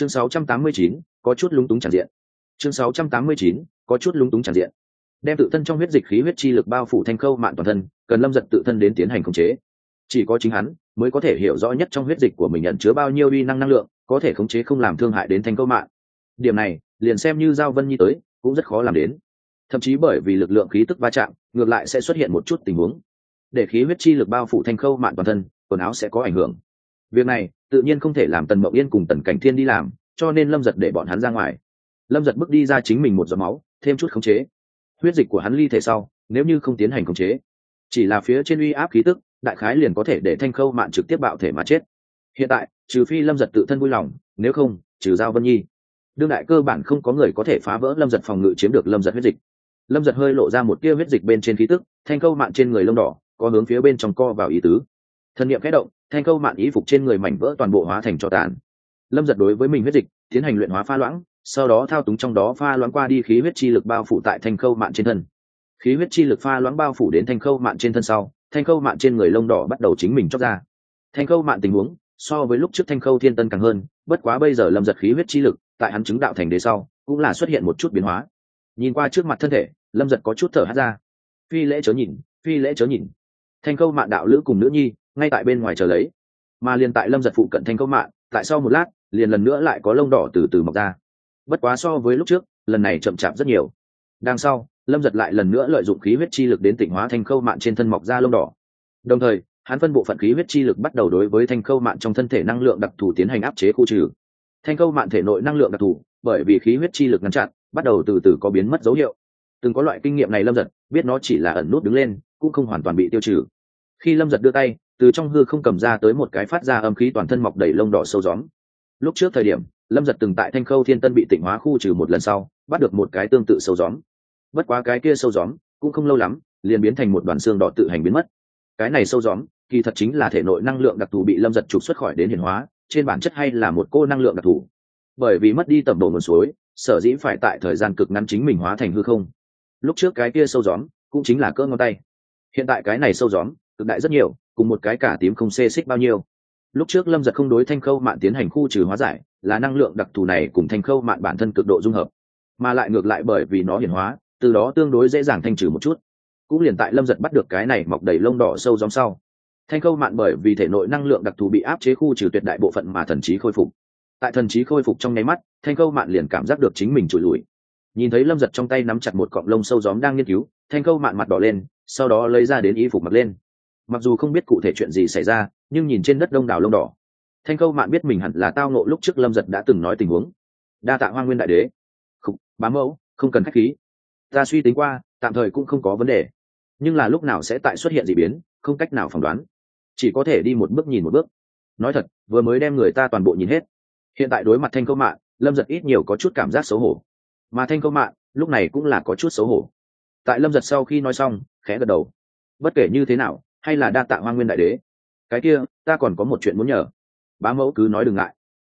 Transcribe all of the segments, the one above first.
chương 689, có chút lúng túng tràn diện. Chương 689, có chút lúng túng tràn diện. Đem tự thân trong huyết dịch khí huyết chi lực bao phủ thanh khâu mạng toàn thân cần lâm giật tự thân đến tiến hành khống chế. Chỉ có chính hắn mới có thể hiểu rõ nhất trong huyết dịch của mình nhận chứa bao nhiêu uy năng năng lượng có thể khống chế không làm thương hại đến thanh khâu mạng. Điểm này liền xem như giao vân nhi tới cũng rất khó làm đến. Thậm chí bởi vì lực lượng khí tức va chạm ngược lại sẽ xuất hiện một chút tình huống. Để khí huyết chi lực bao phủ thanh khâu mạng toàn thân quần áo sẽ có ảnh hưởng. Việc này tự nhiên không thể làm tần mậu yên cùng tần cảnh thiên đi làm, cho nên lâm giật để bọn hắn ra ngoài. Lâm giật bước đi ra chính mình một giọt máu, thêm chút khống chế. Huyết dịch của hắn ly thể sau, nếu như không tiến hành khống chế, chỉ là phía trên uy áp khí tức, đại khái liền có thể để thanh khâu mạn trực tiếp bạo thể mà chết. Hiện tại, trừ phi lâm giật tự thân vui lòng, nếu không, trừ giao vân nhi. Đương đại cơ bản không có người có thể phá vỡ lâm giật phòng ngự chiếm được lâm giật huyết dịch. Lâm giật hơi lộ ra một tia huyết dịch bên trên khí tức, thanh khâu mạn trên người lông đỏ, có hướng phía bên trong co vào ý tứ. Thân nhiệm kẽ động thanh câu mạn ý phục trên người mảnh vỡ toàn bộ hóa thành cho tàn. Lâm giật đối với mình huyết dịch, tiến hành luyện hóa pha loãng, sau đó thao túng trong đó pha loãng qua đi khí huyết chi lực bao phủ tại thanh khâu mạn trên thân. Khí huyết chi lực pha loãng bao phủ đến thanh khâu mạn trên thân sau, thanh khâu mạn trên người lông đỏ bắt đầu chính mình chóc ra. Thanh khâu mạn tình huống, so với lúc trước thanh khâu thiên tân càng hơn, bất quá bây giờ lâm giật khí huyết chi lực, tại hắn chứng đạo thành đế sau, cũng là xuất hiện một chút biến hóa. Nhìn qua trước mặt thân thể, lâm giật có chút thở hát ra. Phi lễ chớ nhìn, phi lễ chớ nhìn. Thanh khâu mạn đạo lữ cùng nữ nhi ngay tại bên ngoài chờ lấy. Mà liền tại lâm giật phụ cận thanh câu mạn tại sau một lát, liền lần nữa lại có lông đỏ từ từ mọc ra. Bất quá so với lúc trước, lần này chậm chạp rất nhiều. Đằng sau, lâm giật lại lần nữa lợi dụng khí huyết chi lực đến tỉnh hóa thanh khâu mạn trên thân mọc ra lông đỏ. Đồng thời, hắn phân bộ phận khí huyết chi lực bắt đầu đối với thanh khâu mạn trong thân thể năng lượng đặc thù tiến hành áp chế khu trừ. Thanh khâu mạn thể nội năng lượng đặc thù, bởi vì khí huyết chi lực ngăn chặn, bắt đầu từ từ có biến mất dấu hiệu. Từng có loại kinh nghiệm này lâm giật, biết nó chỉ là ẩn nút đứng lên, cũng không hoàn toàn bị tiêu trừ. Khi lâm giật đưa tay từ trong hư không cầm ra tới một cái phát ra âm khí toàn thân mọc đầy lông đỏ sâu gióm. Lúc trước thời điểm, lâm giật từng tại thanh khâu thiên tân bị tịnh hóa khu trừ một lần sau, bắt được một cái tương tự sâu gióm. Bất quá cái kia sâu gióm, cũng không lâu lắm, liền biến thành một đoàn xương đỏ tự hành biến mất. Cái này sâu gióm, kỳ thật chính là thể nội năng lượng đặc thù bị lâm giật trục xuất khỏi đến hiển hóa, trên bản chất hay là một cô năng lượng đặc thù. Bởi vì mất đi tầm độ nguồn suối, sở dĩ phải tại thời gian cực ngắn chính mình hóa thành hư không. Lúc trước cái kia sâu gióm, cũng chính là cỡ ngón tay. Hiện tại cái này sâu gióm, cực đại rất nhiều cùng một cái cả tím không xê xích bao nhiêu. Lúc trước lâm giật không đối thanh khâu mạn tiến hành khu trừ hóa giải, là năng lượng đặc thù này cùng thanh khâu mạn bản thân cực độ dung hợp. Mà lại ngược lại bởi vì nó hiển hóa, từ đó tương đối dễ dàng thanh trừ một chút. Cũng liền tại lâm giật bắt được cái này mọc đầy lông đỏ sâu dòng sau. Thanh khâu mạn bởi vì thể nội năng lượng đặc thù bị áp chế khu trừ tuyệt đại bộ phận mà thần trí khôi phục. Tại thần trí khôi phục trong nháy mắt, thanh khâu mạn liền cảm giác được chính mình trụi lùi. Nhìn thấy lâm giật trong tay nắm chặt một cọng lông sâu gióm đang nghiên cứu, thanh khâu mạn mặt đỏ lên, sau đó lấy ra đến y phục mặc lên mặc dù không biết cụ thể chuyện gì xảy ra nhưng nhìn trên đất đông đảo lông đỏ. Thanh khâu mạn biết mình hẳn là tao nộ lúc trước lâm giật đã từng nói tình huống. Đa tạ hoa nguyên đại đế. Không, bám mẫu không cần k h á c h khí. Ta suy tính qua tạm thời cũng không có vấn đề. Nhưng là lúc nào sẽ tại xuất hiện d ị biến không cách nào phỏng đoán. Chỉ có thể đi một bước nhìn một bước. Nói thật vừa mới đem người ta toàn bộ nhìn hết. Hiện tại đối mặt thanh câu mạn, lâm giật ít nhiều có chút cảm giác xấu hổ. Mà thanh câu mạn lúc này cũng là có chút xấu hổ. Tại lâm giật sau khi nói xong khẽ gật đầu. Bất kể như thế nào hay là đa tạ hoa nguyên đại đế? Cái kia, ta còn có một chuyện muốn nhờ. Bá mẫu cứ nói đừng ngại.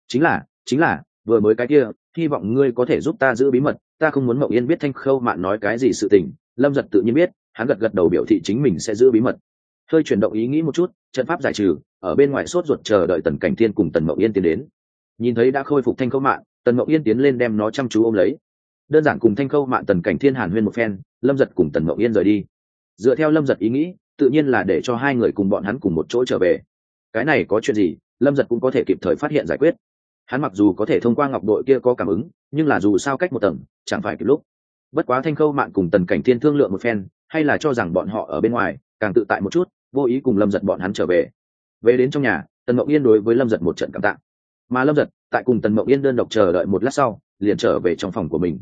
Chính là chính là, vừa mới cái kia, hy vọng ngươi có thể giúp ta giữ bí mật, ta không muốn mậu yên biết thanh khâu mạn nói cái gì sự tình, lâm giật tự nhiên biết, hắn gật gật đầu biểu thị chính mình sẽ giữ bí mật. Hơi chuyển động ý nghĩ một chút, trận pháp giải trừ, ở bên ngoài sốt ruột chờ đợi tần cảnh thiên cùng tần mậu yên tiến đến. Nhìn thấy đã khôi phục thanh khâu mạn, tần mậu yên tiến lên đem nó chăm chú ôm lấy. Đơn giản cùng thanh khâu mạn tần cảnh thiên hàn huyên một phen, lâm giật cùng tần mậu yên rời đi. Dựa theo lâm giật ý nghĩ tự nhiên là để cho hai người cùng bọn hắn cùng một chỗ trở về. Cái này có chuyện gì, lâm giật cũng có thể kịp thời phát hiện giải quyết. Hắn mặc dù có thể thông qua ngọc đội kia có cảm ứng, nhưng là dù sao cách một tầng, chẳng phải kịp lúc. Bất quá thanh khâu mạn cùng tần cảnh thiên thương lượng một phen, hay là cho rằng bọn họ ở bên ngoài, càng tự tại một chút, vô ý cùng lâm giật bọn hắn trở về. Về đến trong nhà, tần mộng yên đối với lâm giật một trận cảm tạ. Mà lâm giật, tại cùng tần mộng yên đơn độc chờ đợi một lát sau, liền trở về trong phòng của mình.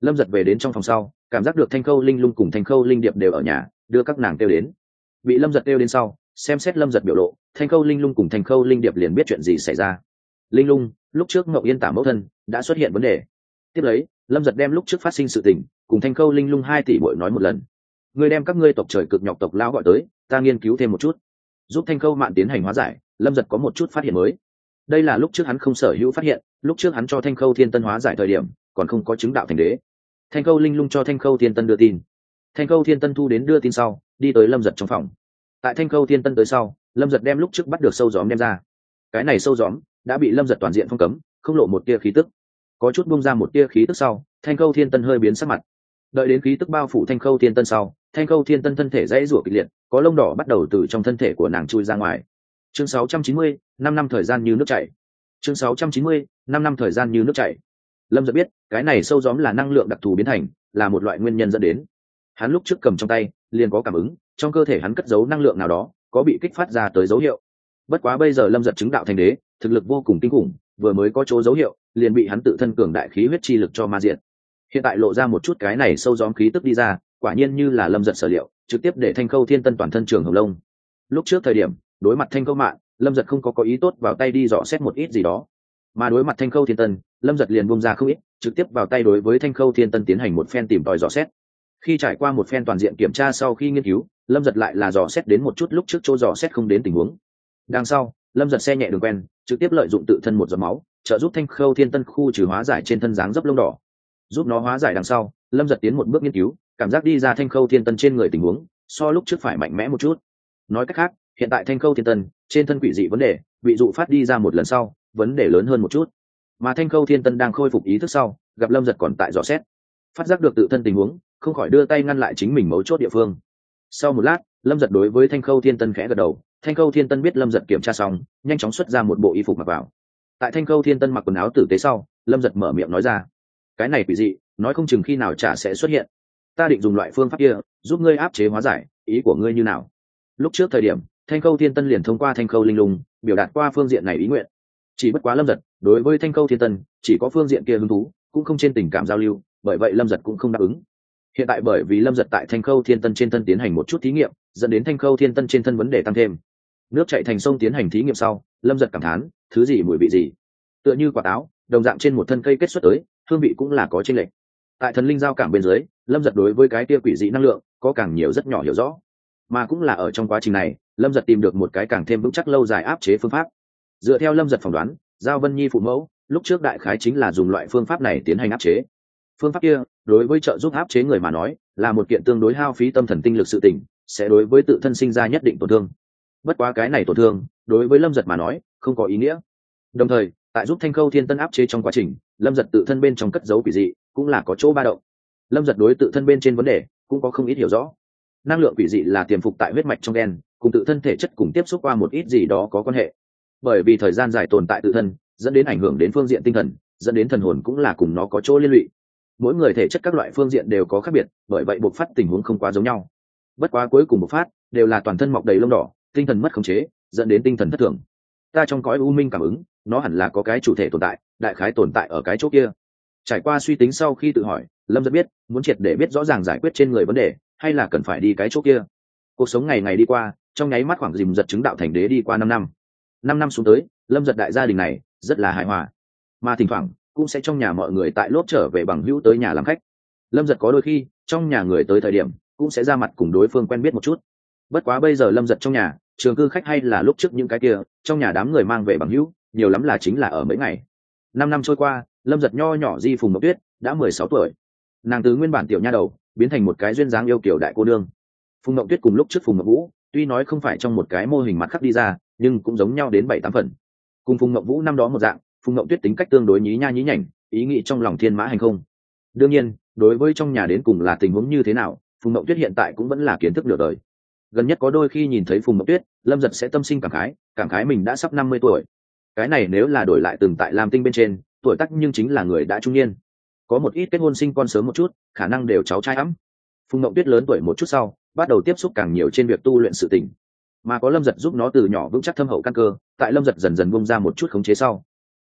Lâm giật về đến trong phòng sau, cảm giác được thanh khâu linh lung cùng thanh khâu linh điệp đều ở nhà, đưa các nàng kêu đến bị lâm giật kêu đến sau, xem xét lâm giật biểu lộ, thanh khâu linh lung cùng thanh khâu linh điệp liền biết chuyện gì xảy ra. Linh lung, lúc trước ngậu yên tả mẫu thân đã xuất hiện vấn đề. Tiếp lấy, lâm giật đem lúc trước phát sinh sự tình cùng thanh khâu linh lung hai tỷ bội nói một lần. Người đem các ngươi tộc trời cực nhọc tộc lao gọi tới, ta nghiên cứu thêm một chút. Giúp thanh khâu mạng tiến hành hóa giải, lâm giật có một chút phát hiện mới. Đây là lúc trước hắn không sở hữu phát hiện, lúc trước hắn cho thanh khâu thiên tân hóa giải thời điểm, còn không có chứng đạo thành đế. Thanh khâu linh lung cho thanh khâu thiên tân đưa tin. Thanh khâu thiên tân thu đến đưa tin sau đi tới lâm giật trong phòng. Tại thanh khâu thiên tân tới sau lâm giật đem lúc trước bắt được sâu gióm đem ra. Cái này sâu gióm đã bị lâm giật toàn diện phong cấm không lộ một tia khí tức. Có chút bung ra một tia khí tức sau thanh khâu thiên tân hơi biến sắc mặt. Đợi đến khí tức bao phủ thanh khâu thiên tân sau thanh khâu thiên tân thân thể dãy rủa kịch liệt có lông đỏ bắt đầu từ trong thân thể của nàng chui ra ngoài. Chương 690, năm năm thời gian như nước chảy. Chương 690, năm năm thời gian như nước chảy. Lâm giật biết cái này sâu gióm là năng lượng đặc thù biến thành là một loại nguyên nhân dẫn đến. Hắn lúc trước cầm trong tay liền có cảm ứng, trong cơ thể hắn cất giấu năng lượng nào đó, có bị kích phát ra tới dấu hiệu. Bất quá bây giờ lâm giật chứng đạo thành đế, thực lực vô cùng kinh khủng, vừa mới có chỗ dấu hiệu, liền bị hắn tự thân cường đại khí huyết chi lực cho ma diện hiện tại lộ ra một chút cái này sâu dóm khí tức đi ra, quả nhiên như là lâm giật sở liệu, trực tiếp để thanh khâu thiên tân toàn thân trường hồng lông. Lúc trước thời điểm, đối mặt thanh khâu mạng lâm giật không có có ý tốt vào tay đi dò xét một ít gì đó. Mà đối mặt thanh khâu thiên tân, lâm giật liền bung ra không ít, trực tiếp vào tay đối với thanh khâu thiên tân tiến hành một phen tìm tòi dò xét khi trải qua một phen toàn diện kiểm tra sau khi nghiên cứu, lâm giật lại là dò xét đến một chút lúc trước chỗ dò xét không đến tình huống. Đằng sau, lâm giật xe nhẹ đường quen, trực tiếp lợi dụng tự thân một giọt máu, trợ giúp thanh khâu thiên tân khu trừ hóa giải trên thân dáng dấp lông đỏ. Giúp nó hóa giải đằng sau, lâm giật tiến một bước nghiên cứu, cảm giác đi ra thanh khâu thiên tân trên người tình huống, so lúc trước phải mạnh mẽ một chút. Nói cách khác, hiện tại thanh khâu thiên tân, trên thân quỷ dị vấn đề, bị dụ phát đi ra một lần sau, vấn đề lớn hơn một chút. Mà thanh khâu thiên tân đang khôi phục ý thức sau, gặp lâm giật còn tại dò xét. Phát giác được tự thân tình huống không khỏi đưa tay ngăn lại chính mình mấu chốt địa phương. Sau một lát, lâm giật đối với thanh khâu thiên tân khẽ gật đầu. Thanh khâu thiên tân biết lâm giật kiểm tra xong, nhanh chóng xuất ra một bộ y phục mặc vào. Tại thanh khâu thiên tân mặc quần áo tử tế sau, lâm giật mở miệng nói ra. Cái này quỷ dị, nói không chừng khi nào trả sẽ xuất hiện. Ta định dùng loại phương pháp kia, giúp ngươi áp chế hóa giải, ý của ngươi như nào? Lúc trước thời điểm, thanh khâu thiên tân liền thông qua thanh khâu linh lung, biểu đạt qua phương diện này ý nguyện. Chỉ bất quá lâm giật, đối với thanh khâu thiên tân, chỉ có phương diện kia hứng thú, cũng không trên tình cảm giao lưu, bởi vậy lâm giật cũng không đáp ứng hiện tại bởi vì lâm giật tại thanh khâu thiên tân trên thân tiến hành một chút thí nghiệm, dẫn đến thanh khâu thiên tân trên thân vấn đề tăng thêm. Nước chạy thành sông tiến hành thí nghiệm sau, lâm giật cảm thán, thứ gì mùi vị gì? Tựa như quả táo, đồng dạng trên một thân cây kết xuất tới, hương vị cũng là có tranh lệch. Tại thần linh giao cảm bên dưới, lâm giật đối với cái tia quỷ dị năng lượng, có càng nhiều rất nhỏ hiểu rõ. Mà cũng là ở trong quá trình này, lâm giật tìm được một cái càng thêm vững chắc lâu dài áp chế phương pháp. Dựa theo lâm giật phỏng đoán, giao vân nhi phụ mẫu, lúc trước đại khái chính là dùng loại phương pháp này tiến hành áp chế phương pháp kia, đối với trợ giúp áp chế người mà nói, là một kiện tương đối hao phí tâm thần tinh lực sự tỉnh sẽ đối với tự thân sinh ra nhất định tổn thương. Bất quá cái này tổn thương, đối với lâm giật mà nói, không có ý nghĩa. Đồng thời, tại giúp thanh khâu thiên tân áp chế trong quá trình, lâm giật tự thân bên trong cất dấu quỷ dị, cũng là có chỗ ba động. Lâm giật đối tự thân bên trên vấn đề, cũng có không ít hiểu rõ. Năng lượng quỷ dị là tiềm phục tại huyết mạch trong đen cùng tự thân thể chất cùng tiếp xúc qua một ít gì đó có quan hệ. Bởi vì thời gian dài tồn tại tự thân, dẫn đến ảnh hưởng đến phương diện tinh thần, dẫn đến thần hồn cũng là cùng nó có chỗ liên lụy mỗi người thể chất các loại phương diện đều có khác biệt, bởi vậy bộc phát tình huống không quá giống nhau. Bất quá cuối cùng bộc phát, đều là toàn thân mọc đầy lông đỏ, tinh thần mất khống chế, dẫn đến tinh thần thất thường. Ta trong cõi u minh cảm ứng, nó hẳn là có cái chủ thể tồn tại, đại khái tồn tại ở cái chỗ kia. Trải qua suy tính sau khi tự hỏi, lâm rất biết, muốn triệt để biết rõ ràng giải quyết trên người vấn đề, hay là cần phải đi cái chỗ kia. Cuộc sống ngày ngày đi qua, trong nháy mắt khoảng dìm giật chứng đạo thành đế đi qua năm năm. Năm năm xuống tới, lâm giật đại gia đình này, rất là hài hòa. Mà thỉnh thoảng cũng sẽ trong nhà mọi người tại lốp trở về bằng hữu tới nhà làm khách. Lâm giật có đôi khi, trong nhà người tới thời điểm, cũng sẽ ra mặt cùng đối phương quen biết một chút. Bất quá bây giờ lâm giật trong nhà, trường cư khách hay là lúc trước những cái kia, trong nhà đám người mang về bằng hữu, nhiều lắm là chính là ở mấy ngày. Năm năm trôi qua, lâm giật nho nhỏ di phùng mộc tuyết đã mười sáu tuổi. Nàng từ nguyên bản tiểu nha đầu, biến thành một cái duyên dáng yêu kiểu đại cô nương. Phùng mộc tuyết cùng lúc trước phùng Mộc vũ, tuy nói không phải trong một cái mô hình mặt khắc đi ra, nhưng cũng giống nhau đến bảy tám phần. Cùng phùng mộc vũ năm đó một dạng phùng mộng tuyết tính cách tương đối nhí nha nhí nhảnh, ý nghĩ trong lòng thiên mã hành không. Đương nhiên, đối với trong nhà đến cùng là tình huống như thế nào, phùng mộng tuyết hiện tại cũng vẫn là kiến thức nửa đời. Gần nhất có đôi khi nhìn thấy phùng mộng tuyết, lâm giật sẽ tâm sinh cảm khái cảm khái mình đã sắp năm mươi tuổi. Cái này nếu là đổi lại từng tại lam tinh bên trên, tuổi tắc nhưng chính là người đã trung niên. Có một ít kết hôn sinh con sớm một chút, khả năng đều cháu trai ấm phùng mộng tuyết lớn tuổi một chút sau, bắt đầu tiếp xúc càng nhiều trên việc tu luyện sự tỉnh mà có lâm giật giúp nó từ nhỏ vững chắc thâm hậu căn cơ, tại lâm giật dần dần bông ra một chút khống chế sau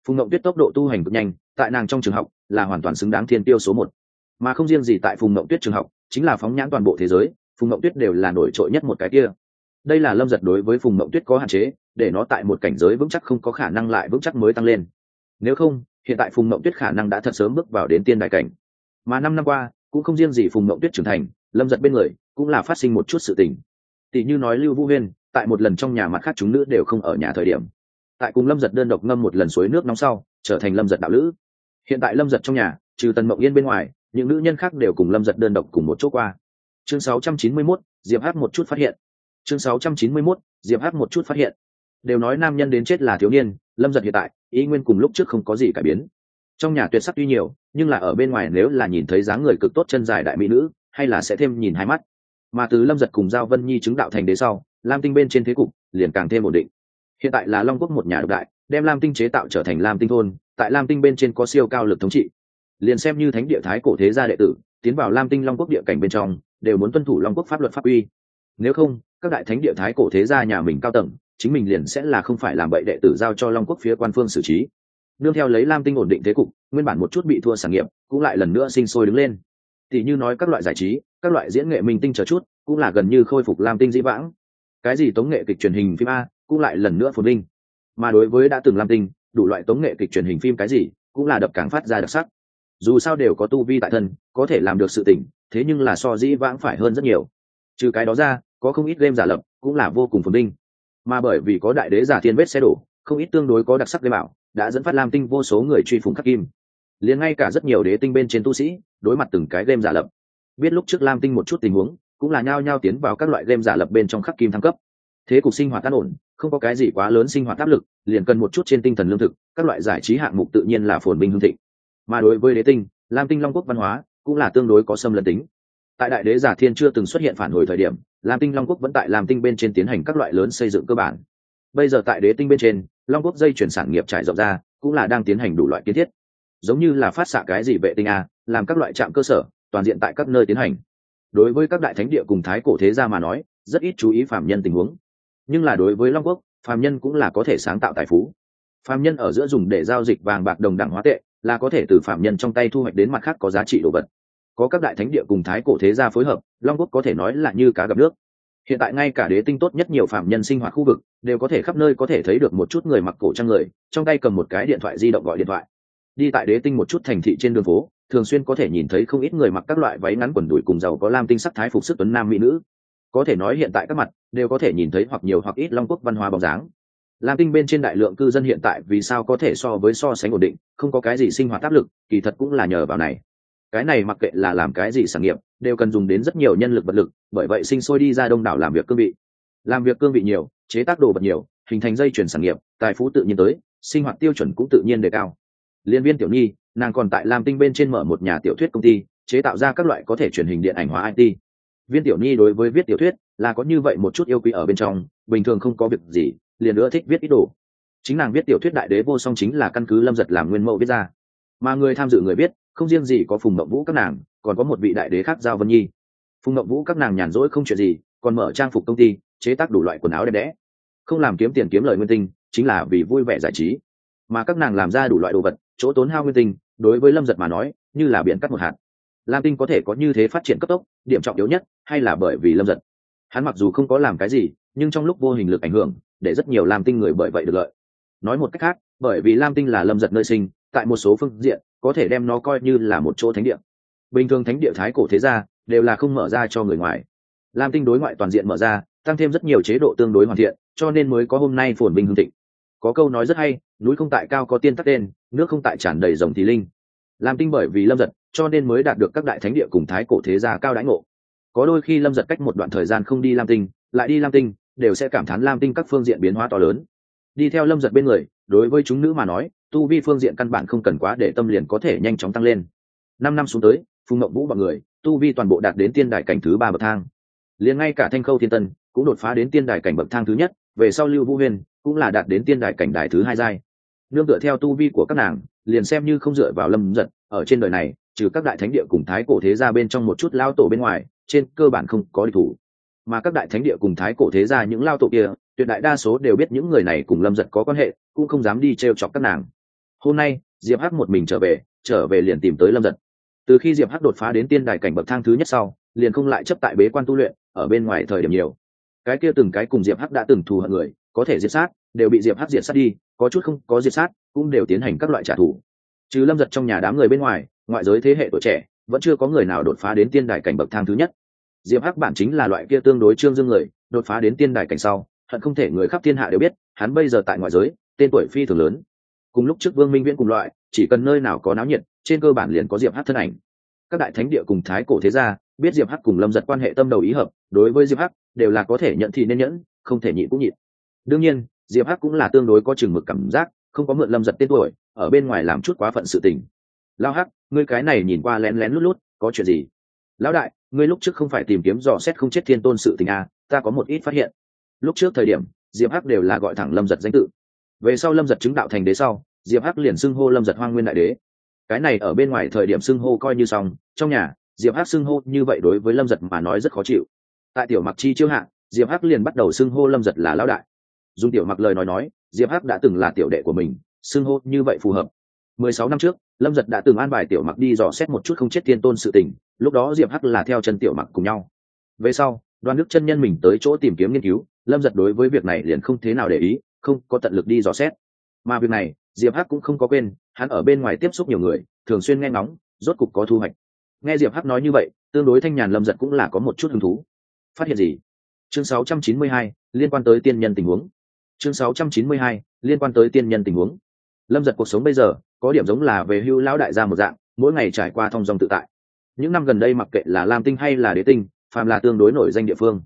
phùng Ngậu tuyết tốc độ tu hành cực nhanh, tại nàng trong trường học là hoàn toàn xứng đáng thiên tiêu số một. Mà không riêng gì tại phùng Ngậu tuyết trường học, chính là phóng nhãn toàn bộ thế giới, phùng Ngậu tuyết đều là nổi trội nhất một cái kia. Đây là lâm giật đối với phùng Ngậu tuyết có hạn chế, để nó tại một cảnh giới vững chắc không có khả năng lại vững chắc mới tăng lên. Nếu không, hiện tại phùng Ngậu tuyết khả năng đã thật sớm bước vào đến tiên đại cảnh. Mà năm năm qua, cũng không riêng gì phùng Ngậu tuyết trưởng thành, lâm giật bên người cũng là phát sinh một chút sự tình. Tỷ như nói lưu vũ huyên, tại một lần trong nhà mặt khác chúng nữ đều không ở nhà thời điểm tại cùng lâm giật đơn độc ngâm một lần suối nước nóng sau trở thành lâm giật đạo lữ. Hiện tại lâm giật trong nhà trừ tần mộng yên bên ngoài những nữ nhân khác đều cùng lâm giật đơn độc cùng một chỗ qua. Chương 691, diệp hát một chút phát hiện. Chương 691, diệp hát một chút phát hiện. Đều nói nam nhân đến chết là thiếu niên lâm giật hiện tại ý nguyên cùng lúc trước không có gì cải biến. Trong nhà tuyệt sắc tuy nhiều nhưng là ở bên ngoài nếu là nhìn thấy dáng người cực tốt chân dài đại mỹ nữ hay là sẽ thêm nhìn hai mắt. Mà từ lâm giật cùng giao vân nhi chứng đạo thành đế sau lam tinh bên trên thế cục liền càng thêm ổn định hiện tại là long quốc một nhà độc đại, đem lam tinh chế tạo trở thành lam tinh thôn, tại lam tinh bên trên có siêu cao lực thống trị. Liền xem như thánh địa thái cổ thế gia đệ tử, tiến vào lam tinh long quốc địa cảnh bên trong, đều muốn tuân thủ long quốc pháp luật pháp uy nếu không, các đại thánh địa thái cổ thế gia nhà mình cao tầng, chính mình liền sẽ là không phải làm bậy đệ tử giao cho long quốc phía quan phương xử trí. Nương theo lấy lam tinh ổn định thế cục, nguyên bản một chút bị thua sản nghiệp, cũng lại lần nữa sinh sôi đứng lên. Tỷ như nói các loại giải trí, các loại diễn nghệ minh tinh chờ chút, cũng là gần như khôi phục lam tinh dĩ vãng. Cái gì tống nghệ kịch truyền hình phim a cũng lại lần nữa phồn vinh. Mà đối với đã từng lam tinh, đủ loại tống nghệ kịch truyền hình phim cái gì cũng là đập càng phát ra đặc sắc. Dù sao đều có tu vi tại thân, có thể làm được sự tỉnh thế nhưng là so dĩ vãng phải hơn rất nhiều. Trừ cái đó ra, có không ít game giả lập cũng là vô cùng phồn vinh. Mà bởi vì có đại đế giả thiên vết xe đổ, không ít tương đối có đặc sắc game bảo đã dẫn phát lam tinh vô số người truy phủng khắc kim. Liền ngay cả rất nhiều đế tinh bên trên tu sĩ đối mặt từng cái game giả lập. Biết lúc trước lam tinh một chút tình huống, cũng là nhao nhao tiến vào các loại game giả lập bên trong khắc kim thăng cấp. Thế cục sinh hoạt an ổn không có cái gì quá lớn sinh hoạt áp lực, liền cần một chút trên tinh thần lương thực, các loại giải trí hạng mục tự nhiên là phồn binh hương thịnh. Mà đối với đế tinh, lam tinh long quốc văn hóa cũng là tương đối có xâm lấn tính. Tại đại đế giả thiên chưa từng xuất hiện phản hồi thời điểm, lam tinh long quốc vẫn tại lam tinh bên trên tiến hành các loại lớn xây dựng cơ bản. Bây giờ tại đế tinh bên trên, long quốc dây chuyển sản nghiệp trải rộng ra, cũng là đang tiến hành đủ loại kiến thiết. Giống như là phát xạ cái gì vệ tinh a, làm các loại trạm cơ sở, toàn diện tại các nơi tiến hành. Đối với các đại thánh địa cùng thái cổ thế gia mà nói, rất ít chú ý phạm nhân tình huống nhưng là đối với long quốc phạm nhân cũng là có thể sáng tạo tài phú. Phạm nhân ở giữa dùng để giao dịch vàng bạc đồng đẳng hóa tệ, là có thể từ phạm nhân trong tay thu hoạch đến mặt khác có giá trị đồ vật. Có các đại thánh địa cùng thái cổ thế gia phối hợp, long quốc có thể nói là như cá gặp nước. Hiện tại ngay cả đế tinh tốt nhất nhiều phạm nhân sinh hoạt khu vực, đều có thể khắp nơi có thể thấy được một chút người mặc cổ trang người, trong tay cầm một cái điện thoại di động gọi điện thoại. Đi tại đế tinh một chút thành thị trên đường phố, thường xuyên có thể nhìn thấy không ít người mặc các loại váy ngắn quần đùi cùng giàu có lam tinh sắc thái phục sức tuấn nam mỹ nữ có thể nói hiện tại các mặt đều có thể nhìn thấy hoặc nhiều hoặc ít long quốc văn hóa bóng dáng. Lam tinh bên trên đại lượng cư dân hiện tại vì sao có thể so với so sánh ổn định, không có cái gì sinh hoạt áp lực, kỳ thật cũng là nhờ vào này. Cái này mặc kệ là làm cái gì sản nghiệp, đều cần dùng đến rất nhiều nhân lực vật lực, bởi vậy sinh sôi đi ra đông đảo làm việc cương vị. Làm việc cương vị nhiều, chế tác đồ vật nhiều, hình thành dây chuyển sản nghiệp, tài phú tự nhiên tới, sinh hoạt tiêu chuẩn cũng tự nhiên đề cao. Liên viên tiểu nhi, nàng còn tại lam tinh bên trên mở một nhà tiểu thuyết công ty, chế tạo ra các loại có thể truyền hình điện ảnh hóa it viên tiểu nhi đối với viết tiểu thuyết là có như vậy một chút yêu quý ở bên trong, bình thường không có việc gì, liền nữa thích viết ít đồ. Chính nàng viết tiểu thuyết đại đế vô song chính là căn cứ lâm giật làm nguyên mẫu viết ra. Mà người tham dự người viết, không riêng gì có phùng mậu vũ các nàng, còn có một vị đại đế khác giao vân nhi. Phùng mậu vũ các nàng nhàn rỗi không chuyện gì, còn mở trang phục công ty, chế tác đủ loại quần áo đẹp đẽ. Không làm kiếm tiền kiếm lời nguyên tinh, chính là vì vui vẻ giải trí. Mà các nàng làm ra đủ loại đồ vật, chỗ tốn hao nguyên tinh, đối với lâm giật mà nói, như là biển cắt một hạt lam tinh có thể có như thế phát triển cấp tốc, điểm trọng yếu nhất hay là bởi vì lâm giật? Hắn mặc dù không có làm cái gì, nhưng trong lúc vô hình lực ảnh hưởng, để rất nhiều lam tinh người bởi vậy được lợi. Nói một cách khác, bởi vì lam tinh là lâm giật nơi sinh, tại một số phương diện, có thể đem nó coi như là một chỗ thánh địa. Bình thường thánh địa thái cổ thế gia, đều là không mở ra cho người ngoài. Lam tinh đối ngoại toàn diện mở ra, tăng thêm rất nhiều chế độ tương đối hoàn thiện, cho nên mới có hôm nay phồn binh hương thịnh. Có câu nói rất hay, núi không tại cao có tiên tắc tên nước không tại tràn đầy dòng thì linh lam tinh bởi vì lâm giật, cho nên mới đạt được các đại thánh địa cùng thái cổ thế gia cao đãi ngộ. Có đôi khi lâm giật cách một đoạn thời gian không đi lam tinh, lại đi lam tinh, đều sẽ cảm thán lam tinh các phương diện biến hóa to lớn. Đi theo lâm giật bên người, đối với chúng nữ mà nói, tu vi phương diện căn bản không cần quá để tâm liền có thể nhanh chóng tăng lên. Năm năm xuống tới, phùng mậu vũ b người, tu vi toàn bộ đạt đến tiên đài cảnh thứ ba bậc thang. Liền ngay cả thanh khâu thiên tân cũng đột phá đến tiên đài cảnh bậc thang thứ nhất, về sau lưu vũ huyền cũng là đạt đến tiên đài cảnh đài thứ hai giai nương tựa theo tu vi của các nàng, liền xem như không dựa vào lâm giật, ở trên đời này, trừ các đại thánh địa cùng thái cổ thế ra bên trong một chút lao tổ bên ngoài, trên cơ bản không có địch thủ. Mà các đại thánh địa cùng thái cổ thế ra những lao tổ kia, tuyệt đại đa số đều biết những người này cùng lâm giật có quan hệ, cũng không dám đi t r e o chọc các nàng. Hôm nay, diệp hắc một mình trở về trở về liền tìm tới lâm giật. Từ khi diệp hắc đột phá đến tiên đài cảnh bậc thang thứ nhất sau, liền không lại chấp tại bế quan tu luyện, ở bên ngoài thời điểm nhiều. Cái kia từng cái cùng diệp hắc đã từng thù hận người, có thể diệt sát, đều bị diệp hắc diệt sát đi có chút không có diệt sát, cũng đều tiến hành các loại trả thù. Trừ lâm giật trong nhà đám người bên ngoài, ngoại giới thế hệ tuổi trẻ, vẫn chưa có người nào đột phá đến tiên đài cảnh bậc thang thứ nhất. Diệp hắc bản chính là loại kia tương đối trương dương người, đột phá đến tiên đài cảnh sau, hận không thể người khắp thiên hạ đều biết, hắn bây giờ tại ngoại giới, tên tuổi phi thường lớn. Cùng lúc trước vương minh viễn cùng loại, chỉ cần nơi nào có náo nhiệt, trên cơ bản liền có diệp hắc thân ảnh. Các đại thánh địa cùng thái cổ thế gia, biết diệp hắc cùng lâm giật quan hệ tâm đầu ý hợp, đối với diệp hắc, đều là có thể nhận thì nên nhẫn, không thể nhịn cũng nhịn. Đương nhiên diệp hắc cũng là tương đối có chừng mực cảm giác không có mượn lâm giật tên tuổi ở bên ngoài làm chút quá phận sự tình. Lao hắc ngươi cái này nhìn qua lén lén lút lút có chuyện gì? Lão đại ngươi lúc trước không phải tìm kiếm dò xét không chết thiên tôn sự tình à, ta có một ít phát hiện. Lúc trước thời điểm diệp hắc đều là gọi thẳng lâm giật danh tự. Về sau lâm giật chứng đạo thành đế sau diệp hắc liền xưng hô lâm giật hoang nguyên đại đế. Cái này ở bên ngoài thời điểm xưng hô coi như xong trong nhà diệp hắc xưng hô như vậy đối với lâm giật mà nói rất khó chịu. Tại tiểu mặc chi chiêu hạ diệp hắc liền bắt đầu xưng hô lâm giật là lão đại dùng tiểu mặc lời nói nói diệp hắc đã từng là tiểu đệ của mình xưng hô như vậy phù hợp. Mười sáu năm trước lâm giật đã từng an bài tiểu mặc đi dò xét một chút không chết thiên tôn sự tình lúc đó diệp hắc là theo chân tiểu mặc cùng nhau. Về sau đoàn đức chân nhân mình tới chỗ tìm kiếm nghiên cứu lâm giật đối với việc này liền không thế nào để ý không có tận lực đi dò xét. Mà việc này diệp hắc cũng không có quên hắn ở bên ngoài tiếp xúc nhiều người thường xuyên nghe ngóng rốt cục có thu hoạch. Nghe diệp hắc nói như vậy tương đối thanh nhàn lâm giật cũng là có một chút hứng thú. Phát hiện gì? Chương 692, liên quan tới tiên nhân tình huống chương 692, liên quan tới tiên nhân tình huống. Lâm giật cuộc sống bây giờ có điểm giống là về hưu lão đại gia một dạng mỗi ngày trải qua thong dong tự tại. Những năm gần đây mặc kệ là lam tinh hay là đế tinh phàm là tương đối nổi danh địa phương.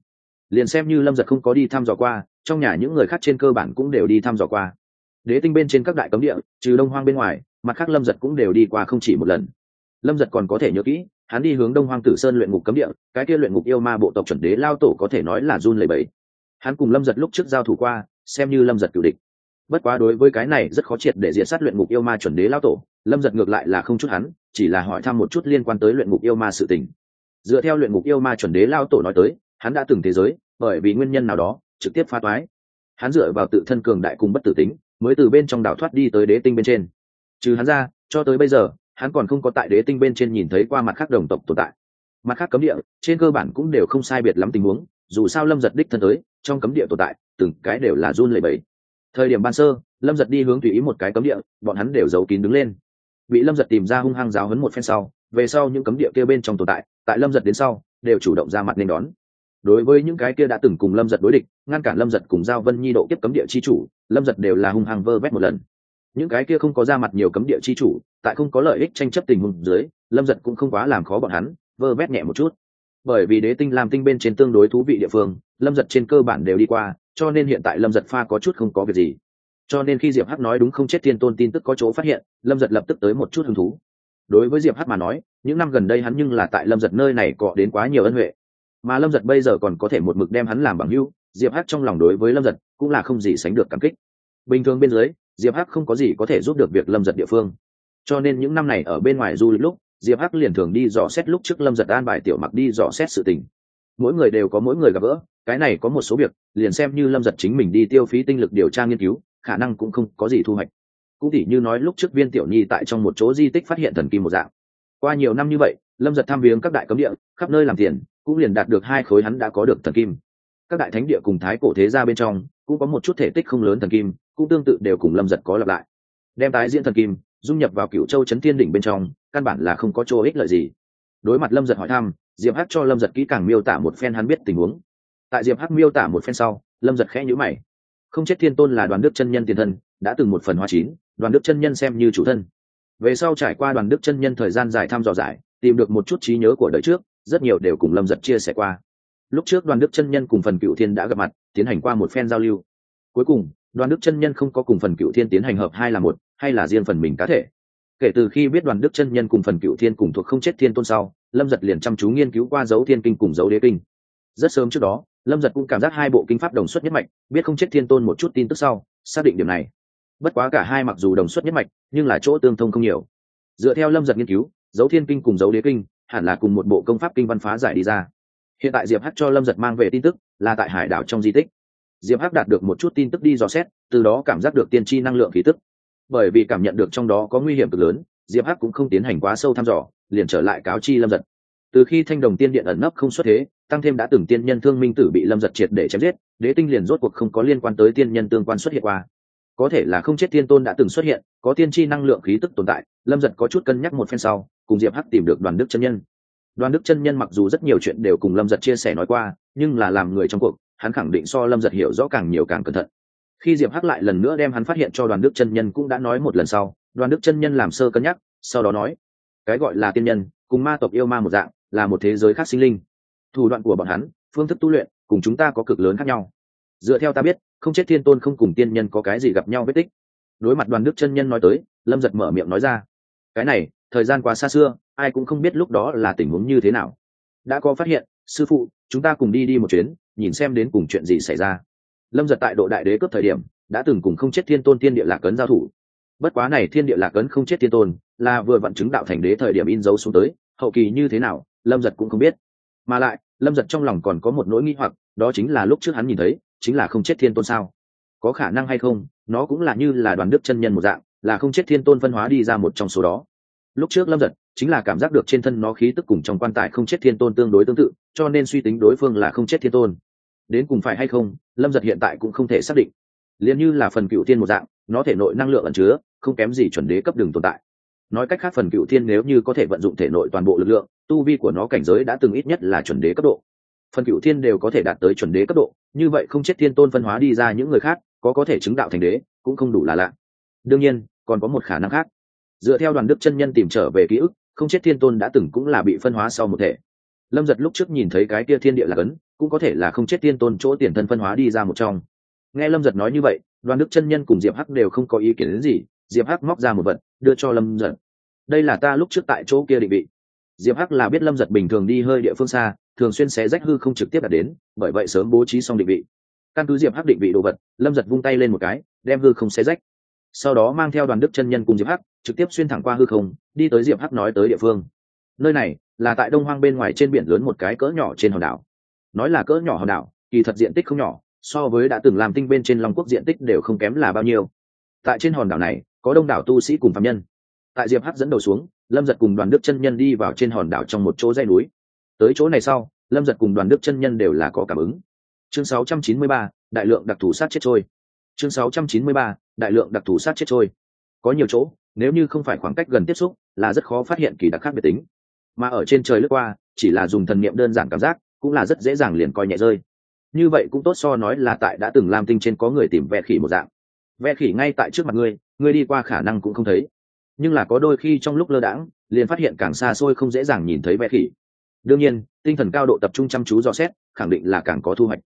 Liền xem như lâm giật không có đi thăm dò qua trong nhà những người khác trên cơ bản cũng đều đi thăm dò qua. Đế tinh bên trên các đại cấm địa trừ đông hoang bên ngoài mặt khác lâm giật cũng đều đi qua không chỉ một lần. Lâm giật còn có thể nhớ kỹ hắn đi hướng đông hoang tử sơn luyện ngục cấm địa cái kia luyện ngục yêu ma bộ tộc chuẩn đế lao tổ có thể nói là run lầy bẫy hắn cùng lâm giật lúc trước giao thủ qua xem như lâm giật cựu địch. Bất quá đối với cái này rất khó triệt để diện sát luyện ngục yêu ma chuẩn đế lao tổ, lâm giật ngược lại là không chút hắn, chỉ là hỏi thăm một chút liên quan tới luyện ngục yêu ma sự tình. Dựa theo luyện ngục yêu ma chuẩn đế lao tổ nói tới, hắn đã từng thế giới, bởi vì nguyên nhân nào đó, trực tiếp phá toái. Hắn dựa vào tự thân cường đại cùng bất tử tính, mới từ bên trong đảo thoát đi tới đế tinh bên trên. Trừ hắn ra, cho tới bây giờ, hắn còn không có tại đế tinh bên trên nhìn thấy qua mặt khác đồng tộc tồn tại. Mặt khác cấm địa, trên cơ bản cũng đều không sai biệt lắm tình huống, dù sao lâm giật đích thân tới, trong cấm địa tồn tại từng cái đều là run lẩy bẩy. Thời điểm ban sơ, lâm giật đi hướng tùy ý một cái cấm địa, bọn hắn đều giấu kín đứng lên. Bị lâm giật tìm ra hung hăng giáo hấn một phen sau, về sau những cấm địa kia bên trong tồn tại tại lâm giật đến sau, đều chủ động ra mặt nên đón. Đối với những cái kia đã từng cùng lâm giật đối địch, ngăn cản lâm giật cùng giao vân nhi độ kiếp cấm địa chi chủ, lâm giật đều là hung hăng vơ vét một lần. Những cái kia không có ra mặt nhiều cấm địa chi chủ, tại không có lợi ích tranh chấp tình huống dưới, lâm giật cũng không quá làm khó bọn hắn, vơ vét nhẹ một chút. Bởi vì đế tinh làm tinh bên trên tương đối thú vị địa phương, lâm giật trên cơ bản đều đi qua cho nên hiện tại lâm giật pha có chút không có việc gì. Cho nên khi diệp hắc nói đúng không chết thiên tôn tin tức có chỗ phát hiện, lâm giật lập tức tới một chút hứng thú. Đối với diệp hắc mà nói, những năm gần đây hắn nhưng là tại lâm giật nơi này cọ đến quá nhiều ân huệ. Mà lâm giật bây giờ còn có thể một mực đem hắn làm bằng hưu diệp hắc trong lòng đối với lâm giật cũng là không gì sánh được cảm kích. Bình thường bên dưới, diệp hắc không có gì có thể giúp được việc lâm giật địa phương. Cho nên những năm này ở bên ngoài du lịch lúc, diệp hắc liền thường đi dò xét lúc trước lâm giật an bài tiểu mặc đi dò xét sự tình. Mỗi người đều có mỗi người gặp gỡ cái này có một số việc, liền xem như lâm giật chính mình đi tiêu phí tinh lực điều tra nghiên cứu, khả năng cũng không có gì thu hoạch. Cũng tỉ như nói lúc trước viên tiểu nhi tại trong một chỗ di tích phát hiện thần kim một dạng. Qua nhiều năm như vậy, lâm giật tham viếng các đại cấm địa, khắp nơi làm tiền, cũng liền đạt được hai khối hắn đã có được thần kim. Các đại thánh địa cùng thái cổ thế ra bên trong, cũng có một chút thể tích không lớn thần kim, cũng tương tự đều cùng lâm giật có lặp lại. Đem tái diễn thần kim, dung nhập vào cựu châu trấn thiên đỉnh bên trong, căn bản là không có chỗ ích lợi gì. Đối mặt lâm giật hỏi thăm, diệp hắc cho lâm giật kỹ càng miêu tả một phen hắn biết tình huống tại diệp hắc miêu tả một phen sau, lâm giật khẽ nhữ mày. Không chết thiên tôn là đoàn đức chân nhân tiền thân, đã từng một phần hóa chín, đoàn đức chân nhân xem như chủ thân. Về sau trải qua đoàn đức chân nhân thời gian dài thăm dò giải, tìm được một chút trí nhớ của đời trước, rất nhiều đều cùng lâm giật chia sẻ qua. Lúc trước đoàn đức chân nhân cùng phần cựu thiên đã gặp mặt, tiến hành qua một phen giao lưu. Cuối cùng, đoàn đức chân nhân không có cùng phần cựu thiên tiến hành hợp hai là một, hay là riêng phần mình cá thể. Kể từ khi biết đoàn đức chân nhân cùng phần cựu thiên cùng thuộc không chết thiên tôn sau, lâm giật liền chăm chú nghiên cứu qua dấu thiên kinh cùng dấu đế kinh rất sớm trước đó, lâm giật cũng cảm giác hai bộ kinh pháp đồng xuất nhất mạch, biết không chết thiên tôn một chút tin tức sau, xác định điểm này. Bất quá cả hai mặc dù đồng xuất nhất mạch, nhưng là chỗ tương thông không nhiều. Dựa theo lâm giật nghiên cứu, dấu thiên kinh cùng dấu đế kinh, hẳn là cùng một bộ công pháp kinh văn phá giải đi ra. Hiện tại diệp hắc cho lâm giật mang về tin tức, là tại hải đảo trong di tích. Diệp hắc đạt được một chút tin tức đi dò xét, từ đó cảm giác được tiên tri năng lượng khí tức. Bởi vì cảm nhận được trong đó có nguy hiểm cực lớn, diệp hắc cũng không tiến hành quá sâu thăm dò, liền trở lại cáo chi lâm giật từ khi thanh đồng tiên điện ẩn nấp không xuất thế, tăng thêm đã từng tiên nhân thương minh tử bị lâm giật triệt để chém giết, đế tinh liền rốt cuộc không có liên quan tới tiên nhân tương quan xuất hiện qua. Có thể là không chết tiên tôn đã từng xuất hiện, có tiên tri năng lượng khí tức tồn tại, lâm giật có chút cân nhắc một phen sau, cùng diệp hắc tìm được đoàn đức chân nhân. Đoàn đức chân nhân mặc dù rất nhiều chuyện đều cùng lâm giật chia sẻ nói qua, nhưng là làm người trong cuộc, hắn khẳng định so lâm giật hiểu rõ càng nhiều càng cẩn thận. Khi diệp hắc lại lần nữa đem hắn phát hiện cho đoàn đức chân nhân cũng đã nói một lần sau, đoàn đức chân nhân làm sơ cân nhắc, sau đó nói, cái gọi là tiên nhân, cùng ma tộc yêu ma một dạng là một thế giới khác sinh linh. Thủ đoạn của bọn hắn, phương thức tu luyện, cùng chúng ta có cực lớn khác nhau. Dựa theo ta biết, không chết thiên tôn không cùng tiên nhân có cái gì gặp nhau vết tích. Đối mặt đoàn đức chân nhân nói tới, lâm giật mở miệng nói ra. Cái này, thời gian quá xa xưa, ai cũng không biết lúc đó là tình huống như thế nào. Đã có phát hiện, sư phụ, chúng ta cùng đi đi một chuyến, nhìn xem đến cùng chuyện gì xảy ra. Lâm giật tại độ đại đế cướp thời điểm, đã từng cùng không chết thiên tôn thiên địa lạc ấn giao thủ. Bất quá này thiên địa lạc ấn không chết thiên tôn, là vừa vận chứng đạo thành đế thời điểm in dấu xuống tới, hậu kỳ như thế nào lâm giật cũng không biết. Mà lại, lâm giật trong lòng còn có một nỗi nghi hoặc, đó chính là lúc trước hắn nhìn thấy, chính là không chết thiên tôn sao? Có khả năng hay không, nó cũng là như là đoàn đức chân nhân một dạng, là không chết thiên tôn phân hóa đi ra một trong số đó. Lúc trước lâm giật, chính là cảm giác được trên thân nó khí tức cùng trong quan tài không chết thiên tôn tương đối tương tự, cho nên suy tính đối phương là không chết thiên tôn. Đến cùng phải hay không, lâm giật hiện tại cũng không thể xác định. Liền như là phần cựu thiên một dạng, nó thể nội năng lượng ẩn chứa, không kém gì chuẩn đế cấp đường tồn tại. Nói cách khác phần cựu thiên nếu như có thể vận dụng thể nội toàn bộ lực lượng tu vi của nó cảnh giới đã từng ít nhất là chuẩn đế cấp độ. Phần cựu thiên đều có thể đạt tới chuẩn đế cấp độ, như vậy không chết thiên tôn phân hóa đi ra những người khác, có có thể chứng đạo thành đế, cũng không đủ là lạ. Đương nhiên, còn có một khả năng khác. Dựa theo đoàn đức chân nhân tìm trở về ký ức, không chết thiên tôn đã từng cũng là bị phân hóa sau một thể. Lâm giật lúc trước nhìn thấy cái kia thiên địa là cấn, cũng có thể là không chết thiên tôn chỗ tiền thân phân hóa đi ra một trong. Nghe lâm giật nói như vậy, đoàn đức chân nhân cùng diệp hắc đều không có ý kiến đến gì, diệp hắc móc ra một vật, đưa cho lâm giật. Đây là ta lúc trước tại chỗ kia định vị diệp hắc là biết lâm giật bình thường đi hơi địa phương xa, thường xuyên xé rách hư không trực tiếp đạt đến, bởi vậy sớm bố trí xong định vị. Căn cứ diệp hắc định vị đồ vật, lâm giật vung tay lên một cái, đem hư không xé rách. Sau đó mang theo đoàn đức chân nhân cùng diệp hắc, trực tiếp xuyên thẳng qua hư không, đi tới diệp hắc nói tới địa phương. Nơi này là tại đông hoang bên ngoài trên biển lớn một cái cỡ nhỏ trên hòn đảo. Nói là cỡ nhỏ hòn đảo, kỳ thật diện tích không nhỏ, so với đã từng làm tinh bên trên long quốc diện tích đều không kém là bao nhiêu. Tại trên hòn đảo này, có đông đảo tu sĩ cùng phạm nhân. Tại diệp hắc dẫn đầu xuống lâm giật cùng đoàn đức chân nhân đi vào trên hòn đảo trong một chỗ dây núi. Tới chỗ này sau lâm giật cùng đoàn đức chân nhân đều là có cảm ứng. Chương 693, đại lượng đặc thù sát chết trôi. Chương 693, đại lượng đặc thù sát chết trôi. Có nhiều chỗ nếu như không phải khoảng cách gần tiếp xúc là rất khó phát hiện kỳ đặc khác biệt tính. Mà ở trên trời lướt qua chỉ là dùng thần niệm đơn giản cảm giác cũng là rất dễ dàng liền coi nhẹ rơi. Như vậy cũng tốt so nói là tại đã từng làm tinh trên có người tìm ve khỉ một dạng. Ve khỉ ngay tại trước mặt ngươi ngươi đi qua khả năng cũng không thấy nhưng là có đôi khi trong lúc lơ đãng, liền phát hiện càng xa xôi không dễ dàng nhìn thấy vẽ khỉ. Đương nhiên, tinh thần cao độ tập trung chăm chú dò xét, khẳng định là càng có thu hoạch.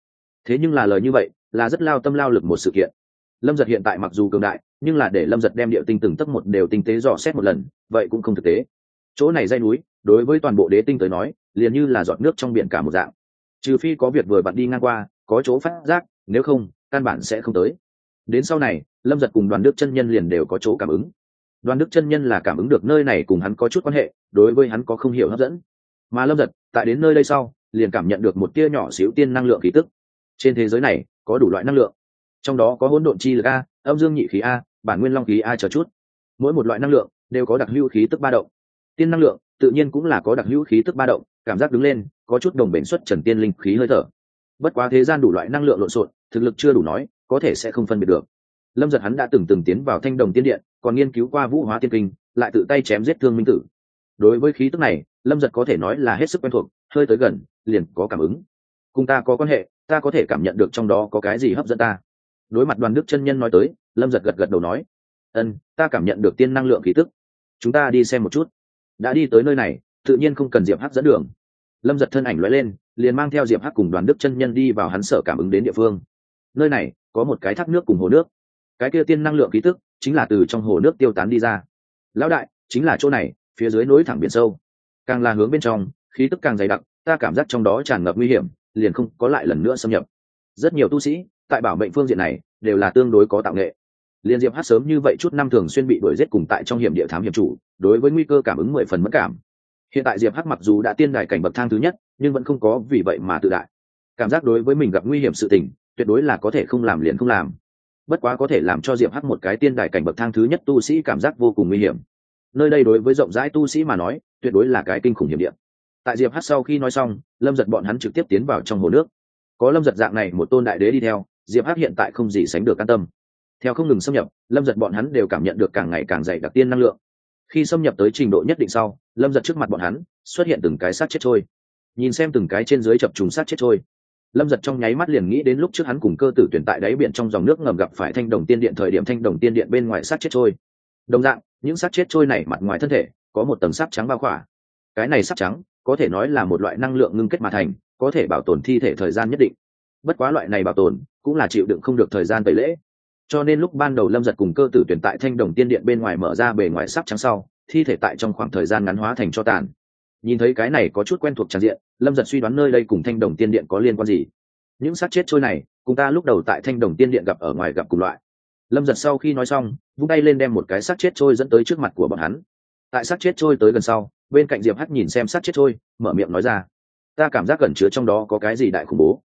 Thế nhưng là lời như vậy, là rất lao tâm lao lực một sự kiện. Lâm giật hiện tại mặc dù cường đại, nhưng là để lâm giật đem điệu tinh từng tấp một đều tinh tế dò xét một lần, vậy cũng không thực tế. Chỗ này dây núi, đối với toàn bộ đế tinh tới nói, liền như là giọt nước trong biển cả một dạng. Trừ phi có việc vừa bạn đi ngang qua, có chỗ phát giác, nếu không, căn bản sẽ không tới. Đến sau này, lâm giật cùng đoàn đức chân nhân liền đều có chỗ cảm ứng đoàn đức chân nhân là cảm ứng được nơi này cùng hắn có chút quan hệ, đối với hắn có không hiểu hấp dẫn. Mà lâm giật tại đến nơi đây sau, liền cảm nhận được một tia nhỏ xíu tiên năng lượng khí tức. Trên thế giới này, có đủ loại năng lượng. Trong đó có hỗn độn chi lực a, âm dương nhị khí a, bản nguyên long khí a chờ chút. Mỗi một loại năng lượng đều có đặc hữu khí tức ba động. Tiên năng lượng tự nhiên cũng là có đặc hữu khí tức ba động, cảm giác đứng lên, có chút đồng bền xuất trần tiên linh khí hơi thở. Bất quá thế gian đủ loại năng lượng lộn xộn, thực lực chưa đủ nói, có thể sẽ không phân biệt được. Lâm giật hắn đã từng từng tiến vào thanh đồng tiên điện còn nghiên cứu qua vũ hóa tiên kinh, lại tự tay chém giết thương minh tử. Đối với khí tức này, lâm giật có thể nói là hết sức quen thuộc, hơi tới gần, liền có cảm ứng. Cùng ta có quan hệ, ta có thể cảm nhận được trong đó có cái gì hấp dẫn ta. Đối mặt đoàn đức chân nhân nói tới, lâm giật gật gật đầu nói, ân, ta cảm nhận được tiên năng lượng khí tức. Chúng ta đi xem một chút. Đã đi tới nơi này, tự nhiên không cần diệp hắc dẫn đường. Lâm giật thân ảnh l lên, liền mang theo diệp hắc cùng đoàn đức chân nhân đi vào hắn sở cảm ứng đến địa phương. Nơi này có một cái thác nước cùng hồ nước. Cái kia tiên năng lượng khí tức chính là từ trong hồ nước tiêu tán đi ra. Lão đại, chính là chỗ này, phía dưới nối thẳng biển sâu. Càng là hướng bên trong, khí tức càng dày đặc, ta cảm giác trong đó tràn ngập nguy hiểm, liền không có lại lần nữa xâm nhập. Rất nhiều tu sĩ, tại bảo mệnh phương diện này, đều là tương đối có tạo nghệ. Liên diệp hát sớm như vậy chút năm thường xuyên bị đuổi giết cùng tại trong hiểm địa thám hiểm chủ, đối với nguy cơ cảm ứng mười phần mất cảm. Hiện tại diệp hát mặc dù đã tiên đài cảnh bậc thang thứ nhất, nhưng vẫn không có vì vậy mà tự đại. Cảm giác đối với mình gặp nguy hiểm sự tình, tuyệt đối là có thể không làm liền không làm bất quá có thể làm cho diệp hắc một cái tiên đài cảnh bậc thang thứ nhất tu sĩ cảm giác vô cùng nguy hiểm. Nơi đây đối với rộng rãi tu sĩ mà nói, tuyệt đối là cái kinh khủng hiểm địa. Tại diệp hắc sau khi nói xong, lâm giật bọn hắn trực tiếp tiến vào trong hồ nước. Có lâm giật dạng này một tôn đại đế đi theo, diệp hắc hiện tại không gì sánh được an tâm. Theo không ngừng xâm nhập, lâm giật bọn hắn đều cảm nhận được càng ngày càng dày đặc tiên năng lượng. Khi xâm nhập tới trình độ nhất định sau, lâm giật trước mặt bọn hắn, xuất hiện từng cái sát chết trôi. Nhìn xem từng cái trên dưới chập trùng sát chết trôi lâm giật trong nháy mắt liền nghĩ đến lúc trước hắn cùng cơ tử tuyển tại đáy biển trong dòng nước ngầm gặp phải thanh đồng tiên điện thời điểm thanh đồng tiên điện bên ngoài sát chết trôi. Đồng dạng, những sát chết trôi này mặt ngoài thân thể, có một tầng sáp trắng bao khỏa. Cái này sáp trắng, có thể nói là một loại năng lượng ngưng kết mà thành, có thể bảo tồn thi thể thời gian nhất định. Bất quá loại này bảo tồn, cũng là chịu đựng không được thời gian tẩy lễ. Cho nên lúc ban đầu lâm giật cùng cơ tử tuyển tại thanh đồng tiên điện bên ngoài mở ra bề ngoài sáp trắng sau, thi thể tại trong khoảng thời gian ngắn hóa thành cho tàn. Nhìn thấy cái này có chút quen thuộc tràn diện lâm giật suy đoán nơi đây cùng thanh đồng tiên điện có liên quan gì? Những xác chết trôi này, cùng ta lúc đầu tại thanh đồng tiên điện gặp ở ngoài gặp cùng loại. Lâm giật sau khi nói xong, vung tay lên đem một cái xác chết trôi dẫn tới trước mặt của bọn hắn. Tại xác chết trôi tới gần sau, bên cạnh diệp hắc nhìn xem xác chết trôi, mở miệng nói ra. Ta cảm giác cẩn chứa trong đó có cái gì đại khủng bố.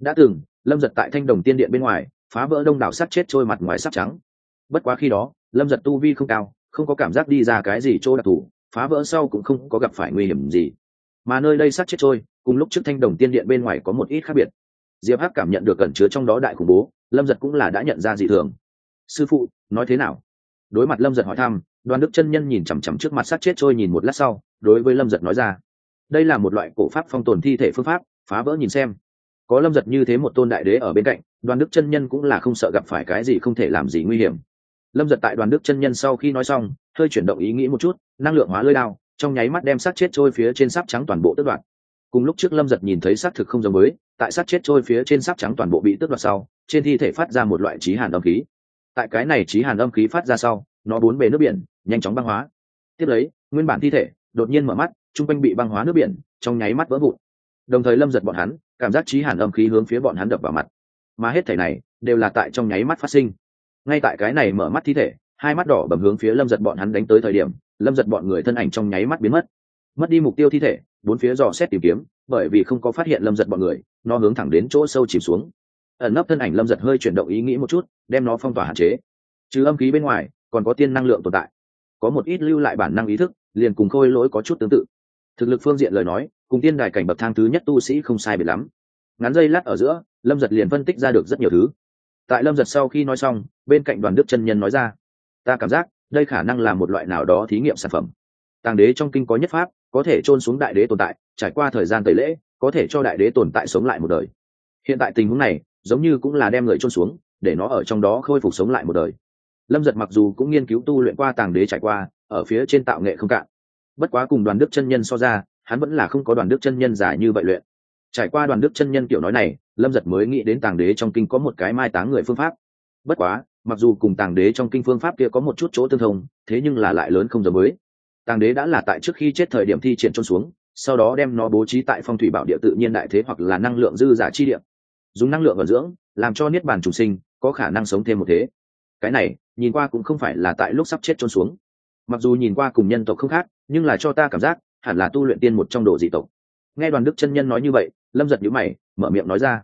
Đã từng, lâm giật tại thanh đồng tiên điện bên ngoài, phá vỡ đông đảo xác chết trôi mặt ngoài sắc trắng. Bất quá khi đó, lâm giật tu vi không cao, không có cảm giác đi ra cái gì chỗ đặc thù, phá vỡ sau cũng không có gặp phải nguy hiểm gì mà nơi đây sát chết trôi, cùng lúc trước thanh đồng tiên điện bên ngoài có một ít khác biệt. Diệp hắc cảm nhận được cẩn chứa trong đó đại khủng bố, lâm giật cũng là đã nhận ra dị thường. Sư phụ, nói thế nào? Đối mặt lâm giật hỏi thăm, đoàn đức chân nhân nhìn chằm chằm trước mặt sát chết trôi nhìn một lát sau, đối với lâm giật nói ra, đây là một loại cổ pháp phong tồn thi thể phương pháp, phá vỡ nhìn xem. Có lâm giật như thế một tôn đại đế ở bên cạnh, đoàn đức chân nhân cũng là không sợ gặp phải cái gì không thể làm gì nguy hiểm. Lâm giật tại đoàn đức chân nhân sau khi nói xong, hơi chuyển động ý nghĩ một chút, năng lượng hóa lơi đao trong nháy mắt đem sát chết trôi phía trên sáp trắng toàn bộ tước đoạt. Cùng lúc trước lâm giật nhìn thấy xác thực không giống mới tại sát chết trôi phía trên sáp trắng toàn bộ bị tước đoạt sau, trên thi thể phát ra một loại trí hàn âm khí. Tại cái này trí hàn âm khí phát ra sau, nó bốn bề nước biển, nhanh chóng băng hóa. Tiếp lấy, nguyên bản thi thể, đột nhiên mở mắt chung quanh bị băng hóa nước biển, trong nháy mắt vỡ vụn. Đồng thời lâm giật bọn hắn, cảm giác trí hàn âm khí hướng phía bọn hắn đập vào mặt. Mà hết thể này, đều là tại trong nháy mắt phát sinh. Ngay tại cái này mở mắt thi thể, hai mắt đỏ bầm hướng phía lâm giật bọn hắn đánh tới thời điểm lâm giật bọn người thân ảnh trong nháy mắt biến mất. Mất đi mục tiêu thi thể, bốn phía dò xét tìm kiếm, bởi vì không có phát hiện lâm giật bọn người, nó hướng thẳng đến chỗ sâu chìm xuống. Ẩn nấp thân ảnh lâm giật hơi chuyển động ý nghĩ một chút, đem nó phong tỏa hạn chế. Trừ âm khí bên ngoài, còn có tiên năng lượng tồn tại. Có một ít lưu lại bản năng ý thức, liền cùng khôi lỗi có chút tương tự. Thực lực phương diện lời nói, cùng tiên đài cảnh bậc thang thứ nhất tu sĩ không sai biệt lắm. Ngắn dây lát ở giữa, lâm giật liền phân tích ra được rất nhiều thứ. Tại lâm giật sau khi nói xong, bên cạnh đoàn đức chân nhân nói ra, ta cảm giác đây khả năng là một loại nào đó thí nghiệm sản phẩm. Tàng đế trong kinh có nhất pháp, có thể chôn xuống đại đế tồn tại, trải qua thời gian tẩy lễ, có thể cho đại đế tồn tại sống lại một đời. Hiện tại tình huống này, giống như cũng là đem người chôn xuống, để nó ở trong đó khôi phục sống lại một đời. Lâm giật mặc dù cũng nghiên cứu tu luyện qua tàng đế trải qua, ở phía trên tạo nghệ không cạn. Bất quá cùng đoàn đức chân nhân so ra, hắn vẫn là không có đoàn đức chân nhân dài như vậy luyện. Trải qua đoàn đức chân nhân kiểu nói này, lâm giật mới nghĩ đến tàng đế trong kinh có một cái mai táng người phương pháp. Bất quá mặc dù cùng tàng đế trong kinh phương pháp kia có một chút chỗ tương thông, thế nhưng là lại lớn không giống mới tàng đế đã là tại trước khi chết thời điểm thi triển trôn xuống, sau đó đem nó bố trí tại phong thủy bảo địa tự nhiên đại thế hoặc là năng lượng dư giả chi địa. Dùng năng lượng vận dưỡng, làm cho niết bàn trùng sinh, có khả năng sống thêm một thế. Cái này, nhìn qua cũng không phải là tại lúc sắp chết trôn xuống. Mặc dù nhìn qua cùng nhân tộc không khác, nhưng là cho ta cảm giác, hẳn là tu luyện tiên một trong đồ dị tộc. Nghe đoàn đức chân nhân nói như vậy, lâm giật nhữ mày, mở miệng nói ra.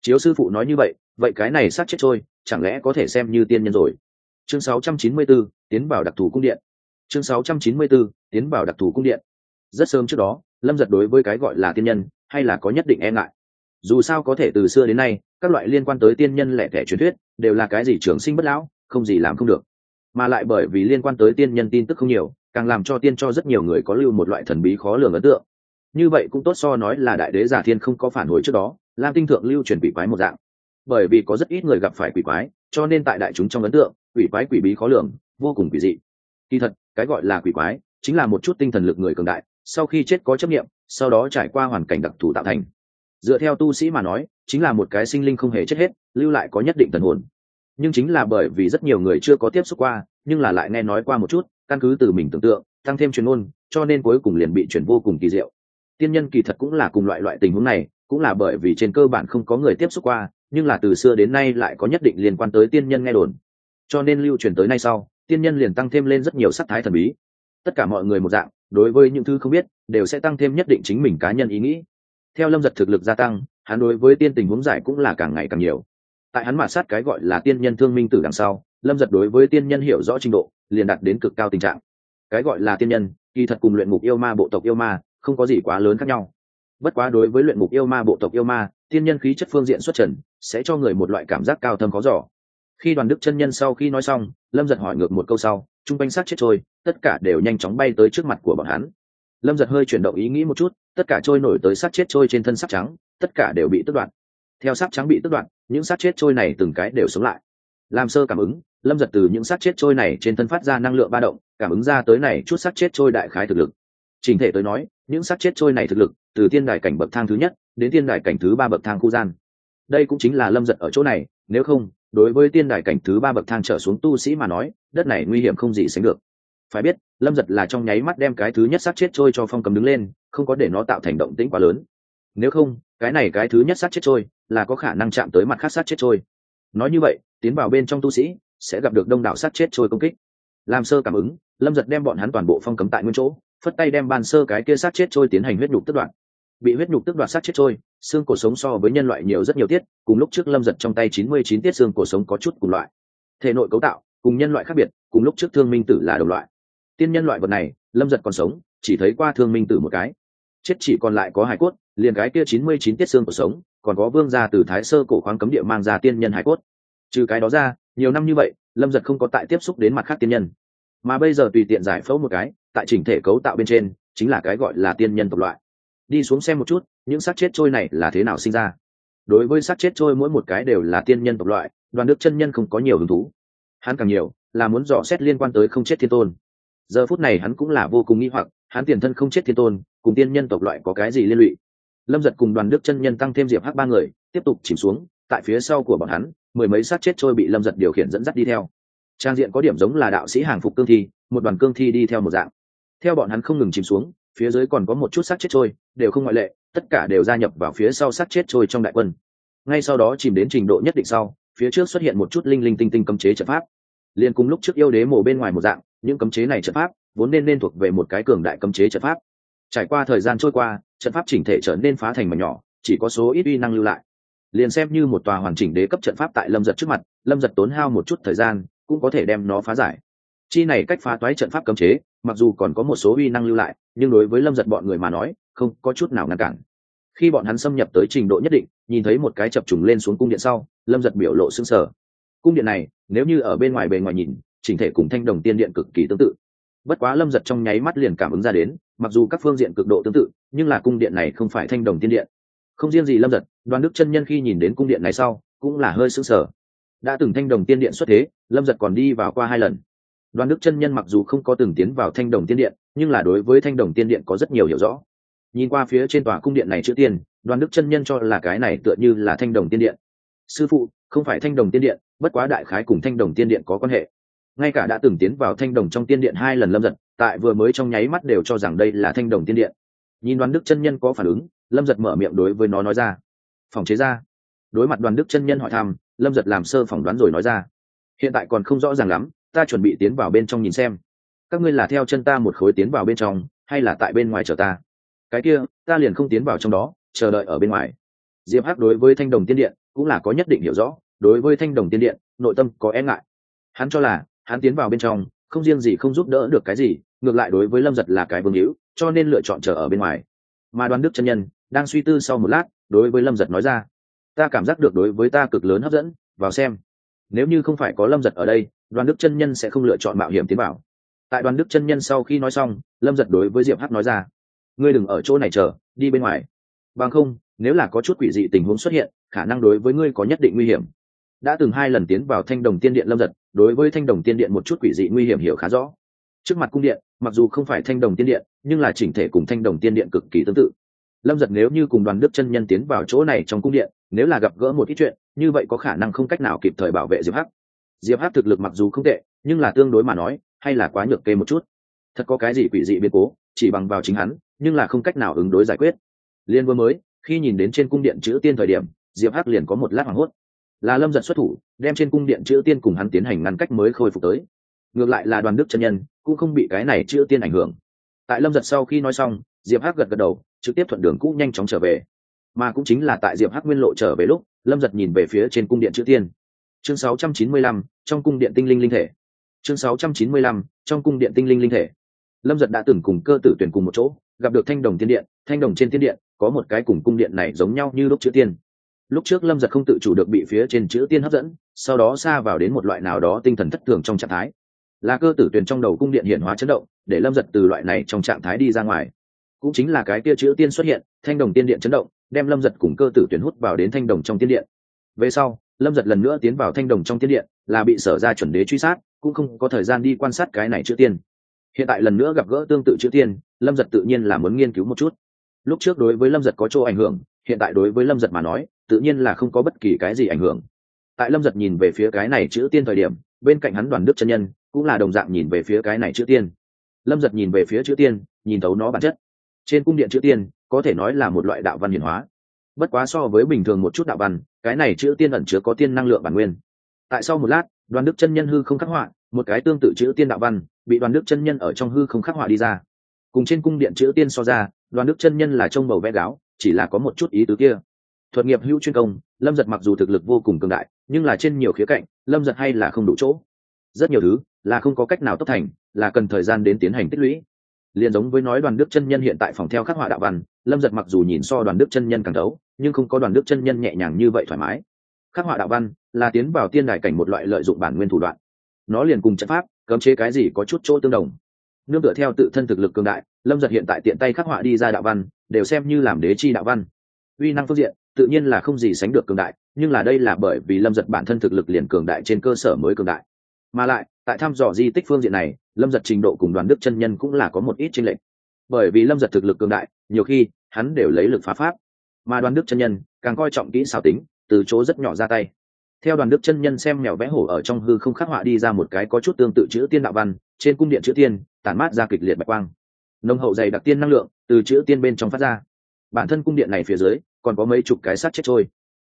Chiếu sư phụ nói như vậy vậy cái này sát chết trôi chẳng lẽ có thể xem như tiên nhân rồi? Chương 694, tiến vào đặc thù cung điện. Chương 694, tiến vào đặc thù cung điện. Rất sớm trước đó lâm giật đối với cái gọi là tiên nhân hay là có nhất định e ngại. Dù sao có thể từ xưa đến nay các loại liên quan tới tiên nhân lẻ thẻ truyền thuyết đều là cái gì trường sinh bất lão không gì làm không được. Mà lại bởi vì liên quan tới tiên nhân tin tức không nhiều càng làm cho tiên cho rất nhiều người có lưu một loại thần bí khó lường ấn tượng. Như vậy cũng tốt so nói là đại đế giả thiên không có phản hồi trước đó lam tinh thượng lưu truyền bị quái một dạng bởi vì có rất ít người gặp phải quỷ quái, cho nên tại đại chúng trong ấn tượng, quỷ quái quỷ bí khó lường, vô cùng quỷ dị. Kỳ thật, cái gọi là quỷ quái chính là một chút tinh thần lực người cường đại, sau khi chết có chấp nghiệm sau đó trải qua hoàn cảnh đặc thù tạo thành. Dựa theo tu sĩ mà nói, chính là một cái sinh linh không hề chết hết, lưu lại có nhất định thần hồn. Nhưng chính là bởi vì rất nhiều người chưa có tiếp xúc qua, nhưng là lại nghe nói qua một chút, căn cứ từ mình tưởng tượng, tăng thêm truyền ôn cho nên cuối cùng liền bị chuyển vô cùng kỳ diệu. Tiên nhân kỳ thật cũng là cùng loại loại tình huống này, cũng là bởi vì trên cơ bản không có người tiếp xúc qua nhưng là từ xưa đến nay lại có nhất định liên quan tới tiên nhân nghe đồn. Cho nên lưu truyền tới nay sau, tiên nhân liền tăng thêm lên rất nhiều sắc thái thần bí. Tất cả mọi người một dạng, đối với những thứ không biết, đều sẽ tăng thêm nhất định chính mình cá nhân ý nghĩ. Theo lâm giật thực lực gia tăng, hắn đối với tiên tình huống giải cũng là càng ngày càng nhiều. Tại hắn mạ sát cái gọi là tiên nhân thương minh tử đằng sau, lâm giật đối với tiên nhân hiểu rõ trình độ, liền đạt đến cực cao tình trạng. Cái gọi là tiên nhân, kỳ thật cùng luyện ngục yêu ma, bộ tộc yêu ma, không có gì quá lớn khác nhau. Bất quá đối với luyện ngục yêu ma, bộ tộc yêu ma tiên nhân khí chất phương diện xuất trần, sẽ cho người một loại cảm giác cao thâm khó giỏ khi đoàn đức chân nhân sau khi nói xong, lâm giật hỏi ngược một câu sau, chung quanh sát chết trôi, tất cả đều nhanh chóng bay tới trước mặt của bọn hắn. Lâm giật hơi chuyển động ý nghĩ một chút, tất cả trôi nổi tới sát chết trôi trên thân sắc trắng, tất cả đều bị tước đoạn theo sắc trắng bị tước đoạn những sát chết trôi này từng cái đều sống lại. Làm sơ cảm ứng, lâm giật từ những sát chết trôi này trên thân phát ra năng lượng ba động, cảm ứng ra tới này chút sát chết trôi đại khái thực lực. Trình thể tới nói, những sát chết trôi này thực lực, từ tiên đài cảnh bậc thang thứ nhất đến tiên đài cảnh thứ ba bậc thang khu gian. Đây cũng chính là lâm giật ở chỗ này, nếu không, đối với tiên đài cảnh thứ ba bậc thang trở xuống tu sĩ mà nói, đất này nguy hiểm không gì sánh được. Phải biết, lâm giật là trong nháy mắt đem cái thứ nhất sát chết trôi cho phong cầm đứng lên, không có để nó tạo thành động tĩnh quá lớn. Nếu không, cái này cái thứ nhất sát chết trôi, là có khả năng chạm tới mặt khác sát chết trôi. Nói như vậy, tiến vào bên trong tu sĩ, sẽ gặp được đông đảo sát chết trôi công kích. Làm sơ cảm ứng, lâm giật đem bọn hắn toàn bộ phong cấm tại nguyên chỗ, phất tay đem bàn sơ cái kia sát chết trôi tiến hành huyết nhục tất đoạn bị huyết nhục tức đoạt sát chết trôi, xương cổ sống so với nhân loại nhiều rất nhiều tiết, cùng lúc trước lâm giật trong tay chín mươi chín tiết xương cổ sống có chút cùng loại. Thể nội cấu tạo, cùng nhân loại khác biệt, cùng lúc trước thương minh tử là đồng loại. Tiên nhân loại vật này, lâm giật còn sống, chỉ thấy qua thương minh tử một cái. Chết chỉ còn lại có hải cốt, liền cái kia chín mươi chín tiết xương cổ sống, còn có vương gia từ thái sơ cổ khoáng cấm địa mang ra tiên nhân hải cốt. Trừ cái đó ra, nhiều năm như vậy, lâm giật không có tại tiếp xúc đến mặt khác tiên nhân. Mà bây giờ tùy tiện giải phẫu một cái, tại chỉnh thể cấu tạo bên trên, chính là cái gọi là tiên nhân tộc loại đi xuống xem một chút, những xác chết trôi này là thế nào sinh ra. Đối với xác chết trôi mỗi một cái đều là tiên nhân tộc loại, đoàn đức chân nhân không có nhiều hứng thú. Hắn càng nhiều, là muốn dò xét liên quan tới không chết thiên tôn. Giờ phút này hắn cũng là vô cùng nghi hoặc, hắn tiền thân không chết thiên tôn, cùng tiên nhân tộc loại có cái gì liên lụy? Lâm giật cùng đoàn đức chân nhân tăng thêm diệp hắc ba người, tiếp tục chìm xuống, tại phía sau của bọn hắn, mười mấy xác chết trôi bị lâm giật điều khiển dẫn dắt đi theo. Trang diện có điểm giống là đạo sĩ hàng phục cương thi, một đoàn cương thi đi theo một dạng. Theo bọn hắn không ngừng chìm xuống phía dưới còn có một chút xác chết trôi, đều không ngoại lệ, tất cả đều gia nhập vào phía sau xác chết trôi trong đại quân. Ngay sau đó chìm đến trình độ nhất định sau, phía trước xuất hiện một chút linh linh tinh tinh cấm chế trận pháp. Liền cùng lúc trước yêu đế mổ bên ngoài một dạng, những cấm chế này trận pháp vốn nên nên thuộc về một cái cường đại cấm chế trận pháp. Trải qua thời gian trôi qua, trận pháp chỉnh thể trở nên phá thành mà nhỏ, chỉ có số ít uy năng lưu lại. Liền xem như một tòa hoàn chỉnh đế cấp trận pháp tại lâm giật trước mặt, lâm giật tốn hao một chút thời gian, cũng có thể đem nó phá giải. Chi này cách phá toái trận pháp cấm chế mặc dù còn có một số uy năng lưu lại, nhưng đối với lâm giật bọn người mà nói, không có chút nào ngăn cản. Khi bọn hắn xâm nhập tới trình độ nhất định, nhìn thấy một cái chập trùng lên xuống cung điện sau, lâm giật biểu lộ s ư n g sở cung điện này, nếu như ở bên ngoài bề ngoài nhìn, chỉnh thể cùng thanh đồng tiên điện cực kỳ tương tự. Bất quá lâm giật trong nháy mắt liền cảm ứng ra đến, mặc dù các phương diện cực độ tương tự, nhưng là cung điện này không phải thanh đồng tiên điện. Không riêng gì lâm giật, đoàn đức chân nhân khi nhìn đến cung điện này sau, cũng là hơi s ư n g sở đã từng thanh đồng tiên điện xuất thế, lâm giật còn đi vào qua hai lần đoàn đức chân nhân mặc dù không có từng tiến vào thanh đồng tiên điện, nhưng là đối với thanh đồng tiên điện có rất nhiều hiểu rõ. Nhìn qua phía trên tòa cung điện này chữ tiên đoàn đức chân nhân cho là cái này tựa như là thanh đồng tiên điện. Sư phụ, không phải thanh đồng tiên điện, bất quá đại khái cùng thanh đồng tiên điện có quan hệ. Ngay cả đã từng tiến vào thanh đồng trong tiên điện hai lần lâm giật, tại vừa mới trong nháy mắt đều cho rằng đây là thanh đồng tiên điện. Nhìn đoàn đức chân nhân có phản ứng, lâm giật mở miệng đối với nó nói ra. Phòng chế ra. Đối mặt đoàn đức chân nhân hỏi thăm, lâm giật làm sơ phỏng đoán rồi nói ra. Hiện tại còn không rõ ràng lắm ta chuẩn bị tiến vào bên trong nhìn xem. Các ngươi là theo chân ta một khối tiến vào bên trong, hay là tại bên ngoài chờ ta? Cái kia, ta liền không tiến vào trong đó, chờ đợi ở bên ngoài. Diệp hắc đối với thanh đồng tiên điện cũng là có nhất định hiểu rõ, đối với thanh đồng tiên điện, nội tâm có e ngại. Hắn cho là, hắn tiến vào bên trong, không riêng gì không giúp đỡ được cái gì, ngược lại đối với lâm giật là cái vương hữu, cho nên lựa chọn chờ ở bên ngoài. Mà đoàn đức chân nhân, đang suy tư sau một lát, đối với lâm giật nói ra, ta cảm giác được đối với ta cực lớn hấp dẫn, vào xem. Nếu như không phải có lâm giật ở đây đoàn đức chân nhân sẽ không lựa chọn mạo hiểm tiến bảo tại đoàn đức chân nhân sau khi nói xong, lâm giật đối với diệp hắc nói ra, ngươi đừng ở chỗ này chờ, đi bên ngoài. Bằng không, nếu là có chút quỷ dị tình huống xuất hiện, khả năng đối với ngươi có nhất định nguy hiểm. Đã từng hai lần tiến vào thanh đồng tiên điện lâm giật, đối với thanh đồng tiên điện một chút quỷ dị nguy hiểm hiểu khá rõ. Trước mặt cung điện, mặc dù không phải thanh đồng tiên điện, nhưng là chỉnh thể cùng thanh đồng tiên điện cực kỳ tương tự. Lâm giật nếu như cùng đoàn đức chân nhân tiến vào chỗ này trong cung điện, nếu là gặp gỡ một ít chuyện, như vậy có khả năng không cách nào kịp thời bảo vệ diệp hắc diệp hát thực lực mặc dù không tệ, nhưng là tương đối mà nói, hay là quá nhược kê một chút. Thật có cái gì quỷ dị biến cố, chỉ bằng vào chính hắn, nhưng là không cách nào ứng đối giải quyết. Liên vừa mới, khi nhìn đến trên cung điện chữ tiên thời điểm, diệp hắc liền có một lát hoảng hốt. Là lâm giật xuất thủ, đem trên cung điện chữ tiên cùng hắn tiến hành ngăn cách mới khôi phục tới. Ngược lại là đoàn đức chân nhân, cũng không bị cái này chữ tiên ảnh hưởng. Tại lâm giật sau khi nói xong, diệp hắc gật gật đầu, trực tiếp thuận đường cũ nhanh chóng trở về. Mà cũng chính là tại diệp hắc nguyên lộ trở về lúc, lâm giật nhìn về phía trên cung điện chữ tiên chương 695, trong cung điện tinh linh linh thể. Chương 695, trong cung điện tinh linh linh thể. Lâm giật đã từng cùng cơ tử tuyển cùng một chỗ gặp được thanh đồng tiên điện. Thanh đồng trên tiên điện có một cái cùng cung điện này giống nhau như lúc chữ tiên. Lúc trước lâm giật không tự chủ được bị phía trên chữ tiên hấp dẫn sau đó xa vào đến một loại nào đó tinh thần thất thường trong trạng thái. Là cơ tử tuyển trong đầu cung điện hiển hóa chấn động để lâm giật từ loại này trong trạng thái đi ra ngoài. Cũng chính là cái kia chữ tiên xuất hiện thanh đồng tiên điện chấn động đem lâm giật cùng cơ tử tuyển hút vào đến thanh đồng trong tiên điện. Về sau lâm giật lần nữa tiến vào thanh đồng trong tiên điện, là bị sở ra chuẩn đế truy sát, cũng không có thời gian đi quan sát cái này chữ tiên. Hiện tại lần nữa gặp gỡ tương tự chữ tiên, lâm giật tự nhiên là muốn nghiên cứu một chút. Lúc trước đối với lâm giật có chỗ ảnh hưởng, hiện tại đối với lâm giật mà nói, tự nhiên là không có bất kỳ cái gì ảnh hưởng. Tại lâm giật nhìn về phía cái này chữ tiên thời điểm, bên cạnh hắn đoàn đức chân nhân, cũng là đồng dạng nhìn về phía cái này chữ tiên. Lâm giật nhìn về phía chữ tiên, nhìn thấu nó bản chất. Trên cung điện chữ tiên, có thể nói là một loại đạo văn hiển hóa bất quá so với bình thường một chút đạo văn, cái này chữ tiên ẩn chứa có tiên năng lượng bản nguyên. Tại sau một lát, đoàn đức chân nhân hư không khắc họa, một cái tương tự chữ tiên đạo văn, bị đoàn đức chân nhân ở trong hư không khắc họa đi ra. Cùng trên cung điện chữ tiên so ra, đoàn đức chân nhân là trông bầu vẽ gáo, chỉ là có một chút ý tứ kia. Thuật nghiệp hữu chuyên công, lâm giật mặc dù thực lực vô cùng cường đại, nhưng là trên nhiều khía cạnh, lâm giật hay là không đủ chỗ. Rất nhiều thứ, là không có cách nào tốc thành, là cần thời gian đến tiến hành tích lũy. Liền giống với nói đoàn đức chân nhân hiện tại phòng theo khắc họa đạo văn, lâm giật mặc dù nhìn so đoàn đức chân nhân càng đấu nhưng không có đoàn đức chân nhân nhẹ nhàng như vậy thoải mái. Khắc họa đạo văn là tiến vào tiên đài cảnh một loại lợi dụng bản nguyên thủ đoạn. Nó liền cùng trận pháp, cấm chế cái gì có chút chỗ tương đồng. Nương tựa theo tự thân thực lực cường đại, lâm giật hiện tại tiện tay khắc họa đi ra đạo văn, đều xem như làm đế chi đạo văn. Uy năng phương diện, tự nhiên là không gì sánh được cường đại, nhưng là đây là bởi vì lâm giật bản thân thực lực liền cường đại trên cơ sở mới cường đại. Mà lại, tại thăm dò di tích phương diện này, lâm giật trình độ cùng đoàn đức chân nhân cũng là có một ít tranh lệch. Bởi vì lâm giật thực lực cường đại, nhiều khi, hắn đều lấy lực phá pháp mà đoàn đức chân nhân càng coi trọng kỹ xảo tính, từ chỗ rất nhỏ ra tay. Theo đoàn đức chân nhân xem mèo vẽ hổ ở trong hư không khắc họa đi ra một cái có chút tương tự chữ tiên đạo văn, trên cung điện chữ tiên, tản mát ra kịch liệt bạch quang. Nông hậu dày đặc tiên năng lượng từ chữ tiên bên trong phát ra. Bản thân cung điện này phía dưới, còn có mấy chục cái xác chết trôi.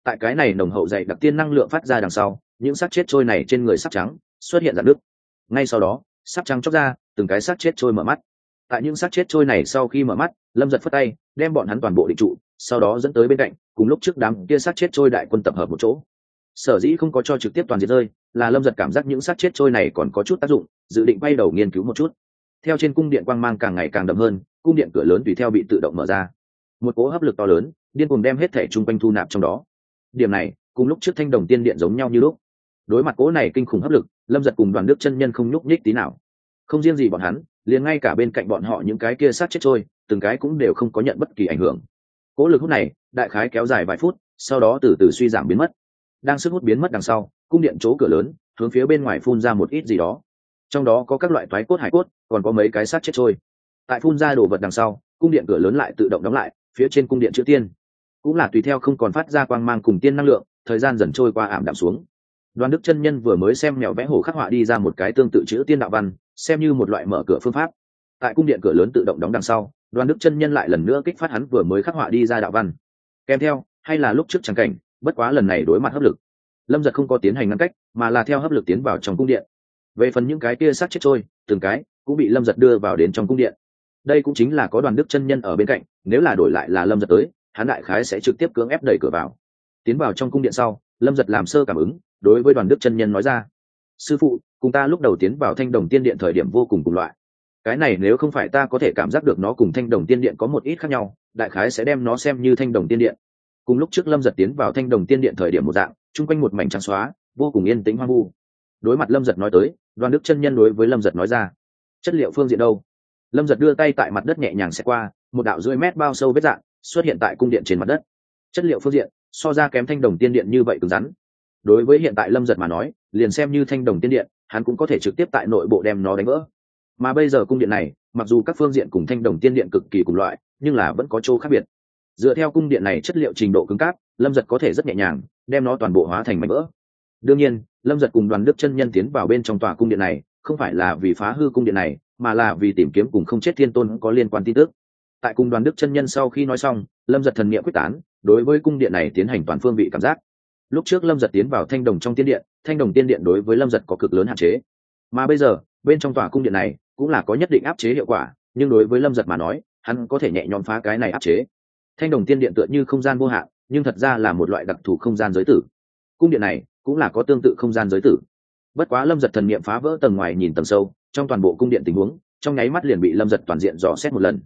Tại cái này nồng hậu dày đặc tiên năng lượng phát ra đằng sau, những xác chết trôi này trên người sắc trắng, xuất hiện dạng nước ngay sau đó sắc trắng chóc ra, từng cái xác chết trôi mở mắt. Tại những xác chết trôi này sau khi mở mắt, lâm giật phất tay đem bọn hắn toàn bộ định trụ, sau đó dẫn tới bên cạnh, cùng lúc trước đám kia sát chết trôi đại quân tập hợp một chỗ. Sở dĩ không có cho trực tiếp toàn diệt rơi, là lâm giật cảm giác những sát chết trôi này còn có chút tác dụng, dự định bay đầu nghiên cứu một chút. Theo trên cung điện quang mang càng ngày càng đậm hơn, cung điện cửa lớn tùy theo bị tự động mở ra. Một cỗ hấp lực to lớn, điên cùng đem hết thẻ chung quanh thu nạp trong đó. Điểm này, cùng lúc trước thanh đồng tiên điện giống nhau như lúc. Đối mặt cỗ này kinh khủng hấp lực, lâm giật cùng đoàn đức chân nhân không nhúc nhích tí nào. Không riêng gì bọn hắn liền ngay cả bên cạnh bọn họ những cái kia sát chết trôi, từng cái cũng đều không có nhận bất kỳ ảnh hưởng. Cỗ lực hút này, đại khái kéo dài vài phút, sau đó từ từ suy giảm biến mất. Đang sức hút biến mất đằng sau, cung điện chỗ cửa lớn, hướng phía bên ngoài phun ra một ít gì đó. Trong đó có các loại toái cốt, hải cốt, còn có mấy cái sát chết trôi. Tại phun ra đồ vật đằng sau, cung điện cửa lớn lại tự động đóng lại, phía trên cung điện chữ tiên. Cũng là tùy theo không còn phát ra quang mang cùng tiên năng lượng, thời gian dần trôi qua ảm đạm xuống. Đoàn đức chân nhân vừa mới xem mèo vẽ hổ khắc họa đi ra một cái tương tự chữ tiên đạo văn xem như một loại mở cửa phương pháp. Tại cung điện cửa lớn tự động đóng đằng sau, đoàn đức chân nhân lại lần nữa kích phát hắn vừa mới khắc họa đi ra đạo văn. Kèm theo, hay là lúc trước trắng cảnh, bất quá lần này đối mặt hấp lực. Lâm giật không có tiến hành ngăn cách, mà là theo hấp lực tiến vào trong cung điện. Về phần những cái kia sát chết trôi, từng cái cũng bị lâm giật đưa vào đến trong cung điện. Đây cũng chính là có đoàn đức chân nhân ở bên cạnh, nếu là đổi lại là lâm giật tới, hắn đại khái sẽ trực tiếp cưỡng ép đẩy cửa vào. Tiến vào trong cung điện sau, lâm giật làm sơ cảm ứng, đối với đoàn đức chân nhân nói ra, sư phụ cùng ta lúc đầu tiến vào thanh đồng tiên điện thời điểm vô cùng cùng loại. Cái này nếu không phải ta có thể cảm giác được nó cùng thanh đồng tiên điện có một ít khác nhau, đại khái sẽ đem nó xem như thanh đồng tiên điện. Cùng lúc trước lâm giật tiến vào thanh đồng tiên điện thời điểm một dạng, chung quanh một mảnh trắng xóa, vô cùng yên tĩnh hoang vu. Đối mặt lâm giật nói tới, đoàn đức chân nhân đối với lâm giật nói ra, chất liệu phương diện đâu? Lâm giật đưa tay tại mặt đất nhẹ nhàng xẹt qua, một đạo rưỡi mét bao sâu vết dạng xuất hiện tại cung điện trên mặt đất. Chất liệu phương diện, so ra kém thanh đồng tiên điện như vậy cứng rắn. Đối với hiện tại lâm giật mà nói, liền xem như thanh đồng tiên điện hắn cũng có thể trực tiếp tại nội bộ đem nó đánh vỡ. Mà bây giờ cung điện này, mặc dù các phương diện cùng thanh đồng tiên điện cực kỳ cùng loại, nhưng là vẫn có chỗ khác biệt. Dựa theo cung điện này chất liệu trình độ cứng cáp, lâm giật có thể rất nhẹ nhàng, đem nó toàn bộ hóa thành mảnh vỡ. Đương nhiên, lâm giật cùng đoàn đức chân nhân tiến vào bên trong tòa cung điện này, không phải là vì phá hư cung điện này, mà là vì tìm kiếm cùng không chết thiên tôn có liên quan tin tức. Tại cung đoàn đức chân nhân sau khi nói xong, lâm giật thần n i ệ m quyết tán, đối với cung điện này tiến hành toàn phương vị cảm giác. Lúc trước lâm giật tiến vào thanh đồng trong tiên điện thanh đồng tiên điện đối với lâm giật có cực lớn hạn chế. Mà bây giờ, bên trong tòa cung điện này cũng là có nhất định áp chế hiệu quả, nhưng đối với lâm giật mà nói, hắn có thể nhẹ nhõm phá cái này áp chế. Thanh đồng tiên điện tựa như không gian vô hạn, nhưng thật ra là một loại đặc thù không gian giới tử. Cung điện này cũng là có tương tự không gian giới tử. Bất quá lâm giật thần niệm phá vỡ tầng ngoài nhìn tầng sâu, trong toàn bộ cung điện tình huống, trong nháy mắt liền bị lâm giật toàn diện dò xét một lần.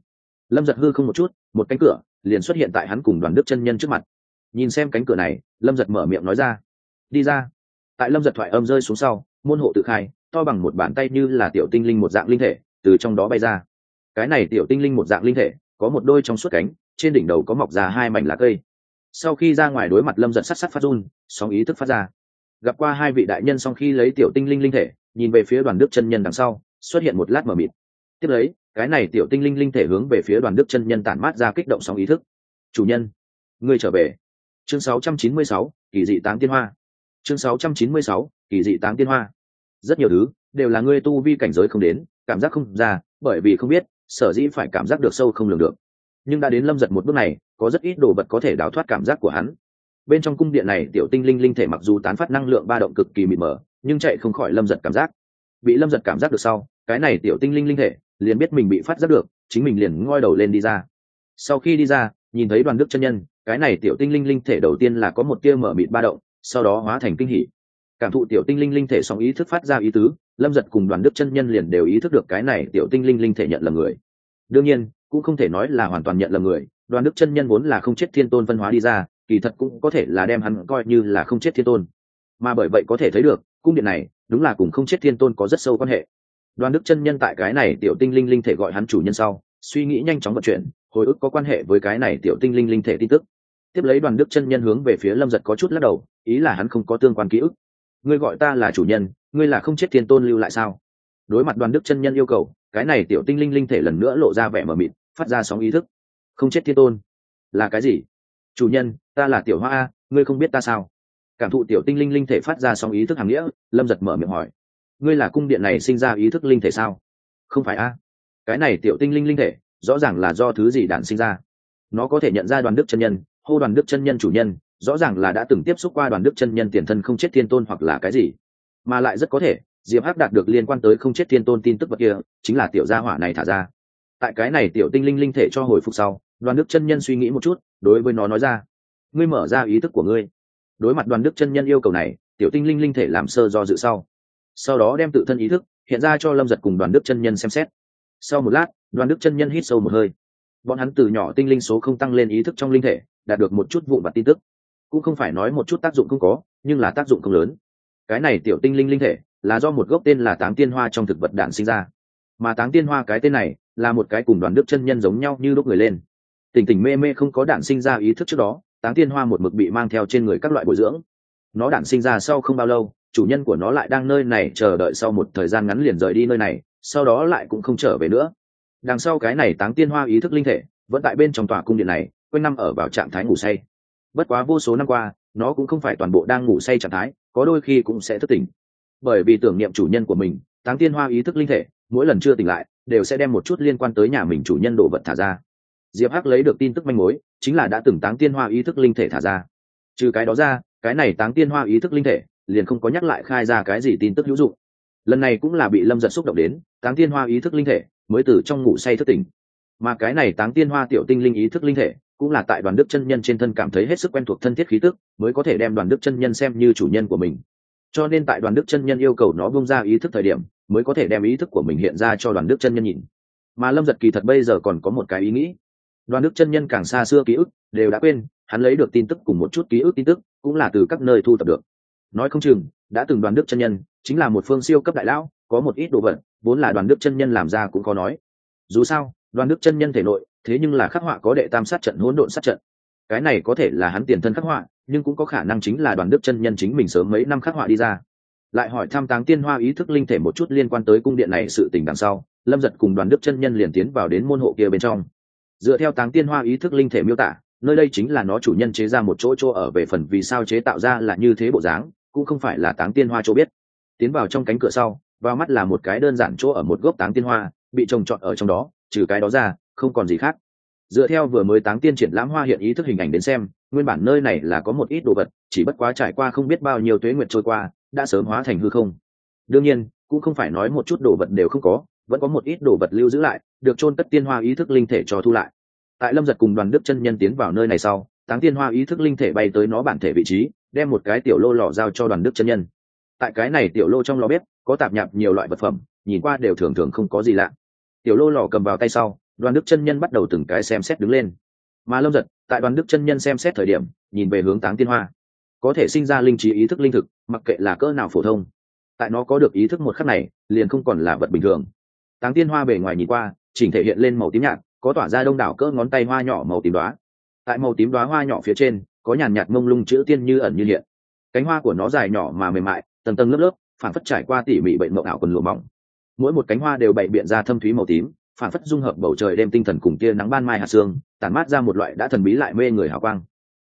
Lâm giật hư không một chút, một cánh cửa liền xuất hiện tại hắn cùng đoàn đức chân nhân trước mặt. Nhìn xem cánh cửa này, lâm giật mở miệng nói ra. Đi ra tại lâm giật thoại âm rơi xuống sau môn hộ tự khai to bằng một bàn tay như là tiểu tinh linh một dạng linh thể từ trong đó bay ra. Cái này tiểu tinh linh một dạng linh thể có một đôi trong suốt cánh trên đỉnh đầu có mọc ra hai mảnh lá cây. Sau khi ra ngoài đối mặt lâm giật sắt sắt phát run sóng ý thức phát ra. Gặp qua hai vị đại nhân sau khi lấy tiểu tinh linh linh thể nhìn về phía đoàn đức chân nhân đằng sau xuất hiện một lát mờ mịt. Tiếp lấy cái này tiểu tinh linh linh thể hướng về phía đoàn đức chân nhân tản mát ra kích động sóng ý thức. Chủ nhân ngươi trở về. Chương 696, kỳ dị táng tiên hoa chương 696, kỳ dị táng tiên hoa. Rất nhiều thứ đều là ngươi tu vi cảnh giới không đến cảm giác không ra bởi vì không biết sở dĩ phải cảm giác được sâu không lường được. Nhưng đã đến lâm giật một bước này có rất ít đồ vật có thể đào thoát cảm giác của hắn. Bên trong cung điện này tiểu tinh linh linh thể mặc dù tán phát năng lượng ba động cực kỳ mịt mờ nhưng chạy không khỏi lâm giật cảm giác. Bị lâm giật cảm giác được sau cái này tiểu tinh linh linh thể liền biết mình bị phát giác được chính mình liền ngoi đầu lên đi ra. Sau khi đi ra nhìn thấy đoàn đức chân nhân cái này tiểu tinh linh linh thể đầu tiên là có một tia mở mịt ba động sau đó hóa thành kinh hỉ. Cảm thụ tiểu tinh linh linh thể song ý thức phát ra ý tứ, lâm giật cùng đoàn đức chân nhân liền đều ý thức được cái này tiểu tinh linh linh thể nhận là người. Đương nhiên, cũng không thể nói là hoàn toàn nhận là người, đoàn đức chân nhân vốn là không chết thiên tôn phân hóa đi ra, kỳ thật cũng có thể là đem hắn coi như là không chết thiên tôn. Mà bởi vậy có thể thấy được, cung điện này, đúng là cùng không chết thiên tôn có rất sâu quan hệ. Đoàn đức chân nhân tại cái này tiểu tinh linh linh thể gọi hắn chủ nhân sau, suy nghĩ nhanh chóng vận chuyển, hồi ức có quan hệ với cái này tiểu tinh linh linh thể tin tức tiếp lấy đoàn đức chân nhân hướng về phía lâm giật có chút lắc đầu, ý là hắn không có tương quan ký ức. Ngươi gọi ta là chủ nhân, ngươi là không chết thiên tôn lưu lại sao? Đối mặt đoàn đức chân nhân yêu cầu, cái này tiểu tinh linh linh thể lần nữa lộ ra vẻ mờ mịt, phát ra sóng ý thức. Không chết thiên tôn, là cái gì? Chủ nhân, ta là tiểu hoa a, ngươi không biết ta sao? Cảm thụ tiểu tinh linh linh thể phát ra sóng ý thức hàng nghĩa, lâm giật mở miệng hỏi. Ngươi là cung điện này sinh ra ý thức linh thể sao? Không phải a. Cái này tiểu tinh linh linh thể, rõ ràng là do thứ gì đản sinh ra? Nó có thể nhận ra đoàn đức chân nhân hô đoàn đức chân nhân chủ nhân, rõ ràng là đã từng tiếp xúc qua đoàn đức chân nhân tiền thân không chết thiên tôn hoặc là cái gì. Mà lại rất có thể, diệp hắc đạt được liên quan tới không chết thiên tôn tin tức vật kia, chính là tiểu gia hỏa này thả ra. Tại cái này tiểu tinh linh linh thể cho hồi phục sau, đoàn đức chân nhân suy nghĩ một chút, đối với nó nói ra, ngươi mở ra ý thức của ngươi. Đối mặt đoàn đức chân nhân yêu cầu này, tiểu tinh linh linh thể làm sơ do dự sau. Sau đó đem tự thân ý thức, hiện ra cho lâm giật cùng đoàn đức chân nhân xem xét. Sau một lát, đoàn đức chân nhân hít sâu một hơi. Bọn hắn từ nhỏ tinh linh số không tăng lên ý thức trong linh thể đạt được một chút vụn vặt tin tức. Cũng không phải nói một chút tác dụng không có, nhưng là tác dụng không lớn. Cái này tiểu tinh linh linh thể là do một gốc tên là táng tiên hoa trong thực vật đạn sinh ra. Mà táng tiên hoa cái tên này là một cái cùng đoàn đức chân nhân giống nhau như lúc người lên. Tỉnh tỉnh mê mê không có đạn sinh ra ý thức trước đó, táng tiên hoa một mực bị mang theo trên người các loại bồi dưỡng. Nó đạn sinh ra sau không bao lâu, chủ nhân của nó lại đang nơi này chờ đợi sau một thời gian ngắn liền rời đi nơi này, sau đó lại cũng không trở về nữa. Đằng sau cái này táng tiên hoa ý thức linh thể vẫn tại bên trong tòa cung điện này quanh năm ở vào trạng thái ngủ say. Bất quá vô số năm qua, nó cũng không phải toàn bộ đang ngủ say trạng thái, có đôi khi cũng sẽ thức tỉnh. Bởi vì tưởng niệm chủ nhân của mình, táng tiên hoa ý thức linh thể, mỗi lần chưa tỉnh lại, đều sẽ đem một chút liên quan tới nhà mình chủ nhân đồ vật thả ra. Diệp hắc lấy được tin tức manh mối, chính là đã từng táng tiên hoa ý thức linh thể thả ra. Trừ cái đó ra, cái này táng tiên hoa ý thức linh thể, liền không có nhắc lại khai ra cái gì tin tức hữu dụng. Lần này cũng là bị lâm giật xúc động đến, táng tiên hoa ý thức linh thể mới từ trong ngủ say thức tỉnh. Mà cái này táng tiên hoa tiểu tinh linh ý thức linh thể cũng là tại đoàn đức chân nhân trên thân cảm thấy hết sức quen thuộc thân thiết khí tức, mới có thể đem đoàn đức chân nhân xem như chủ nhân của mình. Cho nên tại đoàn đức chân nhân yêu cầu nó bung ra ý thức thời điểm, mới có thể đem ý thức của mình hiện ra cho đoàn đức chân nhân nhìn. Mà lâm giật kỳ thật bây giờ còn có một cái ý nghĩ. Đoàn đức chân nhân càng xa xưa ký ức đều đã quên, hắn lấy được tin tức cùng một chút ký ức tin tức cũng là từ các nơi thu thập được. Nói không chừng, đã từng đoàn đức chân nhân chính là một phương siêu cấp đại lão, có một ít đồ vật, vốn là đoàn đức chân nhân làm ra cũng có nói. Dù sao đoàn đức chân nhân thể nội, thế nhưng là khắc họa có đệ tam sát trận, hỗn độn sát trận. Cái này có thể là hắn tiền thân khắc họa, nhưng cũng có khả năng chính là đoàn đức chân nhân chính mình sớm mấy năm khắc họa đi ra. Lại hỏi thăm táng tiên hoa ý thức linh thể một chút liên quan tới cung điện này sự tình đằng sau, lâm giật cùng đoàn đức chân nhân liền tiến vào đến môn hộ kia bên trong. Dựa theo táng tiên hoa ý thức linh thể miêu tả, nơi đây chính là nó chủ nhân chế ra một chỗ chỗ ở về phần vì sao chế tạo ra là như thế bộ dáng, cũng không phải là táng tiên hoa chỗ biết. Tiến vào trong cánh cửa sau, vào mắt là một cái đơn giản chỗ ở một gốc táng tiên hoa, bị trồng trọt ở trong đó trừ cái đó ra, không còn gì khác. Dựa theo vừa mới táng tiên triển lãm hoa hiện ý thức hình ảnh đến xem, nguyên bản nơi này là có một ít đồ vật, chỉ bất quá trải qua không biết bao nhiêu tuế nguyệt trôi qua, đã sớm hóa thành hư không. Đương nhiên, cũng không phải nói một chút đồ vật đều không có, vẫn có một ít đồ vật lưu giữ lại, được chôn cất tiên hoa ý thức linh thể cho thu lại. Tại lâm giật cùng đoàn đức chân nhân tiến vào nơi này sau, táng tiên hoa ý thức linh thể bay tới nó bản thể vị trí, đem một cái tiểu lô lò giao cho đoàn đức chân nhân. Tại cái này tiểu lô trong lò bếp, có tạp nhạp nhiều loại vật phẩm, nhìn qua đều thường thường không có gì lạ tiểu lô lò cầm vào tay sau, đoàn đức chân nhân bắt đầu từng cái xem xét đứng lên. Mà lâm giật tại đoàn đức chân nhân xem xét thời điểm, nhìn về hướng táng tiên hoa. Có thể sinh ra linh trí, ý thức linh thực, mặc kệ là cỡ nào phổ thông, tại nó có được ý thức một khắc này, liền không còn là vật bình thường. Táng tiên hoa bề ngoài nhìn qua, chỉnh thể hiện lên màu tím nhạt, có tỏa ra đông đảo cỡ ngón tay hoa nhỏ màu tím đoá tại màu tím đoá hoa nhỏ phía trên, có nhàn nhạt mông lung chữ tiên như ẩn như hiện. Cánh hoa của nó dài nhỏ mà mềm mại, tầng tầng lớp lớp phản phất trải qua tỉ mỉ bệnh mộng ảo quần lụa mỏng mỗi một cánh hoa đều bày biện ra thâm thúy màu tím, phản phất dung hợp bầu trời đêm tinh thần cùng tia nắng ban mai hạt xương, tản mát ra một loại đã thần bí lại mê người hào quang.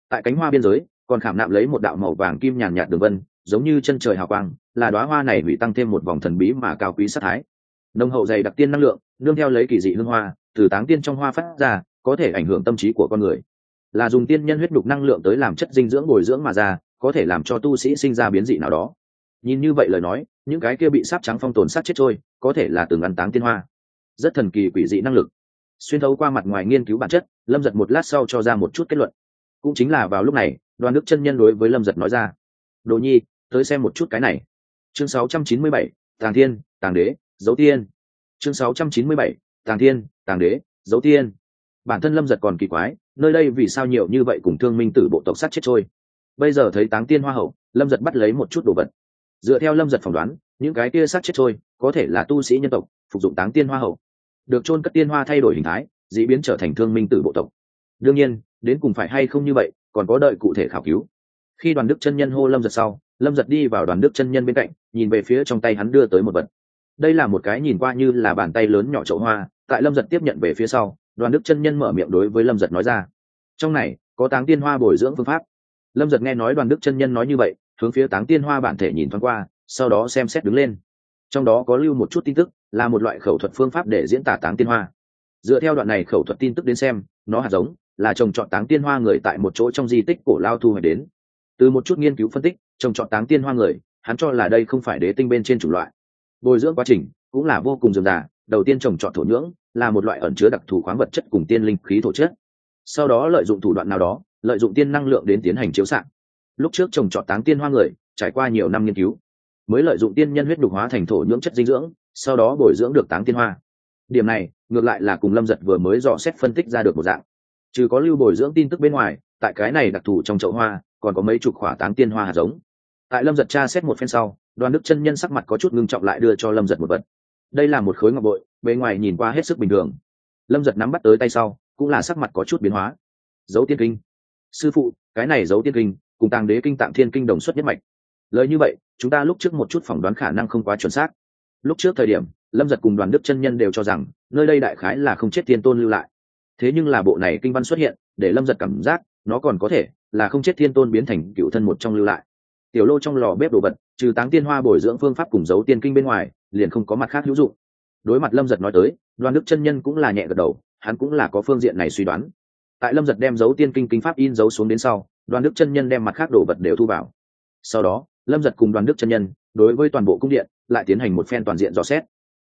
Tại cánh hoa biên giới, còn khảm nạm lấy một đạo màu vàng kim nhàn nhạt đường vân, giống như chân trời hào quang, là đoá hoa này hủy tăng thêm một vòng thần bí mà cao quý sát thái. Nông hậu dày đặc tiên năng lượng, nương theo lấy kỳ dị hương hoa, từ táng tiên trong hoa phát ra, có thể ảnh hưởng tâm trí của con người. Là dùng tiên nhân huyết đục năng lượng tới làm chất dinh dưỡng bồi dưỡng mà ra, có thể làm cho tu sĩ sinh ra biến dị nào đó. Nhìn như vậy lời nói những cái kia bị sáp trắng phong tồn sát chết trôi có thể là từng ăn táng tiên hoa. Rất thần kỳ quỷ dị năng lực. Xuyên thấu qua mặt ngoài nghiên cứu bản chất lâm giật một lát sau cho ra một chút kết luận. Cũng chính là vào lúc này đoàn đức chân nhân đối với lâm giật nói ra. Đồ nhi tới xem một chút cái này. Chương 697, tàng thiên tàng đế dấu tiên. Chương 697, tàng thiên tàng đế dấu tiên. Bản thân lâm giật còn kỳ quái nơi đây vì sao nhiều như vậy cùng thương minh tử bộ tộc sát chết trôi? Bây giờ thấy táng tiên hoa hậu lâm giật bắt lấy một chút đồ vật dựa theo lâm giật phỏng đoán, những cái kia sát chết trôi có thể là tu sĩ nhân tộc, phục dụng táng tiên hoa hậu. Được chôn cất tiên hoa thay đổi hình thái d ị biến trở thành thương minh tử bộ tộc. Đương nhiên, đến cùng phải hay không như vậy, còn có đợi cụ thể khảo cứu. Khi đoàn đức chân nhân hô lâm giật sau, lâm giật đi vào đoàn đức chân nhân bên cạnh, nhìn về phía trong tay hắn đưa tới một vật. Đây là một cái nhìn qua như là bàn tay lớn nhỏ chậu hoa, tại lâm giật tiếp nhận về phía sau, đoàn đức chân nhân mở miệng đối với lâm giật nói ra. Trong này, có táng tiên hoa bồi dưỡng phương pháp. Lâm giật nghe nói đoàn đức chân nhân nói như vậy hướng phía táng tiên hoa bản thể nhìn thoáng qua, sau đó xem xét đứng lên. Trong đó có lưu một chút tin tức, là một loại khẩu thuật phương pháp để diễn tả táng tiên hoa. Dựa theo đoạn này khẩu thuật tin tức đến xem, nó hạt giống là trồng trọt táng tiên hoa người tại một chỗ trong di tích cổ lao thu hoạch đến. Từ một chút nghiên cứu phân tích, trồng trọt táng tiên hoa người, hắn cho là đây không phải đế tinh bên trên chủng loại. Bồi dưỡng quá trình cũng là vô cùng dườm già, đầu tiên trồng trọt thổ nhưỡng là một loại ẩn chứa đặc thù khoáng vật chất cùng tiên linh khí thổ chất. Sau đó lợi dụng thủ đoạn nào đó, lợi dụng tiên năng lượng đến tiến hành chiếu s lúc trước trồng trọt táng tiên hoa người, trải qua nhiều năm nghiên cứu, mới lợi dụng tiên nhân huyết đục hóa thành thổ nhưỡng chất dinh dưỡng, sau đó bồi dưỡng được táng tiên hoa. Điểm này, ngược lại là cùng lâm giật vừa mới dò xét phân tích ra được một dạng. Trừ có lưu bồi dưỡng tin tức bên ngoài, tại cái này đặc thù trong chậu hoa, còn có mấy chục khỏa táng tiên hoa hạt giống. Tại lâm giật tra xét một phen sau, đoàn đức chân nhân sắc mặt có chút ngưng trọng lại đưa cho lâm giật một vật. Đây là một khối ngọc bội, bề ngoài nhìn qua hết sức bình thường. Lâm giật nắm bắt tới tay sau, cũng là sắc mặt có chút biến hóa. Dấu tiên kinh. Sư phụ, cái này dấu tiên kinh cùng tàng đế kinh tạng thiên kinh đồng xuất nhất mạch. Lời như vậy, chúng ta lúc trước một chút phỏng đoán khả năng không quá chuẩn xác. Lúc trước thời điểm, lâm giật cùng đoàn đức chân nhân đều cho rằng, nơi đây đại khái là không chết thiên tôn lưu lại. Thế nhưng là bộ này kinh văn xuất hiện, để lâm giật cảm giác, nó còn có thể là không chết thiên tôn biến thành cựu thân một trong lưu lại. Tiểu lô trong lò bếp đồ vật, trừ táng tiên hoa bồi dưỡng phương pháp cùng giấu tiên kinh bên ngoài, liền không có mặt khác hữu dụng. Đối mặt lâm giật nói tới, đoàn đức chân nhân cũng là nhẹ gật đầu, hắn cũng là có phương diện này suy đoán. Tại lâm giật đem dấu tiên kinh kinh pháp in dấu xuống đến sau đoàn đức chân nhân đem mặt khác đồ vật đều thu vào. Sau đó, lâm giật cùng đoàn đức chân nhân, đối với toàn bộ cung điện, lại tiến hành một phen toàn diện dò xét.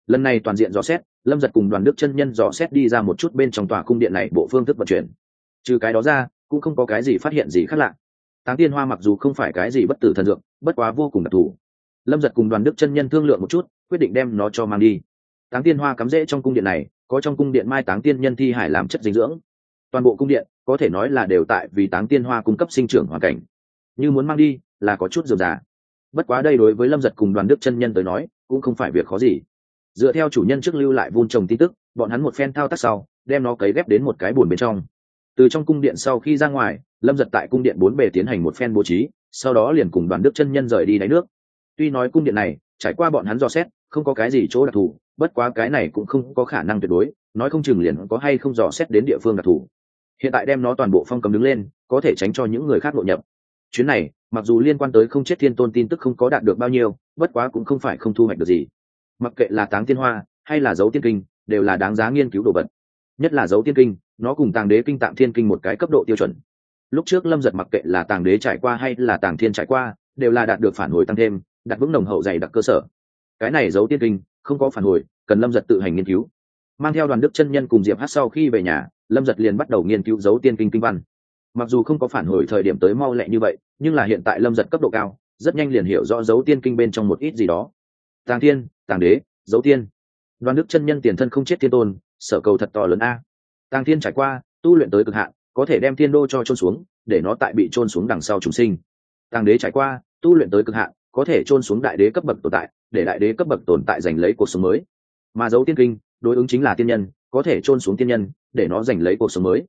Lần này toàn diện dò xét, lâm giật cùng đoàn đức chân nhân dò xét đi ra một chút bên trong tòa cung điện này bộ phương thức vận chuyển. Trừ cái đó ra, cũng không có cái gì phát hiện gì khác lạ. Táng tiên hoa mặc dù không phải cái gì bất tử thần dược, bất quá vô cùng đặc thù. Lâm giật cùng đoàn đức chân nhân thương lượng một chút, quyết định đem nó cho mang đi. Táng tiên hoa cắm rễ trong cung điện này, có trong cung điện mai táng tiên nhân thi hải làm chất dinh dưỡng. Toàn bộ cung điện có thể nói là đều tại vì táng tiên hoa cung cấp sinh trưởng hoàn cảnh. Như muốn mang đi, là có chút dườm già. Bất quá đây đối với lâm giật cùng đoàn đức chân nhân tới nói, cũng không phải việc khó gì. Dựa theo chủ nhân trước lưu lại vun trồng tin tức, bọn hắn một phen thao tác sau, đem nó cấy ghép đến một cái bùn bên trong. Từ trong cung điện sau khi ra ngoài, lâm giật tại cung điện bốn bề tiến hành một phen bố trí, sau đó liền cùng đoàn đức chân nhân rời đi đáy nước. Tuy nói cung điện này, trải qua bọn hắn dò xét, không có cái gì chỗ đặc thù, bất quá cái này cũng không có khả năng tuyệt đối, nói không chừng liền có hay không dò xét đến địa phương đặc thù hiện tại đem nó toàn bộ phong cầm đứng lên, có thể tránh cho những người khác nội nhập. Chuyến này, mặc dù liên quan tới không chết thiên tôn tin tức không có đạt được bao nhiêu, bất quá cũng không phải không thu hoạch được gì. Mặc kệ là táng tiên hoa, hay là dấu tiên kinh, đều là đáng giá nghiên cứu đồ vật. Nhất là dấu tiên kinh, nó cùng tàng đế kinh tạm thiên kinh một cái cấp độ tiêu chuẩn. Lúc trước lâm giật mặc kệ là tàng đế trải qua hay là tàng thiên trải qua, đều là đạt được phản hồi tăng thêm, đặt vững nồng hậu dày đặc cơ sở. Cái này dấu tiên kinh, không có phản hồi, cần lâm giật tự hành nghiên cứu mang theo đoàn đức chân nhân cùng diệp hát sau khi về nhà, lâm giật liền bắt đầu nghiên cứu dấu tiên kinh kinh văn. Mặc dù không có phản hồi thời điểm tới mau lẹ như vậy, nhưng là hiện tại lâm giật cấp độ cao, rất nhanh liền hiểu rõ dấu tiên kinh bên trong một ít gì đó. Tàng thiên, tàng đế, dấu tiên. Đoàn đức chân nhân tiền thân không chết thiên tôn, sở cầu thật to lớn a. Tàng thiên trải qua, tu luyện tới cực hạn, có thể đem thiên đô cho trôn xuống, để nó tại bị trôn xuống đằng sau chúng sinh. Tàng đế trải qua, tu luyện tới cực hạn, có thể trôn xuống đại đế cấp bậc tồn tại, để đại đế cấp bậc tồn tại giành lấy cuộc sống mới. Mà dấu tiên kinh đối ứng chính là tiên nhân, có thể chôn xuống tiên nhân, để nó giành lấy cuộc sống mới.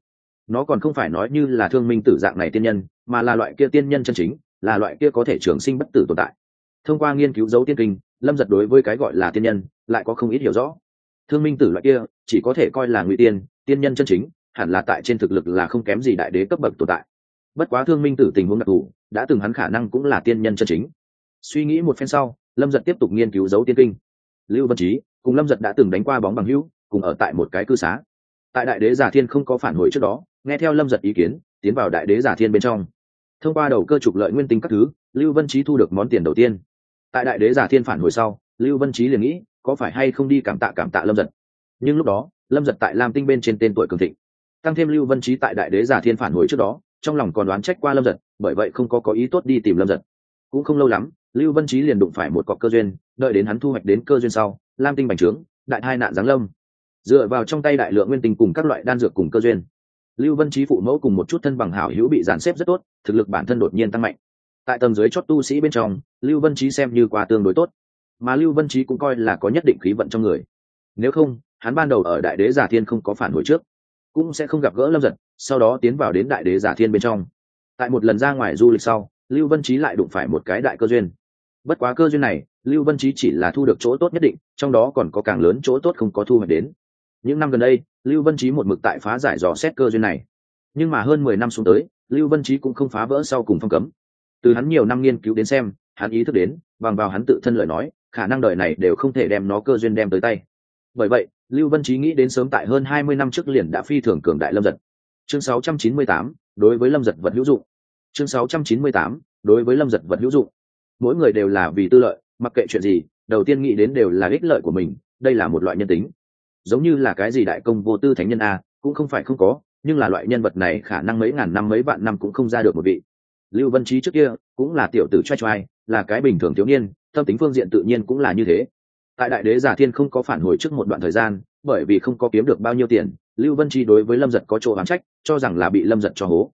Nó còn không phải nói như là thương minh tử dạng này tiên nhân, mà là loại kia tiên nhân chân chính, là loại kia có thể trường sinh bất tử tồn tại. Thông qua nghiên cứu dấu tiên kinh, lâm giật đối với cái gọi là tiên nhân, lại có không ít hiểu rõ. Thương minh tử loại kia, chỉ có thể coi là ngụy tiên tiên nhân chân chính, hẳn là tại trên thực lực là không kém gì đại đế cấp bậc tồn tại. Bất quá thương minh tử tình huống đặc thù, đã từng hắn khả năng cũng là tiên nhân chân chính. Suy nghĩ một phen sau, lâm giật tiếp tục nghiên cứu dấu tiên kinh. Lưu văn trí cùng lâm giật đã từng đánh qua bóng bằng hữu, cùng ở tại một cái cư xá. Tại đại đế giả thiên không có phản hồi trước đó, nghe theo lâm giật ý kiến, tiến vào đại đế giả thiên bên trong. Thông qua đầu cơ trục lợi nguyên tinh các thứ, lưu vân trí thu được món tiền đầu tiên. Tại đại đế giả thiên phản hồi sau, lưu vân trí liền nghĩ, có phải hay không đi cảm tạ cảm tạ lâm giật. Nhưng lúc đó, lâm giật tại lam tinh bên trên tên tuổi cường thịnh. Tăng thêm lưu vân trí tại đại đế giả thiên phản hồi trước đó, trong lòng còn đoán trách qua lâm giật, bởi vậy không có có ý tốt đi tìm lâm giật. Cũng không lâu lắm lưu văn trí liền đụng phải một cọc cơ duyên, đợi đến hắn thu hoạch đến cơ duyên sau, lam tinh bành trướng, đại hai nạn giáng lâm. Dựa vào trong tay đại lượng nguyên tinh cùng các loại đan dược cùng cơ duyên, lưu văn trí phụ mẫu cùng một chút thân bằng hảo hữu bị dàn xếp rất tốt, thực lực bản thân đột nhiên tăng mạnh. Tại tầng dưới chót tu sĩ bên trong, lưu văn trí xem như qua tương đối tốt, mà lưu văn trí cũng coi là có nhất định khí vận trong người. Nếu không, hắn ban đầu ở đại đế giả thiên không có phản hồi trước, cũng sẽ không gặp gỡ lâm giật, sau đó tiến vào đến đại đế giả thiên bên trong. Tại một lần ra ngoài du lịch sau, lưu văn trí lại đụng phải một cái đại cơ duyên bất quá cơ duyên này lưu Vân trí chỉ là thu được chỗ tốt nhất định trong đó còn có càng lớn chỗ tốt không có thu hoạch đến. Những năm gần đây lưu Vân trí một mực tại phá giải dò xét cơ duyên này. Nhưng mà hơn mười năm xuống tới lưu Vân trí cũng không phá vỡ sau cùng phong cấm. Từ hắn nhiều năm nghiên cứu đến xem hắn ý thức đến bằng vào hắn tự thân lời nói khả năng đời này đều không thể đem nó cơ duyên đem tới tay. Bởi vậy lưu Vân trí nghĩ đến sớm tại hơn hai mươi năm trước liền đã phi thường cường đại lâm giật. Chương 698, đối với lâm giật vật hữu dụng. Chương 698, đối với lâm giật vật hữu dụng mỗi người đều là vì tư lợi, mặc kệ chuyện gì, đầu tiên nghĩ đến đều là ích lợi của mình, đây là một loại nhân tính. Giống như là cái gì đại công vô tư thánh nhân a, cũng không phải không có, nhưng là loại nhân vật này khả năng mấy ngàn năm, mấy vạn năm cũng không ra được một vị. Lưu văn trí trước kia cũng là tiểu tử trai trai, là cái bình thường thiếu niên, tâm tính phương diện tự nhiên cũng là như thế. Tại đại đế giả thiên không có phản hồi trước một đoạn thời gian, bởi vì không có kiếm được bao nhiêu tiền, lưu Văn chi đối với lâm giật có chỗ oán trách, cho rằng là bị lâm giật cho hố.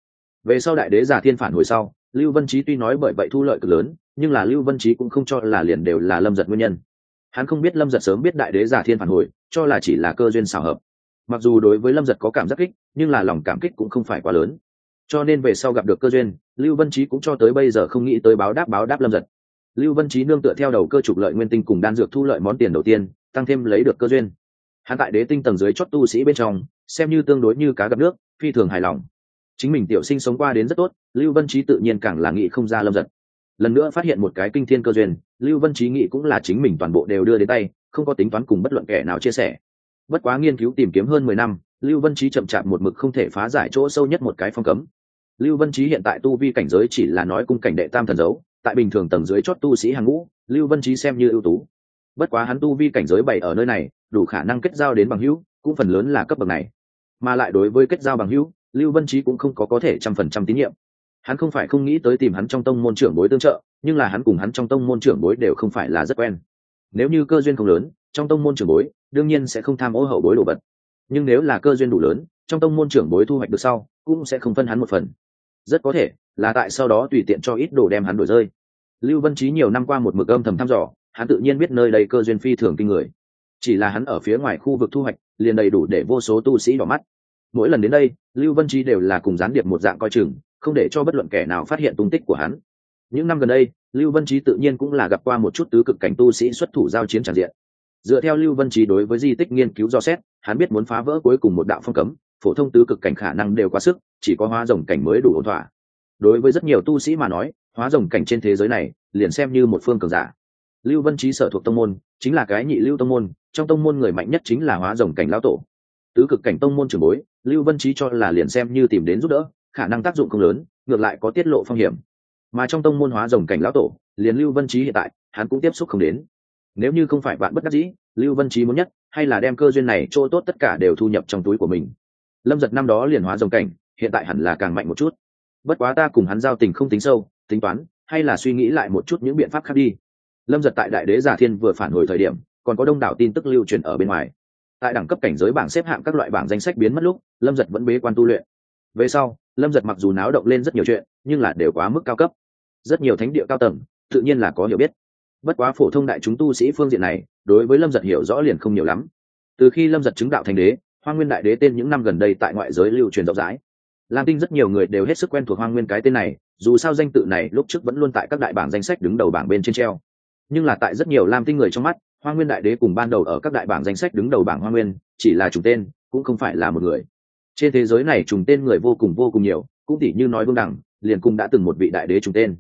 Về sau đại đế giả thiên phản hồi sau, lưu Văn trí tuy nói bởi vậy thu lợi cực lớn nhưng là lưu vân trí cũng không cho là liền đều là lâm giật nguyên nhân. Hắn không biết lâm giật sớm biết đại đế giả thiên phản hồi, cho là chỉ là cơ duyên xào hợp. Mặc dù đối với lâm giật có cảm giác kích, nhưng là lòng cảm kích cũng không phải quá lớn. Cho nên về sau gặp được cơ duyên, lưu vân trí cũng cho tới bây giờ không nghĩ tới báo đáp báo đáp lâm giật. Lưu vân trí nương tựa theo đầu cơ trục lợi nguyên tinh cùng đan dược thu lợi món tiền đầu tiên, tăng thêm lấy được cơ duyên. Hắn tại đế tinh tầng dưới chót tu sĩ bên trong, xem như tương đối như cá gặp nước, phi thường hài lòng. Chính mình tiểu sinh sống qua đến rất tốt, lưu vân trí tự nhiên càng là nghĩ không ra lâm giật lần nữa phát hiện một cái kinh thiên cơ duyên, lưu vân trí nghĩ cũng là chính mình toàn bộ đều đưa đến tay, không có tính toán cùng bất luận kẻ nào chia sẻ. Bất quá nghiên cứu tìm kiếm hơn mười năm, lưu vân trí chậm chạp một mực không thể phá giải chỗ sâu nhất một cái phong cấm. Lưu vân trí hiện tại tu vi cảnh giới chỉ là nói cung cảnh đệ tam thần dấu, tại bình thường tầng dưới chót tu sĩ hàng ngũ, lưu vân trí xem như ưu tú. Bất quá hắn tu vi cảnh giới bảy ở nơi này, đủ khả năng kết giao đến bằng hữu, cũng phần lớn là cấp bậc này. Mà lại đối với kết giao bằng hữu, lưu vân trí cũng không có có thể trăm phần trăm tín nhiệm hắn không phải không nghĩ tới tìm hắn trong tông môn trưởng bối tương trợ, nhưng là hắn cùng hắn trong tông môn trưởng bối đều không phải là rất quen. Nếu như cơ duyên không lớn, trong tông môn trưởng bối đương nhiên sẽ không tham ô hậu bối đồ vật. Nhưng nếu là cơ duyên đủ lớn, trong tông môn trưởng bối thu hoạch được sau, cũng sẽ không phân hắn một phần. Rất có thể là tại sau đó tùy tiện cho ít đồ đem hắn đổi rơi. Lưu văn trí nhiều năm qua một mực âm thầm thăm dò, hắn tự nhiên biết nơi đây cơ duyên phi thường kinh người. Chỉ là hắn ở phía ngoài khu vực thu hoạch, liền đầy đủ để vô số tu sĩ đỏ mắt. Mỗi lần đến đây, lưu văn trí đều là cùng gián điệp một dạng coi chừng không để cho bất luận kẻ nào phát hiện tung tích của hắn. Những năm gần đây, lưu Vân trí tự nhiên cũng là gặp qua một chút tứ cực cảnh tu sĩ xuất thủ giao chiến tràn diện. Dựa theo lưu Vân trí đối với di tích nghiên cứu do xét, hắn biết muốn phá vỡ cuối cùng một đạo phong cấm, phổ thông tứ cực cảnh khả năng đều quá sức, chỉ có hóa rồng cảnh mới đủ ổn thỏa. Đối với rất nhiều tu sĩ mà nói, hóa rồng cảnh trên thế giới này, liền xem như một phương cường giả. Lưu Vân trí sở thuộc tông môn, chính là cái nhị lưu tông môn, trong tông môn người mạnh nhất chính là hóa rồng cảnh lão tổ. Tứ cực cảnh tông môn trường bối, lưu Vân trí cho là liền xem như tìm đến giúp đỡ khả năng tác dụng không lớn, ngược lại có tiết lộ phong hiểm. Mà trong tông môn hóa rồng cảnh lão tổ, liền lưu Vân trí hiện tại, hắn cũng tiếp xúc không đến. Nếu như không phải bạn bất đắc dĩ, lưu Vân trí muốn nhất, hay là đem cơ duyên này chỗ tốt tất cả đều thu nhập trong túi của mình. Lâm giật năm đó liền hóa rồng cảnh, hiện tại hẳn là càng mạnh một chút. Bất quá ta cùng hắn giao tình không tính sâu, tính toán, hay là suy nghĩ lại một chút những biện pháp khác đi. Lâm giật tại đại đế giả thiên vừa phản hồi thời điểm, còn có đông đảo tin tức lưu truyền ở bên ngoài. Tại đẳng cấp cảnh giới bảng xếp hạng các loại bảng danh sách biến mất lúc, lâm giật vẫn bế quan tu luyện về sau, lâm giật mặc dù náo động lên rất nhiều chuyện, nhưng là đều quá mức cao cấp. Rất nhiều thánh địa cao tầng, tự nhiên là có hiểu biết. Bất quá phổ thông đại chúng tu sĩ phương diện này, đối với lâm giật hiểu rõ liền không nhiều lắm. Từ khi lâm giật chứng đạo thành đế hoa nguyên đại đế tên những năm gần đây tại ngoại giới lưu truyền rộng rãi. Lam tinh rất nhiều người đều hết sức quen thuộc hoa nguyên cái tên này, dù sao danh tự này lúc trước vẫn luôn tại các đại bảng danh sách đứng đầu bảng bên trên treo. Nhưng là tại rất nhiều lam tinh người trong mắt hoa nguyên đại đế cùng ban đầu ở các đại bảng danh sách đứng đầu bảng hoa nguyên, chỉ là trùng tên, cũng không phải là một người trên thế giới này trùng tên người vô cùng vô cùng nhiều, cũng tỉ như nói vương đẳng, liền cùng đã từng một vị đại đế trùng tên.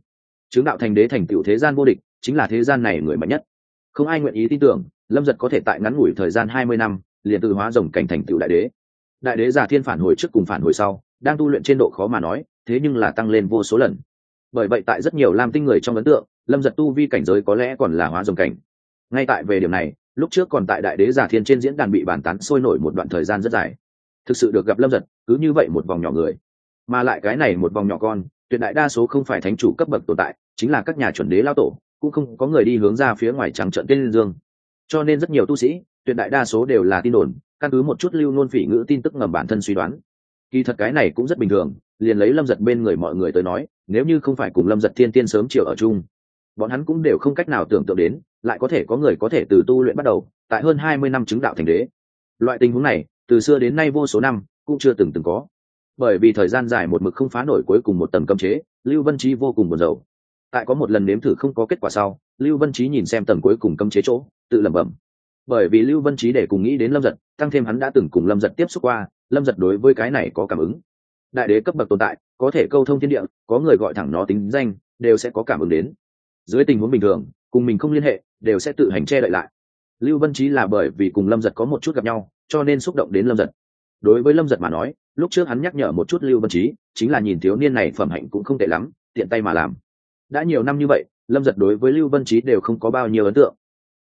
Chứng đạo thành đế thành tựu thế gian vô địch, chính là thế gian này người mạnh nhất. Không ai nguyện ý tin tưởng, lâm giật có thể tại ngắn ngủi thời gian hai mươi năm, liền từ hóa rồng cảnh thành tựu đại đế. Đại đế giả thiên phản hồi trước cùng phản hồi sau, đang tu luyện trên độ khó mà nói, thế nhưng là tăng lên vô số lần. Bởi vậy tại rất nhiều lam tinh người trong ấn tượng, lâm giật tu vi cảnh giới có lẽ còn là hóa rồng cảnh. Ngay tại về điểm này, lúc trước còn tại đại đế giả thiên trên diễn đàn bị bàn tán sôi nổi một đoạn thời gian rất dài thực sự được gặp lâm giật, cứ như vậy một vòng nhỏ người. Mà lại cái này một vòng nhỏ con, tuyệt đại đa số không phải thánh chủ cấp bậc tồn tại, chính là các nhà chuẩn đế lao tổ, cũng không có người đi hướng ra phía ngoài trắng trận tên dương. Cho nên rất nhiều tu sĩ, tuyệt đại đa số đều là tin đồn, căn cứ một chút lưu nôn phỉ ngữ tin tức ngầm bản thân suy đoán. Kỳ thật cái này cũng rất bình thường, liền lấy lâm giật bên người mọi người tới nói, nếu như không phải cùng lâm giật thiên tiên sớm chiều ở chung, bọn hắn cũng đều không cách nào tưởng tượng đến, lại có thể có người có thể từ tu luyện bắt đầu, tại hơn hai mươi năm chứng đạo thành đế. Loại tình huống này từ xưa đến nay vô số năm, cũng chưa từng từng có. Bởi vì thời gian dài một mực không phá nổi cuối cùng một tầng cấm chế, lưu vân trí vô cùng buồn rầu. Tại có một lần nếm thử không có kết quả sau, lưu vân trí nhìn xem tầng cuối cùng cấm chế chỗ, tự lẩm bẩm. Bởi vì lưu vân trí để cùng nghĩ đến lâm giật, tăng thêm hắn đã từng cùng lâm giật tiếp xúc qua, lâm giật đối với cái này có cảm ứng. Đại đế cấp bậc tồn tại, có thể câu thông thiên địa, có người gọi thẳng nó tính danh, đều sẽ có cảm ứng đến. Dưới tình huống bình thường, cùng mình không liên hệ, đều sẽ tự hành che đậy lại lưu vân trí là bởi vì cùng lâm giật có một chút gặp nhau, cho nên xúc động đến lâm giật. Đối với lâm giật mà nói, lúc trước hắn nhắc nhở một chút lưu vân trí, chính là nhìn thiếu niên này phẩm hạnh cũng không tệ lắm, tiện tay mà làm. Đã nhiều năm như vậy, lâm giật đối với lưu vân trí đều không có bao nhiêu ấn tượng.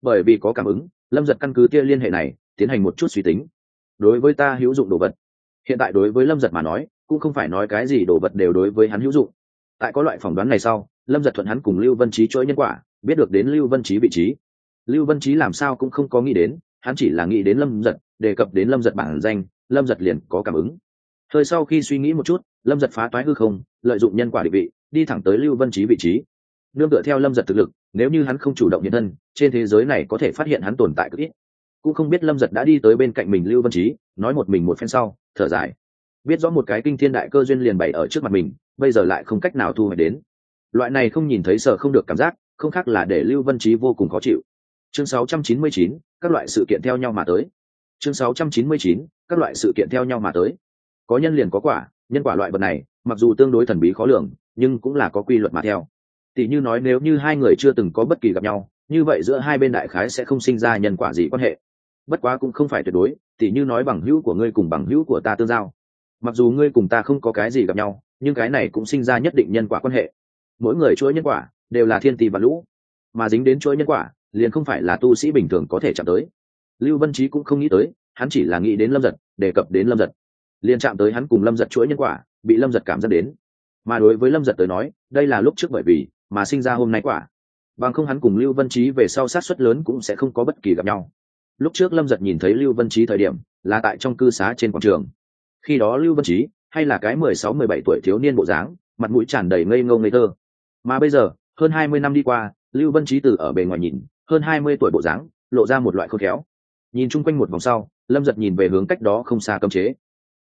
Bởi vì có cảm ứng, lâm giật căn cứ kia liên hệ này, tiến hành một chút suy tính. Đối với ta hữu dụng đồ vật. Hiện tại đối với lâm giật mà nói, cũng không phải nói cái gì đồ vật đều đối với hắn hữu dụng. Tại có loại phỏng đoán này sau, lâm giật thuận hắn cùng lưu vân trí chuỗi nhân quả, biết được đến lưu vân trí vị trí lưu vân trí làm sao cũng không có nghĩ đến, hắn chỉ là nghĩ đến lâm giật, đề cập đến lâm giật bản danh, lâm giật liền có cảm ứng. Thời sau khi suy nghĩ một chút, lâm giật phá toái hư không, lợi dụng nhân quả định vị, đi thẳng tới lưu vân trí vị trí. Nương tựa theo lâm giật thực lực, nếu như hắn không chủ động hiện thân, trên thế giới này có thể phát hiện hắn tồn tại cực ít. Cũng không biết lâm giật đã đi tới bên cạnh mình lưu vân trí nói một mình một phen sau, thở dài. Biết rõ một cái kinh thiên đại cơ duyên liền bày ở trước mặt mình, bây giờ lại không cách nào thu hoạch đến. Loại này không nhìn thấy sợ không được cảm giác, không khác là để lưu vân trí vô cùng khó chịu chương 699, các loại sự kiện theo nhau mà tới. Chương 699, các loại sự kiện theo nhau mà tới. Có nhân liền có quả nhân quả loại vật này mặc dù tương đối thần bí khó lường nhưng cũng là có quy luật mà theo. Tỷ như nói nếu như hai người chưa từng có bất kỳ gặp nhau như vậy giữa hai bên đại khái sẽ không sinh ra nhân quả gì quan hệ. Bất quá cũng không phải tuyệt đối tỷ như nói bằng hữu của ngươi cùng bằng hữu của ta tương giao. Mặc dù ngươi cùng ta không có cái gì gặp nhau nhưng cái này cũng sinh ra nhất định nhân quả quan hệ. Mỗi người chuỗi nhân quả đều là thiên tỷ và lũ mà dính đến chuỗi nhân quả liền không phải là tu sĩ bình thường có thể chạm tới. Lưu văn trí cũng không nghĩ tới, hắn chỉ là nghĩ đến lâm giật, đề cập đến lâm giật. Liền chạm tới hắn cùng lâm giật chuỗi nhân quả, bị lâm giật cảm giác đến. Mà đối với lâm giật tới nói, đây là lúc trước bởi vì mà sinh ra hôm nay quả. Bằng không hắn cùng lưu văn trí về sau sát xuất lớn cũng sẽ không có bất kỳ gặp nhau. Lúc trước lâm giật nhìn thấy lưu văn trí thời điểm, là tại trong cư xá trên quảng trường. Khi đó lưu văn trí, hay là cái mười sáu, mười bảy tuổi thiếu niên bộ dáng, mặt mũi tràn đầy ngây ngô ngây thơ. Mà bây giờ, hơn hai mươi năm đi qua, lưu văn trí từ ở bề ngoài nhìn hơn hai mươi tuổi bộ dáng, lộ ra một loại khôn khéo. Nhìn chung quanh một vòng sau, lâm giật nhìn về hướng cách đó không xa cấm chế.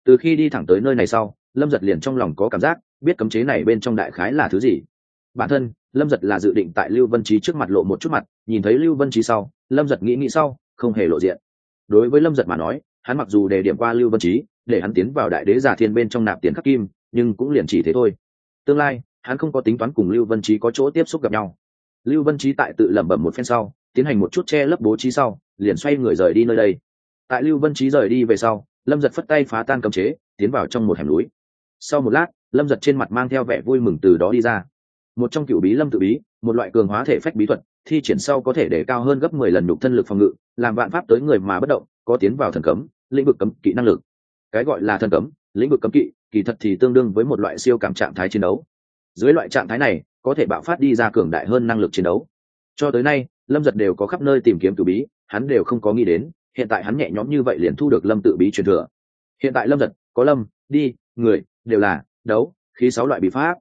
Từ khi đi thẳng tới nơi này sau, lâm giật liền trong lòng có cảm giác, biết cấm chế này bên trong đại khái là thứ gì. Bản thân, lâm giật là dự định tại lưu vân trí trước mặt lộ một chút mặt, nhìn thấy lưu vân trí sau, lâm giật nghĩ nghĩ sau, không hề lộ diện. Đối với lâm giật mà nói, hắn mặc dù đề điểm qua lưu vân trí, để hắn tiến vào đại đế giả thiên bên trong nạp tiền khắc kim, nhưng cũng liền chỉ thế thôi. Tương lai, hắn không có tính toán cùng lưu vân trí có chỗ tiếp xúc gặp nhau lưu Vân trí tại tự lẩm bẩm một phen sau, tiến hành một chút che lấp bố trí sau, liền xoay người rời đi nơi đây. Tại lưu Vân trí rời đi về sau, lâm giật phất tay phá tan cấm chế, tiến vào trong một hẻm núi. Sau một lát, lâm giật trên mặt mang theo vẻ vui mừng từ đó đi ra. Một trong cựu bí lâm tự bí, một loại cường hóa thể phách bí thuật, thi triển sau có thể để cao hơn gấp mười lần nhục thân lực phòng ngự, làm vạn pháp tới người mà bất động, có tiến vào thần cấm, lĩnh vực cấm kỵ năng lực. Cái gọi là thần cấm, lĩnh vực cấm kỵ, kỳ thật thì tương đương với một loại siêu cảm trạng thái chiến đấu. Dưới loại trạng thái này có thể bạo phát đi ra cường đại hơn năng lực chiến đấu. Cho tới nay, lâm giật đều có khắp nơi tìm kiếm cử bí, hắn đều không có nghĩ đến, hiện tại hắn nhẹ nhõm như vậy liền thu được lâm tự bí truyền thừa. Hiện tại lâm giật, có lâm, đi, người, đều là, đấu, khí sáu loại bí pháp.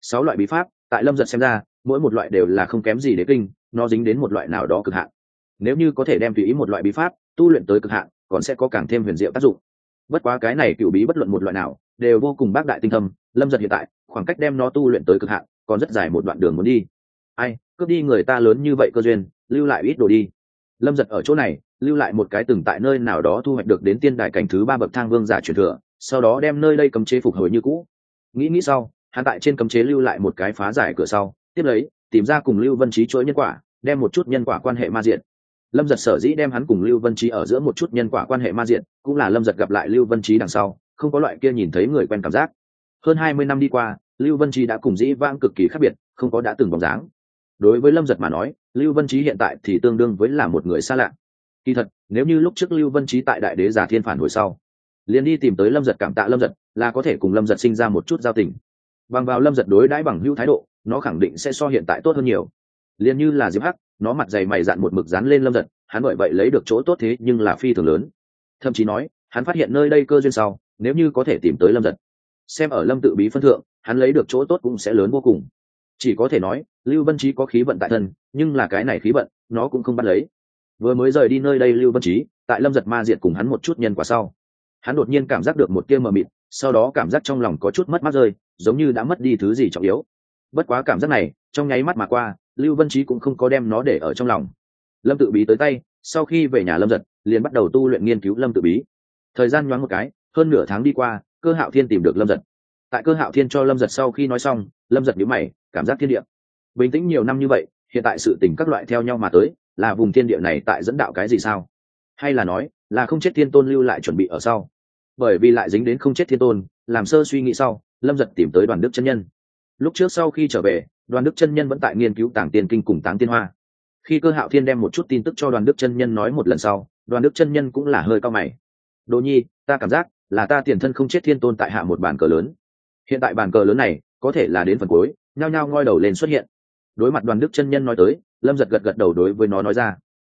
Sáu loại bí pháp, tại lâm giật xem ra, mỗi một loại đều là không kém gì đế kinh, nó dính đến một loại nào đó cực hạn. Nếu như có thể đem tùy ý một loại bí pháp, tu luyện tới cực hạn, còn sẽ có càng thêm huyền diệu tác dụng. Bất quá cái này cựu bí bất luận một loại nào, đều vô cùng bác đại tinh thâm, lâm giật hiện tại, khoảng cách đem nó tu luyện tới cực hạn còn rất dài một đoạn đường muốn đi. Ai, cướp đi người ta lớn như vậy cơ duyên, lưu lại ít đồ đi. Lâm giật ở chỗ này, lưu lại một cái từng tại nơi nào đó thu hoạch được đến tiên đại cảnh thứ ba bậc thang vương giả truyền thừa, sau đó đem nơi đây cấm chế phục hồi như cũ. Nghĩ nghĩ sau, hắn tại trên cấm chế lưu lại một cái phá giải cửa sau, tiếp lấy, tìm ra cùng lưu vân trí chuỗi nhân quả, đem một chút nhân quả quan hệ ma diện. Lâm giật sở dĩ đem hắn cùng lưu vân trí ở giữa một chút nhân quả quan hệ ma diện, cũng là lâm giật gặp lại lưu vân trí đằng sau, không có loại kia nhìn thấy người quen cảm giác. Hơn hai mươi năm đi qua lưu vân trí đã cùng dĩ vãng cực kỳ khác biệt, không có đã từng bóng dáng. Đối với lâm giật mà nói, lưu vân trí hiện tại thì tương đương với là một người xa lạ. Kỳ thật, nếu như lúc trước lưu vân trí tại đại đế giả thiên phản hồi sau, liền đi tìm tới lâm giật cảm tạ lâm giật, là có thể cùng lâm giật sinh ra một chút giao tình. Bằng vào lâm giật đối đãi bằng hữu thái độ, nó khẳng định sẽ so hiện tại tốt hơn nhiều. Liền như là diệp hắc, nó mặt dày mày dạn một mực dán lên lâm giật, hắn bởi vậy lấy được chỗ tốt thế nhưng là phi thường lớn. Thậm chí nói, hắn phát hiện nơi đây cơ duyên sau, nếu như có thể tìm tới lâm giật, xem ở lâm tự bí phân thượng hắn lấy được chỗ tốt cũng sẽ lớn vô cùng. Chỉ có thể nói, lưu vân trí có khí vận tại thân, nhưng là cái này khí vận, nó cũng không bắt lấy. Vừa mới rời đi nơi đây lưu vân trí, tại lâm giật ma diệt cùng hắn một chút nhân quả sau, hắn đột nhiên cảm giác được một tia mờ mịt, sau đó cảm giác trong lòng có chút mất mát rơi, giống như đã mất đi thứ gì trọng yếu. Bất quá cảm giác này, trong nháy mắt mà qua, lưu vân trí cũng không có đem nó để ở trong lòng. Lâm tự bí tới tay, sau khi về nhà lâm giật, liền bắt đầu tu luyện nghiên cứu lâm tự bí. Thời gian nhoáng một cái, hơn nửa tháng đi qua, cơ hạo thiên tìm được lâm giật tại cơ hạo thiên cho lâm giật sau khi nói xong, lâm giật nhíu mày, cảm giác thiên địa. Bình tĩnh nhiều năm như vậy, hiện tại sự tình các loại theo nhau mà tới, là vùng thiên địa này tại dẫn đạo cái gì sao? Hay là nói, là không chết thiên tôn lưu lại chuẩn bị ở sau? Bởi vì lại dính đến không chết thiên tôn, làm sơ suy nghĩ sau, lâm giật tìm tới đoàn đức chân nhân. Lúc trước sau khi trở về, đoàn đức chân nhân vẫn tại nghiên cứu tàng tiền kinh cùng táng tiên hoa. Khi cơ hạo thiên đem một chút tin tức cho đoàn đức chân nhân nói một lần sau, đoàn đức chân nhân cũng là hơi cao mày. Đồ nhi, ta cảm giác là ta tiền thân không chết thiên tôn tại hạ một bàn cờ lớn hiện tại bàn cờ lớn này, có thể là đến phần cuối, nhao nhao ngoi đầu lên xuất hiện. Đối mặt đoàn đức chân nhân nói tới, lâm giật gật gật đầu đối với nó nói ra,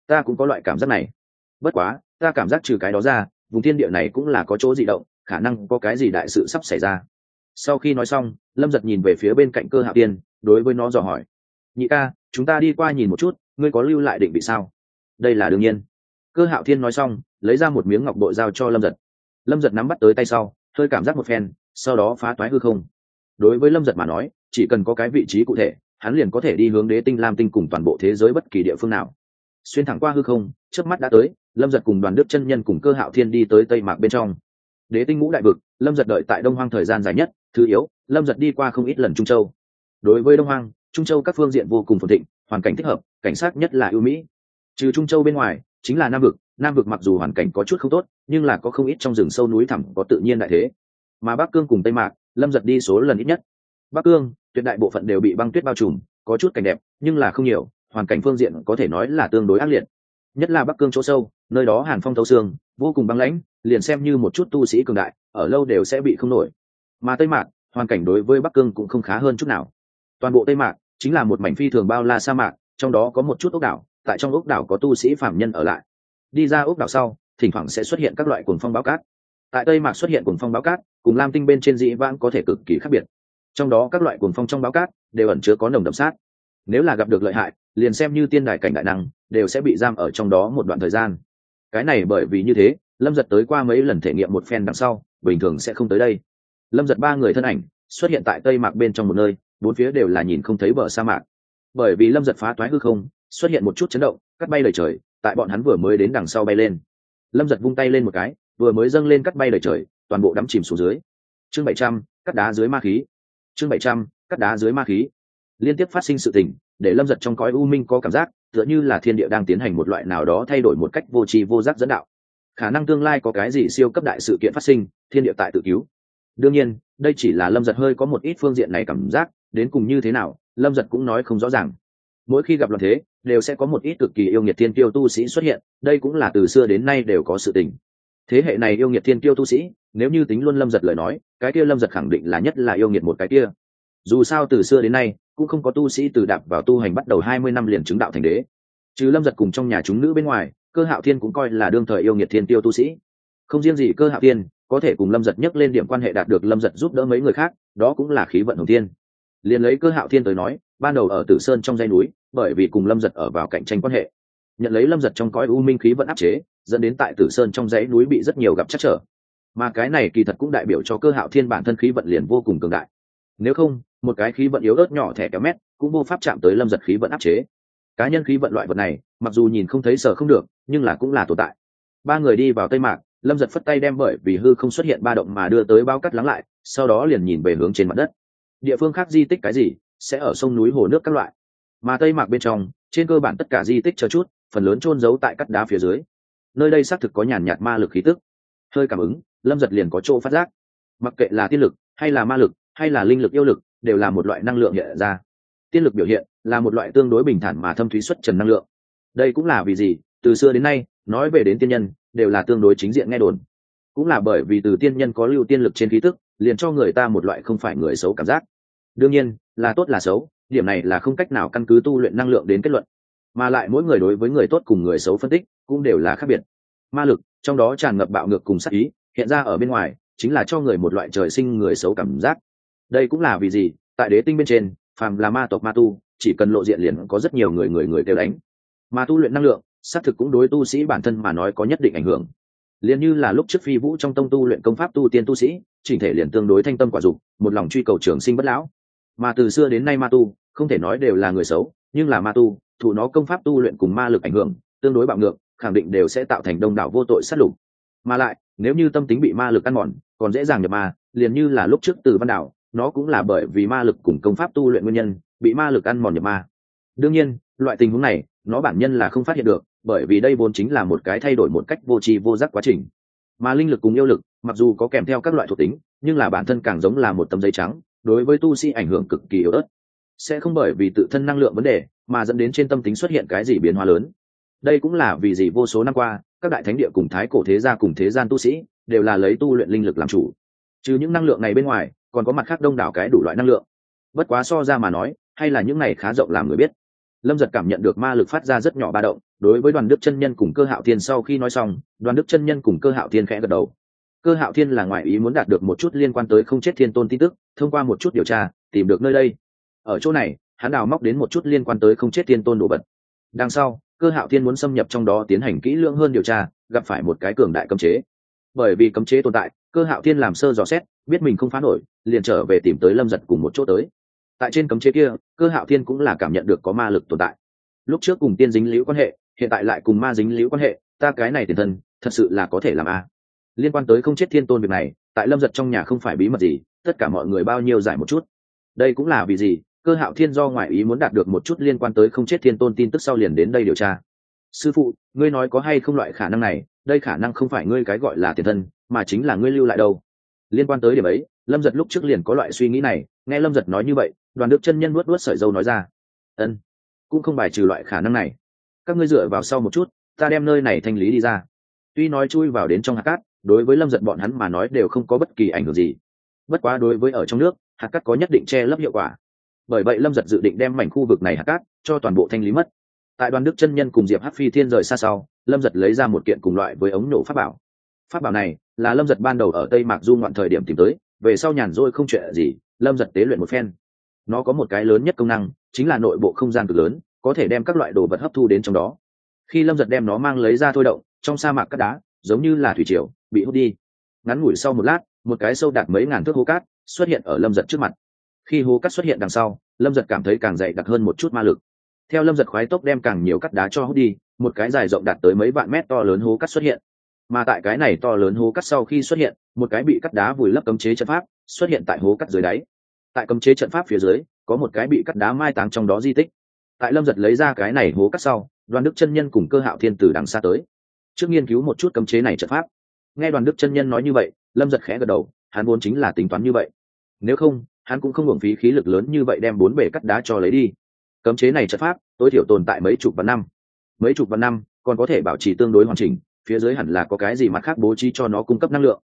ta cũng có loại cảm giác này. Bất quá, ta cảm giác trừ cái đó ra, vùng thiên địa này cũng là có chỗ di động, khả năng có cái gì đại sự sắp xảy ra. Sau khi nói xong, lâm giật nhìn về phía bên cạnh cơ hạ tiên, đối với nó dò hỏi, nhị ca, chúng ta đi qua nhìn một chút, ngươi có lưu lại định vị sao? Đây là đương nhiên. Cơ hạo thiên nói xong, lấy ra một miếng ngọc bội giao cho lâm giật. Lâm giật nắm bắt tới tay sau, hơi cảm giác một phen sau đó phá toái hư không. Đối với lâm giật mà nói, chỉ cần có cái vị trí cụ thể, hắn liền có thể đi hướng đế tinh lam tinh cùng toàn bộ thế giới bất kỳ địa phương nào. Xuyên thẳng qua hư không trước mắt đã tới, lâm giật cùng đoàn đức chân nhân cùng cơ hạo thiên đi tới tây mạc bên trong. Đế tinh ngũ đại vực, lâm giật đợi tại đông hoang thời gian dài nhất, thứ yếu, lâm giật đi qua không ít lần trung châu. Đối với đông hoang, trung châu các phương diện vô cùng phồn thịnh, hoàn cảnh thích hợp, cảnh sát nhất là ưu mỹ. Trừ trung châu bên ngoài, chính là nam vực. Nam vực mặc dù hoàn cảnh có chút không tốt, nhưng là có không ít trong rừng sâu núi thẳm có tự nhiên đại thế mà bắc cương cùng tây mạc, lâm giật đi số lần ít nhất. Bắc cương, tuyệt đại bộ phận đều bị băng tuyết bao trùm, có chút cảnh đẹp, nhưng là không nhiều, hoàn cảnh phương diện có thể nói là tương đối ác liệt. Nhất là bắc cương chỗ sâu, nơi đó hàn phong thấu xương, vô cùng băng lãnh, liền xem như một chút tu sĩ cường đại, ở lâu đều sẽ bị không nổi. Mà tây mạc, hoàn cảnh đối với bắc cương cũng không khá hơn chút nào. Toàn bộ tây mạc chính là một mảnh phi thường bao la sa mạc, trong đó có một chút ốc đảo, tại trong ốc đảo có tu sĩ phạm nhân ở lại. Đi ra ốc đảo sau, thỉnh thoảng sẽ xuất hiện các loại cuồng phong báo cát tại tây mạc xuất hiện cuồng phong báo cát, cùng lam tinh bên trên dĩ vãng có thể cực kỳ khác biệt. Trong đó các loại cuồng phong trong báo cát đều ẩn chứa có nồng đậm sát. Nếu là gặp được lợi hại, liền xem như tiên đài cảnh đại năng, đều sẽ bị giam ở trong đó một đoạn thời gian. Cái này bởi vì như thế, lâm giật tới qua mấy lần thể nghiệm một phen đằng sau, bình thường sẽ không tới đây. Lâm giật ba người thân ảnh xuất hiện tại tây mạc bên trong một nơi, bốn phía đều là nhìn không thấy bờ sa mạc. Bởi vì lâm giật phá toái hư không, xuất hiện một chút chấn động cắt bay lời trời, tại bọn hắn vừa mới đến đằng sau bay lên. Lâm giật vung tay lên một cái vừa mới dâng lên cắt bay lời trời, toàn bộ đắm chìm xuống dưới. Chương bảy trăm, cắt đá dưới ma khí. Chương bảy trăm, cắt đá dưới ma khí. Liên tiếp phát sinh sự tình, để lâm giật trong cõi u minh có cảm giác, tựa như là thiên địa đang tiến hành một loại nào đó thay đổi một cách vô tri vô giác dẫn đạo. Khả năng tương lai có cái gì siêu cấp đại sự kiện phát sinh, thiên địa tại tự cứu. Đương nhiên, đây chỉ là lâm giật hơi có một ít phương diện này cảm giác, đến cùng như thế nào, lâm giật cũng nói không rõ ràng. Mỗi khi gặp loạn thế, đều sẽ có một ít cực kỳ yêu nghiệt thiên tiêu tu sĩ xuất hiện, đây cũng là từ xưa đến nay đều có sự tình thế hệ này yêu nghiệt thiên tiêu tu sĩ, nếu như tính luôn lâm giật lời nói, cái kia lâm giật khẳng định là nhất là yêu nghiệt một cái kia. Dù sao từ xưa đến nay, cũng không có tu sĩ từ đạp vào tu hành bắt đầu hai mươi năm liền chứng đạo thành đế. Chứ lâm giật cùng trong nhà chúng nữ bên ngoài, cơ hạo thiên cũng coi là đương thời yêu nghiệt thiên tiêu tu sĩ. Không riêng gì cơ hạo thiên, có thể cùng lâm giật nhắc lên điểm quan hệ đạt được lâm giật giúp đỡ mấy người khác, đó cũng là khí vận hồng thiên. Liền lấy cơ hạo thiên tới nói, ban đầu ở tử sơn trong dây núi, bởi vì cùng lâm giật ở vào cạnh tranh quan hệ nhận lấy lâm giật trong cõi u minh khí vận áp chế, dẫn đến tại tử sơn trong dãy núi bị rất nhiều gặp chắc trở. Mà cái này kỳ thật cũng đại biểu cho cơ hạo thiên bản thân khí vận liền vô cùng cường đại. Nếu không, một cái khí vận yếu ớt nhỏ thẻ kéo mét, cũng vô pháp chạm tới lâm giật khí vận áp chế. Cá nhân khí vận loại vật này, mặc dù nhìn không thấy sở không được, nhưng là cũng là tồn tại. Ba người đi vào tây mạc, lâm giật phất tay đem bởi vì hư không xuất hiện ba động mà đưa tới bao cắt lắng lại, sau đó liền nhìn về hướng trên mặt đất. Địa phương khác di tích cái gì, sẽ ở sông núi hồ nước các loại. Mà tây mạc bên trong, trên cơ bản tất cả di tích chờ chút phần lớn trôn giấu tại cắt đá phía dưới. Nơi đây xác thực có nhàn nhạt ma lực khí tức. Hơi cảm ứng, lâm giật liền có chỗ phát giác. Mặc kệ là tiên lực, hay là ma lực, hay là linh lực yêu lực, đều là một loại năng lượng hiện ra. Tiên lực biểu hiện là một loại tương đối bình thản mà thâm thúy xuất trần năng lượng. Đây cũng là vì gì? Từ xưa đến nay, nói về đến tiên nhân, đều là tương đối chính diện nghe đồn. Cũng là bởi vì từ tiên nhân có lưu tiên lực trên khí tức, liền cho người ta một loại không phải người xấu cảm giác. Đương nhiên, là tốt là xấu, điểm này là không cách nào căn cứ tu luyện năng lượng đến kết luận mà lại mỗi người đối với người tốt cùng người xấu phân tích cũng đều là khác biệt. Ma lực, trong đó tràn ngập bạo ngược cùng sắc ý, hiện ra ở bên ngoài, chính là cho người một loại trời sinh người xấu cảm giác. Đây cũng là vì gì? Tại đế tinh bên trên, phàm là ma tộc ma tu, chỉ cần lộ diện liền có rất nhiều người người người đều đánh. Mà tu luyện năng lượng, xác thực cũng đối tu sĩ bản thân mà nói có nhất định ảnh hưởng. Liền như là lúc trước phi vũ trong tông tu luyện công pháp tu tiên tu sĩ, chỉnh thể liền tương đối thanh tâm quả dục, một lòng truy cầu trường sinh bất lão. Mà từ xưa đến nay ma tu, không thể nói đều là người xấu, nhưng là ma tu thủ nó công pháp tu luyện cùng ma lực ảnh hưởng, tương đối bạo ngược, khẳng định đều sẽ tạo thành đông đảo vô tội sát lục. Mà lại, nếu như tâm tính bị ma lực ăn mòn, còn dễ dàng nhập ma, liền như là lúc trước từ ban đảo, nó cũng là bởi vì ma lực cùng công pháp tu luyện nguyên nhân, bị ma lực ăn mòn nhập ma. Đương nhiên, loại tình huống này, nó bản nhân là không phát hiện được, bởi vì đây vốn chính là một cái thay đổi một cách vô tri vô giác quá trình. Mà linh lực cùng yêu lực, mặc dù có kèm theo các loại thuộc tính, nhưng là bản thân càng giống là một tấm giấy trắng, đối với tu sĩ ảnh hưởng cực kỳ yếu ớt sẽ không bởi vì tự thân năng lượng vấn đề mà dẫn đến trên tâm tính xuất hiện cái gì biến hóa lớn. Đây cũng là vì gì vô số năm qua, các đại thánh địa cùng thái cổ thế gia cùng thế gian tu sĩ đều là lấy tu luyện linh lực làm chủ. Trừ những năng lượng này bên ngoài, còn có mặt khác đông đảo cái đủ loại năng lượng. Bất quá so ra mà nói, hay là những này khá rộng làm người biết. Lâm giật cảm nhận được ma lực phát ra rất nhỏ ba động, đối với đoàn đức chân nhân cùng cơ hạo thiên sau khi nói xong, đoàn đức chân nhân cùng cơ hạo thiên khẽ gật đầu. Cơ hạo thiên là ngoại ý muốn đạt được một chút liên quan tới không chết thiên tôn tin tức, thông qua một chút điều tra, tìm được nơi đây ở chỗ này, hắn đào móc đến một chút liên quan tới không chết thiên tôn đồ vật. Đằng sau, cơ hạo thiên muốn xâm nhập trong đó tiến hành kỹ lưỡng hơn điều tra, gặp phải một cái cường đại cấm chế. Bởi vì cấm chế tồn tại, cơ hạo thiên làm sơ dò xét, biết mình không phá nổi, liền trở về tìm tới lâm giật cùng một chỗ tới. Tại trên cấm chế kia, cơ hạo thiên cũng là cảm nhận được có ma lực tồn tại. Lúc trước cùng tiên dính liễu quan hệ, hiện tại lại cùng ma dính liễu quan hệ, ta cái này tiền thân, thật sự là có thể làm a. Liên quan tới không chết thiên tôn việc này, tại lâm giật trong nhà không phải bí mật gì, tất cả mọi người bao nhiêu giải một chút. Đây cũng là vì gì? Cơ hạo thiên do ngoại ý muốn đạt được một chút liên quan tới không chết thiên tôn tin tức sau liền đến đây điều tra. Sư phụ, ngươi nói có hay không loại khả năng này? Đây khả năng không phải ngươi cái gọi là tiền thân, mà chính là ngươi lưu lại đâu? Liên quan tới điểm ấy, lâm giật lúc trước liền có loại suy nghĩ này, nghe lâm giật nói như vậy, đoàn đức chân nhân nuốt nuốt sợi dâu nói ra. Ân, cũng không bài trừ loại khả năng này. Các ngươi dựa vào sau một chút, ta đem nơi này thanh lý đi ra. Tuy nói chui vào đến trong hạt cát, đối với lâm giật bọn hắn mà nói đều không có bất kỳ ảnh hưởng gì. Bất quá đối với ở trong nước, hạt cát có nhất định che lấp hiệu quả bởi vậy lâm giật dự định đem mảnh khu vực này hạt cát cho toàn bộ thanh lý mất. Tại đoàn đức chân nhân cùng diệp hắc phi thiên rời xa sau, lâm giật lấy ra một kiện cùng loại với ống nổ pháp bảo. Pháp bảo này là lâm giật ban đầu ở tây mạc du ngoạn thời điểm tìm tới, về sau nhàn rỗi không chuyện gì, lâm giật tế luyện một phen. Nó có một cái lớn nhất công năng, chính là nội bộ không gian cực lớn, có thể đem các loại đồ vật hấp thu đến trong đó. Khi lâm giật đem nó mang lấy ra thôi động, trong sa mạc cắt đá, giống như là thủy triều, bị hút đi. Ngắn ngủi sau một lát, một cái sâu đạt mấy ngàn thước hố cát xuất hiện ở lâm giật trước mặt khi hố cắt xuất hiện đằng sau, lâm giật cảm thấy càng dày đặc hơn một chút ma lực. Theo lâm giật khoái tốc đem càng nhiều cắt đá cho hút đi, một cái dài rộng đạt tới mấy vạn mét to lớn hố cắt xuất hiện. Mà tại cái này to lớn hố cắt sau khi xuất hiện, một cái bị cắt đá vùi lấp cấm chế trận pháp xuất hiện tại hố cắt dưới đáy. Tại cấm chế trận pháp phía dưới, có một cái bị cắt đá mai táng trong đó di tích. Tại lâm giật lấy ra cái này hố cắt sau, đoàn đức chân nhân cùng cơ hạo thiên từ đằng xa tới. Trước nghiên cứu một chút cấm chế này trận pháp. Nghe đoàn đức chân nhân nói như vậy, lâm giật khẽ gật đầu, hắn vốn chính là tính toán như vậy. Nếu không hắn cũng không hưởng phí khí lực lớn như vậy đem bốn bể cắt đá cho lấy đi. Cấm chế này trận pháp, tối thiểu tồn tại mấy chục vạn năm. Mấy chục vạn năm, còn có thể bảo trì tương đối hoàn chỉnh, phía dưới hẳn là có cái gì mặt khác bố trí cho nó cung cấp năng lượng.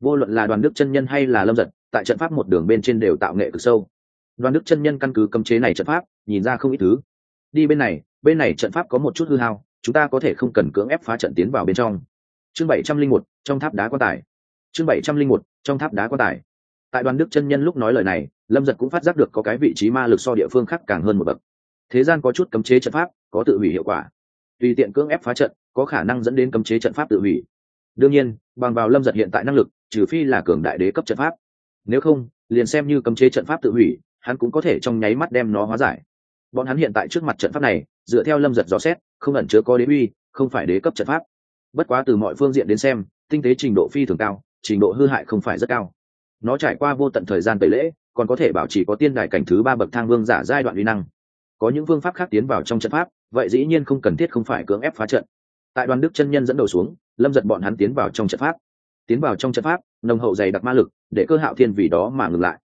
Vô luận là đoàn đức chân nhân hay là lâm giật, tại trận pháp một đường bên trên đều tạo nghệ cực sâu. Đoàn đức chân nhân căn cứ cấm chế này trận pháp, nhìn ra không ít thứ. Đi bên này bên này trận pháp có một chút hư hao, chúng ta có thể không cần cưỡng ép phá trận tiến vào bên trong. Chương bảy trăm linh một, trong tháp đá quan tài. Chương bảy trăm linh một, trong tháp đá quan tài tại đoàn đức chân nhân lúc nói lời này, lâm giật cũng phát giác được có cái vị trí ma lực so địa phương khác càng hơn một bậc. Thế gian có chút cấm chế trận pháp, có tự hủy hiệu quả. Tùy tiện cưỡng ép phá trận, có khả năng dẫn đến cấm chế trận pháp tự hủy. Đương nhiên, bằng vào lâm giật hiện tại năng lực, trừ phi là cường đại đế cấp trận pháp. Nếu không, liền xem như cấm chế trận pháp tự hủy, hắn cũng có thể trong nháy mắt đem nó hóa giải. Bọn hắn hiện tại trước mặt trận pháp này, dựa theo lâm giật dò xét, không ẩn chứa có đế uy, không phải đế cấp trận pháp. Bất quá từ mọi phương diện đến xem, tinh tế trình độ phi thường cao, trình độ hư hại không phải rất cao nó trải qua vô tận thời gian tẩy lễ, còn có thể bảo trì có tiên đại cảnh thứ ba bậc thang vương giả giai đoạn uy năng. Có những phương pháp khác tiến vào trong trận pháp, vậy dĩ nhiên không cần thiết không phải cưỡng ép phá trận. Tại đoàn đức chân nhân dẫn đầu xuống, lâm giật bọn hắn tiến vào trong trận pháp. Tiến vào trong trận pháp, nồng hậu dày đặc ma lực, để cơ hạo thiên vì đó mà ngừng lại.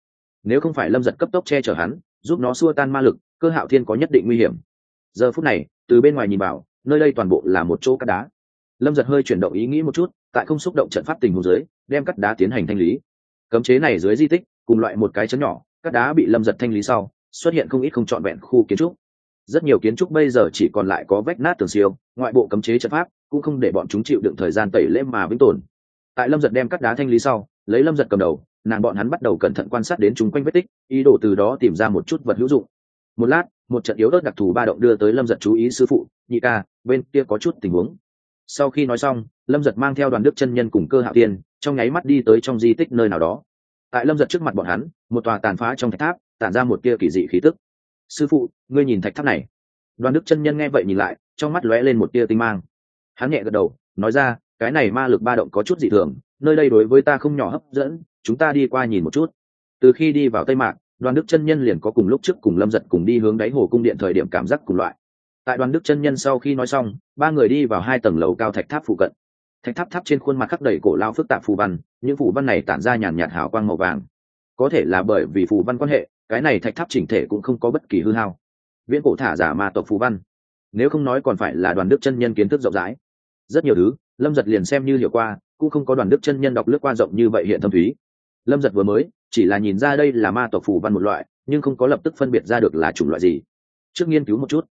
Nếu không phải lâm giật cấp tốc che chở hắn, giúp nó xua tan ma lực, cơ hạo thiên có nhất định nguy hiểm. Giờ phút này, từ bên ngoài nhìn vào, nơi đây toàn bộ là một chỗ cắt đá. Lâm giật hơi chuyển động ý nghĩ một chút, tại không xúc động trận pháp tình hồ dưới, đem cắt đá tiến hành thanh lý cấm chế này dưới di tích, cùng loại một cái chấn nhỏ các đá bị lâm giật thanh lý sau, xuất hiện không ít không trọn vẹn khu kiến trúc. Rất nhiều kiến trúc bây giờ chỉ còn lại có vách nát tường siêu, ngoại bộ cấm chế chất pháp, cũng không để bọn chúng chịu đựng thời gian tẩy lễ mà vĩnh tồn. Tại lâm giật đem cắt đá thanh lý sau, lấy lâm giật cầm đầu, nàng bọn hắn bắt đầu cẩn thận quan sát đến chúng quanh vết tích, ý đồ từ đó tìm ra một chút vật hữu dụng. Một lát, một trận yếu ớt đặc thù ba động đưa tới lâm giật chú ý sư phụ, nhị ca, bên kia có chút tình huống. Sau khi nói xong lâm giật mang theo đoàn đức chân nhân cùng cơ hạ tiên, trong nháy mắt đi tới trong di tích nơi nào đó. Tại lâm giật trước mặt bọn hắn, một tòa tàn phá trong thạch tháp, tản ra một tia kỳ dị khí tức. Sư phụ, ngươi nhìn thạch tháp này. Đoàn đức chân nhân nghe vậy nhìn lại, trong mắt lóe lên một tia tinh mang. Hắn nhẹ gật đầu, nói ra, cái này ma lực ba động có chút dị thường, nơi đây đối với ta không nhỏ hấp dẫn, chúng ta đi qua nhìn một chút. Từ khi đi vào tây mạc, đoàn đức chân nhân liền có cùng lúc trước cùng lâm giật cùng đi hướng đáy hồ cung điện thời điểm cảm giác cùng loại. Tại đoàn đức chân nhân sau khi nói xong, ba người đi vào hai tầng lầu cao thạch tháp phụ cận thạch tháp tháp trên khuôn mặt khắc đầy cổ lao phức tạp phù văn, những phù văn này tản ra nhàn nhạt hào quang màu vàng. Có thể là bởi vì phù văn quan hệ, cái này thạch tháp chỉnh thể cũng không có bất kỳ hư hao. Viễn cổ thả giả ma tộc phù văn. Nếu không nói còn phải là đoàn đức chân nhân kiến thức rộng rãi. Rất nhiều thứ, lâm giật liền xem như hiểu qua, cũng không có đoàn đức chân nhân đọc lướt qua rộng như vậy hiện thâm thúy. Lâm giật vừa mới, chỉ là nhìn ra đây là ma tộc phù văn một loại, nhưng không có lập tức phân biệt ra được là chủng loại gì. Trước nghiên cứu một chút.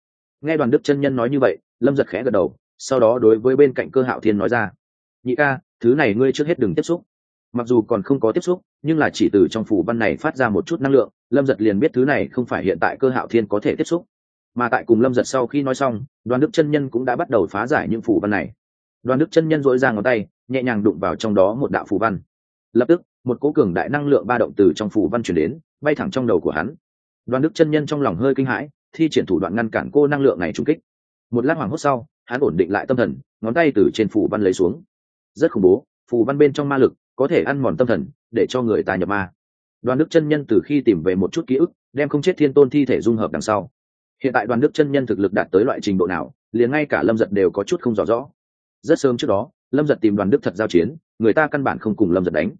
Nghe đoàn đức chân nhân nói như vậy, lâm giật khẽ gật đầu sau đó đối với bên cạnh cơ hạo thiên nói ra, nhị ca, thứ này ngươi trước hết đừng tiếp xúc. Mặc dù còn không có tiếp xúc, nhưng là chỉ từ trong phủ văn này phát ra một chút năng lượng, lâm giật liền biết thứ này không phải hiện tại cơ hạo thiên có thể tiếp xúc. Mà tại cùng lâm giật sau khi nói xong, đoàn đức chân nhân cũng đã bắt đầu phá giải những phủ văn này. Đoàn đức chân nhân dỗi ra ngón tay, nhẹ nhàng đụng vào trong đó một đạo phủ văn. Lập tức, một cố cường đại năng lượng ba động từ trong phủ văn chuyển đến, bay thẳng trong đầu của hắn. Đoàn đức chân nhân trong lòng hơi kinh hãi, thi triển thủ đoạn ngăn cản cô năng lượng này trung kích. Một lát hoảng hốt sau hắn ổn định lại tâm thần, ngón tay từ trên phủ văn lấy xuống. Rất khủng bố, phù văn bên trong ma lực có thể ăn mòn tâm thần, để cho người ta nhập ma. Đoàn đức chân nhân từ khi tìm về một chút ký ức, đem không chết thiên tôn thi thể dung hợp đằng sau. Hiện tại đoàn đức chân nhân thực lực đạt tới loại trình độ nào, liền ngay cả lâm giật đều có chút không rõ rõ. Rất sớm trước đó, lâm giật tìm đoàn đức thật giao chiến, người ta căn bản không cùng lâm giật đánh.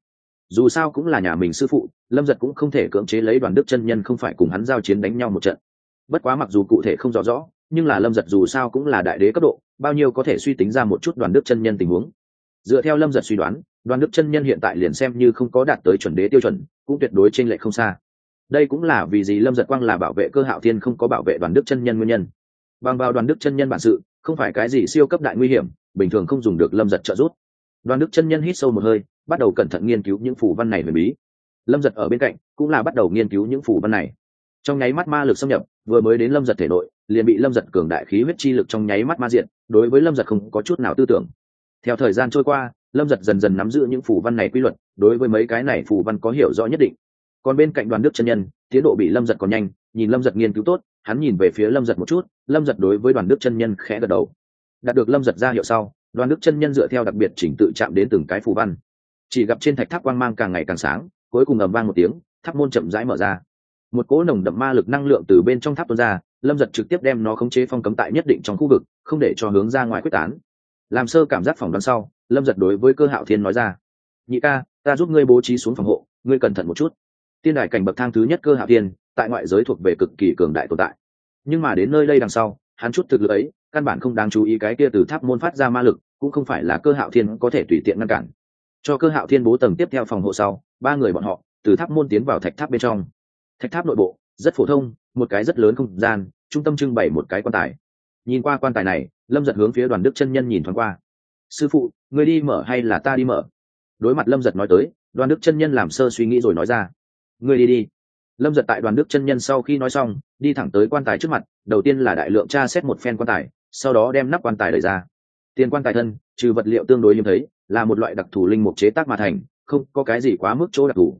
Dù sao cũng là nhà mình sư phụ, lâm giật cũng không thể cưỡng chế lấy đoàn đức chân nhân không phải cùng hắn giao chiến đánh nhau một trận. Bất quá mặc dù cụ thể không rõ rõ nhưng là lâm giật dù sao cũng là đại đế cấp độ, bao nhiêu có thể suy tính ra một chút đoàn đức chân nhân tình huống. Dựa theo lâm giật suy đoán, đoàn đức chân nhân hiện tại liền xem như không có đạt tới chuẩn đế tiêu chuẩn, cũng tuyệt đối t r ê n lệch không xa. Đây cũng là vì gì lâm giật quang là bảo vệ cơ hạo thiên không có bảo vệ đoàn đức chân nhân nguyên nhân. Bằng vào đoàn đức chân nhân bản sự, không phải cái gì siêu cấp đại nguy hiểm, bình thường không dùng được lâm giật trợ giúp. Đoàn đức chân nhân hít sâu một hơi, bắt đầu cẩn thận nghiên cứu những phủ văn này về bí. Lâm giật ở bên cạnh, cũng là bắt đầu nghiên cứu những phủ văn này. Trong nháy mắt ma lực xâm nhập, vừa mới đến lâm giật thể nội liền bị lâm giật cường đại khí huyết chi lực trong nháy mắt ma diện đối với lâm giật không có chút nào tư tưởng. Theo thời gian trôi qua, lâm giật dần dần nắm giữ những phủ văn này quy luật, đối với mấy cái này phủ văn có hiểu rõ nhất định. Còn bên cạnh đoàn đức chân nhân, tiến độ bị lâm giật còn nhanh, nhìn lâm giật nghiên cứu tốt, hắn nhìn về phía lâm giật một chút, lâm giật đối với đoàn đức chân nhân khẽ gật đầu. Đạt được lâm giật ra hiệu sau, đoàn đức chân nhân dựa theo đặc biệt chỉnh tự chạm đến từng cái phủ văn. Chỉ gặp trên thạch tháp quang mang càng ngày càng sáng, cuối cùng ầm vang một tiếng, tháp môn chậm rãi mở ra. Một cỗ nồng đậm ma lực năng lượng từ bên trong tháp tuôn ra lâm giật trực tiếp đem nó khống chế phong cấm tại nhất định trong khu vực, không để cho hướng ra ngoài quyết tán. Làm sơ cảm giác phỏng đoán sau, lâm giật đối với cơ hạo thiên nói ra, nhị ca, ta giúp ngươi bố trí xuống phòng hộ, ngươi cẩn thận một chút. Tiên đài cảnh bậc thang thứ nhất cơ hạo thiên, tại ngoại giới thuộc về cực kỳ cường đại tồn tại. Nhưng mà đến nơi đây đằng sau, hắn chút thực lực ấy, căn bản không đáng chú ý cái kia từ tháp môn phát ra ma lực, cũng không phải là cơ hạo thiên có thể tùy tiện ngăn cản. Cho cơ hạo thiên bố tầng tiếp theo phòng hộ sau, ba người bọn họ, từ tháp môn tiến vào thạch tháp bên trong. Thạch tháp nội bộ rất phổ thông, một cái rất lớn không gian, trung tâm trưng bày một cái quan tài. Nhìn qua quan tài này, lâm giật hướng phía đoàn đức chân nhân nhìn thoáng qua. Sư phụ người đi mở hay là ta đi mở? Đối mặt lâm giật nói tới, đoàn đức chân nhân làm sơ suy nghĩ rồi nói ra. Người đi đi. Lâm giật tại đoàn đức chân nhân sau khi nói xong, đi thẳng tới quan tài trước mặt, đầu tiên là đại lượng tra xét một phen quan tài, sau đó đem nắp quan tài đẩy ra. Tiền quan tài thân, trừ vật liệu tương đối hiếm thấy, là một loại đặc thù linh mục chế tác mà thành, không có cái gì quá mức chỗ đặc thù.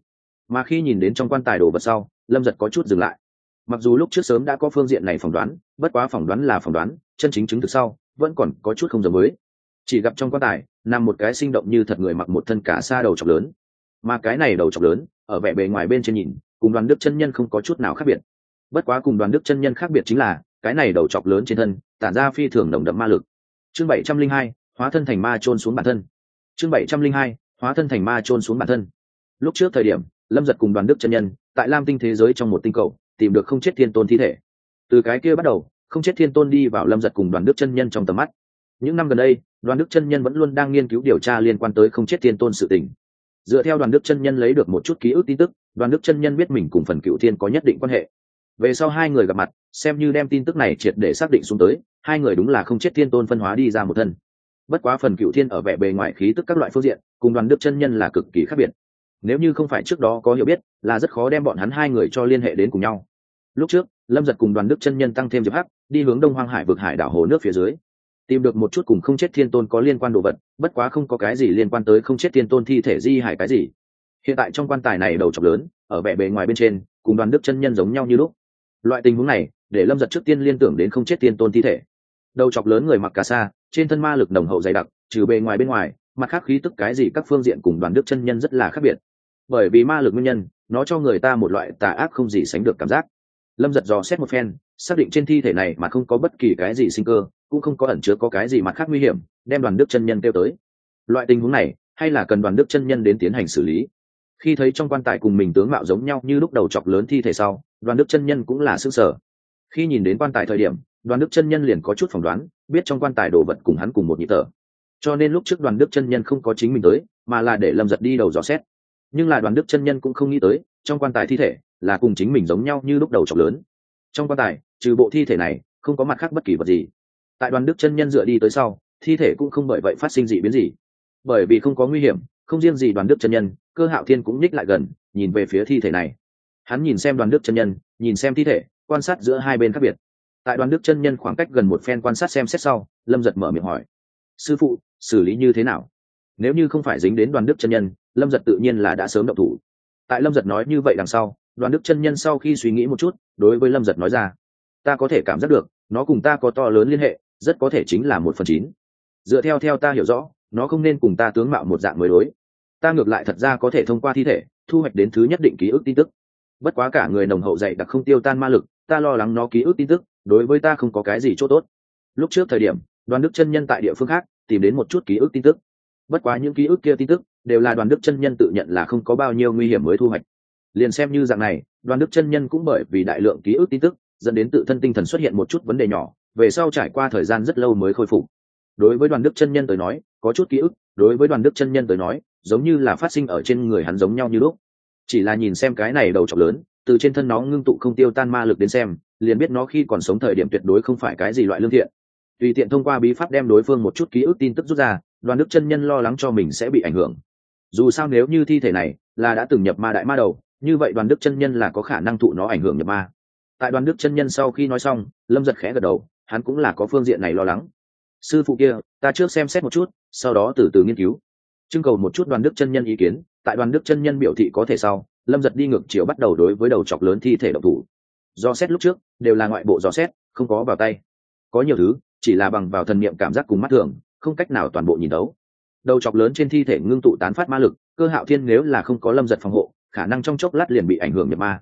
Mà khi nhìn đến trong quan tài đồ vật sau lâm giật có chút dừng lại. Mặc dù lúc trước sớm đã có phương diện này phỏng đoán, bất quá phỏng đoán là phỏng đoán, chân chính chứng thực sau, vẫn còn có chút không giống mới. Chỉ gặp trong quan tài, nằm một cái sinh động như thật người mặc một thân cả xa đầu chọc lớn. Mà cái này đầu chọc lớn, ở vẻ bề ngoài bên trên nhìn, cùng đoàn đức chân nhân không có chút nào khác biệt. Bất quá cùng đoàn đức chân nhân khác biệt chính là, cái này đầu chọc lớn trên thân, tản ra phi thường nồng đậm ma lực. Chương bảy trăm linh hai, hóa thân thành ma trôn xuống bản thân. Chương bảy trăm linh hai, hóa thân thành ma trôn xuống bản thân. Lúc trước thời điểm, lâm giật cùng đoàn đức chân nhân tại lam tinh thế giới trong một tinh cầu, tìm được không chết thiên tôn thi thể. Từ cái kia bắt đầu, không chết thiên tôn đi vào lâm giật cùng đoàn đức chân nhân trong tầm mắt. Những năm gần đây, đoàn đức chân nhân vẫn luôn đang nghiên cứu điều tra liên quan tới không chết thiên tôn sự tình. Dựa theo đoàn đức chân nhân lấy được một chút ký ức tin tức, đoàn đức chân nhân biết mình cùng phần cựu thiên có nhất định quan hệ. Về sau hai người gặp mặt, xem như đem tin tức này triệt để xác định xuống tới, hai người đúng là không chết thiên tôn phân hóa đi ra một thân. Bất quá phần cựu thiên ở vẻ bề ngoài khí tức các loại phương diện, cùng đoàn đức chân nhân là cực kỳ khác biệt nếu như không phải trước đó có hiểu biết, là rất khó đem bọn hắn hai người cho liên hệ đến cùng nhau. Lúc trước, lâm giật cùng đoàn đức chân nhân tăng thêm diệp hắc, đi hướng đông hoang hải vực hải đảo hồ nước phía dưới. Tìm được một chút cùng không chết thiên tôn có liên quan đồ vật, bất quá không có cái gì liên quan tới không chết thiên tôn thi thể di hải cái gì. Hiện tại trong quan tài này đầu chọc lớn, ở vẻ bề ngoài bên trên, cùng đoàn đức chân nhân giống nhau như lúc. Loại tình huống này, để lâm giật trước tiên liên tưởng đến không chết thiên tôn thi thể. Đầu chọc lớn người mặc cà sa, trên thân ma lực nồng hậu dày đặc, trừ bề ngoài bên ngoài, mặt khác khí tức cái gì các phương diện cùng đoàn đức chân nhân rất là khác biệt bởi vì ma lực nguyên nhân, nó cho người ta một loại tà ác không gì sánh được cảm giác. Lâm giật dò xét một phen, xác định trên thi thể này mà không có bất kỳ cái gì sinh cơ, cũng không có ẩn chứa có cái gì mặt khác nguy hiểm, đem đoàn đức chân nhân kêu tới. Loại tình huống này, hay là cần đoàn đức chân nhân đến tiến hành xử lý? Khi thấy trong quan tài cùng mình tướng mạo giống nhau như lúc đầu chọc lớn thi thể sau, đoàn đức chân nhân cũng là s ư ơ n g sở khi nhìn đến quan tài thời điểm, đoàn đức chân nhân liền có chút phỏng đoán, biết trong quan tài đồ vật cùng hắn cùng một nhị tờ cho nên lúc trước đoàn đức chân nhân không có chính mình tới, mà là để lâm giật đi đầu dò xét nhưng là đoàn đức chân nhân cũng không nghĩ tới, trong quan tài thi thể là cùng chính mình giống nhau như lúc đầu chọc lớn. Trong quan tài, trừ bộ thi thể này, không có mặt khác bất kỳ vật gì. Tại đoàn đức chân nhân dựa đi tới sau, thi thể cũng không bởi vậy phát sinh dị biến gì. Bởi vì không có nguy hiểm, không riêng gì đoàn đức chân nhân, cơ hạo thiên cũng nhích lại gần, nhìn về phía thi thể này. Hắn nhìn xem đoàn đức chân nhân, nhìn xem thi thể, quan sát giữa hai bên khác biệt. Tại đoàn đức chân nhân khoảng cách gần một phen quan sát xem xét sau, lâm giật mở miệng hỏi. Sư phụ, xử lý như thế nào? Nếu như không phải dính đến đoàn đức chân nhân, lâm giật tự nhiên là đã sớm động thủ. Tại lâm giật nói như vậy đằng sau, đoàn đức chân nhân sau khi suy nghĩ một chút, đối với lâm giật nói ra, ta có thể cảm giác được, nó cùng ta có to lớn liên hệ, rất có thể chính là một phần chín. Dựa theo theo ta hiểu rõ, nó không nên cùng ta tướng mạo một dạng mới đối. Ta ngược lại thật ra có thể thông qua thi thể, thu hoạch đến thứ nhất định ký ức tin tức. Bất quá cả người nồng hậu dạy đặc không tiêu tan ma lực, ta lo lắng nó ký ức tin tức, đối với ta không có cái gì c h ỗ t ố t lúc trước thời điểm, đoàn đức chân nhân tại địa phương khác, tìm đến một chút ký ức tin tức bất quá những ký ức kia tin tức, đều là đoàn đức chân nhân tự nhận là không có bao nhiêu nguy hiểm mới thu hoạch. Liền xem như dạng này, đoàn đức chân nhân cũng bởi vì đại lượng ký ức tin tức, dẫn đến tự thân tinh thần xuất hiện một chút vấn đề nhỏ, về sau trải qua thời gian rất lâu mới khôi phục. Đối với đoàn đức chân nhân tới nói, có chút ký ức, đối với đoàn đức chân nhân tới nói, giống như là phát sinh ở trên người hắn giống nhau như lúc. Chỉ là nhìn xem cái này đầu trọc lớn, từ trên thân nó ngưng tụ không tiêu tan ma lực đến xem, liền biết nó khi còn sống thời điểm tuyệt đối không phải cái gì loại lương thiện. Tùy tiện thông qua bí pháp đem đối phương một chút ký ức tin tức rút ra đoàn đức chân nhân lo lắng cho mình sẽ bị ảnh hưởng. Dù sao nếu như thi thể này là đã từng nhập ma đại ma đầu, như vậy đoàn đức chân nhân là có khả năng thụ nó ảnh hưởng nhập ma. Tại đoàn đức chân nhân sau khi nói xong, lâm giật khẽ gật đầu, hắn cũng là có phương diện này lo lắng. Sư phụ kia, ta trước xem xét một chút, sau đó từ từ nghiên cứu. Trưng cầu một chút đoàn đức chân nhân ý kiến, tại đoàn đức chân nhân biểu thị có thể sau, lâm giật đi ngược chiều bắt đầu đối với đầu chọc lớn thi thể độc thủ. Do xét lúc trước, đều là ngoại bộ dò xét, không có vào tay. Có nhiều thứ, chỉ là bằng vào thần niệm cảm giác cùng mắt thường không cách nào toàn bộ nhìn đấu. Đầu chọc lớn trên thi thể ngưng tụ tán phát ma lực, cơ hạo thiên nếu là không có lâm giật phòng hộ, khả năng trong chốc lát liền bị ảnh hưởng nhập ma.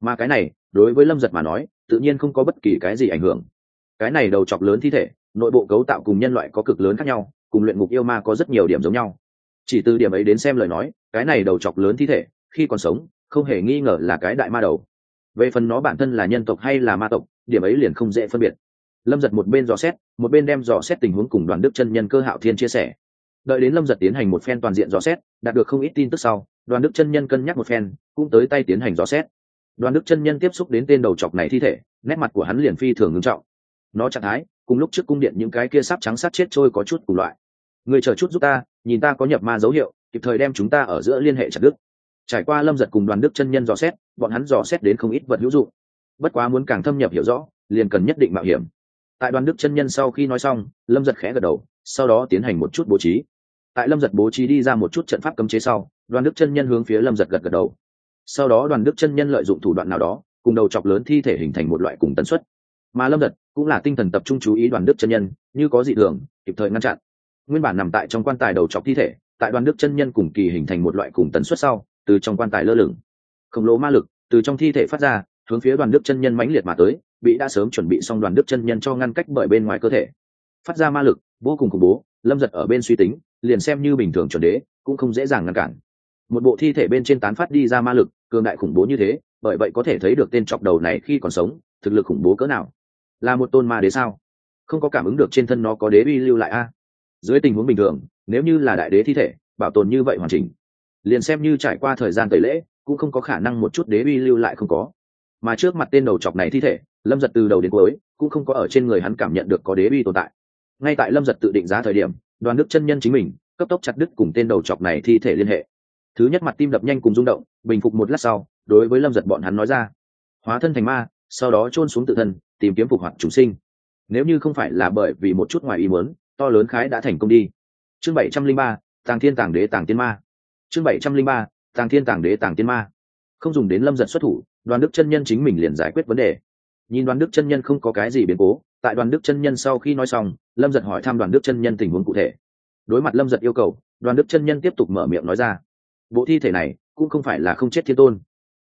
Mà cái này, đối với lâm giật mà nói, tự nhiên không có bất kỳ cái gì ảnh hưởng. Cái này đầu chọc lớn thi thể, nội bộ cấu tạo cùng nhân loại có cực lớn khác nhau, cùng luyện ngục yêu ma có rất nhiều điểm giống nhau. Chỉ từ điểm ấy đến xem lời nói, cái này đầu chọc lớn thi thể, khi còn sống, không hề nghi ngờ là cái đại ma đầu. Về phần nó bản thân là nhân tộc hay là ma tộc, điểm ấy liền không dễ phân biệt lâm giật một bên dò xét, một bên đem dò xét tình huống cùng đoàn đức chân nhân cơ hạo thiên chia sẻ. Đợi đến lâm giật tiến hành một phen toàn diện dò xét, đạt được không ít tin tức sau, đoàn đức chân nhân cân nhắc một phen, cũng tới tay tiến hành dò xét. Đoàn đức chân nhân tiếp xúc đến tên đầu chọc này thi thể, nét mặt của hắn liền phi thường ngưng trọng. Nó trạng thái, cùng lúc trước cung điện những cái kia sắp trắng sát chết trôi có chút cùng loại. Người chờ chút giúp ta, nhìn ta có nhập ma dấu hiệu, kịp thời đem chúng ta ở giữa liên hệ chặt đức trải qua lâm giật cùng đoàn đức chân nhân dò xét, bọn hắn dò xét đến không ít vật hữu dụng. Bất quá muốn càng thâm nhập hiểu rõ, liền cần nhất định mạo hiểm tại đoàn đức chân nhân sau khi nói xong, lâm giật khẽ gật đầu, sau đó tiến hành một chút bố trí. Tại lâm giật bố trí đi ra một chút trận pháp cấm chế sau, đoàn đức chân nhân hướng phía lâm giật gật gật đầu. Sau đó đoàn đức chân nhân lợi dụng thủ đoạn nào đó, cùng đầu chọc lớn thi thể hình thành một loại cùng tần suất. Mà lâm giật cũng là tinh thần tập trung chú ý đoàn đức chân nhân, như có dị thường, kịp thời ngăn chặn. Nguyên bản nằm tại trong quan tài đầu chọc thi thể, tại đoàn đức chân nhân cùng kỳ hình thành một loại cùng tần suất sau, từ trong quan tài lơ lửng. Khổng lồ ma lực từ trong thi thể phát ra hướng phía đoàn đức chân nhân mãnh liệt mà tới, bị đã sớm chuẩn bị xong đoàn đức chân nhân cho ngăn cách bởi bên ngoài cơ thể. Phát ra ma lực, vô cùng khủng bố, lâm giật ở bên suy tính, liền xem như bình thường chuẩn đế, cũng không dễ dàng ngăn cản. Một bộ thi thể bên trên tán phát đi ra ma lực, cường đại khủng bố như thế, bởi vậy có thể thấy được tên chọc đầu này khi còn sống, thực lực khủng bố cỡ nào. Là một tôn ma đế sao? Không có cảm ứng được trên thân nó có đế uy lưu lại a. Dưới tình huống bình thường, nếu như là đại đế thi thể, bảo tồn như vậy hoàn chỉnh, liền xem như trải qua thời gian tẩy lễ, cũng không có khả năng một chút đế uy lưu lại không có mà trước mặt tên đầu chọc này thi thể, lâm giật từ đầu đến cuối cũng không có ở trên người hắn cảm nhận được có đế uy tồn tại. Ngay tại lâm giật tự định giá thời điểm, đoàn đức chân nhân chính mình cấp tốc chặt đứt cùng tên đầu chọc này thi thể liên hệ. Thứ nhất mặt tim đập nhanh cùng rung động, bình phục một lát sau, đối với lâm giật bọn hắn nói ra, hóa thân thành ma, sau đó trôn xuống tự thân, tìm kiếm phục hoạt chúng sinh. Nếu như không phải là bởi vì một chút ngoài ý muốn, to lớn khái đã thành công đi. Chương bảy trăm linh ba, tàng thiên tàng đế tàng tiên ma. Chương bảy trăm linh ba, tàng thiên tàng đế tàng tiên ma. Không dùng đến lâm giật xuất thủ đoàn đức chân nhân chính mình liền giải quyết vấn đề. Nhìn đoàn đức chân nhân không có cái gì biến cố, tại đoàn đức chân nhân sau khi nói xong, lâm giật hỏi thăm đoàn đức chân nhân tình huống cụ thể. Đối mặt lâm giật yêu cầu, đoàn đức chân nhân tiếp tục mở miệng nói ra. Bộ thi thể này cũng không phải là không chết thiên tôn.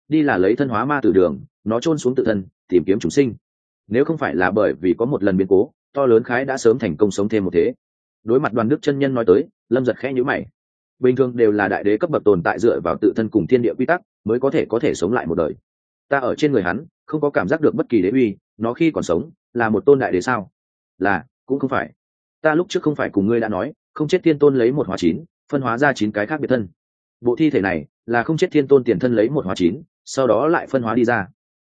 Đi là lấy thân hóa ma từ đường, nó trôn xuống tự thân, tìm kiếm chúng sinh. Nếu không phải là bởi vì có một lần biến cố, to lớn khái đã sớm thành công sống thêm một thế. Đối mặt đoàn đức chân nhân nói tới, lâm giật khẽ nhữ mày. Bình thường đều là đại đế cấp bậc tồn tại dựa vào tự thân cùng thiên địa quy tắc, mới có thể có thể sống lại một đời ta ở trên người hắn, không có cảm giác được bất kỳ đế uy, nó khi còn sống, là một tôn đại đế sao? Là, cũng không phải. Ta lúc trước không phải cùng ngươi đã nói, không chết thiên tôn lấy một hóa chín, phân hóa ra chín cái khác biệt thân. Bộ thi thể này, là không chết thiên tôn tiền thân lấy một hóa chín, sau đó lại phân hóa đi ra.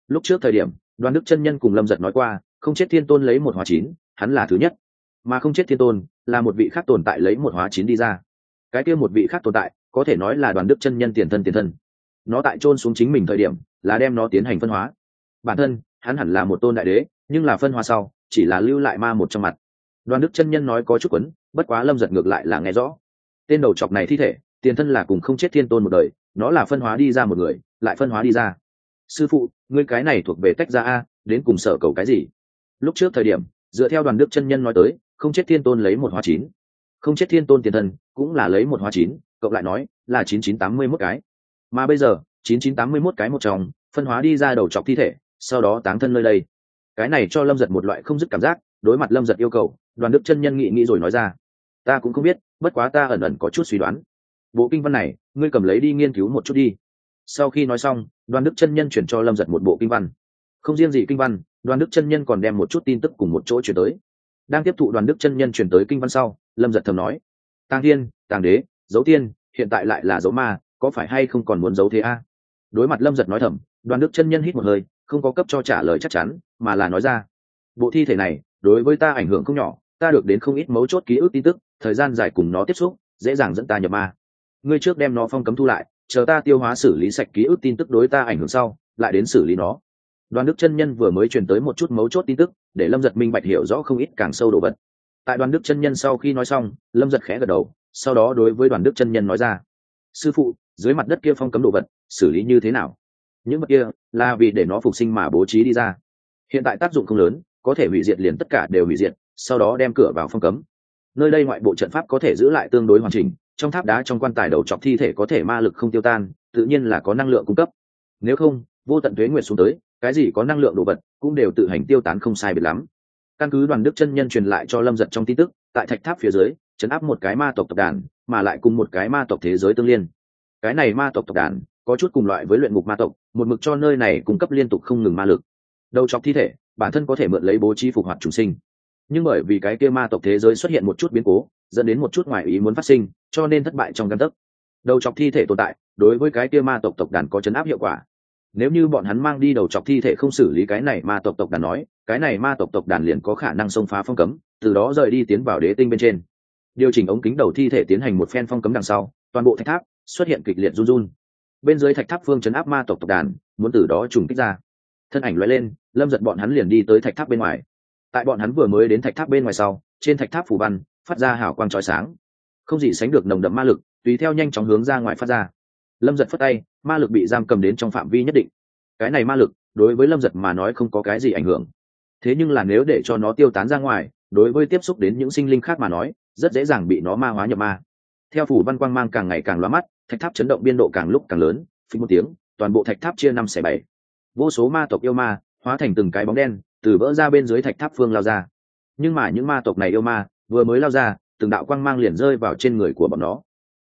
Lúc trước thời điểm, đoàn đức chân nhân cùng lâm giật nói qua, không chết thiên tôn lấy một hóa chín, hắn là thứ nhất. Mà không chết thiên tôn, là một vị khác tồn tại lấy một hóa chín đi ra. Cái kia một vị khác tồn tại, có thể nói là đoàn đức chân nhân tiền thân tiền thân. Nó tại trôn xuống chính mình thời điểm là đem nó tiến hành phân hóa. Bản thân, hắn hẳn là một tôn đại đế, nhưng là phân hóa sau, chỉ là lưu lại ma một trong mặt. Đoàn đức chân nhân nói có chút quấn, bất quá lâm giật ngược lại là nghe rõ. Tên đầu chọc này thi thể, tiền thân là cùng không chết thiên tôn một đời, nó là phân hóa đi ra một người, lại phân hóa đi ra. Sư phụ, ngươi cái này thuộc về tách ra a, đến cùng sở cầu cái gì? Lúc trước thời điểm, dựa theo đoàn đức chân nhân nói tới, không chết thiên tôn lấy một hóa chín. Không chết thiên tôn tiền thân, cũng là lấy một hóa chín, cộng lại nói là chín chín tám mươi mốt cái. Mà bây giờ chín chín tám mươi mốt cái một trong, phân hóa đi ra đầu chọc thi thể, sau đó táng thân nơi đây. Cái này cho lâm giật một loại không dứt cảm giác, đối mặt lâm giật yêu cầu, đoàn đức chân nhân nghĩ nghĩ rồi nói ra. Ta cũng không biết, bất quá ta ẩn ẩn có chút suy đoán. Bộ kinh văn này, ngươi cầm lấy đi nghiên cứu một chút đi. Sau khi nói xong, đoàn đức chân nhân chuyển cho lâm giật một bộ kinh văn. Không riêng gì kinh văn, đoàn đức chân nhân còn đem một chút tin tức cùng một chỗ chuyển tới. Đang tiếp thụ đoàn đức chân nhân chuyển tới kinh văn sau, lâm giật thầm nói. "Tang thiên, tàng đế dấu tiên, hiện tại lại là dấu ma, có phải hay không còn muốn giấu thế a? Đối mặt lâm giật nói thầm, đoàn đức chân nhân hít một hơi, không có cấp cho trả lời chắc chắn, mà là nói ra. Bộ thi thể này, đối với ta ảnh hưởng không nhỏ, ta được đến không ít mấu chốt ký ức tin tức, thời gian dài cùng nó tiếp xúc, dễ dàng dẫn ta nhập ma. Ngươi trước đem nó phong cấm thu lại, chờ ta tiêu hóa xử lý sạch ký ức tin tức đối ta ảnh hưởng sau, lại đến xử lý nó. Đoàn đức chân nhân vừa mới truyền tới một chút mấu chốt tin tức, để lâm giật minh bạch hiểu rõ không ít càng sâu đồ vật. Tại đoàn đức chân nhân sau khi nói xong, lâm giật khẽ gật đầu, sau đó đối với đoàn đức chân nhân nói ra. Sư phụ, dưới mặt đất kia phong cấm đồ vật xử lý như thế nào? Những vật kia là vì để nó phục sinh mà bố trí đi ra. Hiện tại tác dụng không lớn, có thể hủy diệt liền tất cả đều hủy diệt, sau đó đem cửa vào phong cấm. Nơi đây ngoại bộ trận pháp có thể giữ lại tương đối hoàn chỉnh, trong tháp đá trong quan tài đầu chọc thi thể có thể ma lực không tiêu tan, tự nhiên là có năng lượng cung cấp. Nếu không, vô tận thuế nguyệt xuống tới, cái gì có năng lượng đồ vật cũng đều tự hành tiêu tán không sai biệt lắm. Căn cứ đoàn đức chân nhân truyền lại cho lâm giật trong tin tức, tại thạch tháp phía dưới, chấn áp một cái ma tộc tộc đàn, mà lại cùng một cái ma tộc thế giới tương liên. Cái này ma tộc tộc đàn có chút cùng loại với luyện ngục ma tộc, một mực cho nơi này cung cấp liên tục không ngừng ma lực. Đầu chọc thi thể, bản thân có thể mượn lấy bố trí phục hoạt chủ sinh. Nhưng bởi vì cái kia ma tộc thế giới xuất hiện một chút biến cố, dẫn đến một chút ngoại ý muốn phát sinh, cho nên thất bại trong căn tấc. Đầu chọc thi thể tồn tại, đối với cái kia ma tộc tộc đàn có chấn áp hiệu quả. Nếu như bọn hắn mang đi đầu chọc thi thể không xử lý cái này ma tộc tộc đàn nói, cái này ma tộc tộc đàn liền có khả năng xông phá phong cấm, từ đó rời đi tiến vào đế tinh bên trên. Điều chỉnh ống kính đầu thi thể tiến hành một phen phong cấm đằng sau, toàn bộ thạch tháp xuất hiện kịch liệt run run bên dưới thạch tháp phương chấn áp ma tộc tộc đàn, muốn từ đó trùng kích ra. Thân ảnh loại lên, lâm giật bọn hắn liền đi tới thạch tháp bên ngoài. Tại bọn hắn vừa mới đến thạch tháp bên ngoài sau, trên thạch tháp phủ văn phát ra hào quang trói sáng. Không gì sánh được nồng đậm ma lực, tùy theo nhanh chóng hướng ra ngoài phát ra. Lâm giật phất tay, ma lực bị giam cầm đến trong phạm vi nhất định. Cái này ma lực, đối với lâm giật mà nói không có cái gì ảnh hưởng. Thế nhưng là nếu để cho nó tiêu tán ra ngoài, đối với tiếp xúc đến những sinh linh khác mà nói, rất dễ dàng bị nó ma hóa nhập ma. Theo phủ văn quang mang càng ngày càng loa mắt thạch tháp chấn động biên độ càng lúc càng lớn, phí một tiếng, toàn bộ thạch tháp chia năm xẻ bảy. Vô số ma tộc yêu ma hóa thành từng cái bóng đen, từ vỡ ra bên dưới thạch tháp phương lao ra. Nhưng mà những ma tộc này yêu ma vừa mới lao ra, từng đạo quang mang liền rơi vào trên người của bọn nó.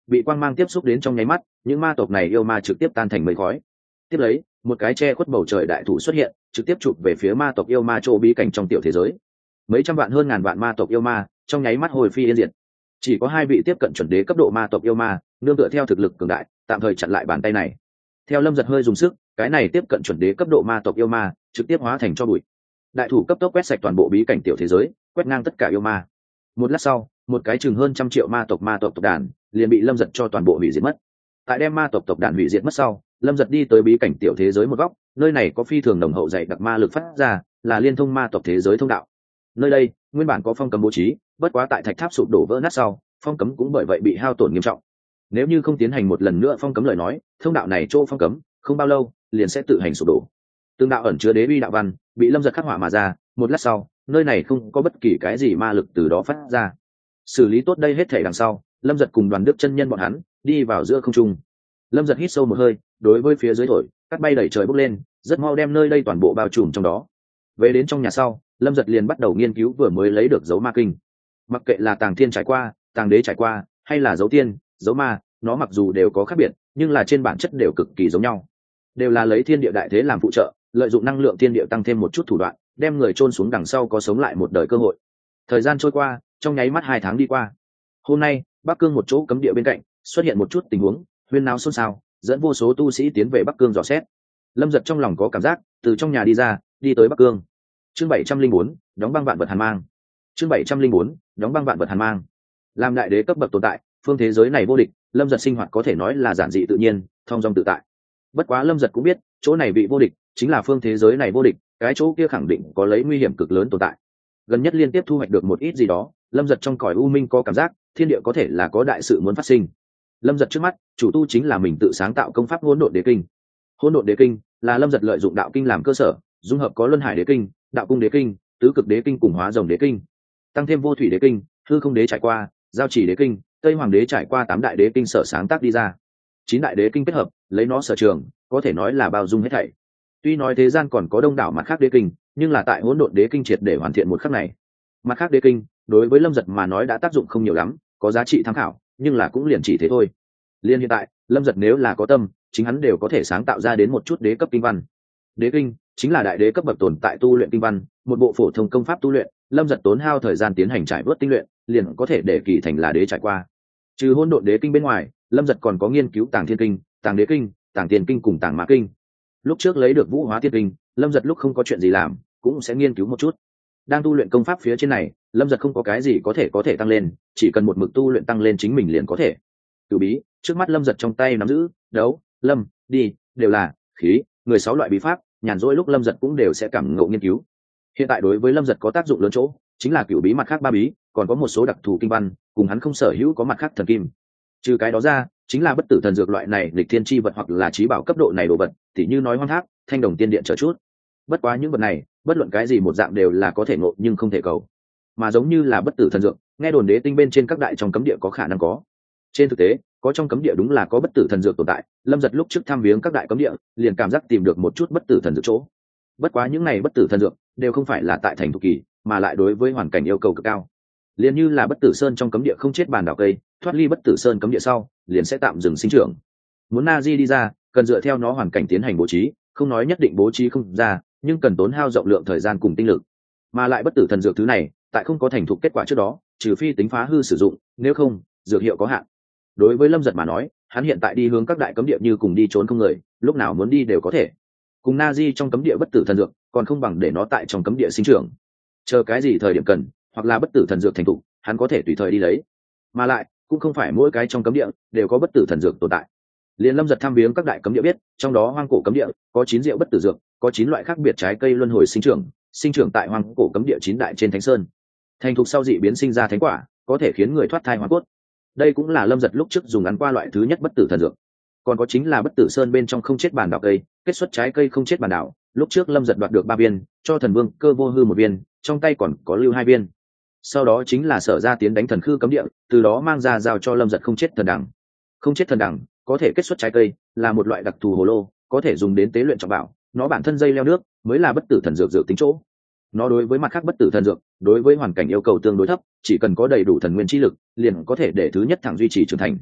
Bị quang mang tiếp xúc đến trong nháy mắt, những ma tộc này yêu ma trực tiếp tan thành mây khói. Tiếp lấy, một cái che khuất bầu trời đại thủ xuất hiện, trực tiếp chụp về phía ma tộc yêu ma chỗ bí cảnh trong tiểu thế giới. Mấy trăm vạn hơn ngàn vạn ma tộc yêu ma, trong nháy mắt hồi phi yên diệt chỉ có hai vị tiếp cận chuẩn đế cấp độ ma tộc yêu ma, nương tựa theo thực lực cường đại, tạm thời chặn lại bàn tay này. Theo lâm giật hơi dùng sức, cái này tiếp cận chuẩn đế cấp độ ma tộc yêu ma, trực tiếp hóa thành cho bụi. Đại thủ cấp tốc quét sạch toàn bộ bí cảnh tiểu thế giới, quét ngang tất cả yêu ma. Một lát sau, một cái chừng hơn trăm triệu ma tộc ma tộc tộc đàn liền bị lâm giật cho toàn bộ hủy diệt mất. Tại đem ma tộc tộc đàn hủy diệt mất sau, lâm giật đi tới bí cảnh tiểu thế giới một góc, nơi này có phi thường đồng hậu dạy đặc ma lực phát ra, là liên thông ma tộc thế giới thông đạo. Nơi đây, nguyên bản có phong cấm bố trí bất quá tại thạch tháp sụp đổ vỡ nát sau, phong cấm cũng bởi vậy bị hao tổn nghiêm trọng. Nếu như không tiến hành một lần nữa phong cấm lời nói, thông đạo này chỗ phong cấm, không bao lâu, liền sẽ tự hành sụp đổ. Tương đạo ẩn chứa đế bi đạo văn, bị lâm giật khắc họa mà ra, một lát sau, nơi này không có bất kỳ cái gì ma lực từ đó phát ra. Xử lý tốt đây hết thể đằng sau, lâm giật cùng đoàn đức chân nhân bọn hắn, đi vào giữa không trung. Lâm giật hít sâu một hơi, đối với phía dưới thổi, cắt bay đẩy trời bốc lên, rất mau đem nơi đây toàn bộ bao trùm trong đó. Về đến trong nhà sau, lâm giật liền bắt đầu nghiên cứu vừa mới lấy được dấu ma kinh mặc kệ là tàng thiên trải qua, tàng đế trải qua, hay là dấu tiên, dấu ma, nó mặc dù đều có khác biệt, nhưng là trên bản chất đều cực kỳ giống nhau. Đều là lấy thiên địa đại thế làm phụ trợ, lợi dụng năng lượng thiên địa tăng thêm một chút thủ đoạn, đem người trôn xuống đằng sau có sống lại một đời cơ hội. Thời gian trôi qua, trong nháy mắt hai tháng đi qua. Hôm nay, bắc cương một chỗ cấm địa bên cạnh, xuất hiện một chút tình huống, huyên náo xôn xao, dẫn vô số tu sĩ tiến về bắc cương dò xét. Lâm giật trong lòng có cảm giác, từ trong nhà đi ra, đi tới bắc cương. Chương bảy trăm linh bốn, đóng băng vạn vật hàn mang chương bảy trăm linh bốn đóng băng vạn vật hàn mang. Làm đại đế cấp bậc tồn tại, phương thế giới này vô địch, lâm giật sinh hoạt có thể nói là giản dị tự nhiên thong dong tự tại. Bất quá lâm giật cũng biết, chỗ này bị vô địch, chính là phương thế giới này vô địch, cái chỗ kia khẳng định có lấy nguy hiểm cực lớn tồn tại. Gần nhất liên tiếp thu hoạch được một ít gì đó, lâm giật trong cõi u minh có cảm giác, thiên địa có thể là có đại sự muốn phát sinh. Lâm giật trước mắt, chủ tu chính là mình tự sáng tạo công pháp hỗn độn đế kinh. Hỗn độn đế kinh là lâm giật lợi dụng đạo kinh làm cơ sở, dung hợp có luân hải đế kinh, đạo cung đế kinh, tứ cực đế kinh cùng hóa rồng đế kinh tăng thêm vô thủy đế kinh, hư không đế trải qua, giao chỉ đế kinh, tây hoàng đế trải qua tám đại đế kinh sở sáng tác đi ra. Chín đại đế kinh kết hợp, lấy nó sở trường, có thể nói là bao dung hết thảy. Tuy nói thế gian còn có đông đảo mặt khác đế kinh, nhưng là tại hỗn độn đế kinh triệt để hoàn thiện một khắc này. Mặt khác đế kinh, đối với lâm giật mà nói đã tác dụng không nhiều lắm, có giá trị tham khảo, nhưng là cũng liền chỉ thế thôi. Liên hiện tại, lâm giật nếu là có tâm, chính hắn đều có thể sáng tạo ra đến một chút đế cấp kinh văn. Đế kinh chính là đại đế cấp bậc tồn tại tu luyện kinh văn, một bộ phổ thông công pháp tu luyện lâm giật tốn hao thời gian tiến hành trải vớt tinh luyện, liền có thể để kỳ thành là đế trải qua. Trừ hôn độn đế kinh bên ngoài, lâm giật còn có nghiên cứu tàng thiên kinh, tàng đế kinh, tàng tiền kinh cùng tàng mã kinh. Lúc trước lấy được vũ hóa thiên kinh, lâm giật lúc không có chuyện gì làm, cũng sẽ nghiên cứu một chút. Đang tu luyện công pháp phía trên này, lâm giật không có cái gì có thể có thể tăng lên, chỉ cần một mực tu luyện tăng lên chính mình liền có thể. Cử bí, trước mắt lâm giật trong tay nắm giữ, đấu, lâm, đi, đều là, khí người sáu loại bí pháp, nhàn rỗi lúc lâm giật cũng đều sẽ cảm ngộ nghiên cứu hiện tại đối với lâm giật có tác dụng lớn chỗ, chính là cựu bí mặt khác ba bí, còn có một số đặc thù kinh văn, cùng hắn không sở hữu có mặt khác thần kim. Trừ cái đó ra, chính là bất tử thần dược loại này lịch thiên tri vật hoặc là trí bảo cấp độ này đồ vật thì như nói hoang thác thanh đồng tiên điện trở chút. Bất quá những vật này, bất luận cái gì một dạng đều là có thể ngộ nhưng không thể cầu. Mà giống như là bất tử thần dược, nghe đồn đế tinh bên trên các đại trong cấm địa có khả năng có. Trên thực tế, có trong cấm địa đúng là có bất tử thần dược tồn tại, lâm giật lúc trước tham viếng các đại cấm địa, liền cảm giác tìm được một chút bất tử thần dược chỗ bất quá những này bất tử thần dược đều không phải là tại thành thục kỳ, mà lại đối với hoàn cảnh yêu cầu cực cao. Liền như là bất tử sơn trong cấm địa không chết bàn đảo cây, thoát ly bất tử sơn cấm địa sau, liền sẽ tạm dừng sinh trưởng. Muốn na di đi ra, cần dựa theo nó hoàn cảnh tiến hành bố trí, không nói nhất định bố trí không ra, nhưng cần tốn hao rộng lượng thời gian cùng tinh lực. Mà lại bất tử thần dược thứ này, tại không có thành thục kết quả trước đó, trừ phi tính phá hư sử dụng, nếu không, dược hiệu có hạn. Đối với lâm giật mà nói, hắn hiện tại đi hướng các đại cấm địa như cùng đi trốn không người, lúc nào muốn đi đều có thể cùng na di trong cấm địa bất tử thần dược, còn không bằng để nó tại trong cấm địa sinh trưởng. Chờ cái gì thời điểm cần, hoặc là bất tử thần dược thành thục, hắn có thể tùy thời đi lấy. Mà lại, cũng không phải mỗi cái trong cấm địa đều có bất tử thần dược tồn tại. Liền lâm giật tham viếng các đại cấm địa biết, trong đó hoang cổ cấm địa, có chín rượu bất tử dược, có chín loại khác biệt trái cây luân hồi sinh trưởng sinh trưởng tại hoang cổ cấm địa chín đại trên thánh sơn. Thành thục sau dị biến sinh ra thánh quả, có thể khiến người thoát thai hoa cốt. Đây cũng là lâm giật lúc trước dùng ngắn qua loại thứ nhất bất tử thần dược. Còn có chính là bất tử sơn bên trong không chết bàn đọc cây kết xuất trái cây không chết bản đảo, lúc trước lâm giật đoạt được ba viên, cho thần vương cơ vô hư một viên, trong tay còn có lưu hai viên. Sau đó chính là sở ra tiến đánh thần khư cấm địa, từ đó mang ra giao cho lâm giật không chết thần đẳng. Không chết thần đẳng, có thể kết xuất trái cây, là một loại đặc thù hồ lô, có thể dùng đến tế luyện trọng bảo, nó bản thân dây leo nước, mới là bất tử thần dược dược tính chỗ. Nó đối với mặt khác bất tử thần dược, đối với hoàn cảnh yêu cầu tương đối thấp, chỉ cần có đầy đủ thần nguyên chi lực, liền có thể để thứ nhất thẳng duy trì trưởng thành.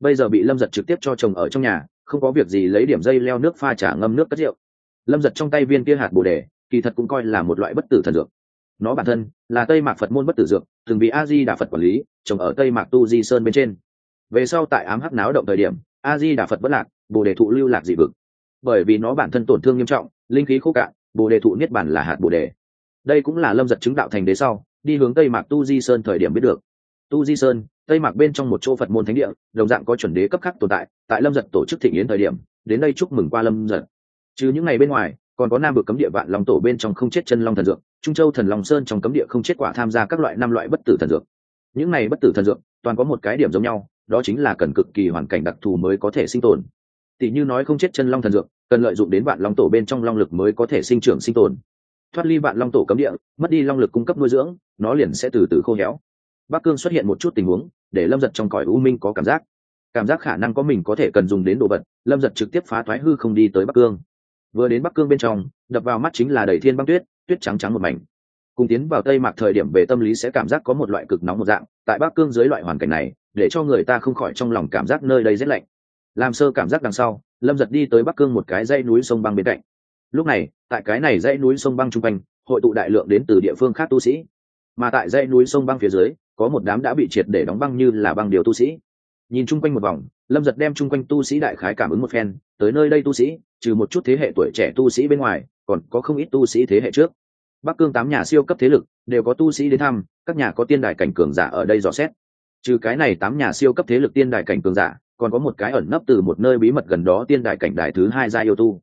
Bây giờ bị lâm giật trực tiếp cho chồng ở trong nhà không có việc gì lấy điểm dây leo nước pha trà ngâm nước cất rượu. Lâm giật trong tay viên kia hạt bồ đề, kỳ thật cũng coi là một loại bất tử thần dược. Nó bản thân là tây mạc phật môn bất tử dược, từng bị a di đà phật quản lý, trồng ở tây mạc tu di sơn bên trên. Về sau tại ám hắc náo động thời điểm a di đà phật vẫn lạc, bồ đề thụ lưu lạc dị vực. Bởi vì nó bản thân tổn thương nghiêm trọng, linh khí khô cạn, bồ đề thụ niết bản là hạt bồ đề. Đây cũng là lâm giật chứng đạo thành đế sau, đi hướng tây mạc tu di sơn thời điểm biết được. Tu di sơn tây mạc bên trong một chỗ phật môn thánh địa, đồng dạng có chuẩn đế cấp khác tồn tại tại lâm giật tổ chức thị yến thời điểm, đến đây chúc mừng qua lâm giật. Trừ những ngày bên ngoài, còn có nam vực cấm địa vạn long tổ bên trong không chết chân long thần dược, trung châu thần long sơn trong cấm địa không chết quả tham gia các loại năm loại bất tử thần dược. Những này bất tử thần dược, toàn có một cái điểm giống nhau, đó chính là cần cực kỳ hoàn cảnh đặc thù mới có thể sinh tồn. Tỷ như nói không chết chân long thần dược, cần lợi dụng đến vạn long tổ bên trong long lực mới có thể sinh trưởng sinh tồn. Thoát ly vạn long tổ cấm địa, mất đi long lực cung cấp nuôi dưỡng, nó liền sẽ từ từ khô héo bắc cương xuất hiện một chút tình huống, để lâm giật trong cõi u minh có cảm giác. Cảm giác khả năng có mình có thể cần dùng đến đồ vật, lâm giật trực tiếp phá thoái hư không đi tới bắc cương. Vừa đến bắc cương bên trong, đập vào mắt chính là đầy thiên băng tuyết tuyết trắng trắng một mảnh. Cùng tiến vào tây mạc thời điểm về tâm lý sẽ cảm giác có một loại cực nóng một dạng, tại bắc cương dưới loại hoàn cảnh này, để cho người ta không khỏi trong lòng cảm giác nơi đây rét lạnh. Làm sơ cảm giác đằng sau, lâm giật đi tới bắc cương một cái dãy núi sông băng bên cạnh. Lúc này, tại cái này dãy núi sông băng chung quanh, hội tụ đại lượng đến từ địa phương khác tu sĩ. Mà tại dãy núi sông băng phía dưới có một đám đã bị triệt để đóng băng như là băng điều tu sĩ. Nhìn chung quanh một vòng, lâm giật đem chung quanh tu sĩ đại khái cảm ứng một phen, tới nơi đây tu sĩ, trừ một chút thế hệ tuổi trẻ tu sĩ bên ngoài, còn có không ít tu sĩ thế hệ trước. Bắc cương tám nhà siêu cấp thế lực, đều có tu sĩ đến thăm, các nhà có tiên đài cảnh cường giả ở đây dò xét. Trừ cái này tám nhà siêu cấp thế lực tiên đài cảnh cường giả, còn có một cái ẩn nấp từ một nơi bí mật gần đó tiên đài cảnh đài thứ hai gia yêu tu.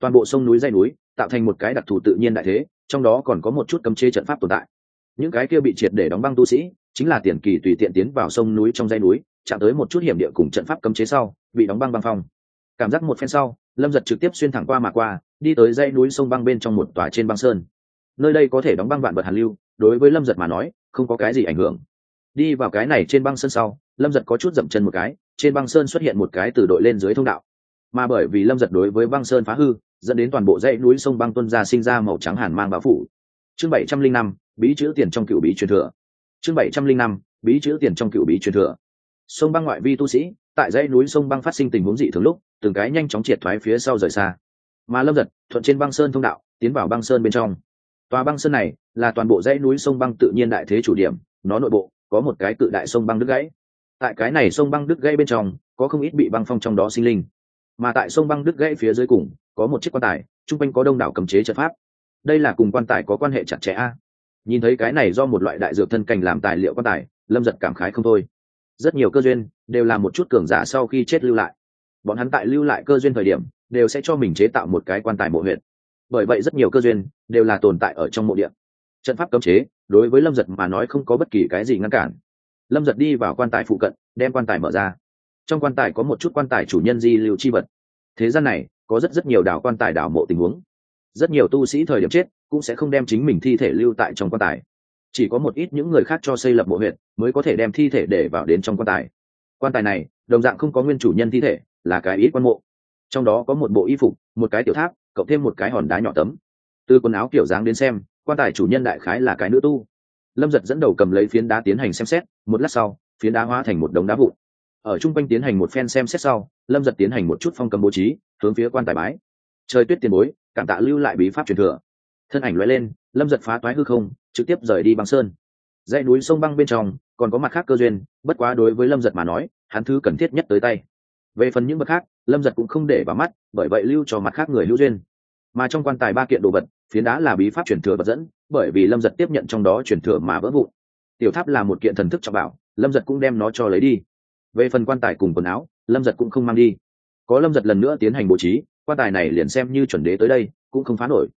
Toàn bộ sông núi dây núi, tạo thành một cái đặc thù tự nhiên đại thế, trong đó còn có một chút cấm chế trận pháp tồn tại. Những cái kia bị triệt để đóng băng tu sĩ chính là tiền kỳ tùy tiện tiến vào sông núi trong dây núi, chạm tới một chút hiểm địa cùng trận pháp cấm chế sau, bị đóng băng băng phong. Cảm giác một phen sau, lâm giật trực tiếp xuyên thẳng qua mà qua, đi tới dãy núi sông băng bên trong một tòa trên băng sơn. Nơi đây có thể đóng băng vạn vật hàn lưu, đối với lâm giật mà nói, không có cái gì ảnh hưởng. Đi vào cái này trên băng sơn sau, lâm giật có chút dậm chân một cái, trên băng sơn xuất hiện một cái từ đội lên dưới thông đạo. Mà bởi vì lâm giật đối với băng sơn phá hư, dẫn đến toàn bộ dãy núi sông băng tuân ra sinh ra màu trắng hàn mang báo phủ. Chương bảy trăm linh năm, bí chữ tiền trong cựu bí truyền thừa chương bảy trăm linh năm, bí chữ tiền trong cựu bí truyền thừa. Sông băng ngoại vi tu sĩ, tại dãy núi sông băng phát sinh tình huống dị thường lúc, từng cái nhanh chóng triệt thoái phía sau rời xa. Mà lâm giật, thuận trên băng sơn thông đạo, tiến vào băng sơn bên trong. Tòa băng sơn này là toàn bộ dãy núi sông băng tự nhiên đại thế chủ điểm, nó nội bộ có một cái cự đại sông băng đứt gãy. Tại cái này sông băng đứt gãy bên trong, có không ít bị băng phong trong đó sinh linh. Mà tại sông băng đứt gãy phía dưới cùng, có một chiếc quan tài trung quanh có đông đảo cầm chế trận pháp. Đây là cùng quan tài có quan hệ chặt chẽ a nhìn thấy cái này do một loại đại dược thân cành làm tài liệu quan tài, lâm giật cảm khái không thôi. Rất nhiều cơ duyên đều là một chút cường giả sau khi chết lưu lại. Bọn hắn tại lưu lại cơ duyên thời điểm đều sẽ cho mình chế tạo một cái quan tài mộ huyện bởi vậy rất nhiều cơ duyên đều là tồn tại ở trong mộ điện trận pháp cấm chế đối với lâm giật mà nói không có bất kỳ cái gì ngăn cản. Lâm giật đi vào quan tài phụ cận, đem quan tài mở ra. Trong quan tài có một chút quan tài chủ nhân di lưu chi vật. Thế gian này có rất rất nhiều đảo quan tài đảo mộ tình huống rất nhiều tu sĩ thời điểm chết cũng sẽ không đem chính mình thi thể lưu tại trong quan tài. Chỉ có một ít những người khác cho xây lập mộ huyện mới có thể đem thi thể để vào đến trong quan tài. Quan tài này, đồng dạng không có nguyên chủ nhân thi thể, là cái ít quan mộ. Trong đó có một bộ y phục, một cái tiểu tháp, cộng thêm một cái hòn đá nhỏ tấm. Từ quần áo kiểu dáng đến xem, quan tài chủ nhân đại khái là cái nữ tu. Lâm giật dẫn đầu cầm lấy phiến đá tiến hành xem xét, một lát sau, phiến đá hóa thành một đống đá vụn. Ở chung quanh tiến hành một phen xem xét sau, lâm giật tiến hành một chút phong cầm bố trí, hướng phía quan tài bái. Trời tuyết tiền bối cảm tạ lưu lại bí pháp truyền thừa. Thân ảnh loại lên, lâm giật phá toái hư không, trực tiếp rời đi băng sơn. Dãy núi sông băng bên trong, còn có mặt khác cơ duyên, bất quá đối với lâm giật mà nói, hắn thứ cần thiết nhất tới tay. Về phần những vật khác, lâm giật cũng không để vào mắt, bởi vậy lưu cho mặt khác người hữu duyên. Mà trong quan tài ba kiện đồ vật, phiến đá là bí pháp truyền thừa vật dẫn, bởi vì lâm giật tiếp nhận trong đó truyền thừa mà vỡ vụn. Tiểu tháp là một kiện thần thức cho bảo, lâm giật cũng đem nó cho lấy đi. Về phần quan tài cùng quần áo, lâm giật cũng không mang đi. Có lâm giật lần nữa tiến hành bố trí quan tài này liền xem như chuẩn đế tới đây, cũng không phá nổi.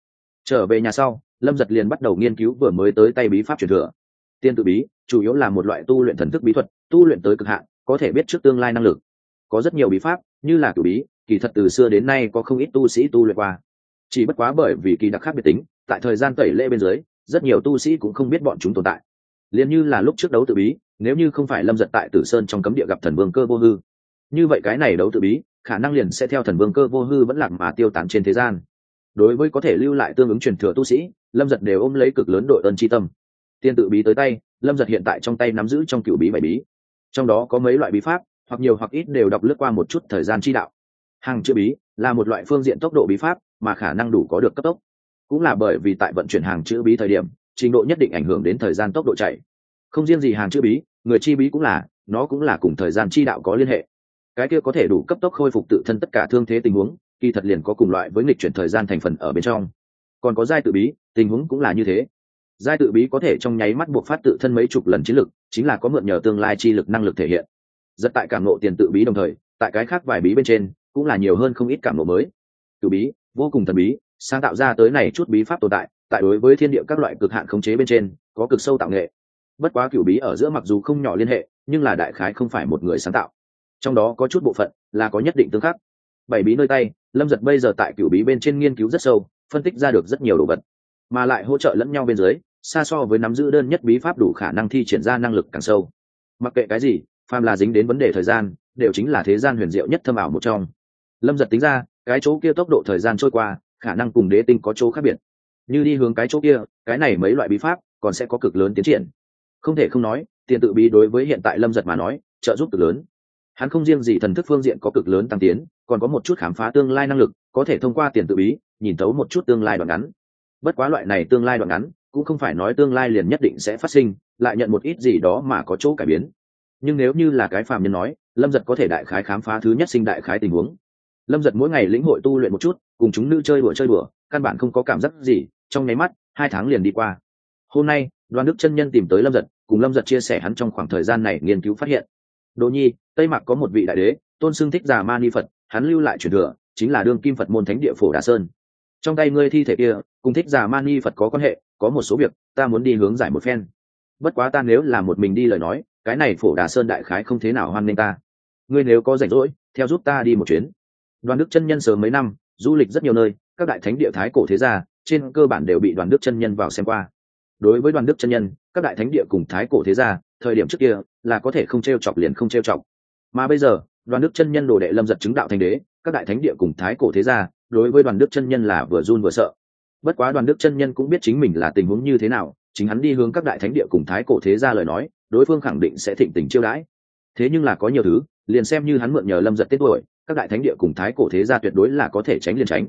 Trở về nhà sau, lâm giật liền bắt đầu nghiên cứu vừa mới tới tay bí pháp truyền thừa. Tiên tự bí, chủ yếu là một loại tu luyện thần thức bí thuật, tu luyện tới cực hạn, có thể biết trước tương lai năng lực. Có rất nhiều bí pháp, như là cử bí, kỳ thật từ xưa đến nay có không ít tu sĩ tu luyện qua. Chỉ bất quá bởi vì kỳ đặc khác biệt tính, tại thời gian tẩy lễ bên dưới, rất nhiều tu sĩ cũng không biết bọn chúng tồn tại. Liền như là lúc trước đấu tự bí, nếu như không phải lâm giật tại tử sơn trong cấm địa gặp thần vương cơ vô hư. Như vậy cái này đấu tự bí khả năng liền sẽ theo thần vương cơ vô hư vẫn lạc mà tiêu tán trên thế gian. Đối với có thể lưu lại tương ứng truyền thừa tu sĩ, lâm giật đều ôm lấy cực lớn đội ơn tri tâm. Tiên tự bí tới tay, lâm giật hiện tại trong tay nắm giữ trong cựu bí bảy bí. Trong đó có mấy loại bí pháp, hoặc nhiều hoặc ít đều đọc lướt qua một chút thời gian chi đạo. Hàng chữ bí là một loại phương diện tốc độ bí pháp mà khả năng đủ có được cấp tốc. Cũng là bởi vì tại vận chuyển hàng chữ bí thời điểm, trình độ nhất định ảnh hưởng đến thời gian tốc độ chạy. Không riêng gì hàng chữ bí, người chi bí cũng là, nó cũng là cùng thời gian chi đạo có liên hệ cái kia có thể đủ cấp tốc khôi phục tự thân tất cả thương thế tình huống, kỳ thật liền có cùng loại với nghịch chuyển thời gian thành phần ở bên trong. Còn có giai tự bí, tình huống cũng là như thế. Giai tự bí có thể trong nháy mắt buộc phát tự thân mấy chục lần chiến lực, chính là có mượn nhờ tương lai chi lực năng lực thể hiện. Rất tại cảm nộ tiền tự bí đồng thời, tại cái khác vài bí bên trên, cũng là nhiều hơn không ít cảm nộ mới. Tự bí, vô cùng thần bí, sáng tạo ra tới này chút bí pháp tồn tại tại đối với thiên địa các loại cực hạn khống chế bên trên, có cực sâu tạo nghệ. Bất quá cửu bí ở giữa mặc dù không nhỏ liên hệ, nhưng là đại khái không phải một người sáng tạo trong đó có chút bộ phận là có nhất định tương khắc. Bảy bí nơi tay, lâm giật bây giờ tại cửu bí bên trên nghiên cứu rất sâu, phân tích ra được rất nhiều đồ vật, mà lại hỗ trợ lẫn nhau bên dưới, xa so với nắm giữ đơn nhất bí pháp đủ khả năng thi triển ra năng lực càng sâu. Mặc kệ cái gì, phàm là dính đến vấn đề thời gian, đều chính là thế gian huyền diệu nhất thâm ảo một trong. Lâm giật tính ra, cái chỗ kia tốc độ thời gian trôi qua, khả năng cùng đế tinh có chỗ khác biệt. Như đi hướng cái chỗ kia, cái này mấy loại bí pháp còn sẽ có cực lớn tiến triển. Không thể không nói, tiền tự bí đối với hiện tại lâm giật mà nói, trợ giúp cực lớn hắn không riêng gì thần thức phương diện có cực lớn tăng tiến, còn có một chút khám phá tương lai năng lực, có thể thông qua tiền tự bí, nhìn tấu một chút tương lai đoạn ngắn. Bất quá loại này tương lai đoạn ngắn, cũng không phải nói tương lai liền nhất định sẽ phát sinh, lại nhận một ít gì đó mà có chỗ cải biến. Nhưng nếu như là cái phàm nhân nói, lâm giật có thể đại khái khám phá thứ nhất sinh đại khái tình huống. Lâm giật mỗi ngày lĩnh hội tu luyện một chút, cùng chúng nữ chơi đùa chơi đùa, căn bản không có cảm giác gì, trong nháy mắt, hai tháng liền đi qua. Hôm nay, đoàn đức chân nhân tìm tới lâm giật, cùng lâm giật chia sẻ hắn trong khoảng thời gian này nghiên cứu phát hiện đỗ nhi, tây mạc có một vị đại đế, tôn xưng thích già ma ni phật, hắn lưu lại truyền thừa, chính là đương kim phật môn thánh địa phổ đà sơn. Trong tay ngươi thi thể kia, cùng thích già ma ni phật có quan hệ, có một số việc, ta muốn đi hướng giải một phen. Bất quá ta nếu là một mình đi lời nói, cái này phổ đà sơn đại khái không thế nào hoan nghênh ta. Ngươi nếu có rảnh rỗi, theo giúp ta đi một chuyến. Đoàn đức chân nhân sớm mấy năm, du lịch rất nhiều nơi, các đại thánh địa thái cổ thế gia, trên cơ bản đều bị đoàn đức chân nhân vào xem qua. Đối với đoàn đức chân nhân, các đại thánh địa cùng thái cổ thế gia thời điểm trước kia, là có thể không t r e o chọc liền không t r e o chọc. Mà bây giờ, đoàn đức chân nhân đồ đệ lâm giật chứng đạo thành đế, các đại thánh địa cùng thái cổ thế gia, đối với đoàn đức chân nhân là vừa run vừa sợ. Bất quá đoàn đức chân nhân cũng biết chính mình là tình huống như thế nào, chính hắn đi hướng các đại thánh địa cùng thái cổ thế gia lời nói, đối phương khẳng định sẽ thịnh tình chiêu đãi. Thế nhưng là có nhiều thứ, liền xem như hắn mượn nhờ lâm giật tết tuổi, các đại thánh địa cùng thái cổ thế gia tuyệt đối là có thể tránh liền tránh.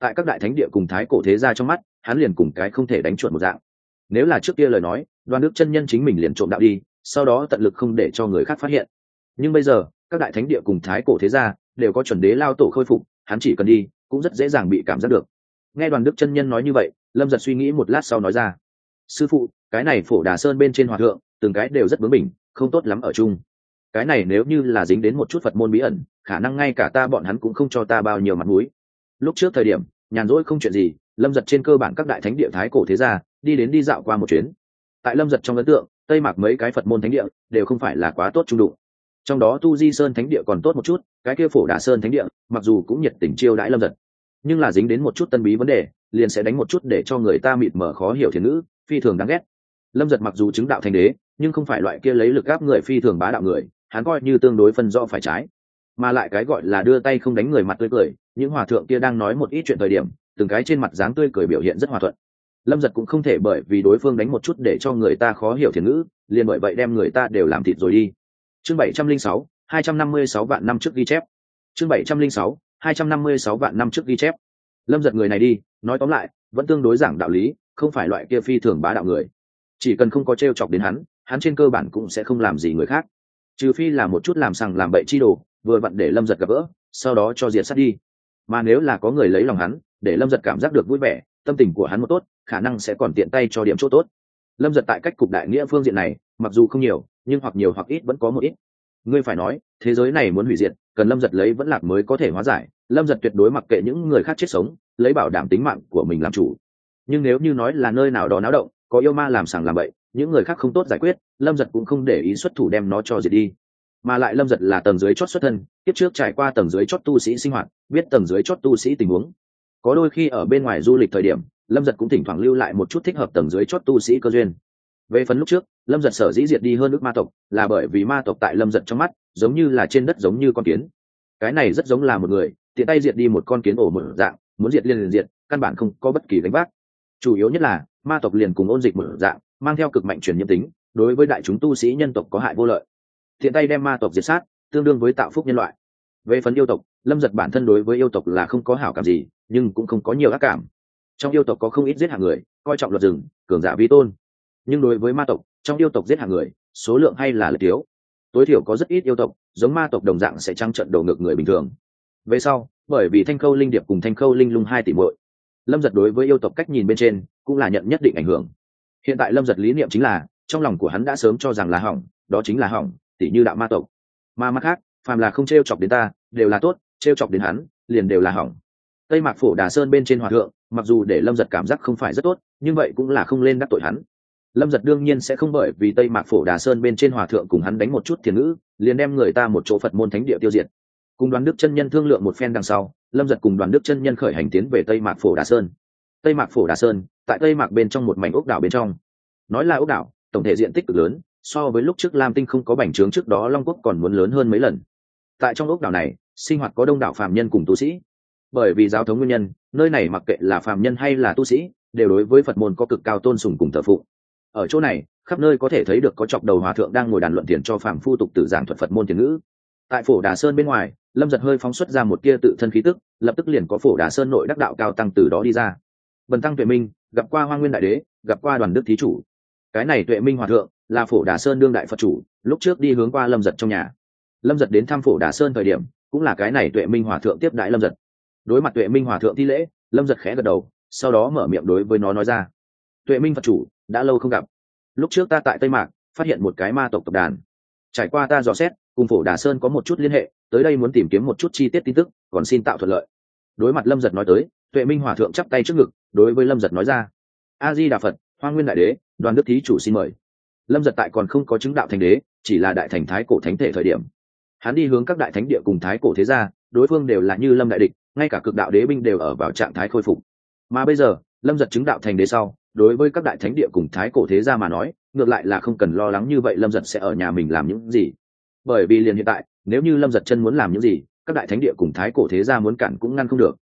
Tại các đại thánh địa cùng thái cổ thế gia trong mắt, hắn liền cùng cái không thể đánh chuột một dạng. Nếu là trước kia lời nói đoàn đức chân nhân chính mình liền trộm đạo đi, sau đó tận lực không để cho người khác phát hiện. Nhưng bây giờ, các đại thánh địa cùng thái cổ thế gia đều có chuẩn đế lao tổ khôi phục, hắn chỉ cần đi, cũng rất dễ dàng bị cảm giác được. Nghe đoàn đức chân nhân nói như vậy, lâm giật suy nghĩ một lát sau nói ra, sư phụ, cái này phổ đà sơn bên trên hòa thượng, từng cái đều rất bướng bỉnh, không tốt lắm ở chung. Cái này nếu như là dính đến một chút phật môn bí ẩn, khả năng ngay cả ta bọn hắn cũng không cho ta bao nhiêu mặt mũi. Lúc trước thời điểm, nhàn rỗi không chuyện gì, lâm giật trên cơ bản các đại thánh địa thái cổ thế gia, đi đến đi dạo qua một chuyến tại lâm giật trong ấn tượng, tây mạc mấy cái phật môn thánh địa đều không phải là quá tốt trung đụng. Trong đó tu di sơn thánh địa còn tốt một chút, cái kia phổ đà sơn thánh địa, mặc dù cũng nhiệt tình chiêu đãi lâm giật, nhưng là dính đến một chút tân bí vấn đề, liền sẽ đánh một chút để cho người ta mịt mở khó hiểu thiền ngữ, phi thường đáng ghét. Lâm giật mặc dù chứng đạo thành đế, nhưng không phải loại kia lấy lực gáp người phi thường bá đạo người, hắn coi như tương đối phân rõ phải trái. Mà lại cái gọi là đưa tay không đánh người mặt tươi cười, những hòa thượng kia đang nói một ít chuyện thời điểm, từng cái trên mặt dáng tươi cười biểu hiện rất hòa thuận lâm giật cũng không thể bởi vì đối phương đánh một chút để cho người ta khó hiểu thiền ngữ, liền bởi vậy đem người ta đều làm thịt rồi đi. Chương bảy trăm linh sáu, hai trăm năm mươi sáu vạn năm trước ghi chép. Chương bảy trăm linh sáu, hai trăm năm mươi sáu vạn năm trước ghi chép. Lâm giật người này đi, nói tóm lại, vẫn tương đối giảng đạo lý, không phải loại kia phi thường bá đạo người. Chỉ cần không có t r e o chọc đến hắn hắn trên cơ bản cũng sẽ không làm gì người khác. Trừ phi là một chút làm sằng làm bậy chi đồ, vừa vặn để lâm giật gặp gỡ, sau đó cho diệt sát đi. Mà nếu là có người lấy lòng hắn, để lâm giật cảm giác được vui vẻ, tâm tình của hắn một tốt khả năng sẽ còn tiện tay cho điểm chỗ tốt. Lâm giật tại cách cục đại nghĩa phương diện này, mặc dù không nhiều, nhưng hoặc nhiều hoặc ít vẫn có một ít. Ngươi phải nói, thế giới này muốn hủy diệt, cần lâm giật lấy vẫn lạc mới có thể hóa giải. Lâm giật tuyệt đối mặc kệ những người khác chết sống, lấy bảo đảm tính mạng của mình làm chủ. Nhưng nếu như nói là nơi nào đó náo động, có yêu ma làm sàng làm bậy, những người khác không tốt giải quyết, lâm giật cũng không để ý xuất thủ đem nó cho diệt đi. Mà lại lâm giật là tầng dưới chót xuất thân tiếp trước trải qua tầng dưới chót tu sĩ sinh hoạt, biết tầng dưới chót tu sĩ tình huống. Có đôi khi ở bên ngoài du lịch thời điểm lâm giật cũng thỉnh thoảng lưu lại một chút thích hợp tầng dưới chót tu sĩ cơ duyên. Về phần lúc trước, lâm giật sở dĩ diệt đi hơn nước ma tộc, là bởi vì ma tộc tại lâm giật trong mắt, giống như là trên đất giống như con kiến. Cái này rất giống là một người, tiện tay diệt đi một con kiến ổ một dạng, muốn diệt liền liền diệt, căn bản không có bất kỳ đánh bác chủ yếu nhất là, ma tộc liền cùng ôn dịch một dạng, mang theo cực mạnh truyền nhiễm tính, đối với đại chúng tu sĩ nhân tộc có hại vô lợi. Thiện tay đem ma tộc diệt sát, tương đương với tạo phúc nhân loại. Về phần yêu tộc, lâm giật bản thân đối với yêu tộc là không có hảo cảm gì, nhưng cũng không có nhiều ác cảm trong yêu tộc có không ít giết hạng người, coi trọng luật rừng, cường giả vi tôn. Nhưng đối với ma tộc, trong yêu tộc giết hạng người, số lượng hay là lợi thiếu. Tối thiểu có rất ít yêu tộc, giống ma tộc đồng dạng sẽ trăng trận đổ ngược người bình thường. Về sau, bởi vì thanh khâu linh điệp cùng thanh khâu linh lung hai tỷ muội, lâm giật đối với yêu tộc cách nhìn bên trên cũng là nhận nhất định ảnh hưởng. Hiện tại lâm giật lý niệm chính là, trong lòng của hắn đã sớm cho rằng là hỏng, đó chính là hỏng tỷ như đạo ma tộc. Ma mắt khác, phàm là không t r e o chọc đến ta, đều là tốt t r e o chọc đến hắn, liền đều là hỏng. Tây mạc phổ đà sơn bên trên hòa thượng mặc dù để lâm giật cảm giác không phải rất tốt, nhưng vậy cũng là không lên đắc tội hắn. Lâm giật đương nhiên sẽ không bởi vì tây mạc phổ đà sơn bên trên hòa thượng cùng hắn đánh một chút thiền ngữ, liền đem người ta một chỗ phật môn thánh địa tiêu diệt. Cùng đoàn đức chân nhân thương lượng một phen đằng sau, lâm giật cùng đoàn đức chân nhân khởi hành tiến về tây mạc phổ đà sơn. Tây mạc phổ đà sơn, tại tây mạc bên trong một mảnh ốc đảo bên trong. Nói là ốc đảo, tổng thể diện tích cực lớn, so với lúc trước lam tinh không có bành trướng trước đó long quốc còn muốn lớn hơn mấy lần. Tại trong ốc đảo này, sinh hoạt có đông đảo phạm nhân cùng tu sĩ bởi vì giao thống nguyên nhân, nơi này mặc kệ là phạm nhân hay là tu sĩ, đều đối với phật môn có cực cao tôn sùng cùng thờ phụ ở chỗ này, khắp nơi có thể thấy được có chọc đầu hòa thượng đang ngồi đàn luận tiền cho phạm phu tục tử giảng thuật phật môn tiền ngữ. Tại phổ đà sơn bên ngoài, lâm giật hơi phóng xuất ra một kia tự thân khí tức, lập tức liền có phổ đà sơn nội đắc đạo cao tăng từ đó đi ra. Bần tăng tuệ minh, gặp qua hoa nguyên đại đế, gặp qua đoàn đức thí chủ. Cái này tuệ minh hòa thượng, là phổ đà sơn đương đại phật chủ, lúc trước đi hướng qua lâm giật trong nhà. Lâm giật đến thăm phổ đà sơn thời điểm, cũng là cái này tuệ minh hòa thượng tiếp đại lâm giật đối mặt tuệ minh hòa thượng thi lễ, lâm giật khẽ gật đầu, sau đó mở miệng đối với nó nói ra. Tuệ minh phật chủ, đã lâu không gặp. Lúc trước ta tại tây mạc, phát hiện một cái ma tộc tộc đàn. Trải qua ta dò xét, cùng phổ đà sơn có một chút liên hệ, tới đây muốn tìm kiếm một chút chi tiết tin tức, còn xin tạo thuận lợi. Đối mặt lâm giật nói tới, tuệ minh hòa thượng chắp tay trước ngực, đối với lâm giật nói ra. A di đà phật, hoa nguyên đại đế, đoàn đức thí chủ xin mời. Lâm giật tại còn không có chứng đạo thành đế, chỉ là đại thành thái cổ thánh thể thời điểm. Hắn đi hướng các đại thánh địa cùng thái cổ thế gia, đối phương đều là như lâm đại địch ngay cả cực đạo đế binh đều ở vào trạng thái khôi phục. Mà bây giờ, lâm giật chứng đạo thành đế sau, đối với các đại thánh địa cùng thái cổ thế gia mà nói, ngược lại là không cần lo lắng như vậy lâm giật sẽ ở nhà mình làm những gì. Bởi vì liền hiện tại, nếu như lâm giật chân muốn làm những gì, các đại thánh địa cùng thái cổ thế gia muốn cản cũng ngăn không được.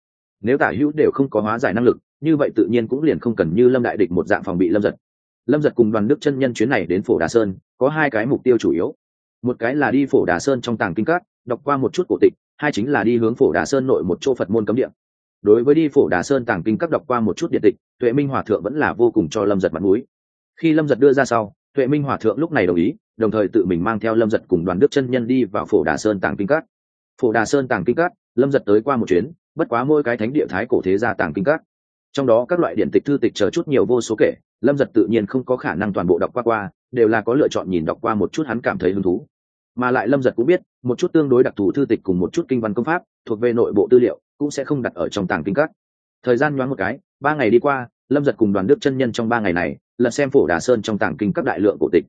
Nếu tả hữu đều không có hóa giải năng lực, như vậy tự nhiên cũng liền không cần như lâm đại địch một dạng phòng bị lâm giật. Lâm giật cùng đoàn đức chân nhân chuyến này đến phổ đà sơn, có hai cái mục tiêu chủ yếu. Một cái là đi phổ đà sơn trong tàng kinh các, đọc qua một chút cổ tịch hai chính là đi hướng phổ đà sơn nội một chỗ phật môn cấm địa đối với đi phổ đà sơn tàng kinh các đọc qua một chút điện tịch tuệ minh hòa thượng vẫn là vô cùng cho lâm giật mặt mũi khi lâm giật đưa ra sau tuệ minh hòa thượng lúc này đồng ý đồng thời tự mình mang theo lâm giật cùng đoàn đức chân nhân đi vào phổ đà sơn tàng kinh các phổ đà sơn tàng kinh các lâm giật tới qua một chuyến bất quá mỗi cái thánh địa thái cổ thế gia tàng kinh các trong đó các loại điện tịch thư tịch chờ chút nhiều vô số kể lâm giật tự nhiên không có khả năng toàn bộ đọc qua qua đều là có lựa chọn nhìn đọc qua một chút hắn cảm thấy hứng thú mà lại lâm giật cũng biết, một chút tương đối đặc thù thư tịch cùng một chút kinh văn công pháp, thuộc về nội bộ tư liệu, cũng sẽ không đặt ở trong tàng kinh các. Thời gian nhoáng một cái, ba ngày đi qua, lâm giật cùng đoàn đức chân nhân trong ba ngày này, lật xem phổ đà sơn trong tàng kinh các đại lượng cổ tịch.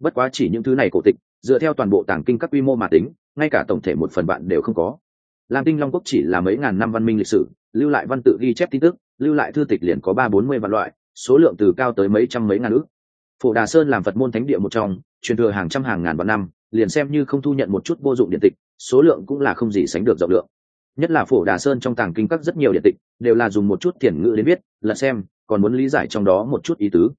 Bất quá chỉ những thứ này cổ tịch, dựa theo toàn bộ tàng kinh các quy mô mà tính, ngay cả tổng thể một phần bạn đều không có. Lam tinh long quốc chỉ là mấy ngàn năm văn minh lịch sử, lưu lại văn tự ghi chép tin tức, lưu lại thư tịch liền có ba bốn mươi vạn loại, số lượng từ cao tới mấy trăm mấy ngàn ước. Phổ đà sơn làm phật môn thánh địa một trong, truyền thừa hàng trăm hàng ngàn vạn năm liền xem như không thu nhận một chút vô dụng điện tịch số lượng cũng là không gì sánh được rộng lượng. Nhất là phổ đà sơn trong tàng kinh các rất nhiều điện tịch đều là dùng một chút thiền ngữ đến viết là xem còn muốn lý giải trong đó một chút ý tứ.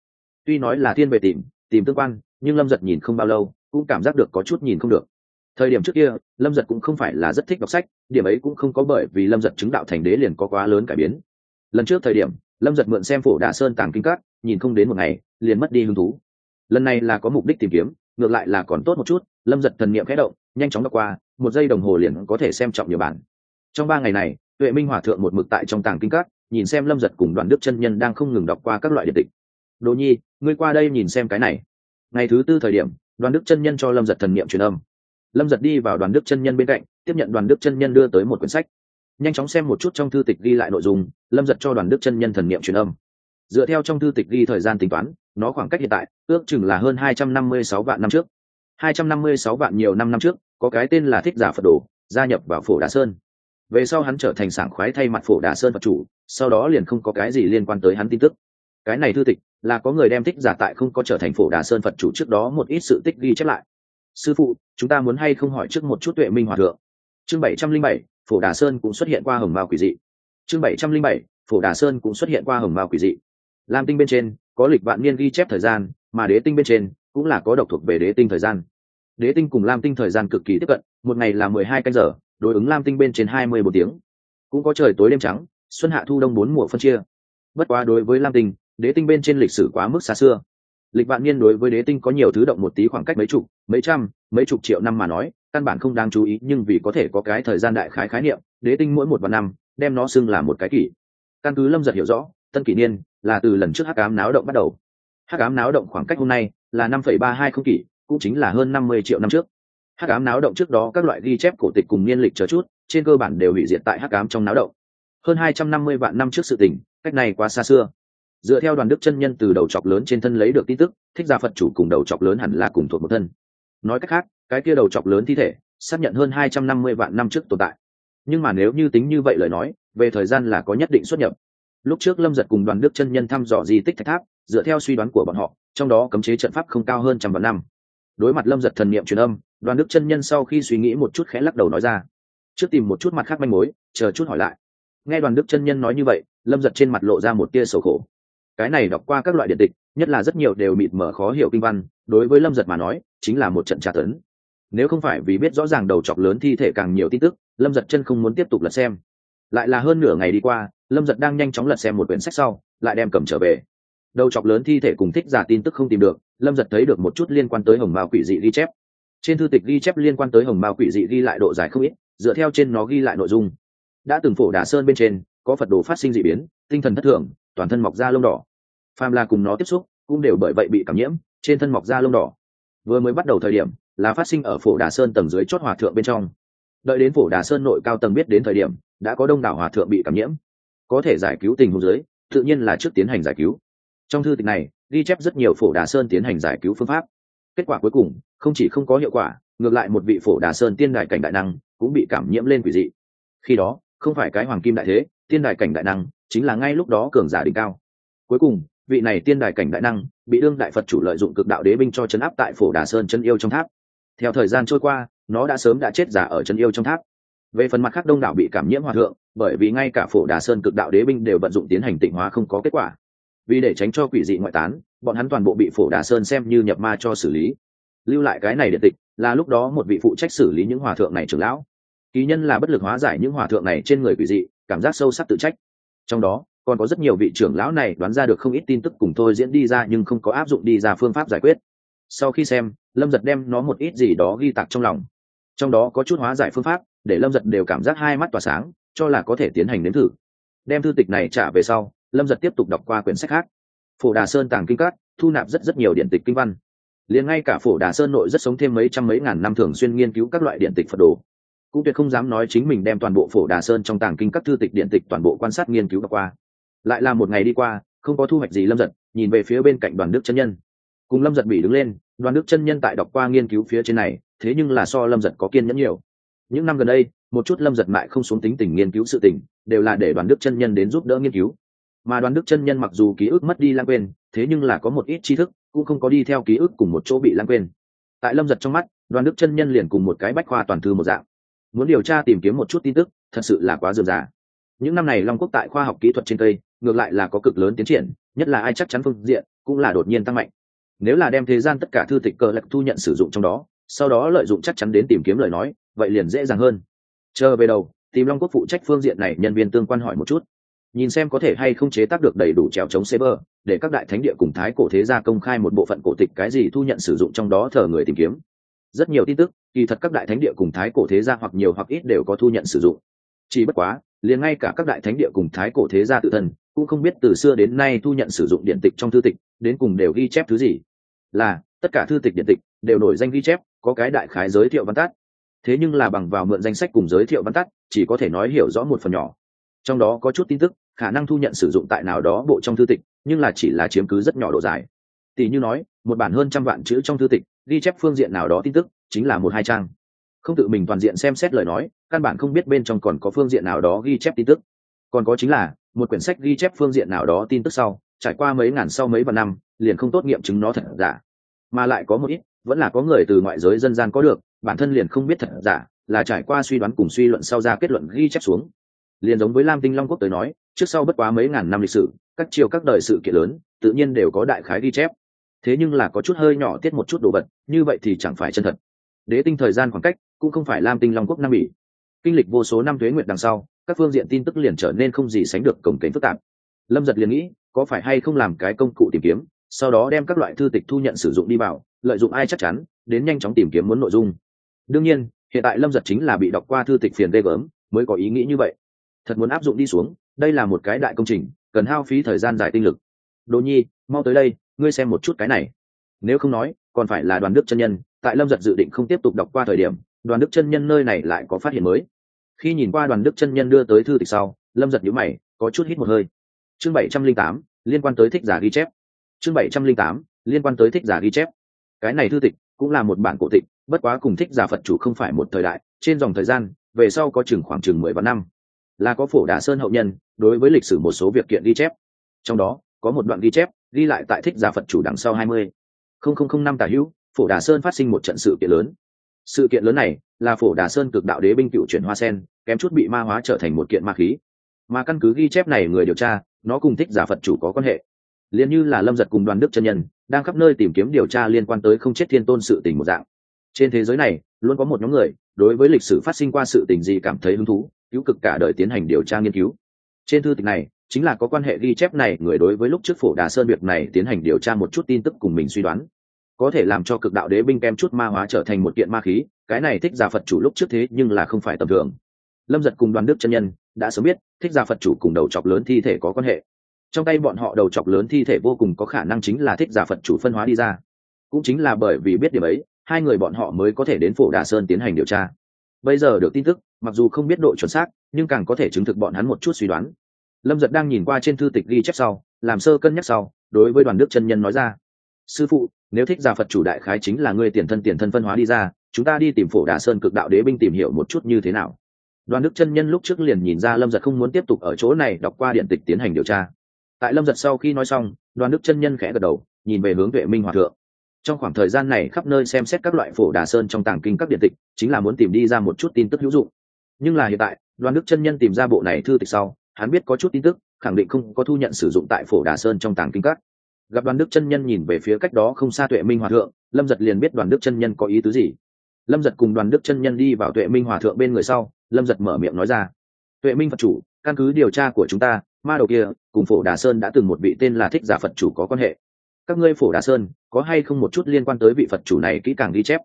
Tuy nói là thiên về tìm tìm tương quan nhưng lâm giật nhìn không bao lâu cũng cảm giác được có chút nhìn không được. Thời điểm trước kia lâm giật cũng không phải là rất thích đọc sách điểm ấy cũng không có bởi vì lâm giật chứng đạo thành đế liền có quá lớn cải biến. Lần trước thời điểm lâm giật mượn xem phổ đà sơn tàng kinh các, nhìn không đến một ngày liền mất đi hứng thú. Lần này là có mục đích tìm kiếm ngược lại là còn tốt một chút lâm giật thần n i ệ m khẽ động nhanh chóng đọc qua một giây đồng hồ liền có thể xem trọng nhiều bản. Trong ba ngày này tuệ minh hòa thượng một mực tại trong tàng kinh các, nhìn xem lâm giật cùng đoàn đức chân nhân đang không ngừng đọc qua các loại điện tịch. Đồ nhi ngươi qua đây nhìn xem cái này. Ngày thứ tư thời điểm đoàn đức chân nhân cho lâm giật thần n i ệ m truyền âm. Lâm giật đi vào đoàn đức chân nhân bên cạnh tiếp nhận đoàn đức chân nhân đưa tới một quyển sách. Nhanh chóng xem một chút trong thư tịch ghi lại nội dung lâm giật cho đoàn đức chân nhân thần n i ệ m truyền âm. Dựa theo trong thư tịch ghi thời gian tính toán nó khoảng cách hiện tại, ước chừng là hơn hai trăm năm mươi sáu vạn năm trước. hai trăm năm mươi sáu vạn nhiều năm năm trước, có cái tên là thích giả phật đồ, gia nhập vào phổ đà sơn. Về sau hắn trở thành sảng khoái thay mặt phổ đà sơn phật chủ, sau đó liền không có cái gì liên quan tới hắn tin tức. Cái này thư tịch, là có người đem thích giả tại không có trở thành phổ đà sơn phật chủ trước đó một ít sự tích ghi chép lại. Sư phụ, chúng ta muốn hay không hỏi trước một chút tuệ minh hòa thượng? Chương bảy trăm linh bảy, phổ đà sơn cũng xuất hiện qua hồng mao quỷ dị. Chương bảy trăm linh bảy, phổ đà sơn cũng xuất hiện qua hồng mao quỷ dị. Lam tinh bên trên có lịch vạn niên ghi chép thời gian, mà đế tinh bên trên cũng là có độc thuộc về đế tinh thời gian. Đế tinh cùng lam tinh thời gian cực kỳ tiếp cận, một ngày là mười hai canh giờ, đối ứng lam tinh bên trên hai mươi một tiếng. Cũng có trời tối đêm trắng, xuân hạ thu đông bốn mùa phân chia. Bất quá đối với lam tinh, đế tinh bên trên lịch sử quá mức xa xưa. Lịch vạn niên đối với đế tinh có nhiều thứ động một tí khoảng cách mấy chục, mấy trăm, mấy chục triệu năm mà nói, căn bản không đáng chú ý, nhưng vì có thể có cái thời gian đại khái khái niệm, đế tinh mỗi một vạn năm, đem nó xưng là một cái kỷ. Căn cứ lâm giật hiểu rõ, tân kỷ niên là từ lần trước hắc ám náo động bắt đầu. Hắc ám náo động khoảng cách hôm nay là năm phẩy ba hai không kỷ, cũng chính là hơn năm mươi triệu năm trước. Hắc ám náo động trước đó các loại ghi chép cổ tịch cùng niên lịch chờ chút, trên cơ bản đều hủy diệt tại hắc ám trong náo động. Hơn hai trăm năm mươi vạn năm trước sự tình, cách này quá xa xưa. Dựa theo đoàn đức chân nhân từ đầu chọc lớn trên thân lấy được tin tức, thích gia phật chủ cùng đầu chọc lớn hẳn là cùng thuộc một thân. Nói cách khác, cái kia đầu chọc lớn thi thể, xác nhận hơn hai trăm năm mươi vạn năm trước tồn tại. Nhưng mà nếu như tính như vậy lời nói, về thời gian là có nhất định xuất nhập lúc trước lâm giật cùng đoàn đức chân nhân thăm dò di tích thạch tháp, dựa theo suy đoán của bọn họ, trong đó cấm chế trận pháp không cao hơn trăm vạn năm. Đối mặt lâm giật thần niệm truyền âm, đoàn đức chân nhân sau khi suy nghĩ một chút khẽ lắc đầu nói ra, trước tìm một chút mặt khác manh mối, chờ chút hỏi lại. Nghe đoàn đức chân nhân nói như vậy, lâm giật trên mặt lộ ra một tia sầu khổ. Cái này đọc qua các loại điện tịch, nhất là rất nhiều đều mịt mở khó hiểu kinh văn, đối với lâm giật mà nói, chính là một trận tra tấn. Nếu không phải vì biết rõ ràng đầu chọc lớn thi thể càng nhiều tin tức, lâm giật chân không muốn tiếp tục lật xem. Lại là hơn nửa ngày đi qua lâm giật đang nhanh chóng lật xem một quyển sách sau, lại đem cầm trở về. Đầu chọc lớn thi thể cùng thích giả tin tức không tìm được, lâm giật thấy được một chút liên quan tới hồng mao quỷ dị ghi chép. Trên thư tịch ghi chép liên quan tới hồng mao quỷ dị ghi lại độ dài không ít, dựa theo trên nó ghi lại nội dung. Đã từng phổ đà sơn bên trên, có phật đồ phát sinh d ị biến, tinh thần thất thường, toàn thân mọc da lông đỏ. Phàm là cùng nó tiếp xúc, cũng đều bởi vậy bị cảm nhiễm, trên thân mọc da lông đỏ. Vừa mới bắt đầu thời điểm, là phát sinh ở phổ đà sơn tầng dưới chót hòa thượng bên trong. Đợi đến phổ đà sơn nội cao tầng biết đến thời điểm, đã có đông đảo hòa thượng bị cảm nhiễm có thể giải cứu tình huống dưới tự nhiên là trước tiến hành giải cứu. Trong thư tịch này, ghi chép rất nhiều phổ đà sơn tiến hành giải cứu phương pháp. Kết quả cuối cùng, không chỉ không có hiệu quả, ngược lại một vị phổ đà sơn tiên đài cảnh đại năng cũng bị cảm nhiễm lên quỷ dị. Khi đó, không phải cái hoàng kim đại thế, tiên đài cảnh đại năng chính là ngay lúc đó cường giả đỉnh cao. Cuối cùng, vị này tiên đài cảnh đại năng bị đương đại phật chủ lợi dụng cực đạo đế binh cho chấn áp tại phổ đà sơn chân yêu trong tháp. Theo thời gian trôi qua, nó đã sớm đã chết giả ở chân yêu trong tháp về phần mặt khác đông đảo bị cảm nhiễm hòa thượng, bởi vì ngay cả phổ đà sơn cực đạo đế binh đều vận dụng tiến hành tịnh hóa không có kết quả. Vì để tránh cho quỷ dị ngoại tán, bọn hắn toàn bộ bị phổ đà sơn xem như nhập ma cho xử lý. Lưu lại cái này điện tịch, là lúc đó một vị phụ trách xử lý những hòa thượng này trưởng lão. Ký nhân là bất lực hóa giải những hòa thượng này trên người quỷ dị, cảm giác sâu sắc tự trách. Trong đó, còn có rất nhiều vị trưởng lão này đoán ra được không ít tin tức cùng tôi diễn đi ra nhưng không có áp dụng đi ra phương pháp giải quyết. Sau khi xem, lâm giật đem nó một ít gì đó ghi tặc trong lòng. Trong đó có chút hóa giải phương pháp để lâm giật đều cảm giác hai mắt tỏa sáng, cho là có thể tiến hành nếm thử. Đem thư tịch này trả về sau, lâm giật tiếp tục đọc qua quyển sách khác. Phổ đà sơn tàng kinh cát thu nạp rất rất nhiều điện tịch kinh văn. Liền ngay cả phổ đà sơn nội rất sống thêm mấy trăm mấy ngàn năm thường xuyên nghiên cứu các loại điện tịch phật đồ. Cũng tuyệt không dám nói chính mình đem toàn bộ phổ đà sơn trong tàng kinh các thư tịch điện tịch toàn bộ quan sát nghiên cứu đọc qua. Lại là một ngày đi qua, không có thu hoạch gì lâm giật, nhìn về phía bên cạnh đoàn đức chân nhân. Cùng lâm giật bị đứng lên, đoàn đức chân nhân tại đọc qua nghiên cứu phía trên này, thế nhưng là so lâm giật có kiên nhẫn nhiều những năm gần đây, một chút lâm giật mại không xuống tính tình nghiên cứu sự tình, đều là để đoàn đức chân nhân đến giúp đỡ nghiên cứu. Mà đoàn đức chân nhân mặc dù ký ức mất đi lãng quên, thế nhưng là có một ít tri thức, cũng không có đi theo ký ức cùng một chỗ bị lãng quên. Tại lâm giật trong mắt, đoàn đức chân nhân liền cùng một cái bách khoa toàn thư một dạng. Muốn điều tra tìm kiếm một chút tin tức, thật sự là quá dườm giả những năm này long quốc tại khoa học kỹ thuật trên cây, ngược lại là có cực lớn tiến triển, nhất là ai chắc chắn phương diện, cũng là đột nhiên tăng mạnh. Nếu là đem thế gian tất cả thư tịch cờ lạc thu nhận sử dụng trong đó, sau đó lợi dụng chắc chắn đến tìm kiếm lời nói vậy liền dễ dàng hơn. Chờ về đầu, tìm long quốc phụ trách phương diện này, nhân viên tương quan hỏi một chút. Nhìn xem có thể hay không chế tác được đầy đủ trèo chống server để các đại thánh địa cùng thái cổ thế gia công khai một bộ phận cổ tịch cái gì thu nhận sử dụng trong đó thờ người tìm kiếm. Rất nhiều tin tức, kỳ thật các đại thánh địa cùng thái cổ thế gia hoặc nhiều hoặc ít đều có thu nhận sử dụng. Chỉ bất quá, liền ngay cả các đại thánh địa cùng thái cổ thế gia tự thân, cũng không biết từ xưa đến nay thu nhận sử dụng điện tịch trong thư tịch, đến cùng đều ghi chép thứ gì. Là, tất cả thư tịch điện tịch đều nổi danh ghi chép, có cái đại khái giới thiệu văn tát thế nhưng là bằng vào mượn danh sách cùng giới thiệu văn tắt, chỉ có thể nói hiểu rõ một phần nhỏ. Trong đó có chút tin tức, khả năng thu nhận sử dụng tại nào đó bộ trong thư tịch, nhưng là chỉ là chiếm cứ rất nhỏ độ dài. Tỷ như nói, một bản hơn trăm vạn chữ trong thư tịch, ghi chép phương diện nào đó tin tức, chính là một hai trang. Không tự mình toàn diện xem xét lời nói, căn bản không biết bên trong còn có phương diện nào đó ghi chép tin tức. Còn có chính là, một quyển sách ghi chép phương diện nào đó tin tức sau, trải qua mấy ngàn sau mấy vạn năm, liền không tốt nghiệm chứng nó thật giả. Mà lại có một ít, vẫn là có người từ ngoại giới dân gian có được bản thân liền không biết thật giả, là trải qua suy đoán cùng suy luận sau ra kết luận ghi chép xuống. Liền giống với lam tinh long quốc tới nói, trước sau bất quá mấy ngàn năm lịch sử, các chiều các đời sự kiện lớn, tự nhiên đều có đại khái ghi chép. Thế nhưng là có chút hơi nhỏ tiết một chút đồ vật, như vậy thì chẳng phải chân thật. Đế tinh thời gian khoảng cách, cũng không phải lam tinh long quốc nam bỉ. Kinh lịch vô số năm thuế nguyệt đằng sau, các phương diện tin tức liền trở nên không gì sánh được cổng kềnh phức tạp. Lâm giật liền nghĩ, có phải hay không làm cái công cụ tìm kiếm, sau đó đem các loại thư tịch thu nhận sử dụng đi vào, lợi dụng ai chắc chắn, đến nhanh chóng tìm kiếm muốn nội dung đương nhiên, hiện tại lâm giật chính là bị đọc qua thư tịch phiền ghê gớm, mới có ý nghĩ như vậy. Thật muốn áp dụng đi xuống, đây là một cái đại công trình, cần hao phí thời gian dài tinh lực. Đồ nhi, mau tới đây, ngươi xem một chút cái này. Nếu không nói, còn phải là đoàn đức chân nhân, tại lâm giật dự định không tiếp tục đọc qua thời điểm, đoàn đức chân nhân nơi này lại có phát hiện mới. Khi nhìn qua đoàn đức chân nhân đưa tới thư tịch sau, lâm giật nhữ mày, có chút hít một hơi. Chương bảy trăm linh tám, liên quan tới thích giả ghi chép. Chương bảy trăm linh tám, liên quan tới thích giả ghi chép. Cái này thư tịch cũng là một bản cổ tịch bất quá cùng thích giả phật chủ không phải một thời đại, trên dòng thời gian, về sau có chừng khoảng chừng mười vạn năm. Là có phổ đà sơn hậu nhân, đối với lịch sử một số việc kiện ghi chép. Trong đó, có một đoạn ghi chép, ghi lại tại thích giả phật chủ đằng sau hai mươi. Không không không năm tả hữu, phổ đà sơn phát sinh một trận sự kiện lớn. Sự kiện lớn này, là phổ đà sơn cực đạo đế binh cựu chuyển hoa sen, kém chút bị ma hóa trở thành một kiện ma khí. Mà căn cứ ghi chép này người điều tra, nó cùng thích giả phật chủ có quan hệ. Liền như là lâm giật cùng đoàn đức chân nhân, đang khắp nơi tìm kiếm điều tra liên quan tới không chết thiên tôn sự tình một dạng trên thế giới này, luôn có một nhóm người, đối với lịch sử phát sinh qua sự tình gì cảm thấy hứng thú, cứu cực cả đời tiến hành điều tra nghiên cứu. Trên thư tịch này, chính là có quan hệ ghi chép này, người đối với lúc trước phổ đà sơn việc này tiến hành điều tra một chút tin tức cùng mình suy đoán. Có thể làm cho cực đạo đế binh kem chút ma hóa trở thành một kiện ma khí, cái này thích giả phật chủ lúc trước thế nhưng là không phải tầm thường. Lâm giật cùng đoàn đức chân nhân, đã sớm biết, thích giả phật chủ cùng đầu chọc lớn thi thể có quan hệ. Trong tay bọn họ đầu chọc lớn thi thể vô cùng có khả năng chính là thích giả phật chủ phân hóa đi ra. Cũng chính là bởi vì biết điểm ấy hai người bọn họ mới có thể đến phổ đà sơn tiến hành điều tra. Bây giờ được tin tức, mặc dù không biết độ chuẩn xác, nhưng càng có thể chứng thực bọn hắn một chút suy đoán. Lâm giật đang nhìn qua trên thư tịch ghi chép sau, làm sơ cân nhắc sau, đối với đoàn đức chân nhân nói ra. Sư phụ, nếu thích giả phật chủ đại khái chính là ngươi tiền thân tiền thân phân hóa đi ra, chúng ta đi tìm phổ đà sơn cực đạo đế binh tìm hiểu một chút như thế nào. Đoàn đức chân nhân lúc trước liền nhìn ra lâm giật không muốn tiếp tục ở chỗ này đọc qua điện tịch tiến hành điều tra. Tại lâm giật sau khi nói xong, đoàn đức chân nhân khẽ gật đầu, nhìn về hướng tuệ minh hòa thượng trong khoảng thời gian này khắp nơi xem xét các loại phổ đà sơn trong tàng kinh các điện tịch, chính là muốn tìm đi ra một chút tin tức hữu dụng. Nhưng là hiện tại, đoàn đức chân nhân tìm ra bộ này thư tịch sau, hắn biết có chút tin tức, khẳng định không có thu nhận sử dụng tại phổ đà sơn trong tàng kinh các. Gặp đoàn đức chân nhân nhìn về phía cách đó không xa tuệ minh hòa thượng, lâm giật liền biết đoàn đức chân nhân có ý tứ gì. Lâm giật cùng đoàn đức chân nhân đi vào tuệ minh hòa thượng bên người sau, lâm giật mở miệng nói ra, tuệ minh phật chủ, căn cứ điều tra của chúng ta, ma đầu kia cùng phổ đà sơn đã từng một vị tên là thích giả phật chủ có quan hệ các ngươi phổ đà sơn, có hay không một chút liên quan tới vị phật chủ này kỹ càng ghi chép?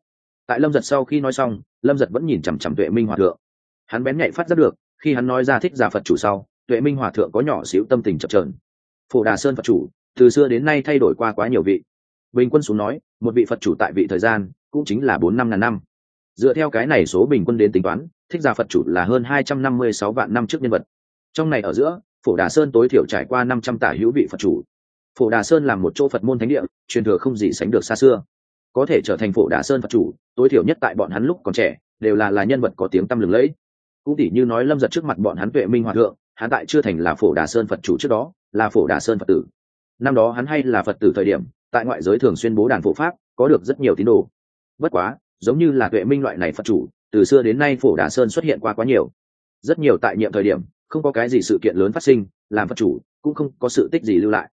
Tại lâm giật sau khi nói xong, lâm giật vẫn nhìn chằm chằm tuệ minh hòa thượng. Hắn bén nhạy phát rất được, khi hắn nói ra thích giả phật chủ sau, tuệ minh hòa thượng có nhỏ xíu tâm tình chập trờn phổ đà sơn phật chủ, từ xưa đến nay thay đổi qua quá nhiều vị. Bình quân xuống nói, một vị phật chủ tại vị thời gian, cũng chính là bốn năm ngàn năm. Dựa theo cái này số bình quân đến tính toán, thích giả phật chủ là hơn hai trăm năm mươi sáu vạn năm trước nhân vật. Trong này ở giữa, phổ đà sơn tối thiểu trải qua năm trăm tả hữu vị phật chủ phổ đà sơn là một chỗ phật môn thánh địa, truyền thừa không gì sánh được xa xưa. Có thể trở thành phổ đà sơn phật chủ, tối thiểu nhất tại bọn hắn lúc còn trẻ, đều là là nhân vật có tiếng tăm lừng lẫy. Cũng tỉ như nói lâm giật trước mặt bọn hắn tuệ minh hòa thượng, hắn tại chưa thành là phổ đà sơn phật chủ trước đó, là phổ đà sơn phật tử. Năm đó hắn hay là phật tử thời điểm, tại ngoại giới thường xuyên bố đàn phổ pháp, có được rất nhiều tín đồ. Bất quá, giống như là tuệ minh loại này phật chủ, từ xưa đến nay phổ đà sơn xuất hiện qua quá nhiều. Rất nhiều tại nhiệm thời điểm, không có cái gì sự kiện lớn phát sinh, làm phật chủ, cũng không có sự tích gì lưu lại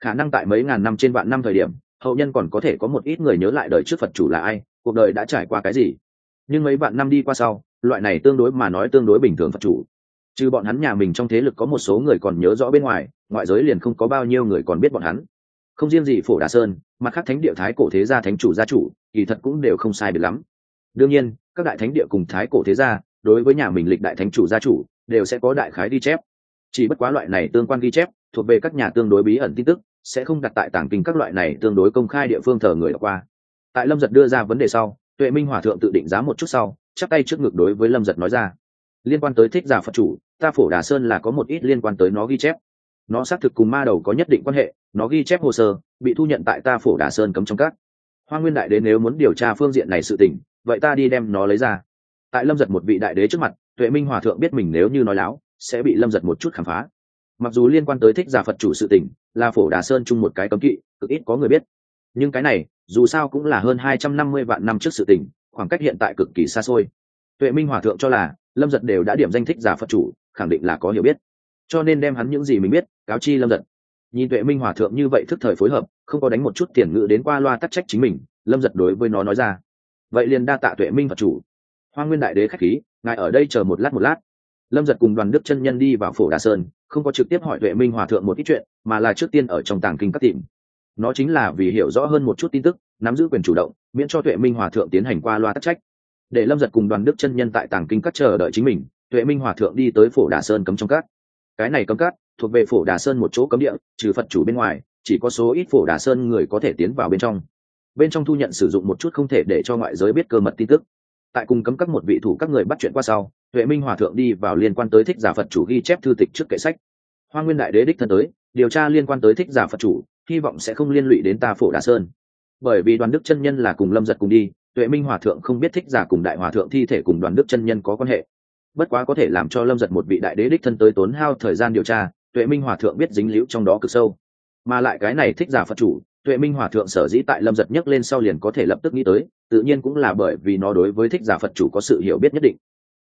khả năng tại mấy ngàn năm trên vạn năm thời điểm, hậu nhân còn có thể có một ít người nhớ lại đời trước phật chủ là ai, cuộc đời đã trải qua cái gì. Nhưng mấy vạn năm đi qua sau, loại này tương đối mà nói tương đối bình thường phật chủ. Trừ bọn hắn nhà mình trong thế lực có một số người còn nhớ rõ bên ngoài, ngoại giới liền không có bao nhiêu người còn biết bọn hắn. Không riêng gì phổ đà sơn mặt khác thánh địa thái cổ thế gia thánh chủ gia chủ, kỳ thật cũng đều không sai biệt lắm. Đương nhiên, các đại thánh địa cùng thái cổ thế gia, đối với nhà mình lịch đại thánh chủ gia chủ, đều sẽ có đại khái ghi chép. Chỉ bất quá loại này tương quan ghi chép thuộc về các nhà tương đối bí ẩn tin tức, sẽ không đặt tại tàng kinh các loại này tương đối công khai địa phương thờ người đã qua. Tại lâm giật đưa ra vấn đề sau, tuệ minh hòa thượng tự định giá một chút sau chắc tay trước ngực đối với lâm giật nói ra, liên quan tới thích giả phật chủ, ta phổ đà sơn là có một ít liên quan tới nó ghi chép. Nó xác thực cùng ma đầu có nhất định quan hệ, nó ghi chép hồ sơ, bị thu nhận tại ta phổ đà sơn cấm trong các. Hoa nguyên đại đế nếu muốn điều tra phương diện này sự tình, vậy ta đi đem nó lấy ra. Tại lâm giật một vị đại đế trước mặt, tuệ minh hòa thượng biết mình nếu như nói láo, sẽ bị lâm giật một chút khám phá mặc dù liên quan tới thích giả phật chủ sự tình là phổ đà sơn chung một cái cấm kỵ, cực ít có người biết. Nhưng cái này, dù sao cũng là hơn hai trăm năm mươi vạn năm trước sự tình, khoảng cách hiện tại cực kỳ xa xôi. Tuệ minh hòa thượng cho là, lâm giật đều đã điểm danh thích giả phật chủ, khẳng định là có hiểu biết. Cho nên đem hắn những gì mình biết, cáo chi lâm giật. Nhìn tuệ minh hòa thượng như vậy thức thời phối hợp, không có đánh một chút tiền ngự đến qua loa tắc trách chính mình, lâm giật đối với nó nói ra. Vậy liền đa tạ tuệ minh phật chủ. Hoa nguyên đại đế k h á c h khí, ngài ở đây chờ một lát một lát. Lâm giật cùng đoàn đức chân nhân đi vào phổ đà sơn không có trực tiếp hỏi tuệ minh hòa thượng một ít chuyện, mà là trước tiên ở trong tàng kinh các tìm. Nó chính là vì hiểu rõ hơn một chút tin tức, nắm giữ quyền chủ động, miễn cho tuệ minh hòa thượng tiến hành qua loa tắc trách. Để lâm giật cùng đoàn đức chân nhân tại tàng kinh các chờ đợi chính mình, tuệ minh hòa thượng đi tới phổ đà sơn cấm trong cát cái này cấm cát thuộc về phổ đà sơn một chỗ cấm địa, trừ phật chủ bên ngoài, chỉ có số ít phổ đà sơn người có thể tiến vào bên trong. Bên trong thu nhận sử dụng một chút không thể để cho ngoại giới biết cơ mật tin tức tại cùng cấm các một vị thủ các người bắt chuyện qua sau, tuệ minh hòa thượng đi vào liên quan tới thích giả phật chủ ghi chép thư tịch trước kệ sách. Hoa nguyên đại đế đích thân tới, điều tra liên quan tới thích giả phật chủ, hy vọng sẽ không liên lụy đến ta phổ đà sơn. Bởi vì đoàn đức chân nhân là cùng lâm giật cùng đi, tuệ minh hòa thượng không biết thích giả cùng đại hòa thượng thi thể cùng đoàn đức chân nhân có quan hệ. Bất quá có thể làm cho lâm giật một vị đại đế đích thân tới tốn hao thời gian điều tra, tuệ minh hòa thượng biết dính liễu trong đó cực sâu. Mà lại cái này thích giả phật chủ tuệ minh hòa thượng sở dĩ tại lâm giật nhấc lên sau liền có thể lập tức nghĩ tới, tự nhiên cũng là bởi vì nó đối với thích giả phật chủ có sự hiểu biết nhất định.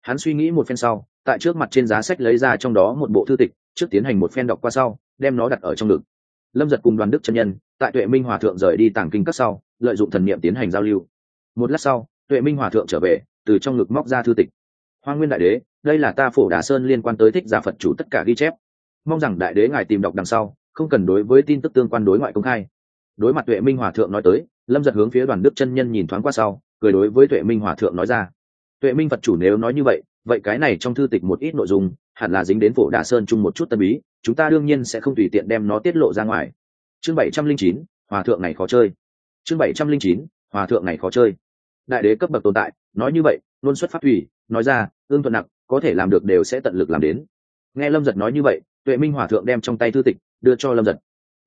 Hắn suy nghĩ một phen sau, tại trước mặt trên giá sách lấy ra trong đó một bộ thư tịch, trước tiến hành một phen đọc qua sau, đem nó đặt ở trong ngực. Lâm giật cùng đoàn đức chân nhân, tại tuệ minh hòa thượng rời đi tàng kinh các sau, lợi dụng thần niệm tiến hành giao lưu. Một lát sau, tuệ minh hòa thượng trở về, từ trong ngực móc ra thư tịch. Hoa nguyên đại đế, đây là ta phổ đà sơn liên quan tới thích giả phật chủ tất cả ghi chép. Mong rằng đại đế ngài tìm đọc đằng sau, không cần đối với tin tức tương quan đối ngoại công khai đối mặt tuệ minh hòa thượng nói tới, lâm giật hướng phía đoàn đức chân nhân nhìn thoáng qua sau, cười đối với tuệ minh hòa thượng nói ra. Tuệ minh phật chủ nếu nói như vậy vậy cái này trong thư tịch một ít nội dung, hẳn là dính đến phổ đà sơn chung một chút tân bí chúng ta đương nhiên sẽ không tùy tiện đem nó tiết lộ ra ngoài. Chương bảy trăm linh chín, hòa thượng này khó chơi. Chương bảy trăm linh chín, hòa thượng này khó chơi. Đại đế cấp bậc tồn tại, nói như vậy, luôn xuất phát thủy, nói ra, ương thuận nặng, có thể làm được đều sẽ tận lực làm đến. Nghe lâm giật nói như vậy, tuệ minh hòa thượng đem trong tay thư tịch, đưa cho lâm giật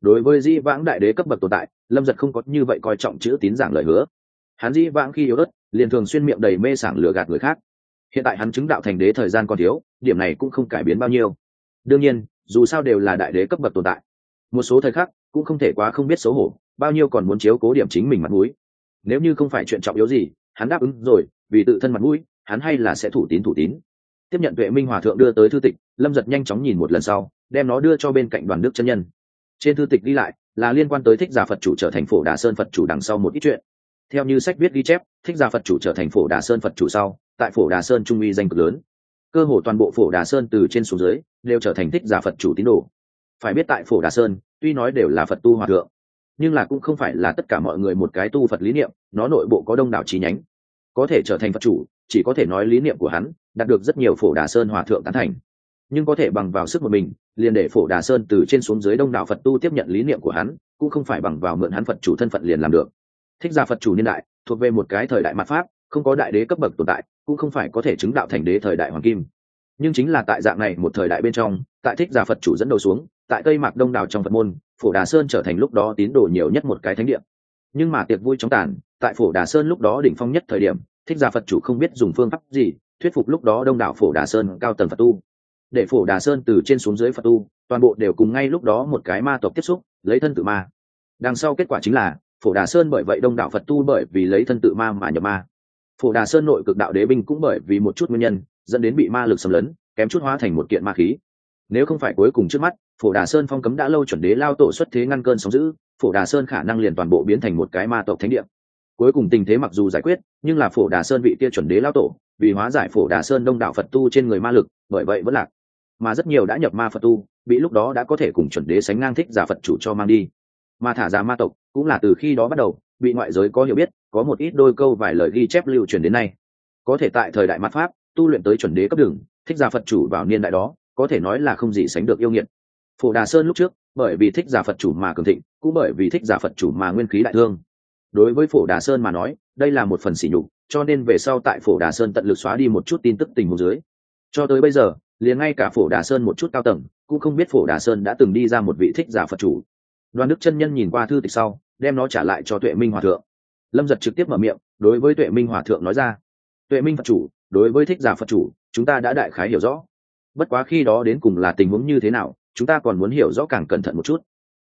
đối với di vãng đại đế cấp bậc tồn tại, lâm giật không có như vậy coi trọng chữ tín giảng lời hứa. Hắn di vãng khi yếu ớt, liền thường xuyên miệng đầy mê sảng lừa gạt người khác. Hiện tại hắn chứng đạo thành đế thời gian còn thiếu, điểm này cũng không cải biến bao nhiêu. Đương nhiên, dù sao đều là đại đế cấp bậc tồn tại. Một số thời khắc, cũng không thể quá không biết xấu hổ, bao nhiêu còn muốn chiếu cố điểm chính mình mặt mũi. Nếu như không phải chuyện trọng yếu gì, hắn đáp ứng rồi, vì tự thân mặt mũi, hắn hay là sẽ thủ tín thủ tín. Tiếp nhận tuệ minh hòa thượng đưa tới thư tịch, lâm giật nhanh chóng nhìn một lần sau, đem nó đưa cho bên cạnh đoàn đức chân nhân trên thư tịch ghi lại là liên quan tới thích giả phật chủ trở thành phổ đà sơn phật chủ đằng sau một ít chuyện. Theo như sách viết ghi chép, thích giả phật chủ trở thành phổ đà sơn phật chủ sau, tại phổ đà sơn trung uy danh cực lớn. Cơ hồ toàn bộ phổ đà sơn từ trên xuống dưới đều trở thành thích giả phật chủ tín đồ. Phải biết tại phổ đà sơn, tuy nói đều là phật tu hòa thượng, nhưng là cũng không phải là tất cả mọi người một cái tu phật lý niệm, nó nội bộ có đông đảo trí nhánh. Có thể trở thành phật chủ, chỉ có thể nói lý niệm của hắn đạt được rất nhiều phổ đà sơn hòa thượng tán thành nhưng có thể bằng vào sức một mình, liền để phổ đà sơn từ trên xuống dưới đông đảo phật tu tiếp nhận lý niệm của hắn, cũng không phải bằng vào mượn hắn phật chủ thân phận liền làm được. Thích gia phật chủ niên đại, thuộc về một cái thời đại mặt pháp, không có đại đế cấp bậc tồn tại, cũng không phải có thể chứng đạo thành đế thời đại hoàng kim. Nhưng chính là tại dạng này một thời đại bên trong, tại thích gia phật chủ dẫn đầu xuống, tại tây mạc đông đảo trong phật môn, phổ đà sơn trở thành lúc đó tín đồ nhiều nhất một cái thánh địa. Nhưng mà tiệc vui trong tàn, tại phổ đà sơn lúc đó đỉnh phong nhất thời điểm, thích gia phật chủ không biết dùng phương pháp gì, thuyết phục lúc đó đông đảo phổ đà sơn cao tầng phật tu để phổ đà sơn từ trên xuống dưới phật tu, toàn bộ đều cùng ngay lúc đó một cái ma tộc tiếp xúc, lấy thân tự ma. Đằng sau kết quả chính là, phổ đà sơn bởi vậy đông đảo phật tu bởi vì lấy thân tự ma mà nhập ma. Phổ đà sơn nội cực đạo đế binh cũng bởi vì một chút nguyên nhân, dẫn đến bị ma lực xâm lấn, kém chút hóa thành một kiện ma khí. Nếu không phải cuối cùng trước mắt, phổ đà sơn phong cấm đã lâu chuẩn đế lao tổ xuất thế ngăn cơn sóng giữ phổ đà sơn khả năng liền toàn bộ biến thành một cái ma tộc thánh địa. Cuối cùng tình thế mặc dù giải quyết, nhưng là phổ đà sơn vị kia chuẩn đế lao tổ, vì hóa giải phổ đà sơn đông đảo phật tu trên người ma lực, bởi vậy vẫn lạc mà rất nhiều đã nhập ma phật tu, bị lúc đó đã có thể cùng chuẩn đế sánh ngang thích giả phật chủ cho mang đi. Mà thả ra ma tộc cũng là từ khi đó bắt đầu, bị ngoại giới có hiểu biết, có một ít đôi câu vài lời ghi chép lưu truyền đến nay. Có thể tại thời đại mặt pháp, tu luyện tới chuẩn đế cấp đường, thích giả phật chủ vào niên đại đó, có thể nói là không gì sánh được yêu nghiệt. Phổ đà sơn lúc trước, bởi vì thích giả phật chủ mà cường thịnh, cũng bởi vì thích giả phật chủ mà nguyên khí đại thương. Đối với phổ đà sơn mà nói, đây là một phần sỉ nhục, cho nên về sau tại phổ đà sơn tận lực xóa đi một chút tin tức tình huống dưới. Cho tới bây giờ liền ngay cả phổ đà sơn một chút cao tầng, cũng không biết phổ đà sơn đã từng đi ra một vị thích giả phật chủ. Đoàn đức chân nhân nhìn qua thư tịch sau, đem nó trả lại cho tuệ minh hòa thượng. Lâm giật trực tiếp mở miệng, đối với tuệ minh hòa thượng nói ra, tuệ minh phật chủ, đối với thích giả phật chủ, chúng ta đã đại khái hiểu rõ. Bất quá khi đó đến cùng là tình huống như thế nào, chúng ta còn muốn hiểu rõ càng cẩn thận một chút.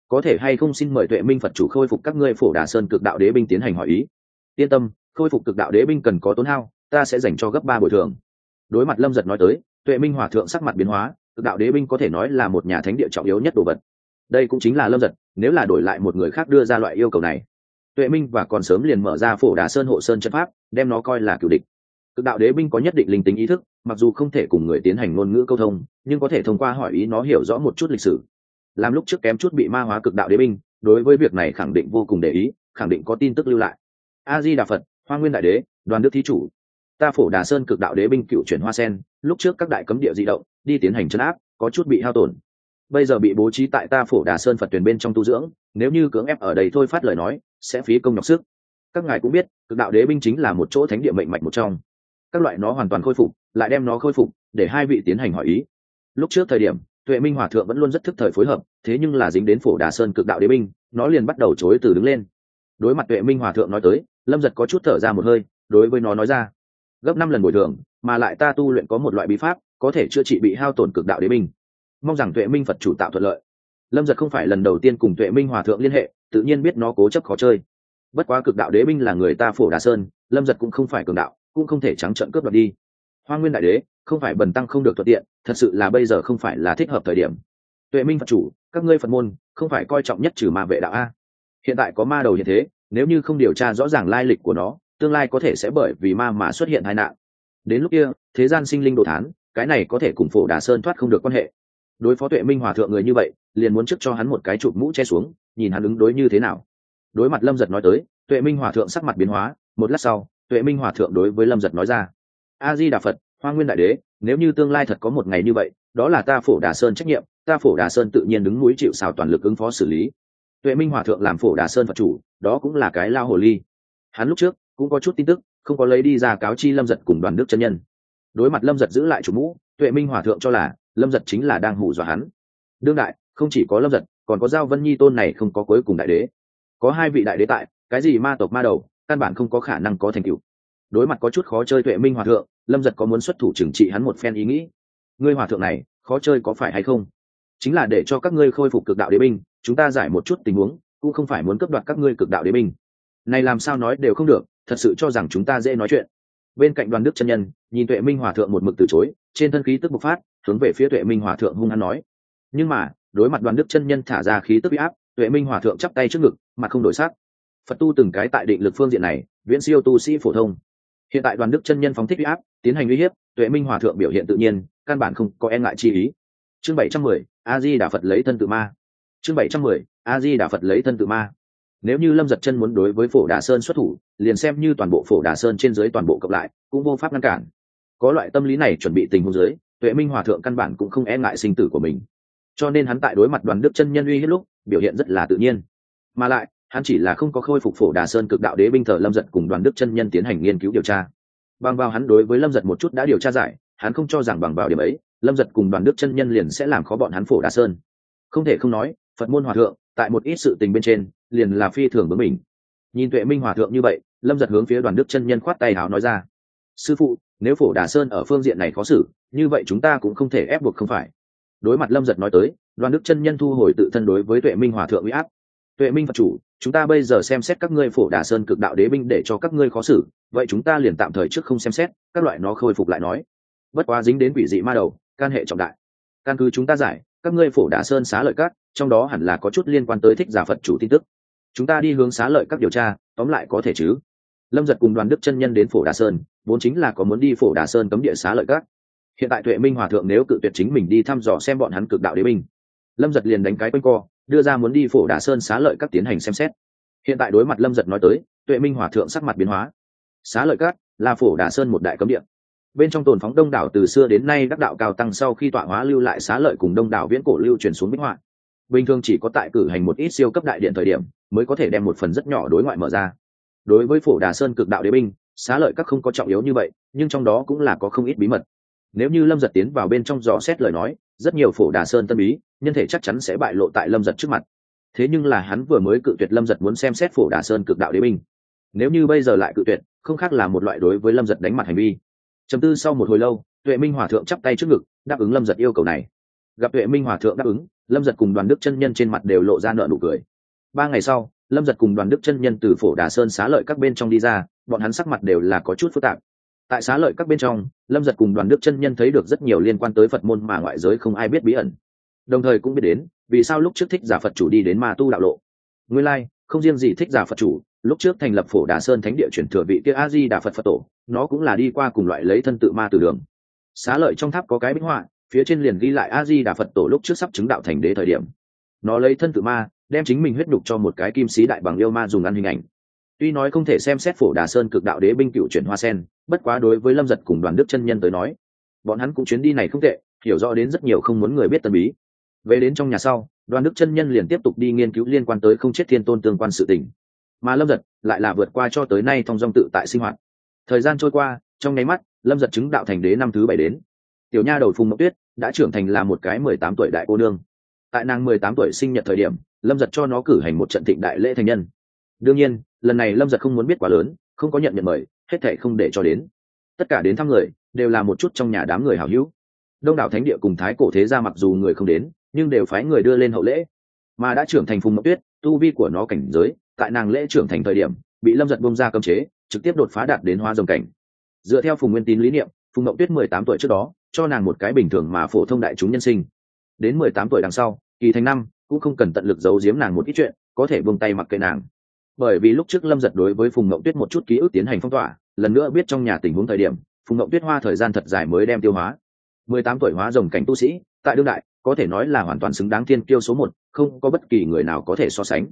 Có thể hay không xin mời tuệ minh phật chủ khôi phục các ngươi phổ đà sơn cực đạo đế binh tiến hành hỏi ý. Yên tâm, khôi phục cực đạo đế binh cần có tốn hao, ta sẽ dành cho gấp ba bồi thường. Đối mặt lâm giật nói tới tuệ minh hòa thượng sắc mặt biến hóa cực đạo đế binh có thể nói là một nhà thánh địa trọng yếu nhất đồ vật. Đây cũng chính là lâm giật, nếu là đổi lại một người khác đưa ra loại yêu cầu này. Tuệ minh và còn sớm liền mở ra phổ đà sơn hộ sơn chất pháp, đem nó coi là cựu địch. Cực đạo đế binh có nhất định linh tính ý thức, mặc dù không thể cùng người tiến hành ngôn ngữ câu thông, nhưng có thể thông qua hỏi ý nó hiểu rõ một chút lịch sử. Làm lúc trước kém chút bị ma hóa cực đạo đế binh, đối với việc này khẳng định vô cùng để ý, khẳng định có tin tức lưu lại. A di đà phật, hoa nguyên đại đế, đoàn đức thí chủ. Ta phổ đà sơn cực đạo đế binh cựu chuyển hoa sen lúc trước các đại cấm địa di động, đi tiến hành chấn áp, có chút bị hao tổn. Bây giờ bị bố trí tại ta phổ đà sơn phật tuyển bên trong tu dưỡng, nếu như cưỡng ép ở đây thôi phát lời nói, sẽ phí công nhọc sức. Các ngài cũng biết, cực đạo đế binh chính là một chỗ thánh địa mệnh mạch một trong. Các loại nó hoàn toàn khôi phục, lại đem nó khôi phục, để hai vị tiến hành hỏi ý. Lúc trước thời điểm, tuệ minh hòa thượng vẫn luôn rất thức thời phối hợp, thế nhưng là dính đến phổ đà sơn cực đạo đế binh, nó liền bắt đầu chối từ đứng lên. Đối mặt tuệ minh hòa thượng nói tới, lâm giật có chút thở ra một hơi, đối với nó nói ra, gấp năm lần bồi thường mà lại ta tu luyện có một loại bí pháp, có thể chữa trị bị hao tổn cực đạo đế binh. Mong rằng tuệ minh phật chủ tạo thuận lợi. Lâm giật không phải lần đầu tiên cùng tuệ minh hòa thượng liên hệ, tự nhiên biết nó cố chấp khó chơi. Bất quá cực đạo đế binh là người ta phổ đà sơn, lâm giật cũng không phải cường đạo, cũng không thể trắng trợn cướp đoạt đi. Hoa nguyên đại đế, không phải bần tăng không được thuận tiện, thật sự là bây giờ không phải là thích hợp thời điểm. Tuệ minh phật chủ, các ngươi phật môn, không phải coi trọng nhất trừ ma vệ đạo a. Hiện tại có ma đầu hiện thế, nếu như không điều tra rõ ràng lai lịch của nó, tương lai có thể sẽ bởi vì ma mà xuất hiện tai nạn đến lúc kia, thế gian sinh linh đồ thán, cái này có thể cùng phổ đà sơn thoát không được quan hệ. Đối phó tuệ minh hòa thượng người như vậy, liền muốn trước cho hắn một cái chụp mũ che xuống, nhìn hắn ứng đối như thế nào. Đối mặt lâm giật nói tới, tuệ minh hòa thượng sắc mặt biến hóa, một lát sau, tuệ minh hòa thượng đối với lâm giật nói ra, a di đà phật, hoa nguyên đại đế, nếu như tương lai thật có một ngày như vậy, đó là ta phổ đà sơn trách nhiệm, ta phổ đà sơn tự nhiên đứng núi chịu xào toàn lực ứng phó xử lý. Tuệ minh hòa thượng làm phổ đà sơn phật chủ, đó cũng là cái lao hồ ly. Hắn lúc trước cũng có chút tin tức không có lấy đi ra cáo chi lâm giật cùng đoàn đức chân nhân. Đối mặt lâm giật giữ lại chủ mũ, tuệ minh hòa thượng cho là lâm giật chính là đang hù dọa hắn. Đương đại, không chỉ có lâm giật, còn có giao vân nhi tôn này không có cuối cùng đại đế. Có hai vị đại đế tại, cái gì ma tộc ma đầu, căn bản không có khả năng có thành tựu. Đối mặt có chút khó chơi tuệ minh hòa thượng, lâm giật có muốn xuất thủ trừng trị hắn một phen ý nghĩ? Ngươi hòa thượng này, khó chơi có phải hay không? Chính là để cho các ngươi khôi phục cực đạo đế binh, chúng ta giải một chút tình huống, cũng không phải muốn cấp đoạt các ngươi cực đạo đế binh này làm sao nói đều không được, thật sự cho rằng chúng ta dễ nói chuyện. Bên cạnh đoàn đức chân nhân, nhìn tuệ minh hòa thượng một mực từ chối, trên thân khí tức bộc phát, hướng về phía tuệ minh hòa thượng hung hăng nói. Nhưng mà, đối mặt đoàn đức chân nhân thả ra khí tức bị áp, tuệ minh hòa thượng chắp tay trước ngực, mặt không đổi sắc. Phật tu từng cái tại định lực phương diện này, viễn siêu tu sĩ phổ thông. Hiện tại đoàn đức chân nhân phóng thích bị áp, tiến hành uy hiếp, tuệ minh hòa thượng biểu hiện tự nhiên, căn bản không có e ngại chi ý. Chương bảy trăm mười, a di đà phật lấy thân tự ma. Chương bảy trăm mười, a di đà phật lấy thân tự ma nếu như lâm giật chân muốn đối với phổ đà sơn xuất thủ, liền xem như toàn bộ phổ đà sơn trên dưới toàn bộ cộng lại, cũng vô pháp ngăn cản. Có loại tâm lý này chuẩn bị tình huống dưới, tuệ minh hòa thượng căn bản cũng không e ngại sinh tử của mình. Cho nên hắn tại đối mặt đoàn đức chân nhân uy hết lúc, biểu hiện rất là tự nhiên. Mà lại, hắn chỉ là không có khôi phục phổ đà sơn cực đạo đế binh thờ lâm giật cùng đoàn đức chân nhân tiến hành nghiên cứu điều tra. Bằng vào hắn đối với lâm giật một chút đã điều tra giải, hắn không cho rằng bằng vào điểm ấy, lâm giật cùng đoàn đức chân nhân liền sẽ làm khó bọn hắn phổ đà sơn. Không thể không nói phật môn hòa thượng, tại một ít sự tình bên trên, liền là phi thường với mình nhìn tuệ minh hòa thượng như vậy, lâm giật hướng phía đoàn đức chân nhân khoát tay hào nói ra, sư phụ, nếu phổ đà sơn ở phương diện này khó xử, như vậy chúng ta cũng không thể ép buộc không phải. Đối mặt lâm giật nói tới, đoàn đức chân nhân thu hồi tự thân đối với tuệ minh hòa thượng uy áp. Tuệ minh phật chủ, chúng ta bây giờ xem xét các ngươi phổ đà sơn cực đạo đế binh để cho các ngươi khó xử, vậy chúng ta liền tạm thời trước không xem xét, các loại nó khôi phục lại nói. Bất quá dính đến quỷ dị ma đầu, can hệ trọng đại. Căn cứ chúng ta giải, các ngươi phổ đà sơn xá lợi cát trong đó hẳn là có chút liên quan tới thích giả phật chủ tin tức. Chúng ta đi hướng xá lợi các điều tra, tóm lại có thể chứ? Lâm giật cùng đoàn đức chân nhân đến phổ đà sơn, vốn chính là có muốn đi phổ đà sơn cấm địa xá lợi các. Hiện tại tuệ minh hòa thượng nếu cự tuyệt chính mình đi thăm dò xem bọn hắn cực đạo đế binh. Lâm giật liền đánh cái quanh co, đưa ra muốn đi phổ đà sơn xá lợi các tiến hành xem xét. Hiện tại đối mặt lâm giật nói tới, tuệ minh hòa thượng sắc mặt biến hóa. Xá lợi các là phổ đà sơn một đại cấm địa. Bên trong tồn phóng đông đảo từ xưa đến nay đắc đạo cao tăng sau khi tọa hóa lưu lại xá lợi cùng đông đảo viễn cổ lưu truyền xuống bích họa bình thường chỉ có tại cử hành một ít siêu cấp đại điện thời điểm mới có thể đem một phần rất nhỏ đối ngoại mở ra. Đối với phổ đà sơn cực đạo đế binh, xá lợi các không có trọng yếu như vậy, nhưng trong đó cũng là có không ít bí mật. Nếu như lâm giật tiến vào bên trong dò xét lời nói, rất nhiều phổ đà sơn tân bí, nhân thể chắc chắn sẽ bại lộ tại lâm giật trước mặt. Thế nhưng là hắn vừa mới cự tuyệt lâm giật muốn xem xét phổ đà sơn cực đạo đế binh. Nếu như bây giờ lại cự tuyệt, không khác là một loại đối với lâm giật đánh mặt hành vi. Chấm tư sau một hồi lâu, tuệ minh hòa thượng chắp tay trước ngực, đáp ứng lâm giật yêu cầu này. Gặp tuệ minh hòa thượng đáp ứng lâm giật cùng đoàn đức chân nhân trên mặt đều lộ ra nợ nụ cười. Ba ngày sau lâm giật cùng đoàn đức chân nhân từ phổ đà sơn xá lợi các bên trong đi ra bọn hắn sắc mặt đều là có chút phức tạp. Tại xá lợi các bên trong lâm giật cùng đoàn đức chân nhân thấy được rất nhiều liên quan tới phật môn mà ngoại giới không ai biết bí ẩn. Đồng thời cũng biết đến vì sao lúc trước thích giả phật chủ đi đến ma tu đạo lộ. Nguyên lai、like, không riêng gì thích giả phật chủ lúc trước thành lập phổ đà sơn thánh địa chuyển thừa vị kia a di đà phật phật tổ nó cũng là đi qua cùng loại lấy thân tự ma từ đường. Xá lợi trong tháp có cái bích họa phía trên liền ghi lại a di đà phật tổ lúc trước sắp chứng đạo thành đế thời điểm. Nó lấy thân tự ma, đem chính mình huyết đục cho một cái kim sĩ đại bằng yêu ma dùng ăn hình ảnh. Tuy nói không thể xem xét phổ đà sơn cực đạo đế binh cựu chuyển hoa sen, bất quá đối với lâm giật cùng đoàn đức chân nhân tới nói, bọn hắn cũng chuyến đi này không tệ, hiểu rõ đến rất nhiều không muốn người biết tân bí. Về đến trong nhà sau, đoàn đức chân nhân liền tiếp tục đi nghiên cứu liên quan tới không chết thiên tôn tương quan sự tình. Mà lâm giật lại là vượt qua cho tới nay thong dong tự tại sinh hoạt. Thời gian trôi qua, trong nháy mắt, lâm giật chứng đạo thành đế năm thứ bảy đến tiểu nha đầu phùng mộng tuyết đã trưởng thành là một cái mười tám tuổi đại cô nương. Tại nàng mười tám tuổi sinh nhật thời điểm, lâm giật cho nó cử hành một trận thịnh đại lễ thành nhân. Đương nhiên, lần này lâm giật không muốn biết quá lớn, không có nhận nhận mời, hết thệ không để cho đến. Tất cả đến thăm người, đều là một chút trong nhà đám người hảo hữu. Đông đảo thánh địa cùng thái cổ thế ra mặc dù người không đến, nhưng đều phái người đưa lên hậu lễ. Mà đã trưởng thành phùng mộng tuyết, tu vi của nó cảnh giới, tại nàng lễ trưởng thành thời điểm, bị lâm giật bông ra cấm chế, trực tiếp đột phá đạt đến hoa dòng cảnh. Dựa theo phùng nguyên tín lý niệm, phùng mộng tuyết mười tám tuổi trước đó cho nàng một cái bình thường mà phổ thông đại chúng nhân sinh. Đến mười tám tuổi đằng sau, kỳ thành năm, cũng không cần tận lực giấu giếm nàng một ít chuyện, có thể buông tay mặc kệ nàng. Bởi vì lúc trước lâm giật đối với phùng Ngậu tuyết một chút ký ức tiến hành phong tỏa, lần nữa biết trong nhà tình huống thời điểm, phùng Ngậu tuyết hoa thời gian thật dài mới đem tiêu hóa. Mười tám tuổi hóa rồng cảnh tu sĩ, tại đương đại, có thể nói là hoàn toàn xứng đáng thiên kiêu số một, không có bất kỳ người nào có thể so sánh.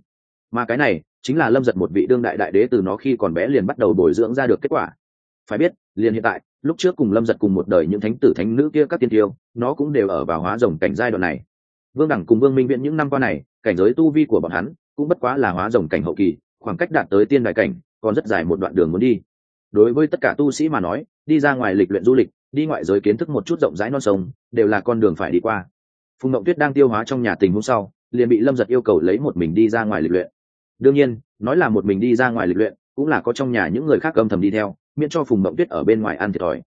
Mà cái này, chính là lâm giật một vị đương đại đại đế từ nó khi còn bé liền bắt đầu bồi dưỡng ra được kết quả. Phải biết, liền hiện tại lúc trước cùng lâm giật cùng một đời những thánh tử thánh nữ kia các tiên tiêu, nó cũng đều ở vào hóa rồng cảnh giai đoạn này. Vương đẳng cùng vương minh viễn những năm qua này, cảnh giới tu vi của bọn hắn cũng bất quá là hóa rồng cảnh hậu kỳ, khoảng cách đạt tới tiên đại cảnh, còn rất dài một đoạn đường muốn đi. Đối với tất cả tu sĩ mà nói, đi ra ngoài lịch luyện du lịch, đi ngoại giới kiến thức một chút rộng rãi non sông, đều là con đường phải đi qua. Phùng mậu tuyết đang tiêu hóa trong nhà tình hôm sau, liền bị lâm giật yêu cầu lấy một mình đi ra ngoài lịch luyện. Đương nhiên, nói là một mình đi ra ngoài lịch luyện, cũng là có trong nhà những người khác âm thầm đi theo miễn cho phùng mộng tuyết ở bên ngoài ăn thiệt thòi.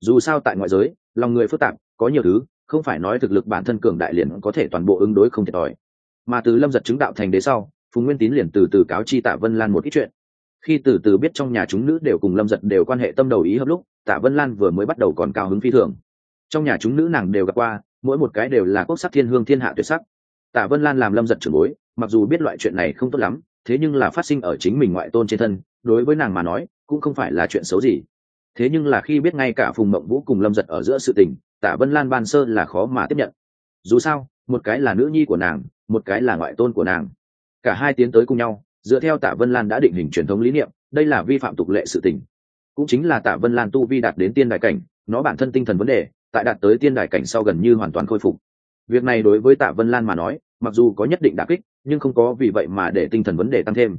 Dù sao tại ngoại giới, lòng người phức tạp, có nhiều thứ, không phải nói thực lực bản thân cường đại liền có thể toàn bộ ứng đối không thiệt thòi. Mà từ lâm giật chứng đạo thành đế sau, phùng nguyên tín liền từ từ cáo chi tạ vân lan một ít chuyện. Khi từ từ biết trong nhà chúng nữ đều cùng lâm giật đều quan hệ tâm đầu ý hợp lúc, tạ vân lan vừa mới bắt đầu còn cao hứng phi thường. Trong nhà chúng nữ nàng đều gặp qua, mỗi một cái đều là quốc sắc thiên hương thiên hạ tuyệt sắc. Tạ vân lan làm lâm giật trưởng bối, mặc dù biết loại chuyện này không tốt lắm, thế nhưng là phát sinh ở chính mình ngoại tôn trên thân đối với nàng mà nói, cũng không phải là chuyện xấu gì. Thế nhưng là khi biết ngay cả phùng mộng vũ cùng lâm giật ở giữa sự tình tạ vân lan ban sơ là khó mà tiếp nhận. Dù sao, một cái là nữ nhi của nàng, một cái là ngoại tôn của nàng. Cả hai tiến tới cùng nhau, dựa theo tạ vân lan đã định hình truyền thống lý niệm, đây là vi phạm tục lệ sự tình. Cũng chính là tạ vân lan tu vi đạt đến tiên đại cảnh, nó bản thân tinh thần vấn đề, tại đạt tới tiên đại cảnh sau gần như hoàn toàn khôi phục. Việc này đối với tạ vân lan mà nói, mặc dù có nhất định đà kích, nhưng không có vì vậy mà để tinh thần vấn đề tăng thêm.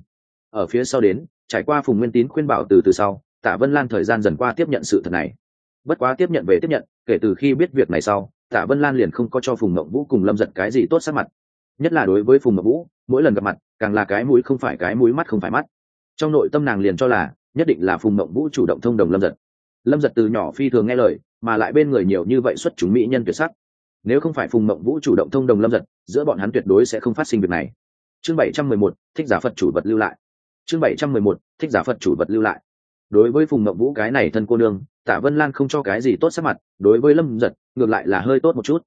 Ở phía sau đến trải qua phùng nguyên tín khuyên bảo từ từ sau, tạ vân lan thời gian dần qua tiếp nhận sự thật này. Bất quá tiếp nhận về tiếp nhận, kể từ khi biết việc này sau, tạ vân lan liền không có cho phùng ngậm vũ cùng lâm giật cái gì tốt sát mặt. Nhất là đối với phùng ngậm vũ, mỗi lần gặp mặt, càng là cái mũi không phải cái mũi mắt không phải mắt. Trong nội tâm nàng liền cho là, nhất định là phùng ngậm vũ chủ động thông đồng lâm giật. Lâm giật từ nhỏ phi thường nghe lời, mà lại bên người nhiều như vậy xuất chúng mỹ nhân tuyệt sắc. Nếu không phải phùng mộng vũ chủ động thông đồng lâm giật, giữa bọn hắn tuyệt đối sẽ không phát sinh việc này. Chương bảy trăm mười một, thích giả phật chủ vật lưu lại chương bảy trăm mười một, thích giả phật chủ vật lưu lại. Đối với phùng mậu vũ cái này thân cô nương Tả vân lan không cho cái gì tốt sắc mặt, đối với lâm giật ngược lại là hơi tốt một chút.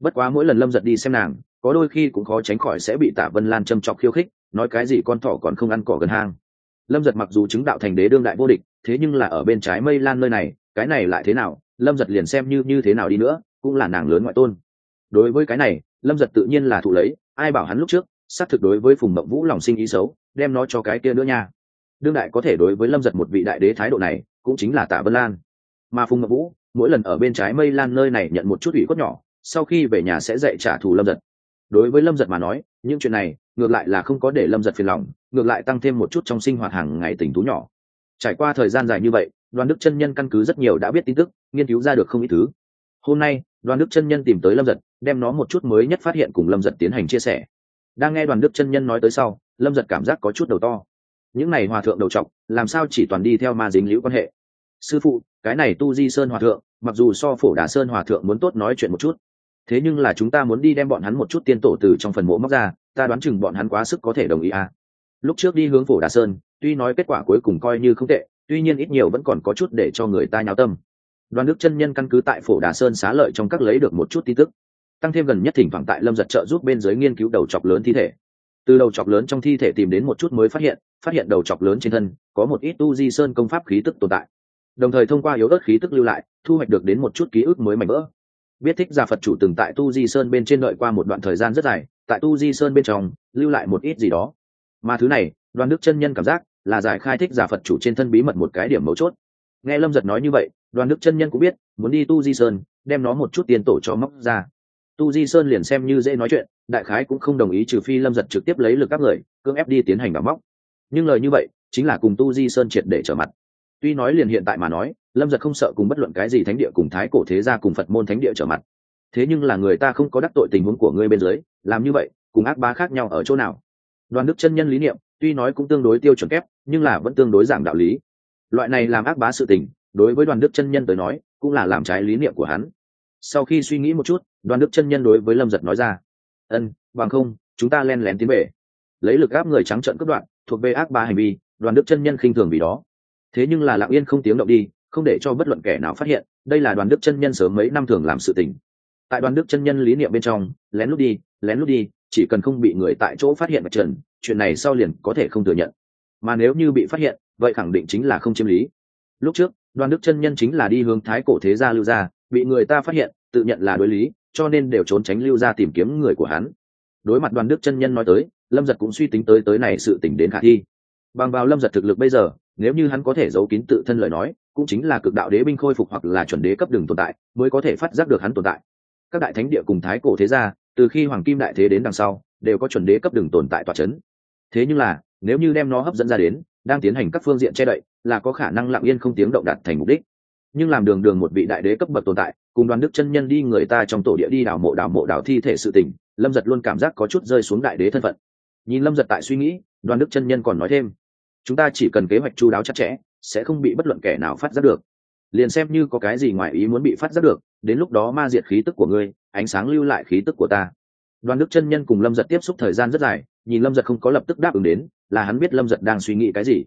Bất quá mỗi lần lâm giật đi xem nàng, có đôi khi cũng khó tránh khỏi sẽ bị Tả vân lan châm chọc khiêu khích, nói cái gì con thỏ còn không ăn cỏ gần hang. Lâm giật mặc dù chứng đạo thành đế đương đại vô địch, thế nhưng là ở bên trái mây lan nơi này, cái này lại thế nào, lâm giật liền xem như như thế nào đi nữa, cũng là nàng lớn ngoại tôn. Đối với cái này, lâm giật tự nhiên là thụ lấy, ai bảo hắn lúc trước xác thực đối với phùng mộng vũ lòng sinh ý xấu, đem nó cho cái kia nữa nha. Đương đại có thể đối với lâm giật một vị đại đế thái độ này, cũng chính là tạ vân lan. Mà phùng mộng vũ, mỗi lần ở bên trái mây lan nơi này nhận một chút ủy cốt nhỏ, sau khi về nhà sẽ dạy trả thù lâm giật. Đối với lâm giật mà nói, những chuyện này, ngược lại là không có để lâm giật phiền lòng, ngược lại tăng thêm một chút trong sinh hoạt hàng ngày tình tú nhỏ. Trải qua thời gian dài như vậy, đoàn đức chân nhân căn cứ rất nhiều đã biết tin tức, nghiên cứu ra được không ít thứ. Hôm nay, đoàn đức chân nhân tìm tới lâm giật, đem nó một chút mới nhất phát hiện cùng lâm giật tiến hành chia sẻ đang nghe đoàn đức chân nhân nói tới sau, lâm giật cảm giác có chút đầu to. Những này hòa thượng đầu t làm sao chỉ toàn đi theo ma dính liễu quan hệ? Sư phụ, cái này tu di sơn hòa thượng, mặc dù so phổ đà sơn hòa thượng muốn tốt nói chuyện một chút, thế nhưng là chúng ta muốn đi đem bọn hắn một chút tiên tổ từ trong phần mộ móc ra, ta đoán chừng bọn hắn quá sức có thể đồng ý à. lúc trước đi hướng phổ đà sơn, tuy nói kết quả cuối cùng coi như không tệ, tuy nhiên ít nhiều vẫn còn có chút để cho người ta nháo tâm. Đoàn đức chân nhân căn cứ tại phổ đà sơn xá lợi trong các lấy được một chút tin tức tăng thêm gần nhất thỉnh thoảng tại lâm giật trợ giúp bên dưới nghiên cứu đầu chọc lớn thi thể. Từ đầu chọc lớn trong thi thể tìm đến một chút mới phát hiện phát hiện đầu chọc lớn trên thân có một ít tu di sơn công pháp khí tức tồn tại. Đồng thời thông qua yếu ớt khí tức lưu lại, thu hoạch được đến một chút ký ức mới mảnh vỡ. Biết thích gia phật chủ từng tại tu di sơn bên trên đợi qua một đoạn thời gian rất dài, tại tu di sơn bên trong, lưu lại một ít gì đó. Mà thứ này, đoàn đức chân nhân cảm giác là giải khai thích giả phật chủ trên thân bí mật một cái điểm mấu chốt. Nghe lâm giật nói như vậy, đoàn đức chân nhân cũng biết, muốn đi tu di sơn, đem nó một chút tiền tổ cho móc ra tu di sơn liền xem như dễ nói chuyện, đại khái cũng không đồng ý trừ phi lâm giật trực tiếp lấy lực các người, cưỡng ép đi tiến hành đào móc. Nhưng lời như vậy, chính là cùng tu di sơn triệt để trở mặt. Tuy nói liền hiện tại mà nói, lâm giật không sợ cùng bất luận cái gì thánh địa cùng thái cổ thế gia cùng phật môn thánh địa trở mặt. Thế nhưng là người ta không có đắc tội tình huống của ngươi bên dưới, làm như vậy, cùng ác bá khác nhau ở chỗ nào? Đoàn đức chân nhân lý niệm, tuy nói cũng tương đối tiêu chuẩn kép, nhưng là vẫn tương đối giảng đạo lý. Loại này làm ác bá sự tình, đối với đoàn đức chân nhân tới nói, cũng là làm trái lý niệm của hắn sau khi suy nghĩ một chút, đoàn đức chân nhân đối với lâm giật nói ra. Ân, bằng không, chúng ta len lén tiến về. Lấy lực áp người trắng trợn cướp đoạn thuộc về ác ba hành vi, đoàn đức chân nhân khinh thường vì đó. Thế nhưng là lặng yên không tiếng động đi, không để cho bất luận kẻ nào phát hiện, đây là đoàn đức chân nhân sớm mấy năm thường làm sự tình. Tại đoàn đức chân nhân lý niệm bên trong, lén lút đi, lén lút đi, chỉ cần không bị người tại chỗ phát hiện mặt trần, chuyện này sau liền có thể không thừa nhận. Mà nếu như bị phát hiện, vậy khẳng định chính là không chiếm lý. Lúc trước, đoàn đức chân nhân chính là đi hướng thái cổ thế gia lưu gia bị người ta phát hiện, tự nhận là đối lý, cho nên đều trốn tránh lưu ra tìm kiếm người của hắn. Đối mặt đoàn đức chân nhân nói tới, lâm giật cũng suy tính tới tới này sự tỉnh đến khả thi. Bằng vào lâm giật thực lực bây giờ, nếu như hắn có thể giấu kín tự thân lời nói, cũng chính là cực đạo đế binh khôi phục hoặc là chuẩn đế cấp đường tồn tại, mới có thể phát giác được hắn tồn tại. Các đại thánh địa cùng thái cổ thế gia, từ khi hoàng kim đại thế đến đằng sau, đều có chuẩn đế cấp đường tồn tại tòa c h ấ n thế nhưng là, nếu như đem nó hấp dẫn ra đến, đang tiến hành các phương diện che đậy, là có khả năng lặng yên không tiếng động đạt thành mục đích nhưng làm đường đường một vị đại đế cấp bậc tồn tại, cùng đoàn đức chân nhân đi người ta trong tổ địa đi đảo mộ đảo mộ đảo thi thể sự tình, lâm giật luôn cảm giác có chút rơi xuống đại đế thân phận. Nhìn lâm giật tại suy nghĩ, đoàn đức chân nhân còn nói thêm, chúng ta chỉ cần kế hoạch chu đáo chặt chẽ, sẽ không bị bất luận kẻ nào phát giác được. Liền xem như có cái gì ngoài ý muốn bị phát giác được, đến lúc đó ma diệt khí tức của ngươi, ánh sáng lưu lại khí tức của ta. Đoàn đức chân nhân cùng lâm giật tiếp xúc thời gian rất dài, nhìn lâm giật không có lập tức đáp ứng đến, là hắn biết lâm giật đang suy nghĩ cái gì.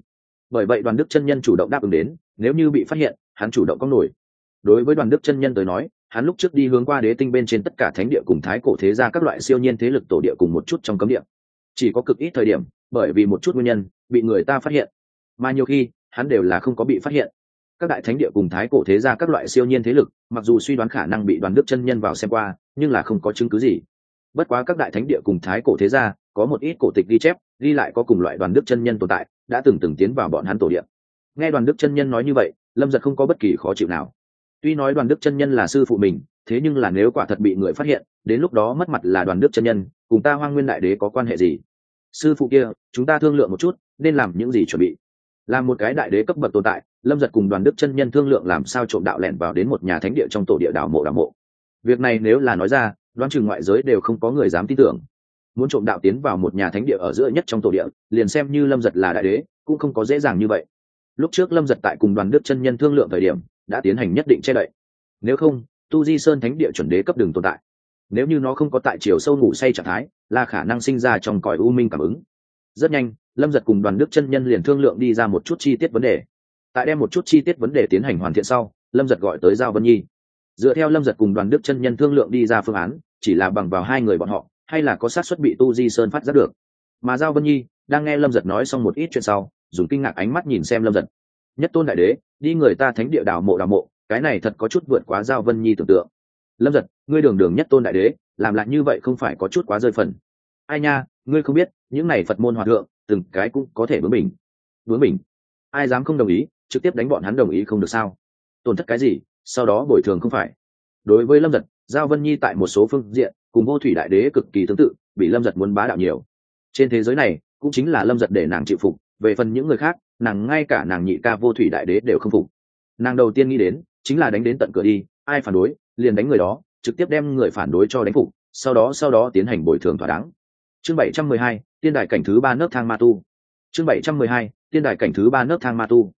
Bởi vậy đoàn đức chân nhân chủ động đáp ứng đến, nếu như bị phát hiện hắn chủ động có nổi. Đối với đoàn đức chân nhân tới nói, hắn lúc trước đi hướng qua đế tinh bên trên tất cả thánh địa cùng thái cổ thế ra các loại siêu nhiên thế lực tổ địa cùng một chút trong cấm địa. Chỉ có cực ít thời điểm, bởi vì một chút nguyên nhân, bị người ta phát hiện. Mà nhiều khi, hắn đều là không có bị phát hiện. Các đại thánh địa cùng thái cổ thế gia các loại siêu nhiên thế lực, mặc dù suy đoán khả năng bị đoàn đức chân nhân vào xem qua, nhưng là không có chứng cứ gì. Bất quá các đại thánh địa cùng thái cổ thế gia, có một ít cổ tịch ghi chép, ghi lại có cùng loại đoàn đức chân nhân tồn tại, đã từng từng tiến vào bọn hắn tổ địa. nghe đoàn đức chân nhân nói như vậy lâm giật không có bất kỳ khó chịu nào. Tuy nói đoàn đức chân nhân là sư phụ mình, thế nhưng là nếu quả thật bị người phát hiện, đến lúc đó mất mặt là đoàn đức chân nhân, cùng ta hoang nguyên đại đế có quan hệ gì? Sư phụ kia, chúng ta thương lượng một chút, nên làm những gì chuẩn bị? Làm một cái đại đế cấp bậc tồn tại, lâm giật cùng đoàn đức chân nhân thương lượng làm sao trộm đạo lẻn vào đến một nhà thánh địa trong tổ địa đảo mộ đảo mộ. Việc này nếu là nói ra, đoán chừng ngoại giới đều không có người dám tin tưởng. Muốn trộm đạo tiến vào một nhà thánh địa ở giữa nhất trong tổ địa, liền xem như lâm giật là đại đế, cũng không có dễ dàng như vậy lúc trước lâm giật tại cùng đoàn đức chân nhân thương lượng thời điểm, đã tiến hành nhất định che đậy. Nếu không, tu di sơn thánh địa chuẩn đế cấp đường tồn tại. Nếu như nó không có tại chiều sâu ngủ say trạng thái, là khả năng sinh ra trong cõi u minh cảm ứng. Rất nhanh, lâm giật cùng đoàn đức chân nhân liền thương lượng đi ra một chút chi tiết vấn đề. Tại đem một chút chi tiết vấn đề tiến hành hoàn thiện sau, lâm giật gọi tới giao vân nhi. Dựa theo lâm giật cùng đoàn đức chân nhân thương lượng đi ra phương án, chỉ là bằng vào hai người bọn họ, hay là có sát xuất bị tu di sơn phát giác được. Mà giao vân nhi đang nghe lâm giật nói xong một ít chuyện sau dùng kinh ngạc ánh mắt nhìn xem lâm giật nhất tôn đại đế, đi người ta thánh địa đào mộ đào mộ, cái này thật có chút vượt quá giao vân nhi tưởng tượng. Lâm giật ngươi đường đường nhất tôn đại đế, làm lại như vậy không phải có chút quá rơi phần. Ai nha, ngươi không biết, những này phật môn hòa thượng, từng cái cũng có thể bướng mình bướng mình ai dám không đồng ý, trực tiếp đánh bọn hắn đồng ý không được sao? Tổn thất cái gì, sau đó bồi thường không phải. Đối với lâm giật giao vân nhi tại một số phương diện, cùng vô thủy đại đế cực kỳ tương tự, bị lâm giật muốn bá đạo nhiều. Trên thế giới này, cũng chính là lâm giật để nàng chịu phục về phần những người khác, nàng ngay cả nàng nhị ca vô thủy đại đế đều không phục. Nàng đầu tiên nghĩ đến, chính là đánh đến tận cửa đi, ai phản đối, liền đánh người đó, trực tiếp đem người phản đối cho đánh phục, sau đó sau đó tiến hành bồi thường thỏa đáng. Chương bảy trăm mười hai, tiên đại cảnh thứ ba nước thang ma tu. Chương bảy trăm mười hai, tiên đại cảnh thứ ba nước thang ma tu.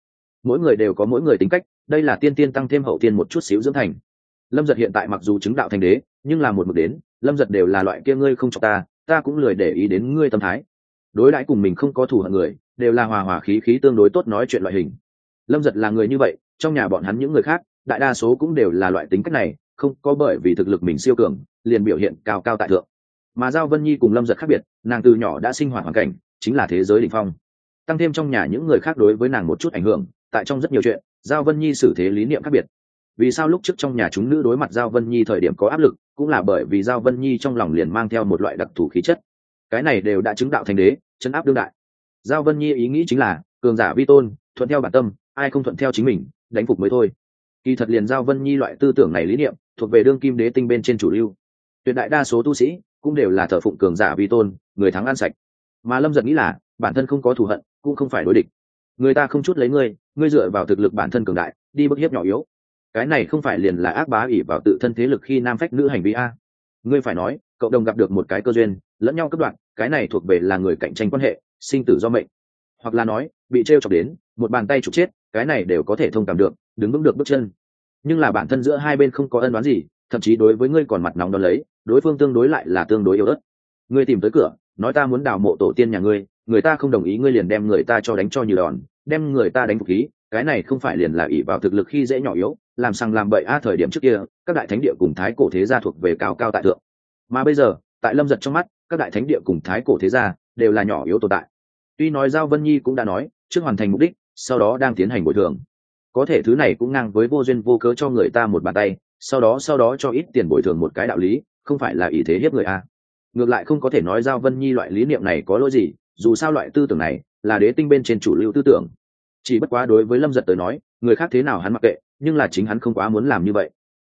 Mỗi người đều có mỗi người tính cách, đây là tiên tiên tăng thêm hậu tiên một chút xíu dưỡng thành. Lâm giật hiện tại mặc dù chứng đạo thành đế, nhưng là một mực đến, lâm giật đều là loại kia ngươi không cho ta ta cũng lười để ý đến ngươi tâm thái. Đối đãi cùng mình không có thù hận người đều là hòa hòa khí khí tương đối tốt nói chuyện loại hình. Lâm giật là người như vậy, trong nhà bọn hắn những người khác, đại đa số cũng đều là loại tính cách này, không có bởi vì thực lực mình siêu cường, liền biểu hiện cao cao tại thượng. Mà giao vân nhi cùng lâm giật khác biệt, nàng từ nhỏ đã sinh hoạt hoàn cảnh, chính là thế giới đ ỉ n h phong. Tăng thêm trong nhà những người khác đối với nàng một chút ảnh hưởng, tại trong rất nhiều chuyện, giao vân nhi xử thế lý niệm khác biệt. Vì sao lúc trước trong nhà chúng nữ đối mặt giao vân nhi thời điểm có áp lực, cũng là bởi vì giao vân nhi trong lòng liền mang theo một loại đặc thù khí chất. Cái này đều đã chứng đạo thành đế, chấn áp đương đại giao vân nhi ý nghĩ chính là, cường giả vi tôn, thuận theo bản tâm, ai không thuận theo chính mình, đánh phục mới thôi. Kỳ thật liền giao vân nhi loại tư tưởng này lý niệm, thuộc về đương kim đế tinh bên trên chủ lưu. Tuyệt đại đa số tu sĩ, cũng đều là thờ phụng cường giả vi tôn, người thắng ăn sạch. Mà lâm giật nghĩ là, bản thân không có thù hận, cũng không phải đối địch. Người ta không chút lấy ngươi ngươi dựa vào thực lực bản thân cường đại, đi bức hiếp nhỏ yếu. Cái này không phải liền là ác bá ỉ vào tự thân thế lực khi nam phách nữ hành vi a? Ngươi phải nói cộng đồng gặp được một cái cơ duyên, lẫn nhau cấp đoạn cái này thuộc về là người cạnh tranh quan hệ sinh tử do mệnh. Hoặc là nói, bị t r e o chọc đến, một bàn tay trục chết, cái này đều có thể thông cảm được, đứng vững được bước chân. Nhưng là bản thân giữa hai bên không có ân đoán gì, thậm chí đối với ngươi còn mặt nóng đón lấy, đối phương tương đối lại là tương đối yếu ớt. Ngươi tìm tới cửa, nói ta muốn đào mộ tổ tiên nhà ngươi, người ta không đồng ý ngươi liền đem người ta cho đánh cho như đòn, đem người ta đánh phục khí, cái này không phải liền là ỷ vào thực lực khi dễ nhỏ yếu, làm sang làm bậy a thời điểm trước kia, các đại thánh địa cùng thái cổ thế gia thuộc về cao cao tại thượng. Mà bây giờ, tại lâm giật trong mắt, các đại thánh địa cùng thái cổ thế gia đều là nhỏ yếu tồn tại. Tuy nói giao vân nhi cũng đã nói, trước hoàn thành mục đích, sau đó đang tiến hành bồi thường. Có thể thứ này cũng ngang với vô duyên vô cớ cho người ta một bàn tay, sau đó sau đó cho ít tiền bồi thường một cái đạo lý, không phải là ý thế hiếp người a. Ngược lại không có thể nói giao vân nhi loại lý niệm này có lỗi gì, dù sao loại tư tưởng này là đế tinh bên trên chủ lưu tư tưởng. Chỉ bất quá đối với lâm giật tới nói, người khác thế nào hắn mặc kệ, nhưng là chính hắn không quá muốn làm như vậy.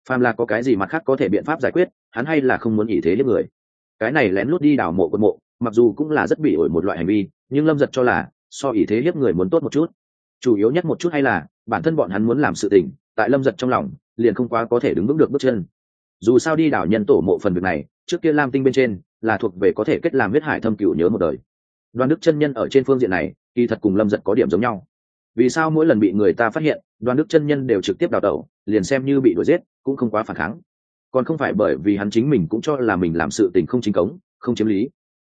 Phàm là có cái gì mặt khác có thể biện pháp giải quyết, hắn hay là không muốn ý thế hiếp người cái này lén lút đi đảo mộ quân mộ, mặc dù cũng là rất bị ổi một loại hành vi, nhưng lâm giật cho là, so ý thế hiếp người muốn tốt một chút. Chủ yếu nhất một chút hay là, bản thân bọn hắn muốn làm sự tình, tại lâm giật trong lòng, liền không quá có thể đứng vững được bước chân. Dù sao đi đảo nhân tổ mộ phần việc này, trước kia lam tinh bên trên, là thuộc về có thể kết làm huyết hải thâm cựu nhớ một đời. Đoàn đức chân nhân ở trên phương diện này, kỳ thật cùng lâm giật có điểm giống nhau. Vì sao mỗi lần bị người ta phát hiện, đoàn đức chân nhân đều trực tiếp đào tẩu, liền xem như bị đuổi giết, cũng không quá phản kháng còn không phải bởi vì hắn chính mình cũng cho là mình làm sự tình không chính cống, không chiếm lý.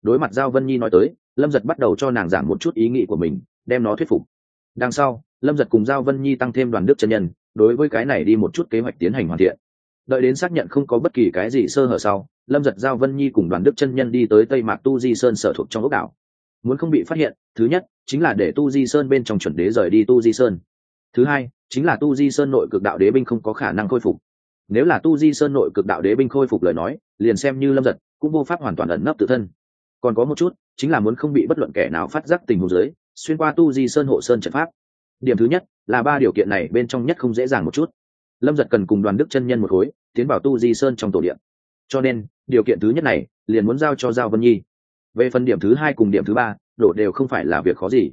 Đối mặt giao vân nhi nói tới, lâm giật bắt đầu cho nàng giảng một chút ý nghĩ của mình, đem nó thuyết phục. Đằng sau, lâm giật cùng giao vân nhi tăng thêm đoàn đức chân nhân, đối với cái này đi một chút kế hoạch tiến hành hoàn thiện. Đợi đến xác nhận không có bất kỳ cái gì sơ hở sau, lâm giật, giao vân nhi cùng đoàn đức chân nhân đi tới tây mạc tu di sơn sở thuộc trong ốc đảo. Muốn không bị phát hiện, thứ nhất, chính là để tu di sơn bên trong chuẩn đế rời đi tu di sơn. Thứ hai, chính là tu di sơn nội cực đạo đế binh không có khả năng khôi phục nếu là tu di sơn nội cực đạo đế binh khôi phục lời nói, liền xem như lâm giật, cũng vô pháp hoàn toàn ẩn nấp tự thân. Còn có một chút, chính là muốn không bị bất luận kẻ nào phát giác tình huống giới xuyên qua tu di sơn hộ sơn trận pháp. Điểm thứ nhất, là ba điều kiện này bên trong nhất không dễ dàng một chút. Lâm giật cần cùng đoàn đức chân nhân một khối, tiến vào tu di sơn trong tổ điện. Cho nên, điều kiện thứ nhất này, liền muốn giao cho giao vân nhi. Về phần điểm thứ hai cùng điểm thứ ba, đổ đều không phải là việc khó gì.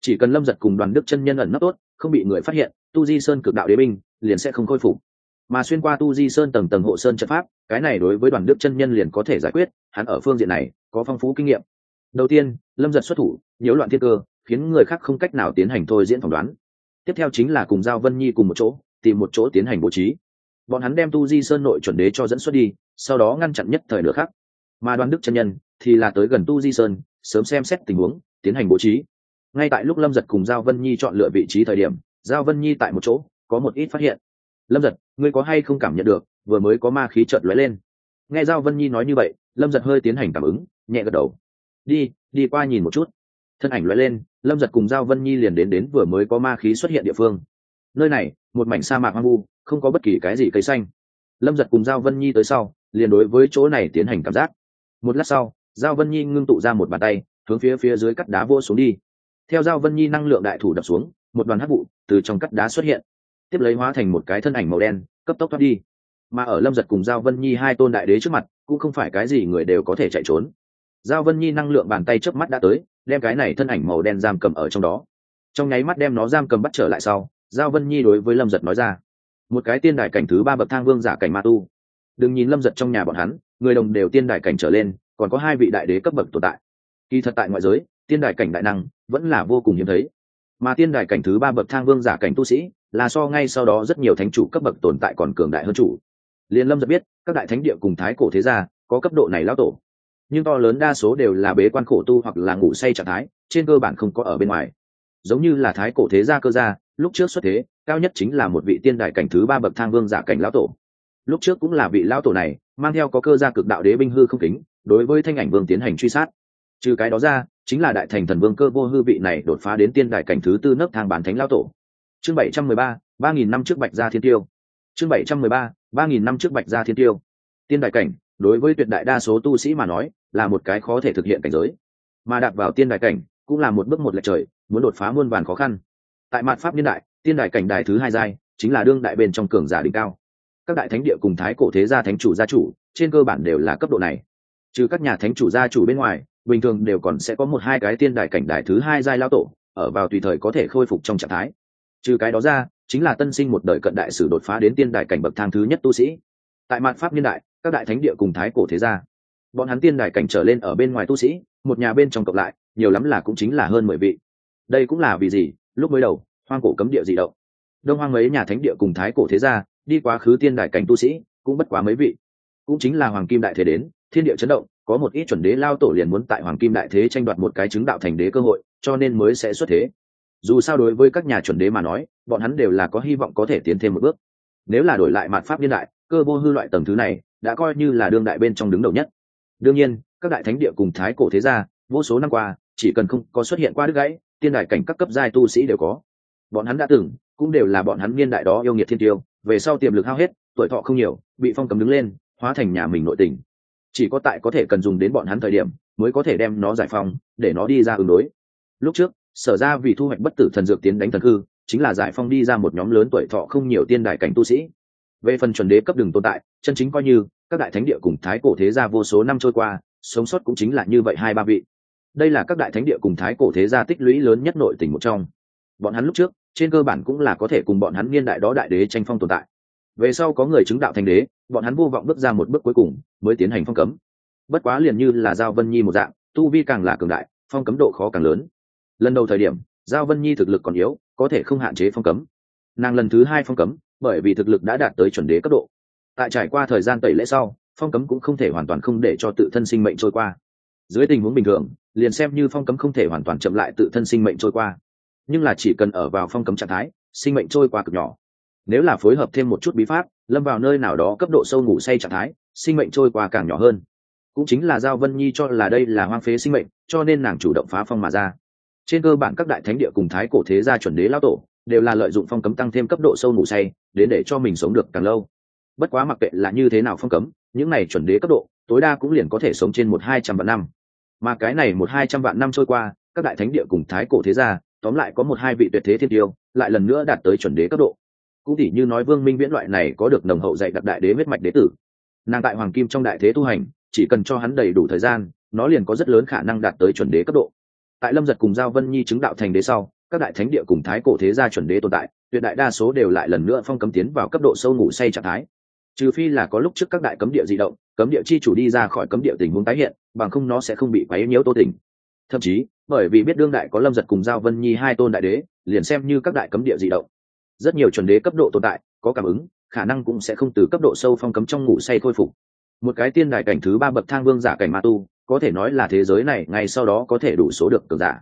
Chỉ cần lâm giật cùng đoàn đức chân nhân ẩn nấp tốt, không bị người phát hiện, tu di sơn cực đạo đế binh, liền sẽ không khôi phục mà xuyên qua tu di sơn tầng tầng hộ sơn trận pháp, cái này đối với đoàn đức chân nhân liền có thể giải quyết, hắn ở phương diện này có phong phú kinh nghiệm. Đầu tiên, lâm giật xuất thủ, nhiễu loạn thiên cơ, khiến người khác không cách nào tiến hành thôi diễn phỏng đoán. Tiếp theo chính là cùng giao vân nhi cùng một chỗ, tìm một chỗ tiến hành bố trí. Bọn hắn đem tu di sơn nội chuẩn đế cho dẫn xuất đi, sau đó ngăn chặn nhất thời nửa khác mà đoàn đức chân nhân thì là tới gần tu di sơn, sớm xem xét tình huống, tiến hành bố trí. Ngay tại lúc lâm giật cùng giao vân nhi chọn lựa vị trí thời điểm, giao vân nhi tại một chỗ, có một ít phát hiện lâm giật, ngươi có hay không cảm nhận được, vừa mới có ma khí trợt lóe lên? Nghe giao vân nhi nói như vậy, lâm giật hơi tiến hành cảm ứng, nhẹ gật đầu. Đi đi qua nhìn một chút. Thân ảnh lóe lên, lâm giật cùng giao vân nhi liền đến đến vừa mới có ma khí xuất hiện địa phương. Nơi này, một mảnh sa mạc hoang vu, không có bất kỳ cái gì cây xanh. Lâm giật cùng giao vân nhi tới sau, liền đối với chỗ này tiến hành cảm giác. Một lát sau, giao vân nhi ngưng tụ ra một bàn tay, hướng phía phía dưới cắt đá vô xuống đi. Theo giao vân nhi năng lượng đại thủ đập xuống, một đoàn hắc vụ từ trong cắt đá xuất hiện tiếp lấy hóa thành một cái thân ảnh màu đen, cấp tốc thoát đi. Mà ở lâm giật cùng giao vân nhi hai tôn đại đế trước mặt, cũng không phải cái gì người đều có thể chạy trốn. Giao vân nhi năng lượng bàn tay chớp mắt đã tới, đem cái này thân ảnh màu đen giam cầm ở trong đó. Trong nháy mắt đem nó giam cầm bắt trở lại sau, giao vân nhi đối với lâm giật nói ra, một cái tiên đài cảnh thứ ba bậc thang vương giả cảnh ma tu. Đừng nhìn lâm giật trong nhà bọn hắn, người đồng đều tiên đài cảnh trở lên, còn có hai vị đại đế cấp bậc tồn tại. Kỳ thật tại ngoại giới, tiên đài cảnh đại năng vẫn là vô cùng hiếm thấy. Mà tiên đài cảnh thứ ba bậc thang vương giả cảnh tu sĩ là so ngay sau đó rất nhiều thánh chủ cấp bậc tồn tại còn cường đại hơn chủ. Liền lâm giật biết, các đại thánh địa cùng thái cổ thế gia có cấp độ này lao tổ. Nhưng to lớn đa số đều là bế quan khổ tu hoặc là ngủ say trạng thái, trên cơ bản không có ở bên ngoài. Giống như là thái cổ thế gia cơ gia, lúc trước xuất thế, cao nhất chính là một vị tiên đại cảnh thứ ba bậc thang vương giả cảnh lão tổ. Lúc trước cũng là vị lão tổ này, mang theo có cơ gia cực đạo đế binh hư không kính, đối với thanh ảnh vương tiến hành truy sát. Trừ cái đó ra, chính là đại thành thần vương cơ vô hư vị này đột phá đến tiên đại cảnh thứ tư nấc thang bản thánh lão tổ chương bảy trăm mười ba ba nghìn năm trước bạch gia thiên tiêu. Chương bảy trăm mười ba ba nghìn năm trước bạch gia thiên tiêu. Tiên đại cảnh, đối với tuyệt đại đa số tu sĩ mà nói, là một cái khó thể thực hiện cảnh giới. Mà đạt vào tiên đại cảnh, cũng là một bước một lệch trời, muốn đột phá muôn vàn khó khăn. Tại mạn pháp niên đại, tiên đại cảnh đài thứ hai giai, chính là đương đại bên trong cường giả đỉnh cao. Các đại thánh địa cùng thái cổ thế gia thánh chủ gia chủ, trên cơ bản đều là cấp độ này. Trừ các nhà thánh chủ gia chủ bên ngoài, bình thường đều còn sẽ có một hai cái tiên đại cảnh đài thứ hai giai lao tổ, ở vào tùy thời có thể khôi phục trong trạng thái trừ cái đó ra, chính là tân sinh một đời cận đại sử đột phá đến tiên đại cảnh bậc thang thứ nhất tu sĩ. Tại mạn pháp niên đại, các đại thánh địa cùng thái cổ thế gia, bọn hắn tiên đại cảnh trở lên ở bên ngoài tu sĩ, một nhà bên trong cộng lại, nhiều lắm là cũng chính là hơn mười vị. Đây cũng là vì gì? Lúc mới đầu, hoang cổ cấm địa dị động. Đông hoang mấy nhà thánh địa cùng thái cổ thế gia, đi quá khứ tiên đại cảnh tu sĩ, cũng bất quá mấy vị. Cũng chính là hoàng kim đại thế đến, thiên địa chấn động, có một ít chuẩn đế lao tổ liền muốn tại hoàng kim đại thế tranh đoạt một cái chứng đạo thành đế cơ hội, cho nên mới sẽ xuất thế dù sao đối với các nhà chuẩn đế mà nói bọn hắn đều là có hy vọng có thể tiến thêm một bước. Nếu là đổi lại mặt pháp niên đại cơ vô hư loại tầng thứ này đã coi như là đương đại bên trong đứng đầu nhất. Đương nhiên các đại thánh địa cùng thái cổ thế gia vô số năm qua chỉ cần không có xuất hiện qua đứt gãy tiên đại cảnh các cấp giai tu sĩ đều có. Bọn hắn đã từng cũng đều là bọn hắn niên đại đó yêu nghiệt thiên tiêu về sau tiềm lực hao hết tuổi thọ không nhiều bị phong cấm đứng lên hóa thành nhà mình nội tình. Chỉ có tại có thể cần dùng đến bọn hắn thời điểm mới có thể đem nó giải phóng, để nó đi ra ứng đối. Lúc trước sở ra vì thu hoạch bất tử thần dược tiến đánh thần hư chính là giải phong đi ra một nhóm lớn tuổi thọ không nhiều tiên đại cảnh tu sĩ. Về phần chuẩn đế cấp đường tồn tại, chân chính coi như, các đại thánh địa cùng thái cổ thế gia vô số năm trôi qua, sống sót cũng chính là như vậy hai ba vị. Đây là các đại thánh địa cùng thái cổ thế gia tích lũy lớn nhất nội tình một trong. Bọn hắn lúc trước, trên cơ bản cũng là có thể cùng bọn hắn niên đại đó đại đế tranh phong tồn tại. Về sau có người chứng đạo thành đế, bọn hắn vô vọng bước ra một bước cuối cùng, mới tiến hành phong cấm. Bất quá liền như là giao vân nhi một dạng, tu vi càng là cường đại, phong cấm độ khó càng lớn lần đầu thời điểm, giao vân nhi thực lực còn yếu, có thể không hạn chế phong cấm. Nàng lần thứ hai phong cấm, bởi vì thực lực đã đạt tới chuẩn đế cấp độ. Tại trải qua thời gian tẩy lễ sau, phong cấm cũng không thể hoàn toàn không để cho tự thân sinh mệnh trôi qua. Dưới tình huống bình thường, liền xem như phong cấm không thể hoàn toàn chậm lại tự thân sinh mệnh trôi qua. Nhưng là chỉ cần ở vào phong cấm trạng thái, sinh mệnh trôi qua cực nhỏ. Nếu là phối hợp thêm một chút bí pháp, lâm vào nơi nào đó cấp độ sâu ngủ say trạng thái, sinh mệnh trôi qua càng nhỏ hơn. Cũng chính là giao vân nhi cho là đây là hoang phế sinh mệnh, cho nên nàng chủ động phá phong mà ra trên cơ bản các đại thánh địa cùng thái cổ thế gia chuẩn đế lao tổ đều là lợi dụng phong cấm tăng thêm cấp độ sâu ngủ say, đến để cho mình sống được càng lâu. Bất quá mặc kệ là như thế nào phong cấm, những này chuẩn đế cấp độ, tối đa cũng liền có thể sống trên một hai trăm vạn năm. Mà cái này một hai trăm vạn năm trôi qua, các đại thánh địa cùng thái cổ thế gia, tóm lại có một hai vị tuyệt thế thiên tiêu, lại lần nữa đạt tới chuẩn đế cấp độ. Cũng tỉ như nói vương minh viễn loại này có được nồng hậu dạy đặc đại đế huyết mạch đế tử. Nàng tại hoàng kim trong đại thế tu hành, chỉ cần cho hắn đầy đủ thời gian, nó liền có rất lớn khả năng đạt tới chuẩn đế cấp độ tại lâm giật cùng giao vân nhi chứng đạo thành đế sau, các đại thánh địa cùng thái cổ thế gia chuẩn đế tồn tại, tuyệt đại đa số đều lại lần nữa phong cấm tiến vào cấp độ sâu ngủ say trạng thái. Trừ phi là có lúc trước các đại cấm địa di động, cấm địa chi chủ đi ra khỏi cấm địa tình huống tái hiện, bằng không nó sẽ không bị quấy nhiễu tô tình. Thậm chí, bởi vì biết đương đại có lâm giật cùng giao vân nhi hai tôn đại đế, liền xem như các đại cấm địa di động. Rất nhiều chuẩn đế cấp độ tồn tại, có cảm ứng, khả năng cũng sẽ không từ cấp độ sâu phong cấm trong ngủ say khôi phục. Một cái tiên đại cảnh thứ ba bậc thang vương giả cảnh ma tu có thể nói là thế giới này ngay sau đó có thể đủ số được cường giả.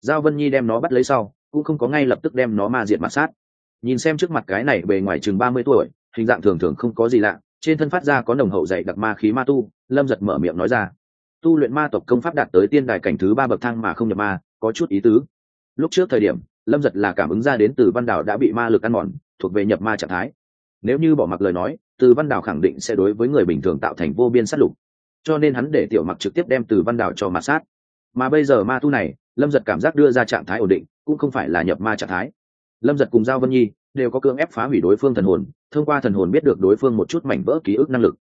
Giao vân nhi đem nó bắt lấy sau, cũng không có ngay lập tức đem nó ma diệt mặt sát. Nhìn xem trước mặt cái này bề ngoài chừng ba mươi tuổi, hình dạng thường thường không có gì lạ, trên thân phát ra có nồng hậu dạy đặc ma khí ma tu, lâm giật mở miệng nói ra. Tu luyện ma tộc công pháp đạt tới tiên đài cảnh thứ ba bậc thang mà không nhập ma, có chút ý tứ. Lúc trước thời điểm, lâm giật là cảm ứng ra đến từ văn đảo đã bị ma lực ăn mòn, thuộc về nhập ma trạng thái. Nếu như bỏ mặc lời nói, từ văn đảo khẳng định sẽ đối với người bình thường tạo thành vô biên sát lục cho nên hắn để tiểu mặc trực tiếp đem từ văn đảo cho mặt sát. Mà bây giờ ma tu này, lâm giật cảm giác đưa ra trạng thái ổn định, cũng không phải là nhập ma trạng thái. Lâm giật cùng giao vân nhi đều có cưỡng ép phá hủy đối phương thần hồn, thông qua thần hồn biết được đối phương một chút mảnh vỡ ký ức năng lực.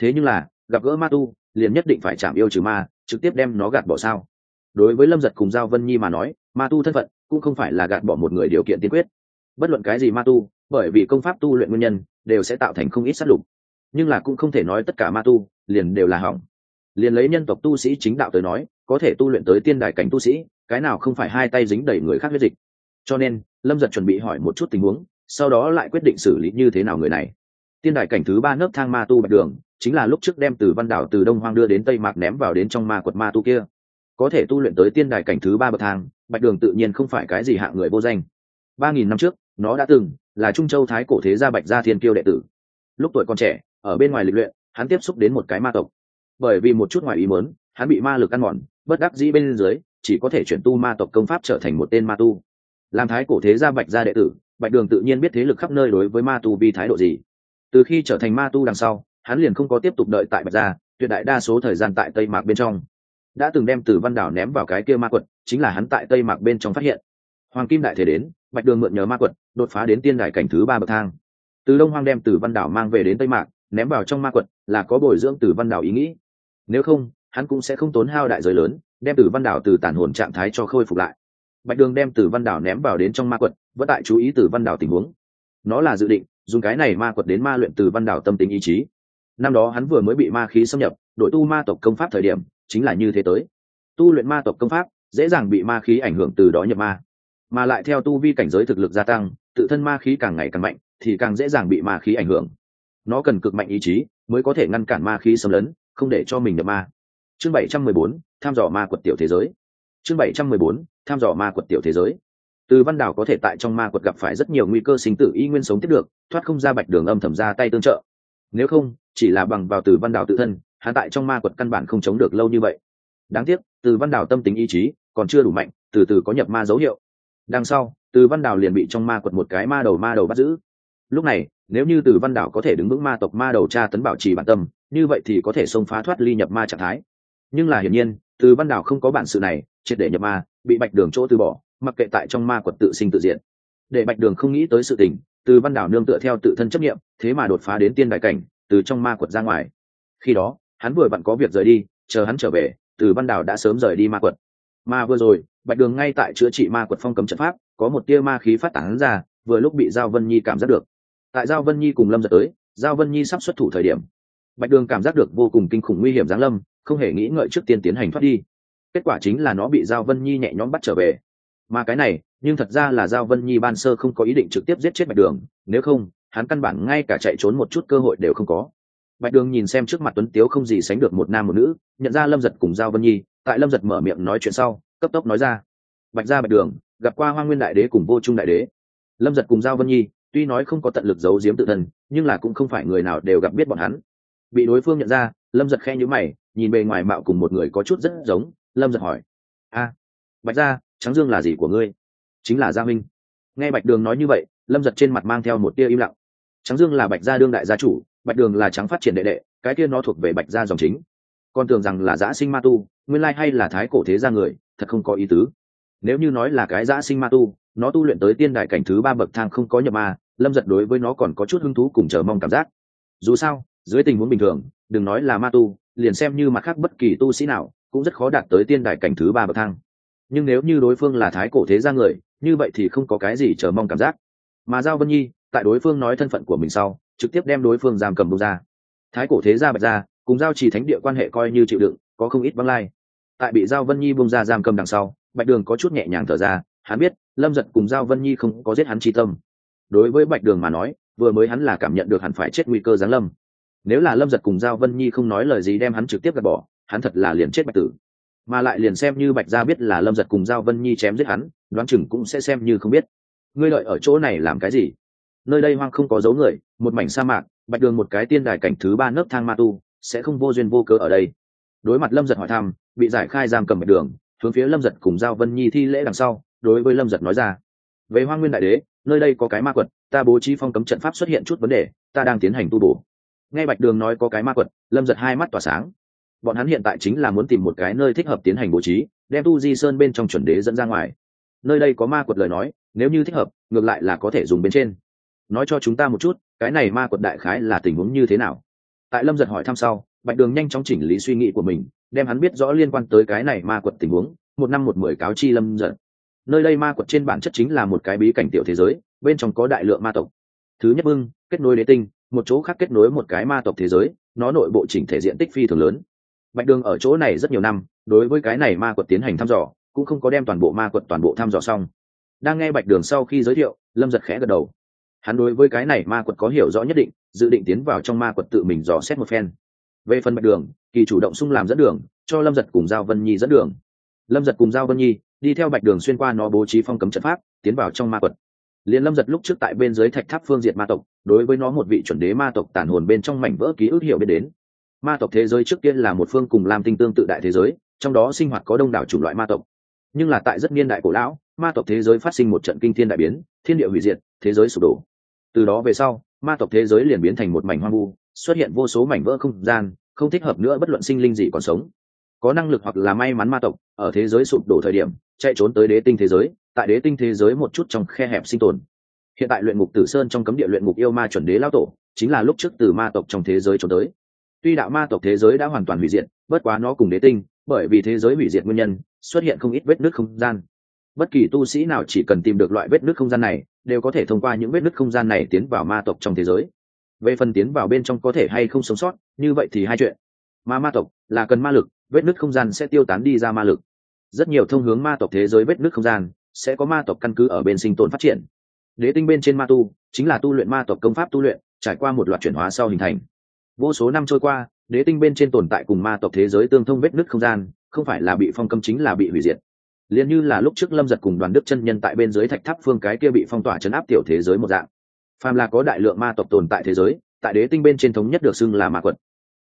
Thế nhưng là, gặp gỡ ma tu, liền nhất định phải chạm yêu trừ ma, trực tiếp đem nó gạt bỏ sao? Đối với lâm giật cùng giao vân nhi mà nói, ma tu thân phận cũng không phải là gạt bỏ một người điều kiện tiên quyết. Bất luận cái gì ma tu, bởi vì công pháp tu luyện nguyên nhân, đều sẽ tạo thành không ít sát lục nhưng là cũng không thể nói tất cả ma tu liền đều là hỏng. Liền lấy nhân tộc tu sĩ chính đạo tới nói, có thể tu luyện tới tiên đại cảnh tu sĩ, cái nào không phải hai tay dính đẩy người khác huyết dịch. Cho nên, lâm giật chuẩn bị hỏi một chút tình huống, sau đó lại quyết định xử lý như thế nào người này. Tiên đại cảnh thứ ba nấc thang ma tu bạch đường, chính là lúc trước đem từ văn đảo, từ đông hoang đưa đến tây mạc ném vào đến trong ma quật ma tu kia. Có thể tu luyện tới tiên đại cảnh thứ ba bậc thang, bạch đường tự nhiên không phải cái gì hạng người vô danh. Ba nghìn năm trước, nó đã từng là trung châu thái cổ thế gia bạch gia thiên kiêu đệ tử. Lúc tuổi còn trẻ ở bên ngoài lịch luyện, hắn tiếp xúc đến một cái ma tộc. Bởi vì một chút ngoài ý muốn, hắn bị ma lực ăn mòn, bất đắc dĩ bên dưới, chỉ có thể chuyển tu ma tộc công pháp trở thành một tên ma tu. Làm thái cổ thế gia bạch gia đệ tử, bạch đường tự nhiên biết thế lực khắp nơi đối với ma tu vì thái độ gì. Từ khi trở thành ma tu đằng sau, hắn liền không có tiếp tục đợi tại bạch gia, tuyệt đại đa số thời gian tại tây mạc bên trong. Đã từng đem từ văn đảo ném vào cái kia ma quật, chính là hắn tại tây mạc bên trong phát hiện. Hoàng kim đại thể đến, bạch đường mượn nhớ ma quật, đột phá đến tiên đại cảnh thứ ba bậc thang. Từ đông hoang đem từ văn đảo mang về đến tây mạc ném vào trong ma quật là có bồi dưỡng từ văn đảo ý nghĩ. Nếu không, hắn cũng sẽ không tốn hao đại giới lớn, đem từ văn đảo từ tản hồn trạng thái cho khôi phục lại. Bạch đường đem từ văn đảo ném vào đến trong ma quật, vẫn tại chú ý từ văn đảo tình huống. Nó là dự định, dùng cái này ma quật đến ma luyện từ văn đảo tâm tính ý chí. Năm đó hắn vừa mới bị ma khí xâm nhập, đội tu ma tộc công pháp thời điểm, chính là như thế tới. Tu luyện ma tộc công pháp, dễ dàng bị ma khí ảnh hưởng từ đó nhập ma. Mà lại theo tu vi cảnh giới thực lực gia tăng, tự thân ma khí càng ngày càng mạnh, thì càng dễ dàng bị ma khí ảnh hưởng nó cần cực mạnh ý chí mới có thể ngăn cản ma khí xâm lấn, không để cho mình nhập ma. Chương bảy trăm mười bốn, tham dò ma quật tiểu thế giới. Chương bảy trăm mười bốn, tham dò ma quật tiểu thế giới. Từ văn đảo có thể tại trong ma quật gặp phải rất nhiều nguy cơ sinh tử y nguyên sống tiếp được, thoát không ra bạch đường âm thầm ra tay tương trợ. Nếu không, chỉ là bằng vào từ văn đảo tự thân, hắn tại trong ma quật căn bản không chống được lâu như vậy. Đáng tiếc, từ văn đảo tâm tính ý chí còn chưa đủ mạnh, từ từ có nhập ma dấu hiệu. Đằng sau, từ văn đảo liền bị trong ma quật một cái ma đầu ma đầu bắt giữ lúc này, nếu như từ văn đảo có thể đứng vững ma tộc ma đầu tra tấn bảo trì bản tâm, như vậy thì có thể xông phá thoát ly nhập ma trạng thái. Nhưng là hiển nhiên, từ văn đảo không có bản sự này, triệt để nhập ma, bị bạch đường chỗ từ bỏ, mặc kệ tại trong ma quật tự sinh tự diện để bạch đường không nghĩ tới sự tình, từ văn đảo nương tựa theo tự thân chấp nghiệm thế mà đột phá đến tiên đại cảnh, từ trong ma quật ra ngoài. Khi đó, hắn vừa vặn có việc rời đi, chờ hắn trở về, từ văn đảo đã sớm rời đi ma quật. Mà vừa rồi, bạch đường ngay tại chữa trị ma quật phong cấm trận pháp, có một tia ma khí phát tán ra, vừa lúc bị giao vân nhi cảm giác được tại giao vân nhi cùng lâm giật tới, giao vân nhi sắp xuất thủ thời điểm, bạch đường cảm giác được vô cùng kinh khủng nguy hiểm giáng lâm, không hề nghĩ ngợi trước tiên tiến hành thoát đi. kết quả chính là nó bị giao vân nhi nhẹ nhõm bắt trở về. mà cái này, nhưng thật ra là giao vân nhi ban sơ không có ý định trực tiếp giết chết bạch đường, nếu không, hắn căn bản ngay cả chạy trốn một chút cơ hội đều không có. bạch đường nhìn xem trước mặt tuấn tiếu không gì sánh được một nam một nữ, nhận ra lâm giật cùng giao vân nhi, tại lâm giật mở miệng nói chuyện sau, cấp tốc nói ra. bạch ra bạch đường, gặp qua hoa nguyên đại đế cùng vô trung đại đế. lâm giật cùng giao vân nhi tuy nói không có tận lực giấu giếm tự thân, nhưng là cũng không phải người nào đều gặp biết bọn hắn. Bị đối phương nhận ra, lâm giật khe nhữ mày, nhìn bề ngoài mạo cùng một người có chút rất giống, lâm giật hỏi. A, bạch gia trắng dương là gì của ngươi? Chính là gia minh. Nghe bạch đường nói như vậy, lâm giật trên mặt mang theo một tia im lặng. Trắng dương là bạch gia đương đại gia chủ, bạch đường là trắng phát triển đệ đệ, cái kia nó thuộc về bạch gia dòng chính. Con tưởng rằng là giã sinh ma tu, nguyên lai hay là thái cổ thế gia người, thật không có ý tứ. Nếu như nói là cái giã sinh ma tu nó tu luyện tới tiên đại cảnh thứ ba bậc thang không có nhập ma, lâm giật đối với nó còn có chút hứng thú cùng chờ mong cảm giác. Dù sao, dưới tình huống bình thường, đừng nói là ma tu, liền xem như mặt khác bất kỳ tu sĩ nào, cũng rất khó đạt tới tiên đại cảnh thứ ba bậc thang. Nhưng nếu như đối phương là thái cổ thế gia người, như vậy thì không có cái gì chờ mong cảm giác. Mà giao vân nhi, tại đối phương nói thân phận của mình sau, trực tiếp đem đối phương giam cầm bông ra. Thái cổ thế gia bạch ra cùng giao trì thánh địa quan hệ coi như chịu đựng, có không ít băng lai. Tại bị giao vân nhi bông ra giam cầm đằng sau, bạch đường có chút nhẹ nhàng thở ra hắn biết, lâm giật cùng giao vân nhi không có giết hắn chi tâm. Đối với bạch đường mà nói, vừa mới hắn là cảm nhận được hắn phải chết nguy cơ giáng lâm. Nếu là lâm giật cùng giao vân nhi không nói lời gì đem hắn trực tiếp gạt bỏ, hắn thật là liền chết bạch tử. Mà lại liền xem như bạch gia biết là lâm giật cùng giao vân nhi chém giết hắn, đoán chừng cũng sẽ xem như không biết. Ngươi lợi ở chỗ này làm cái gì? Nơi đây hoang không có dấu người, một mảnh sa mạc, bạch đường một cái tiên đài cảnh thứ ba nấc thang ma tu, sẽ không vô duyên vô cớ ở đây. Đối mặt lâm giật hỏi thăm, bị giải khai giam cầm bạch đường, hướng phía lâm giật cùng giao vân nhi thi lễ đằng sau đối với lâm giật nói ra. Về hoa nguyên đại đế, nơi đây có cái ma quật, ta bố trí phong cấm trận pháp xuất hiện chút vấn đề, ta đang tiến hành tu bổ. Nghe bạch đường nói có cái ma quật, lâm giật hai mắt tỏa sáng. Bọn hắn hiện tại chính là muốn tìm một cái nơi thích hợp tiến hành bố trí, đem tu di sơn bên trong chuẩn đế dẫn ra ngoài. Nơi đây có ma quật lời nói, nếu như thích hợp, ngược lại là có thể dùng bên trên. Nói cho chúng ta một chút, cái này ma quật đại khái là tình huống như thế nào? Tại lâm giật hỏi thăm sau, bạch đường nhanh chóng chỉnh lý suy nghĩ của mình, đem hắn biết rõ liên quan tới cái này ma quật tình huống, một năm một mười cáo chi lâm giật nơi đây ma quật trên bản chất chính là một cái bí cảnh tiểu thế giới, bên trong có đại lượng ma tộc. Thứ nhất bưng, kết nối đế tinh, một chỗ khác kết nối một cái ma tộc thế giới, nó nội bộ chỉnh thể diện tích phi thường lớn. Bạch đường ở chỗ này rất nhiều năm, đối với cái này ma quật tiến hành thăm dò, cũng không có đem toàn bộ ma quật toàn bộ thăm dò xong. Đang nghe bạch đường sau khi giới thiệu, lâm giật khẽ gật đầu. Hắn đối với cái này ma quật có hiểu rõ nhất định, dự định tiến vào trong ma quật tự mình dò xét một phen. Về phần bạch đường, kỳ chủ động sung làm dẫn đường, cho lâm giật cùng giao vân nhi dẫn đường. Lâm giật cùng giao vân nhi đi theo bạch đường xuyên qua nó bố trí phong cấm trận pháp, tiến vào trong ma quật. Liền lâm giật lúc trước tại bên dưới thạch tháp phương diệt ma tộc, đối với nó một vị chuẩn đế ma tộc tản hồn bên trong mảnh vỡ ký ức hiểu biết đến. Ma tộc thế giới trước tiên là một phương cùng làm tinh tương tự đại thế giới, trong đó sinh hoạt có đông đảo chủng loại ma tộc. Nhưng là tại rất niên đại cổ lão, ma tộc thế giới phát sinh một trận kinh thiên đại biến, thiên địa hủy diệt, thế giới sụp đổ. Từ đó về sau, ma tộc thế giới liền biến thành một mảnh hoang vu, xuất hiện vô số mảnh vỡ không gian, không thích hợp nữa bất luận sinh linh gì còn sống. Có năng lực hoặc là may mắn ma tộc, ở thế giới sụp đổ thời điểm chạy trốn tới đế tinh thế giới, tại đế tinh thế giới một chút trong khe hẹp sinh tồn. Hiện tại luyện ngục tử sơn trong cấm địa luyện ngục yêu ma chuẩn đế lao tổ, chính là lúc trước từ ma tộc trong thế giới trốn tới. Tuy đạo ma tộc thế giới đã hoàn toàn hủy diệt, bất quá nó cùng đế tinh, bởi vì thế giới hủy diệt nguyên nhân, xuất hiện không ít vết nứt không gian. Bất kỳ tu sĩ nào chỉ cần tìm được loại vết nứt không gian này, đều có thể thông qua những vết nứt không gian này tiến vào ma tộc trong thế giới. Về phần tiến vào bên trong có thể hay không sống sót, như vậy thì hai chuyện. Ma ma tộc là cần ma lực, vết nứt không gian sẽ tiêu tán đi ra ma lực rất nhiều thông hướng ma tộc thế giới vết nứt không gian sẽ có ma tộc căn cứ ở bên sinh tồn phát triển. Đế tinh bên trên ma tu chính là tu luyện ma tộc công pháp tu luyện, trải qua một loạt chuyển hóa sau hình thành. Vô số năm trôi qua, đế tinh bên trên tồn tại cùng ma tộc thế giới tương thông vết nứt không gian, không phải là bị phong cấm chính là bị hủy diệt. Liền như là lúc trước lâm giật cùng đoàn đức chân nhân tại bên dưới thạch tháp phương cái kia bị phong tỏa chấn áp tiểu thế giới một dạng. Phàm là có đại lượng ma tộc tồn tại thế giới, tại đế tinh bên trên thống nhất được xưng là ma quật.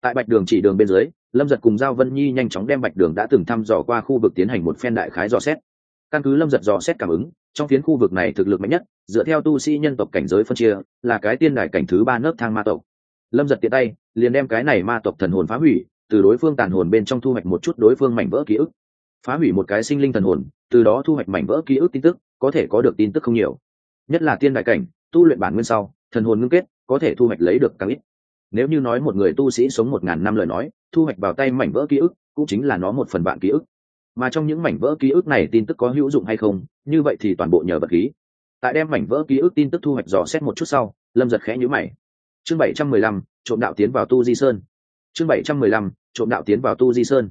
Tại bạch đường chỉ đường bên dưới lâm giật cùng giao vân nhi nhanh chóng đem bạch đường đã từng thăm dò qua khu vực tiến hành một phen đại khái dò xét. Căn cứ lâm giật dò xét cảm ứng, trong phiến khu vực này thực lực mạnh nhất, dựa theo tu sĩ nhân tộc cảnh giới phân chia, là cái tiên đài cảnh thứ ba nớp thang ma tộc. Lâm giật tiện tay, liền đem cái này ma tộc thần hồn phá hủy, từ đối phương tàn hồn bên trong thu hoạch một chút đối phương mảnh vỡ ký ức. Phá hủy một cái sinh linh thần hồn, từ đó thu hoạch mảnh vỡ ký ức tin tức, có thể có được tin tức không nhiều. Nhất là tiên đại cảnh, tu luyện bản nguyên sau, thần hồn ngưng kết, có thể thu hoạch lấy được càng ít nếu như nói một người tu sĩ sống một ngàn năm lời nói, thu hoạch vào tay mảnh vỡ ký ức cũng chính là nó một phần bạn ký ức. Mà trong những mảnh vỡ ký ức này tin tức có hữu dụng hay không, như vậy thì toàn bộ nhờ vật khí. Tại đem mảnh vỡ ký ức tin tức thu hoạch dò xét một chút sau, lâm giật khẽ nhữ mày. Chương bảy trăm mười lăm, trộm đạo tiến vào tu di sơn. Chương bảy trăm mười lăm, trộm đạo tiến vào tu di sơn.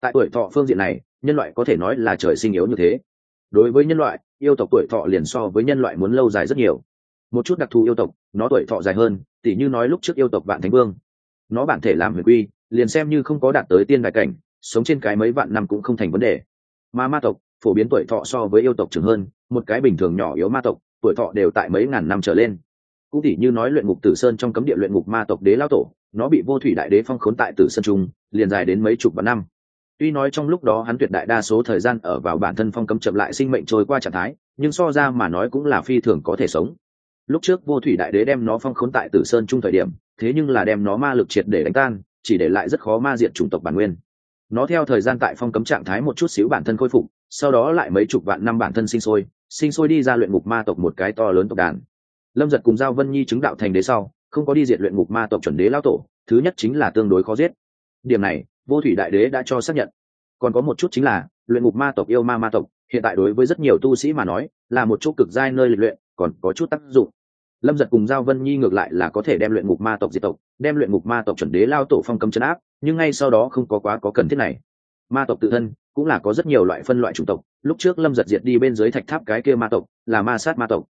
Tại tuổi thọ phương diện này, nhân loại có thể nói là trời sinh yếu như thế. Đối với nhân loại, yêu tộc tuổi thọ liền so với nhân loại muốn lâu dài rất nhiều. Một chút đặc thù yêu tộc nó tuổi thọ dài hơn, tỉ như nói lúc trước yêu tộc vạn thánh vương. Nó bản thể làm huyền quy, liền xem như không có đạt tới tiên đại cảnh, sống trên cái mấy vạn năm cũng không thành vấn đề. Mà ma tộc, phổ biến tuổi thọ so với yêu tộc trưởng hơn, một cái bình thường nhỏ yếu ma tộc, tuổi thọ đều tại mấy ngàn năm trở lên. Cũng tỉ như nói luyện ngục tử sơn trong cấm địa luyện ngục ma tộc đế lao tổ, nó bị vô thủy đại đế phong khốn tại tử sơn trung, liền dài đến mấy chục vạn năm. Tuy nói trong lúc đó hắn tuyệt đại đa số thời gian ở vào bản thân phong cấm chậm lại sinh mệnh trôi qua trạng thái, nhưng so ra mà nói cũng là phi thường có thể sống lúc trước vô thủy đại đế đem nó phong khốn tại tử sơn chung thời điểm, thế nhưng là đem nó ma lực triệt để đánh tan, chỉ để lại rất khó ma diện chủng tộc bản nguyên. Nó theo thời gian tại phong cấm trạng thái một chút xíu bản thân khôi phục, sau đó lại mấy chục vạn năm bản thân sinh sôi sinh sôi đi ra luyện ngục ma tộc một cái to lớn tộc đàn. Lâm giật cùng giao vân nhi chứng đạo thành đế sau, không có đi diệt luyện ngục ma tộc chuẩn đế lao tổ, thứ nhất chính là tương đối khó giết. Điểm này, vô thủy đại đế đã cho xác nhận. Còn có một chút chính là, luyện ngục ma tộc yêu ma ma tộc hiện tại đối với rất nhiều tu sĩ mà nói, là một chỗ cực giai nơi lịch luyện, còn có chút tác dụng. Lâm giật cùng giao vân nhi ngược lại là có thể đem luyện ngục ma tộc diệt tộc, đem luyện ngục ma tộc chuẩn đế lao tổ phong cấm chấn áp, nhưng ngay sau đó không có quá có cần thiết này. Ma tộc tự thân cũng là có rất nhiều loại phân loại chủng tộc, lúc trước lâm giật diệt đi bên dưới thạch tháp cái kia ma tộc, là ma sát ma tộc.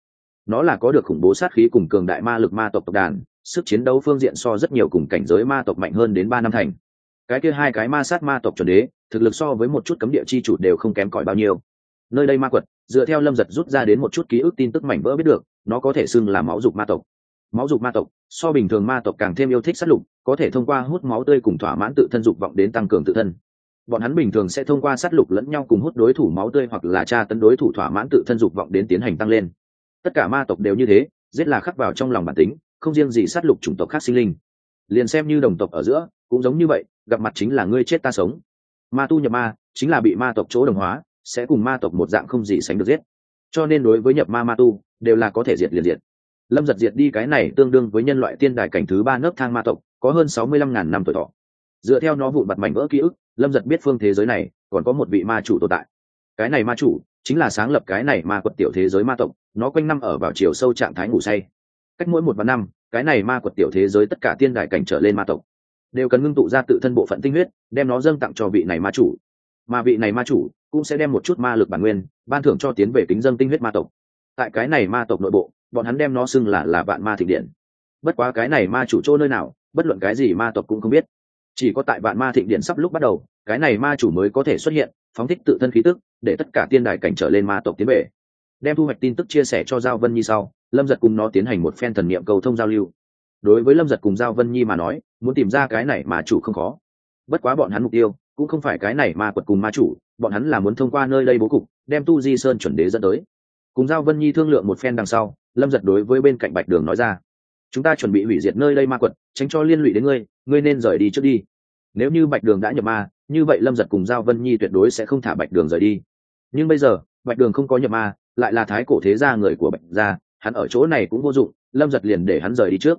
Nó là có được khủng bố sát khí cùng cường đại ma lực ma tộc tộc đàn, sức chiến đấu phương diện so rất nhiều cùng cảnh giới ma tộc mạnh hơn đến ba năm thành. Cái kia hai cái ma sát ma tộc chuẩn đế, thực lực so với một chút cấm địa chi chủ đều không kém cỏi bao nhiêu nơi đây ma quật, dựa theo lâm giật rút ra đến một chút ký ức tin tức mảnh vỡ biết được, nó có thể xưng là máu dục ma tộc. Máu dục ma tộc, so bình thường ma tộc càng thêm yêu thích sát lục, có thể thông qua hút máu tươi cùng thỏa mãn tự thân dục vọng đến tăng cường tự thân. Bọn hắn bình thường sẽ thông qua sát lục lẫn nhau cùng hút đối thủ máu tươi hoặc là tra tấn đối thủ thỏa mãn tự thân dục vọng đến tiến hành tăng lên. Tất cả ma tộc đều như thế, giết là khắc vào trong lòng bản tính, không riêng gì sát lục chủng tộc khác sinh linh. Liền xem như đồng tộc ở giữa, cũng giống như vậy, gặp mặt chính là ngươi chết ta sống. Ma tu nhập ma, chính là bị ma tộc chỗ đồng hóa sẽ cùng ma tộc một dạng không gì sánh được giết. Cho nên đối với nhập ma ma tu, đều là có thể diệt liền diệt. Lâm giật diệt đi cái này tương đương với nhân loại tiên đài cảnh thứ ba nấc thang ma tộc, có hơn sáu mươi lăm ngàn năm tuổi thọ. Dựa theo nó vụn mặt mảnh vỡ ký ức, lâm giật biết phương thế giới này, còn có một vị ma chủ tồn tại. Cái này ma chủ, chính là sáng lập cái này ma quật tiểu thế giới ma tộc, nó quanh năm ở vào chiều sâu trạng thái ngủ say. Cách mỗi một vạn năm, cái này ma quật tiểu thế giới tất cả tiên đài cảnh trở lên ma tộc, đều cần ngưng tụ ra tự thân bộ phận tinh huyết, đem nó dâng tặng cho vị này ma chủ mà vị này ma chủ cũng sẽ đem một chút ma lực bản nguyên ban thưởng cho tiến về kính dân tinh huyết ma tộc. Tại cái này ma tộc nội bộ, bọn hắn đem nó xưng là là vạn ma thịnh điện. Bất quá cái này ma chủ chỗ nơi nào, bất luận cái gì ma tộc cũng không biết. Chỉ có tại vạn ma thịnh điện sắp lúc bắt đầu, cái này ma chủ mới có thể xuất hiện, phóng thích tự thân khí tức, để tất cả tiên đài cảnh trở lên ma tộc tiến về. Đem thu hoạch tin tức chia sẻ cho giao vân nhi sau, lâm giật cùng nó tiến hành một phen thần niệm cầu thông giao lưu. Đối với lâm giật cùng giao vân nhi mà nói, muốn tìm ra cái này mà chủ không khó. Bất quá bọn hắn mục tiêu cũng không phải cái này mà quật cùng ma chủ, bọn hắn là muốn thông qua nơi đây bố cục, đem tu di sơn chuẩn đế dẫn tới. Cùng giao vân nhi thương lượng một phen đằng sau, lâm giật đối với bên cạnh bạch đường nói ra, chúng ta chuẩn bị hủy diệt nơi đây ma quật, tránh cho liên lụy đến ngươi ngươi nên rời đi trước đi. Nếu như bạch đường đã nhập ma, như vậy lâm giật cùng giao vân nhi tuyệt đối sẽ không thả bạch đường rời đi. Nhưng bây giờ, bạch đường không có nhập ma, lại là thái cổ thế gia người của bạch gia, hắn ở chỗ này cũng vô dụng, lâm giật liền để hắn rời đi trước.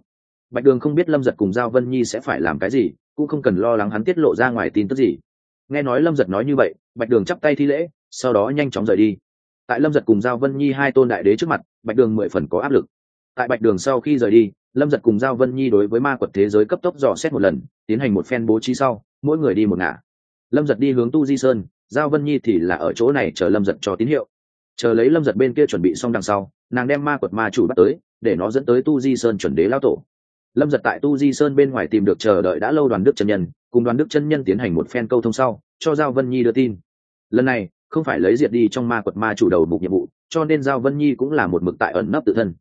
Bạch đường không biết lâm giật cùng giao vân nhi sẽ phải làm cái gì cũng không cần lo lắng hắn tiết lộ ra ngoài tin tức gì. Nghe nói lâm giật nói như vậy, bạch đường chắp tay thi lễ, sau đó nhanh chóng rời đi. Tại lâm giật cùng giao vân nhi hai tôn đại đế trước mặt, bạch đường mười phần có áp lực. Tại bạch đường sau khi rời đi, lâm giật cùng giao vân nhi đối với ma quật thế giới cấp tốc dò xét một lần, tiến hành một phen bố trí sau, mỗi người đi một ngả. Lâm giật đi hướng tu di sơn, giao vân nhi thì là ở chỗ này chờ lâm giật cho tín hiệu. Chờ lấy lâm giật bên kia chuẩn bị xong đằng sau, nàng đem ma quật ma chủ bắt tới, để nó dẫn tới tu di sơn chuẩn đế lao tổ lâm giật tại tu di sơn bên ngoài tìm được chờ đợi đã lâu đoàn đức chân nhân, cùng đoàn đức chân nhân tiến hành một phen câu thông sau, cho giao vân nhi đưa tin. Lần này, không phải lấy diệt đi trong ma quật ma chủ đầu mục nhiệm vụ, cho nên giao vân nhi cũng là một mực tại ẩn nấp tự thân.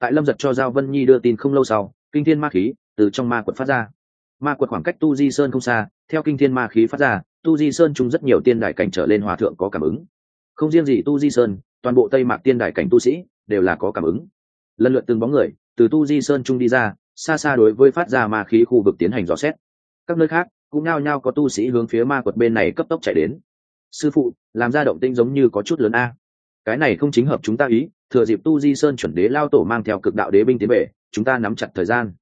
Tại lâm giật cho giao vân nhi đưa tin không lâu sau, kinh thiên ma khí từ trong ma quật phát ra. Ma quật khoảng cách tu di sơn không xa, theo kinh thiên ma khí phát ra, tu di sơn chung rất nhiều tiên đại cảnh trở lên hòa thượng có cảm ứng. Không riêng gì tu di sơn, toàn bộ tây mạc tiên đại cảnh tu sĩ đều là có cảm ứng. Lần lượt từng bóng người từ tu di sơn chung đi ra xa xa đối với phát ra ma khí khu vực tiến hành dò xét. Các nơi khác cũng nao nhao có tu sĩ hướng phía ma quật bên này cấp tốc chạy đến. Sư phụ, làm ra động tinh giống như có chút lớn a. Cái này không chính hợp chúng ta ý, thừa dịp tu di sơn chuẩn đế lao tổ mang theo cực đạo đế binh tiến về, chúng ta nắm chặt thời gian.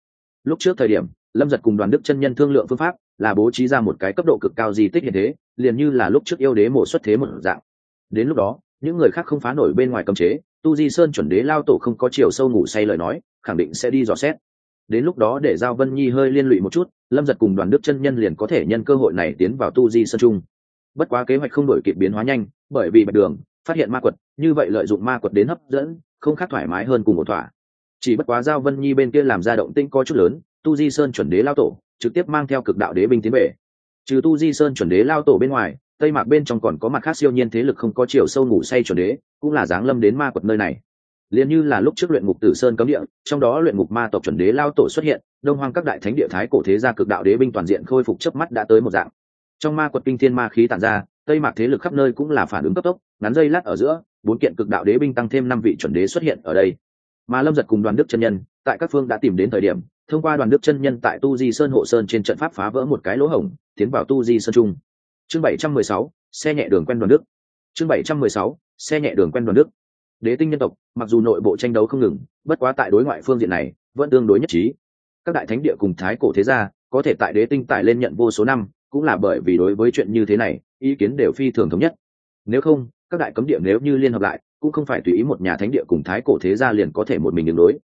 Lúc trước thời điểm, lâm giật cùng đoàn đức chân nhân thương lượng phương pháp, là bố trí ra một cái cấp độ cực cao di tích hiện thế, liền như là lúc trước yêu đế mổ xuất thế một dạng. Đến lúc đó, những người khác không phá nổi bên ngoài cấm chế, tu di sơn chuẩn đế lao tổ không có chiều sâu ngủ say lời nói, khẳng định sẽ đi dò xét đến lúc đó để giao vân nhi hơi liên lụy một chút, lâm giật cùng đoàn đức chân nhân liền có thể nhân cơ hội này tiến vào tu di sơn trung bất quá kế hoạch không đổi kịp biến hóa nhanh, bởi vì bạch đường phát hiện ma quật, như vậy lợi dụng ma quật đến hấp dẫn, không khác thoải mái hơn cùng một thỏa. Chỉ bất quá giao vân nhi bên kia làm ra động tĩnh có chút lớn, tu di sơn chuẩn đế lao tổ, trực tiếp mang theo cực đạo đế binh tiến về. Trừ tu di sơn chuẩn đế lao tổ bên ngoài, tây mạc bên trong còn có mặt khác siêu nhiên thế lực không có chiều sâu ngủ say chuẩn đế, cũng là giáng lâm đến ma quật nơi này liền như là lúc trước luyện ngục tử sơn cấm địa, trong đó luyện ngục ma tộc chuẩn đế lao tổ xuất hiện, đông hoang các đại thánh địa thái cổ thế gia cực đạo đế binh toàn diện khôi phục chớp mắt đã tới một dạng. Trong ma quật kinh thiên ma khí tản ra, tây mạc thế lực khắp nơi cũng là phản ứng cấp tốc, ngắn dây lát ở giữa, bốn kiện cực đạo đế binh tăng thêm năm vị chuẩn đế xuất hiện ở đây. Mà lâm giật cùng đoàn đức chân nhân, tại các phương đã tìm đến thời điểm, thông qua đoàn đức chân nhân tại tu di sơn hộ sơn trên trận pháp phá vỡ một cái lỗ hổng, tiến vào tu di sơn trung. Chương bảy trăm mười sáu, xe nhẹ đường quen đoàn đức. Chương bảy trăm mười sáu, xe nhẹ đường quen đoàn đức đế tinh nhân tộc, mặc dù nội bộ tranh đấu không ngừng, bất quá tại đối ngoại phương diện này, vẫn tương đối nhất trí. Các đại thánh địa cùng thái cổ thế gia, có thể tại đế tinh tải lên nhận vô số năm, cũng là bởi vì đối với chuyện như thế này, ý kiến đều phi thường thống nhất. Nếu không, các đại cấm địa nếu như liên hợp lại, cũng không phải tùy ý một nhà thánh địa cùng thái cổ thế gia liền có thể một mình đường đối.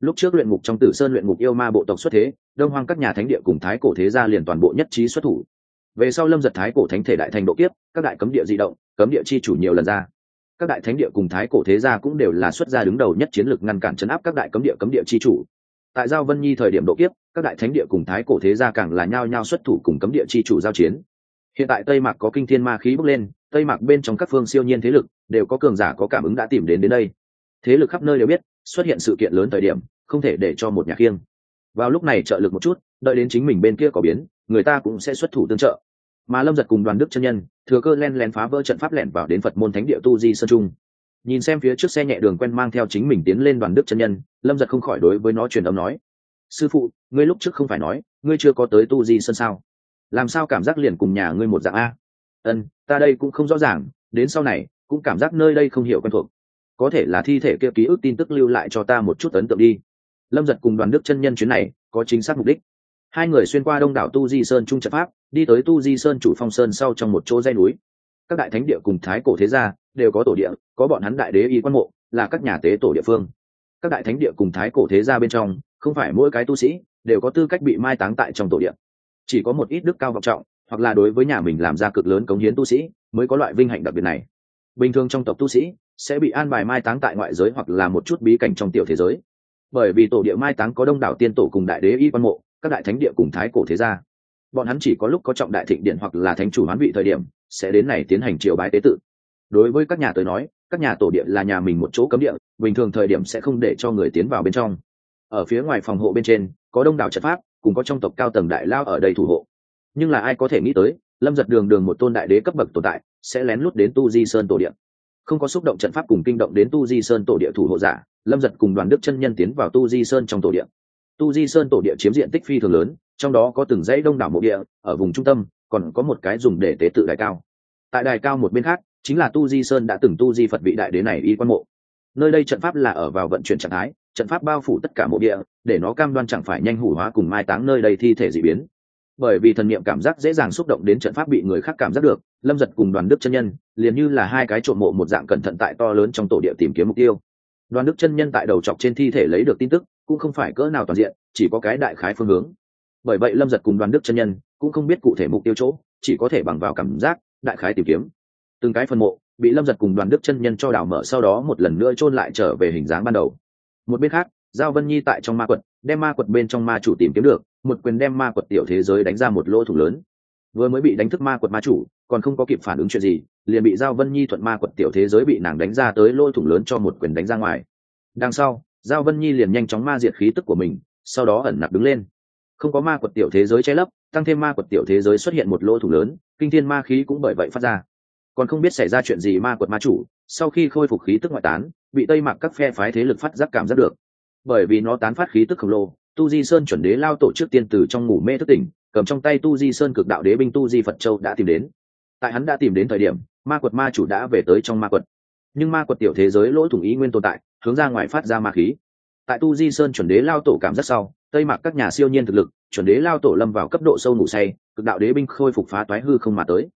Lúc trước luyện ngục trong tử sơn luyện ngục yêu ma bộ tộc xuất thế, đông hoang các nhà thánh địa cùng thái cổ thế gia liền toàn bộ nhất trí xuất thủ. Về sau lâm giật thái cổ thánh thể đại thành độ kiếp, các đại cấm địa di động, cấm địa chi chủ nhiều lần ra các đại thánh địa cùng thái cổ thế gia cũng đều là xuất gia đứng đầu nhất chiến lược ngăn cản chấn áp các đại cấm địa cấm địa chi chủ. Tại giao vân nhi thời điểm độ kiếp, các đại thánh địa cùng thái cổ thế gia càng là nhao nhao xuất thủ cùng cấm địa chi chủ giao chiến. Hiện tại tây mạc có kinh thiên ma khí bốc lên, tây mạc bên trong các phương siêu nhiên thế lực đều có cường giả có cảm ứng đã tìm đến đến đây. Thế lực khắp nơi đều biết, xuất hiện sự kiện lớn thời điểm, không thể để cho một nhà khiêng. Vào lúc này trợ lực một chút, đợi đến chính mình bên kia có biến, người ta cũng sẽ xuất thủ tương trợ mà lâm giật cùng đoàn đức chân nhân, thừa cơ len len phá vỡ trận pháp lẻn vào đến phật môn thánh địa tu di sơn trung. Nhìn xem phía trước xe nhẹ đường quen mang theo chính mình tiến lên đoàn đức chân nhân, lâm giật không khỏi đối với nó truyền âm nói, sư phụ, ngươi lúc trước không phải nói, ngươi chưa có tới tu di sơn sao? Làm sao cảm giác liền cùng nhà ngươi một dạng a? Ân ta đây cũng không rõ ràng, đến sau này, cũng cảm giác nơi đây không hiểu quen thuộc. Có thể là thi thể kia ký ức tin tức lưu lại cho ta một chút ấn tượng đi. Lâm giật cùng đoàn đức chân nhân chuyến này có chính xác mục đích hai người xuyên qua đông đảo tu di sơn trung trận pháp, đi tới tu di sơn chủ phong sơn sau trong một chỗ dây núi. Các đại thánh địa cùng thái cổ thế gia đều có tổ địa, có bọn hắn đại đế y quan mộ, là các nhà tế tổ địa phương. Các đại thánh địa cùng thái cổ thế gia bên trong, không phải mỗi cái tu sĩ đều có tư cách bị mai táng tại trong tổ địa. Chỉ có một ít đức cao vọng trọng, hoặc là đối với nhà mình làm ra cực lớn cống hiến tu sĩ, mới có loại vinh hạnh đặc biệt này. Bình thường trong tộc tu sĩ sẽ bị an bài mai táng tại ngoại giới hoặc là một chút bí cảnh trong tiểu thế giới. Bởi vì tổ địa mai táng có đông đảo tiên tổ cùng đại đế y quan mộ các đại thánh địa cùng thái cổ thế gia. Bọn hắn chỉ có lúc có trọng đại thịnh điện hoặc là thánh chủ hoán vị thời điểm, sẽ đến này tiến hành triều bái tế tự. Đối với các nhà tới nói, các nhà tổ địa là nhà mình một chỗ cấm địa, bình thường thời điểm sẽ không để cho người tiến vào bên trong. Ở phía ngoài phòng hộ bên trên, có đông đảo trận pháp, cùng có trong tộc cao tầng đại lao ở đây thủ hộ. Nhưng là ai có thể nghĩ tới, lâm giật đường đường một tôn đại đế cấp bậc tồn tại, sẽ lén lút đến tu di sơn tổ địa. Không có xúc động trận pháp cùng kinh động đến tu di sơn tổ địa thủ hộ giả, lâm giật cùng đoàn đức chân nhân tiến vào tu di sơn trong tổ địa tu di sơn tổ địa chiếm diện tích phi thường lớn, trong đó có từng dãy đông đảo mộ địa, ở vùng trung tâm, còn có một cái dùng để tế tự đại cao. Tại đài cao một bên khác, chính là tu di sơn đã từng tu di phật vị đại đế này y quan mộ. Nơi đây trận pháp là ở vào vận chuyển trạng thái, trận pháp bao phủ tất cả mộ địa, để nó cam đoan chẳng phải nhanh hủ hóa cùng mai táng nơi đây thi thể dị biến. Bởi vì thần niệm cảm giác dễ dàng xúc động đến trận pháp bị người khác cảm giác được, lâm giật cùng đoàn đức chân nhân, liền như là hai cái trộm mộ một dạng cẩn thận tại to lớn trong tổ địa tìm kiếm mục tiêu. Đoàn đức chân nhân tại đầu chọc trên thi thể lấy được tin tức cũng không phải cỡ nào toàn diện, chỉ có cái đại khái phương hướng. Bởi vậy lâm giật cùng đoàn đức chân nhân cũng không biết cụ thể mục tiêu chỗ, chỉ có thể bằng vào cảm giác, đại khái tìm kiếm. Từng cái phần mộ bị lâm giật cùng đoàn đức chân nhân cho đảo mở sau đó một lần nữa chôn lại trở về hình dáng ban đầu. Một bên khác, giao vân nhi tại trong ma quật, đem ma quật bên trong ma chủ tìm kiếm được, một quyền đem ma quật tiểu thế giới đánh ra một lỗ thủng lớn. Vừa mới bị đánh thức ma quật ma chủ, còn không có kịp phản ứng chuyện gì, liền bị giao vân nhi thuận ma quật tiểu thế giới bị nàng đánh ra tới lỗ thủng lớn cho một quyền đánh ra ngoài. Đằng sau giao vân nhi liền nhanh chóng ma diệt khí tức của mình, sau đó ẩn nặc đứng lên. Không có ma quật tiểu thế giới che lấp, tăng thêm ma quật tiểu thế giới xuất hiện một lỗ thủ lớn, kinh thiên ma khí cũng bởi vậy phát ra. Còn không biết xảy ra chuyện gì ma quật ma chủ, sau khi khôi phục khí tức ngoại tán, bị tây mặc các phe phái thế lực phát giác cảm giác được. Bởi vì nó tán phát khí tức khổng lồ, tu di sơn chuẩn đế lao tổ trước tiên từ trong ngủ mê thức tỉnh, cầm trong tay tu di sơn cực đạo đế binh tu di phật châu đã tìm đến. Tại hắn đã tìm đến thời điểm, ma quật ma chủ đã về tới trong ma quật. Nhưng ma quật tiểu thế giới lỗ thủng ý nguyên tồn tại hướng ra ngoài phát ra ma khí. Tại tu di sơn chuẩn đế lao tổ cảm giác sau, tây mặc các nhà siêu nhiên thực lực, chuẩn đế lao tổ lâm vào cấp độ sâu ngủ say, cực đạo đế binh khôi phục phá toái hư không mà tới.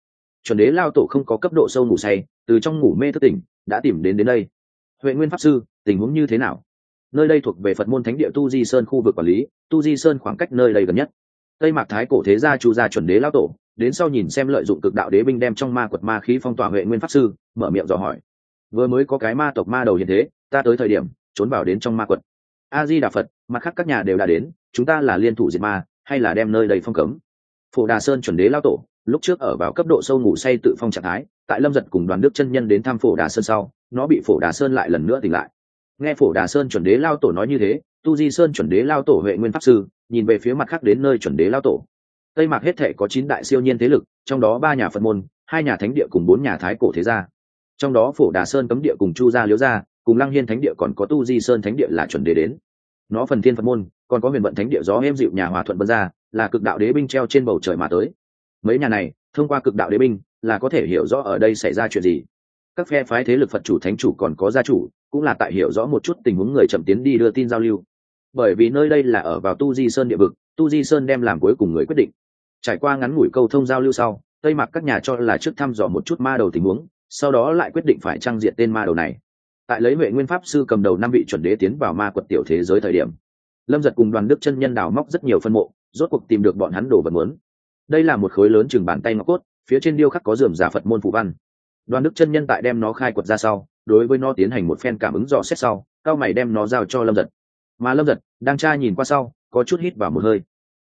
Chuẩn đế lao tổ không có cấp độ sâu ngủ say, từ trong ngủ mê thức tỉnh, đã tìm đến đến đây. Huệ nguyên pháp sư, tình huống như thế nào? Nơi đây thuộc về phật môn thánh địa tu di sơn khu vực quản lý, tu di sơn khoảng cách nơi đây gần nhất. Tây mạc thái cổ thế gia chu gia chuẩn đế lao tổ, đến sau nhìn xem lợi dụng cực đạo đế binh đem trong ma quật ma khí phong tỏa huệ nguyên pháp sư, mở miệng dò hỏi vừa mới có cái ma tộc ma đầu hiện thế, ta tới thời điểm, trốn vào đến trong ma quật. A di đà phật, mặt khác các nhà đều đã đến, chúng ta là liên thủ diệt ma, hay là đem nơi đầy phong cấm? Phổ đà sơn chuẩn đế lao tổ, lúc trước ở vào cấp độ sâu ngủ say tự phong trạng thái, tại lâm giật cùng đoàn đức chân nhân đến thăm phổ đà sơn sau, nó bị phổ đà sơn lại lần nữa tỉnh lại. Nghe phổ đà sơn chuẩn đế lao tổ nói như thế, tu di sơn chuẩn đế lao tổ huệ nguyên pháp sư, nhìn về phía mặt khác đến nơi chuẩn đế lao tổ. Tây mạc hết thể có chín đại siêu nhiên thế lực, trong đó ba nhà phật môn, hai nhà thánh địa cùng bốn nhà thái cổ thế gia trong đó phổ đà sơn cấm địa cùng chu gia liễu gia, cùng lăng hiên thánh địa còn có tu di sơn thánh địa là chuẩn đế đến. Nó phần thiên phật môn, còn có huyền vận thánh địa gió êm dịu nhà hòa thuận bân gia là cực đạo đế binh treo trên bầu trời mà tới. Mấy nhà này, thông qua cực đạo đế binh, là có thể hiểu rõ ở đây xảy ra chuyện gì. Các phe phái thế lực phật chủ thánh chủ còn có gia chủ, cũng là tại hiểu rõ một chút tình huống người chậm tiến đi đưa tin giao lưu. Bởi vì nơi đây là ở vào tu di sơn địa vực, tu di sơn đem làm cuối cùng người quyết định. Trải qua ngắn ngủi câu thông giao lưu sau, tây mặc các nhà cho là trước thăm dò một chút ma đầu tình huống sau đó lại quyết định phải trang diện tên ma đầu này. Tại lấy huệ nguyên pháp sư cầm đầu năm vị chuẩn đế tiến vào ma quật tiểu thế giới thời điểm, lâm giật cùng đoàn đức chân nhân đào móc rất nhiều phân mộ, rốt cuộc tìm được bọn hắn đồ vật muốn. Đây là một khối lớn chừng bàn tay ngọc cốt, phía trên điêu khắc có dườm giả phật môn phụ văn. Đoàn đức chân nhân tại đem nó khai quật ra sau, đối với nó tiến hành một phen cảm ứng dò xét sau, cao mày đem nó giao cho lâm giật. Mà lâm giật, đang tra nhìn qua sau, có chút hít vào một hơi.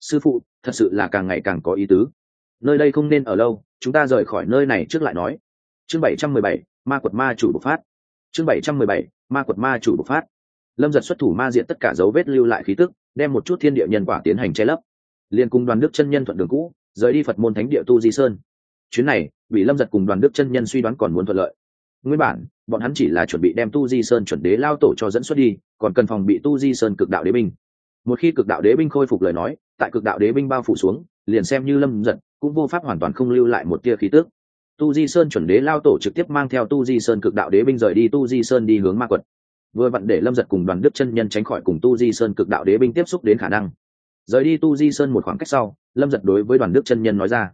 Sư phụ, thật sự là càng ngày càng có ý tứ. Nơi đây không nên ở lâu, chúng ta rời khỏi nơi này trước lại nói chương bảy trăm mười bảy, ma quật ma chủ bộc phát. Chương bảy trăm mười bảy, ma quật ma chủ bộc phát. Lâm giật xuất thủ ma diện tất cả dấu vết lưu lại khí tức, đem một chút thiên địa nhân quả tiến hành che lấp. Liên cùng đoàn đức chân nhân thuận đường cũ, rời đi phật môn thánh địa tu di sơn. Chuyến này, bị lâm giật cùng đoàn đức chân nhân suy đoán còn muốn thuận lợi. Nguyên bản, bọn hắn chỉ là chuẩn bị đem tu di sơn chuẩn đế lao tổ cho dẫn xuất đi, còn cần phòng bị tu di sơn cực đạo đế binh. Một khi cực đạo đế binh khôi phục lời nói, tại cực đạo đế binh bao phủ xuống, liền xem như lâm giật cũng vô pháp hoàn toàn không lưu lại một tia khí tước tu di sơn chuẩn đế lao tổ trực tiếp mang theo tu di sơn cực đạo đế binh rời đi tu di sơn đi hướng ma quật. Vừa vặn để lâm giật cùng đoàn đức chân nhân tránh khỏi cùng tu di sơn cực đạo đế binh tiếp xúc đến khả năng. Rời đi tu di sơn một khoảng cách sau, lâm giật đối với đoàn đức chân nhân nói ra,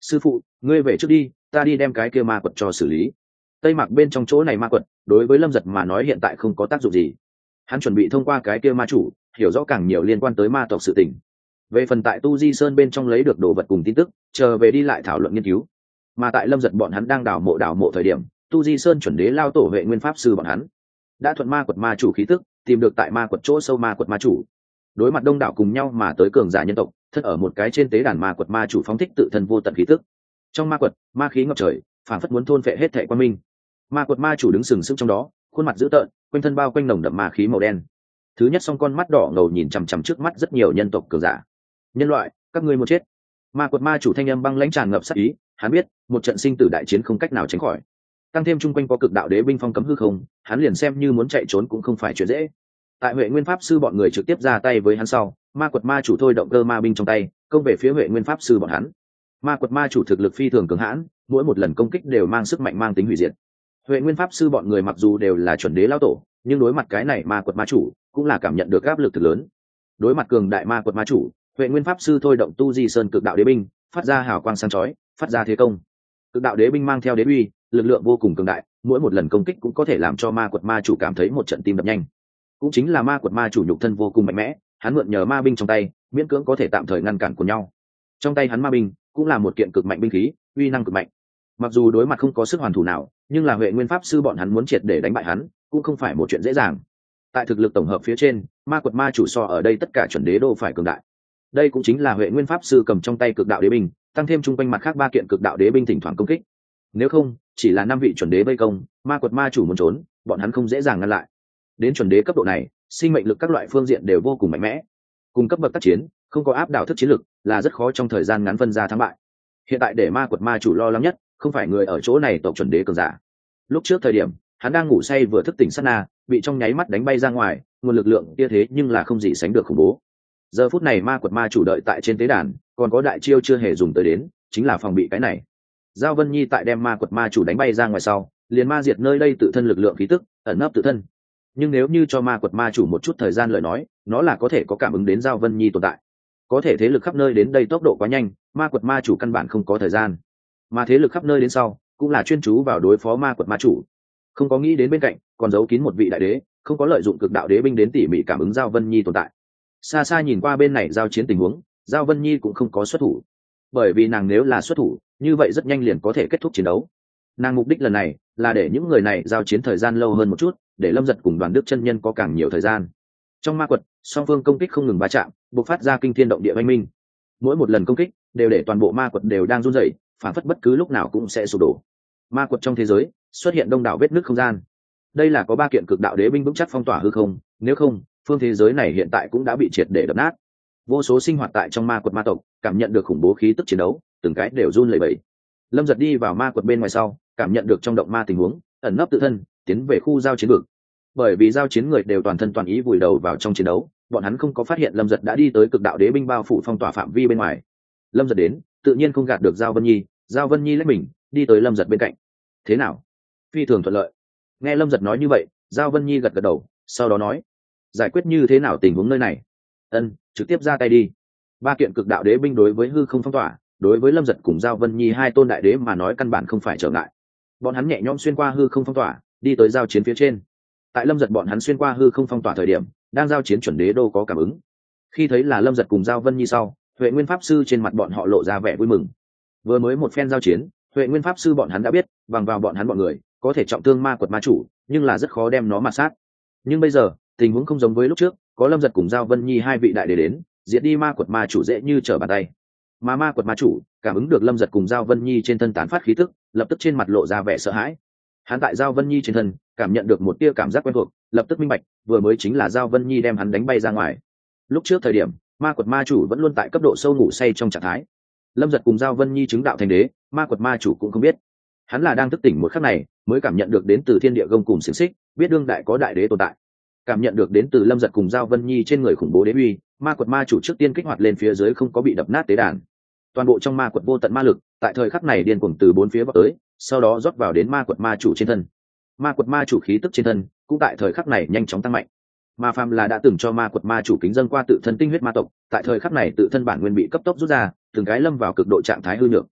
sư phụ, ngươi về trước đi, ta đi đem cái kia ma quật cho xử lý. Tây mặc bên trong chỗ này ma quật, đối với lâm giật mà nói hiện tại không có tác dụng gì. Hắn chuẩn bị thông qua cái kia ma chủ, hiểu rõ càng nhiều liên quan tới ma tộc sự tình. Về phần tại tu di sơn bên trong lấy được đồ vật cùng tin tức, chờ về đi lại thảo luận nghiên cứu mà tại lâm giật bọn hắn đang đào mộ đào mộ thời điểm, tu di sơn chuẩn đế lao tổ vệ nguyên pháp sư bọn hắn, đã thuận ma quật ma chủ khí tức, tìm được tại ma quật chỗ sâu ma quật ma chủ. Đối mặt đông đảo cùng nhau mà tới cường giả nhân tộc thân ở một cái trên tế đàn ma quật ma chủ phóng thích tự thân vô tận khí tức. Trong ma quật, ma khí ngập trời, phản phất muốn thôn phệ hết thệ quan minh. Ma quật ma chủ đứng sừng sững trong đó, khuôn mặt dữ tợn, quanh thân bao quanh nồng đậm ma khí màu đen. Thứ nhất xong con mắt đỏ ngầu nhìn chằm chằm trước mắt rất nhiều nhân tộc cường giả. Nhân loại, các ngươi muốn chết? Ma quật ma chủ thanh âm băng lãnh tràn ngập sắc ý hắn biết, một trận sinh tử đại chiến không cách nào tránh khỏi. Tăng thêm chung quanh có cực đạo đế binh phong cấm hư không, hắn liền xem như muốn chạy trốn cũng không phải chuyện dễ. Tại huệ nguyên pháp sư bọn người trực tiếp ra tay với hắn sau, ma quật ma chủ thôi động cơ ma binh trong tay, công về phía huệ nguyên pháp sư bọn hắn. Ma quật ma chủ thực lực phi thường cường hãn, mỗi một lần công kích đều mang sức mạnh mang tính hủy diệt. Huệ nguyên pháp sư bọn người mặc dù đều là chuẩn đế lao tổ, nhưng đối mặt cái này ma quật ma chủ cũng là cảm nhận được áp lực thực lớn. Đối mặt cường đại ma quật ma chủ, huệ nguyên pháp sư thôi động tu di sơn cực đạo đế binh, phát ra hào quang sáng chói phát ra thế công. Cực đạo đế binh mang theo đế uy, lực lượng vô cùng cường đại, mỗi một lần công kích cũng có thể làm cho ma quật ma chủ cảm thấy một trận tim đập nhanh. Cũng chính là ma quật ma chủ nhục thân vô cùng mạnh mẽ, hắn mượn nhờ ma binh trong tay, miễn cưỡng có thể tạm thời ngăn cản của nhau. Trong tay hắn ma binh cũng là một kiện cực mạnh binh khí, uy năng cực mạnh. Mặc dù đối mặt không có sức hoàn thủ nào, nhưng là huệ nguyên pháp sư bọn hắn muốn triệt để đánh bại hắn, cũng không phải một chuyện dễ dàng. Tại thực lực tổng hợp phía trên, ma quật ma chủ so ở đây tất cả chuẩn đế đô phải cường đại. Đây cũng chính là huệ nguyên pháp sư cầm trong tay cực đạo đế binh tăng thêm chung quanh mặt khác ba kiện cực đạo đế binh thỉnh thoảng công kích. Nếu không, chỉ là năm vị chuẩn đế vây công, ma quật ma chủ muốn trốn, bọn hắn không dễ dàng ngăn lại. Đến chuẩn đế cấp độ này, sinh mệnh lực các loại phương diện đều vô cùng mạnh mẽ. Cùng cấp bậc tác chiến, không có áp đảo thức chiến lực, là rất khó trong thời gian ngắn phân ra thắng bại. Hiện tại để ma quật ma chủ lo lắng nhất, không phải người ở chỗ này tộc chuẩn đế cường giả. Lúc trước thời điểm, hắn đang ngủ say vừa thức tỉnh sát na, bị trong nháy mắt đánh bay ra ngoài, nguồn lực lượng kia thế nhưng là không gì sánh được khủng bố. Giờ phút này ma quật ma chủ đợi tại trên tế đàn còn có đại chiêu chưa hề dùng tới đến, chính là phòng bị cái này. Giao vân nhi tại đem ma quật ma chủ đánh bay ra ngoài sau, liền ma diệt nơi đây tự thân lực lượng khí tức, ẩn nấp tự thân. Nhưng nếu như cho ma quật ma chủ một chút thời gian lời nói, nó là có thể có cảm ứng đến giao vân nhi tồn tại. Có thể thế lực khắp nơi đến đây tốc độ quá nhanh, ma quật ma chủ căn bản không có thời gian. Mà thế lực khắp nơi đến sau, cũng là chuyên chú vào đối phó ma quật ma chủ. Không có nghĩ đến bên cạnh, còn giấu kín một vị đại đế, không có lợi dụng cực đạo đế binh đến tỉ mỉ cảm ứng giao vân nhi tồn tại. Xa xa nhìn qua bên này giao chiến tình huống giao vân nhi cũng không có xuất thủ. Bởi vì nàng nếu là xuất thủ, như vậy rất nhanh liền có thể kết thúc chiến đấu. Nàng mục đích lần này là để những người này giao chiến thời gian lâu hơn một chút, để lâm giật cùng đoàn đức chân nhân có càng nhiều thời gian. Trong ma quật, song phương công kích không ngừng va chạm buộc phát ra kinh thiên động địa oanh minh. Mỗi một lần công kích đều để toàn bộ ma quật đều đang run rẩy, phản phất bất cứ lúc nào cũng sẽ sụp đổ. Ma quật trong thế giới xuất hiện đông đảo vết nước không gian. Đây là có ba kiện cực đạo đế binh vững chắc phong tỏa hư không, nếu không, phương thế giới này hiện tại cũng đã bị triệt để đập nát vô số sinh hoạt tại trong ma quật ma tộc, cảm nhận được khủng bố khí tức chiến đấu, từng cái đều run lẩy bẩy. Lâm giật đi vào ma quật bên ngoài sau, cảm nhận được trong động ma tình huống, ẩn nấp tự thân, tiến về khu giao chiến vực. Bởi vì giao chiến người đều toàn thân toàn ý vùi đầu vào trong chiến đấu, bọn hắn không có phát hiện lâm giật đã đi tới cực đạo đế binh bao phủ phong tỏa phạm vi bên ngoài. Lâm giật đến, tự nhiên không gạt được giao vân nhi, giao vân nhi lấy mình, đi tới lâm giật bên cạnh. Thế nào? Phi thường thuận lợi. Nghe lâm giật nói như vậy, giao vân nhi gật gật đầu, sau đó nói, giải quyết như thế nào tình huống nơi này? Ân, trực tiếp ra tay đi. Ba kiện cực đạo đế binh đối với hư không phong tỏa, đối với lâm giật cùng giao vân nhi hai tôn đại đế mà nói căn bản không phải trở ngại. Bọn hắn nhẹ nhõm xuyên qua hư không phong tỏa, đi tới giao chiến phía trên. Tại lâm giật bọn hắn xuyên qua hư không phong tỏa thời điểm, đang giao chiến chuẩn đế đô có cảm ứng. Khi thấy là lâm giật cùng giao vân nhi sau, huệ nguyên pháp sư trên mặt bọn họ lộ ra vẻ vui mừng. Vừa mới một phen giao chiến, huệ nguyên pháp sư bọn hắn đã biết, bằng vào bọn hắn bọn người, có thể trọng thương ma quật ma chủ, nhưng là rất khó đem nó mặt sát. Nhưng bây giờ, tình huống không giống với lúc trước có lâm giật cùng giao vân nhi hai vị đại đế đến, diệt đi ma quật ma chủ dễ như trở bàn tay. Mà ma quật ma chủ cảm ứng được lâm giật cùng giao vân nhi trên thân tán phát khí tức, lập tức trên mặt lộ ra vẻ sợ hãi. Hắn tại giao vân nhi trên thân, cảm nhận được một tia cảm giác quen thuộc, lập tức minh bạch, vừa mới chính là giao vân nhi đem hắn đánh bay ra ngoài. Lúc trước thời điểm, ma quật ma chủ vẫn luôn tại cấp độ sâu ngủ say trong trạng thái. Lâm giật cùng giao vân nhi chứng đạo thành đế, ma quật ma chủ cũng không biết. Hắn là đang thức tỉnh một khắc này, mới cảm nhận được đến từ thiên địa gông cùng xiềng xích, biết đương đại có đại đế tồn tại cảm nhận được đến từ lâm giật cùng giao vân nhi trên người khủng bố đế uy, ma quật ma chủ trước tiên kích hoạt lên phía dưới không có bị đập nát tế đàn. Toàn bộ trong ma quật vô tận ma lực, tại thời khắc này điên cuồng từ bốn phía bắc tới, sau đó rót vào đến ma quật ma chủ trên thân. Ma quật ma chủ khí tức trên thân, cũng tại thời khắc này nhanh chóng tăng mạnh. Ma phàm là đã từng cho ma quật ma chủ kính dân qua tự thân tinh huyết ma tộc, tại thời khắc này tự thân bản nguyên bị cấp tốc rút ra, từng cái lâm vào cực độ trạng thái hư nhược.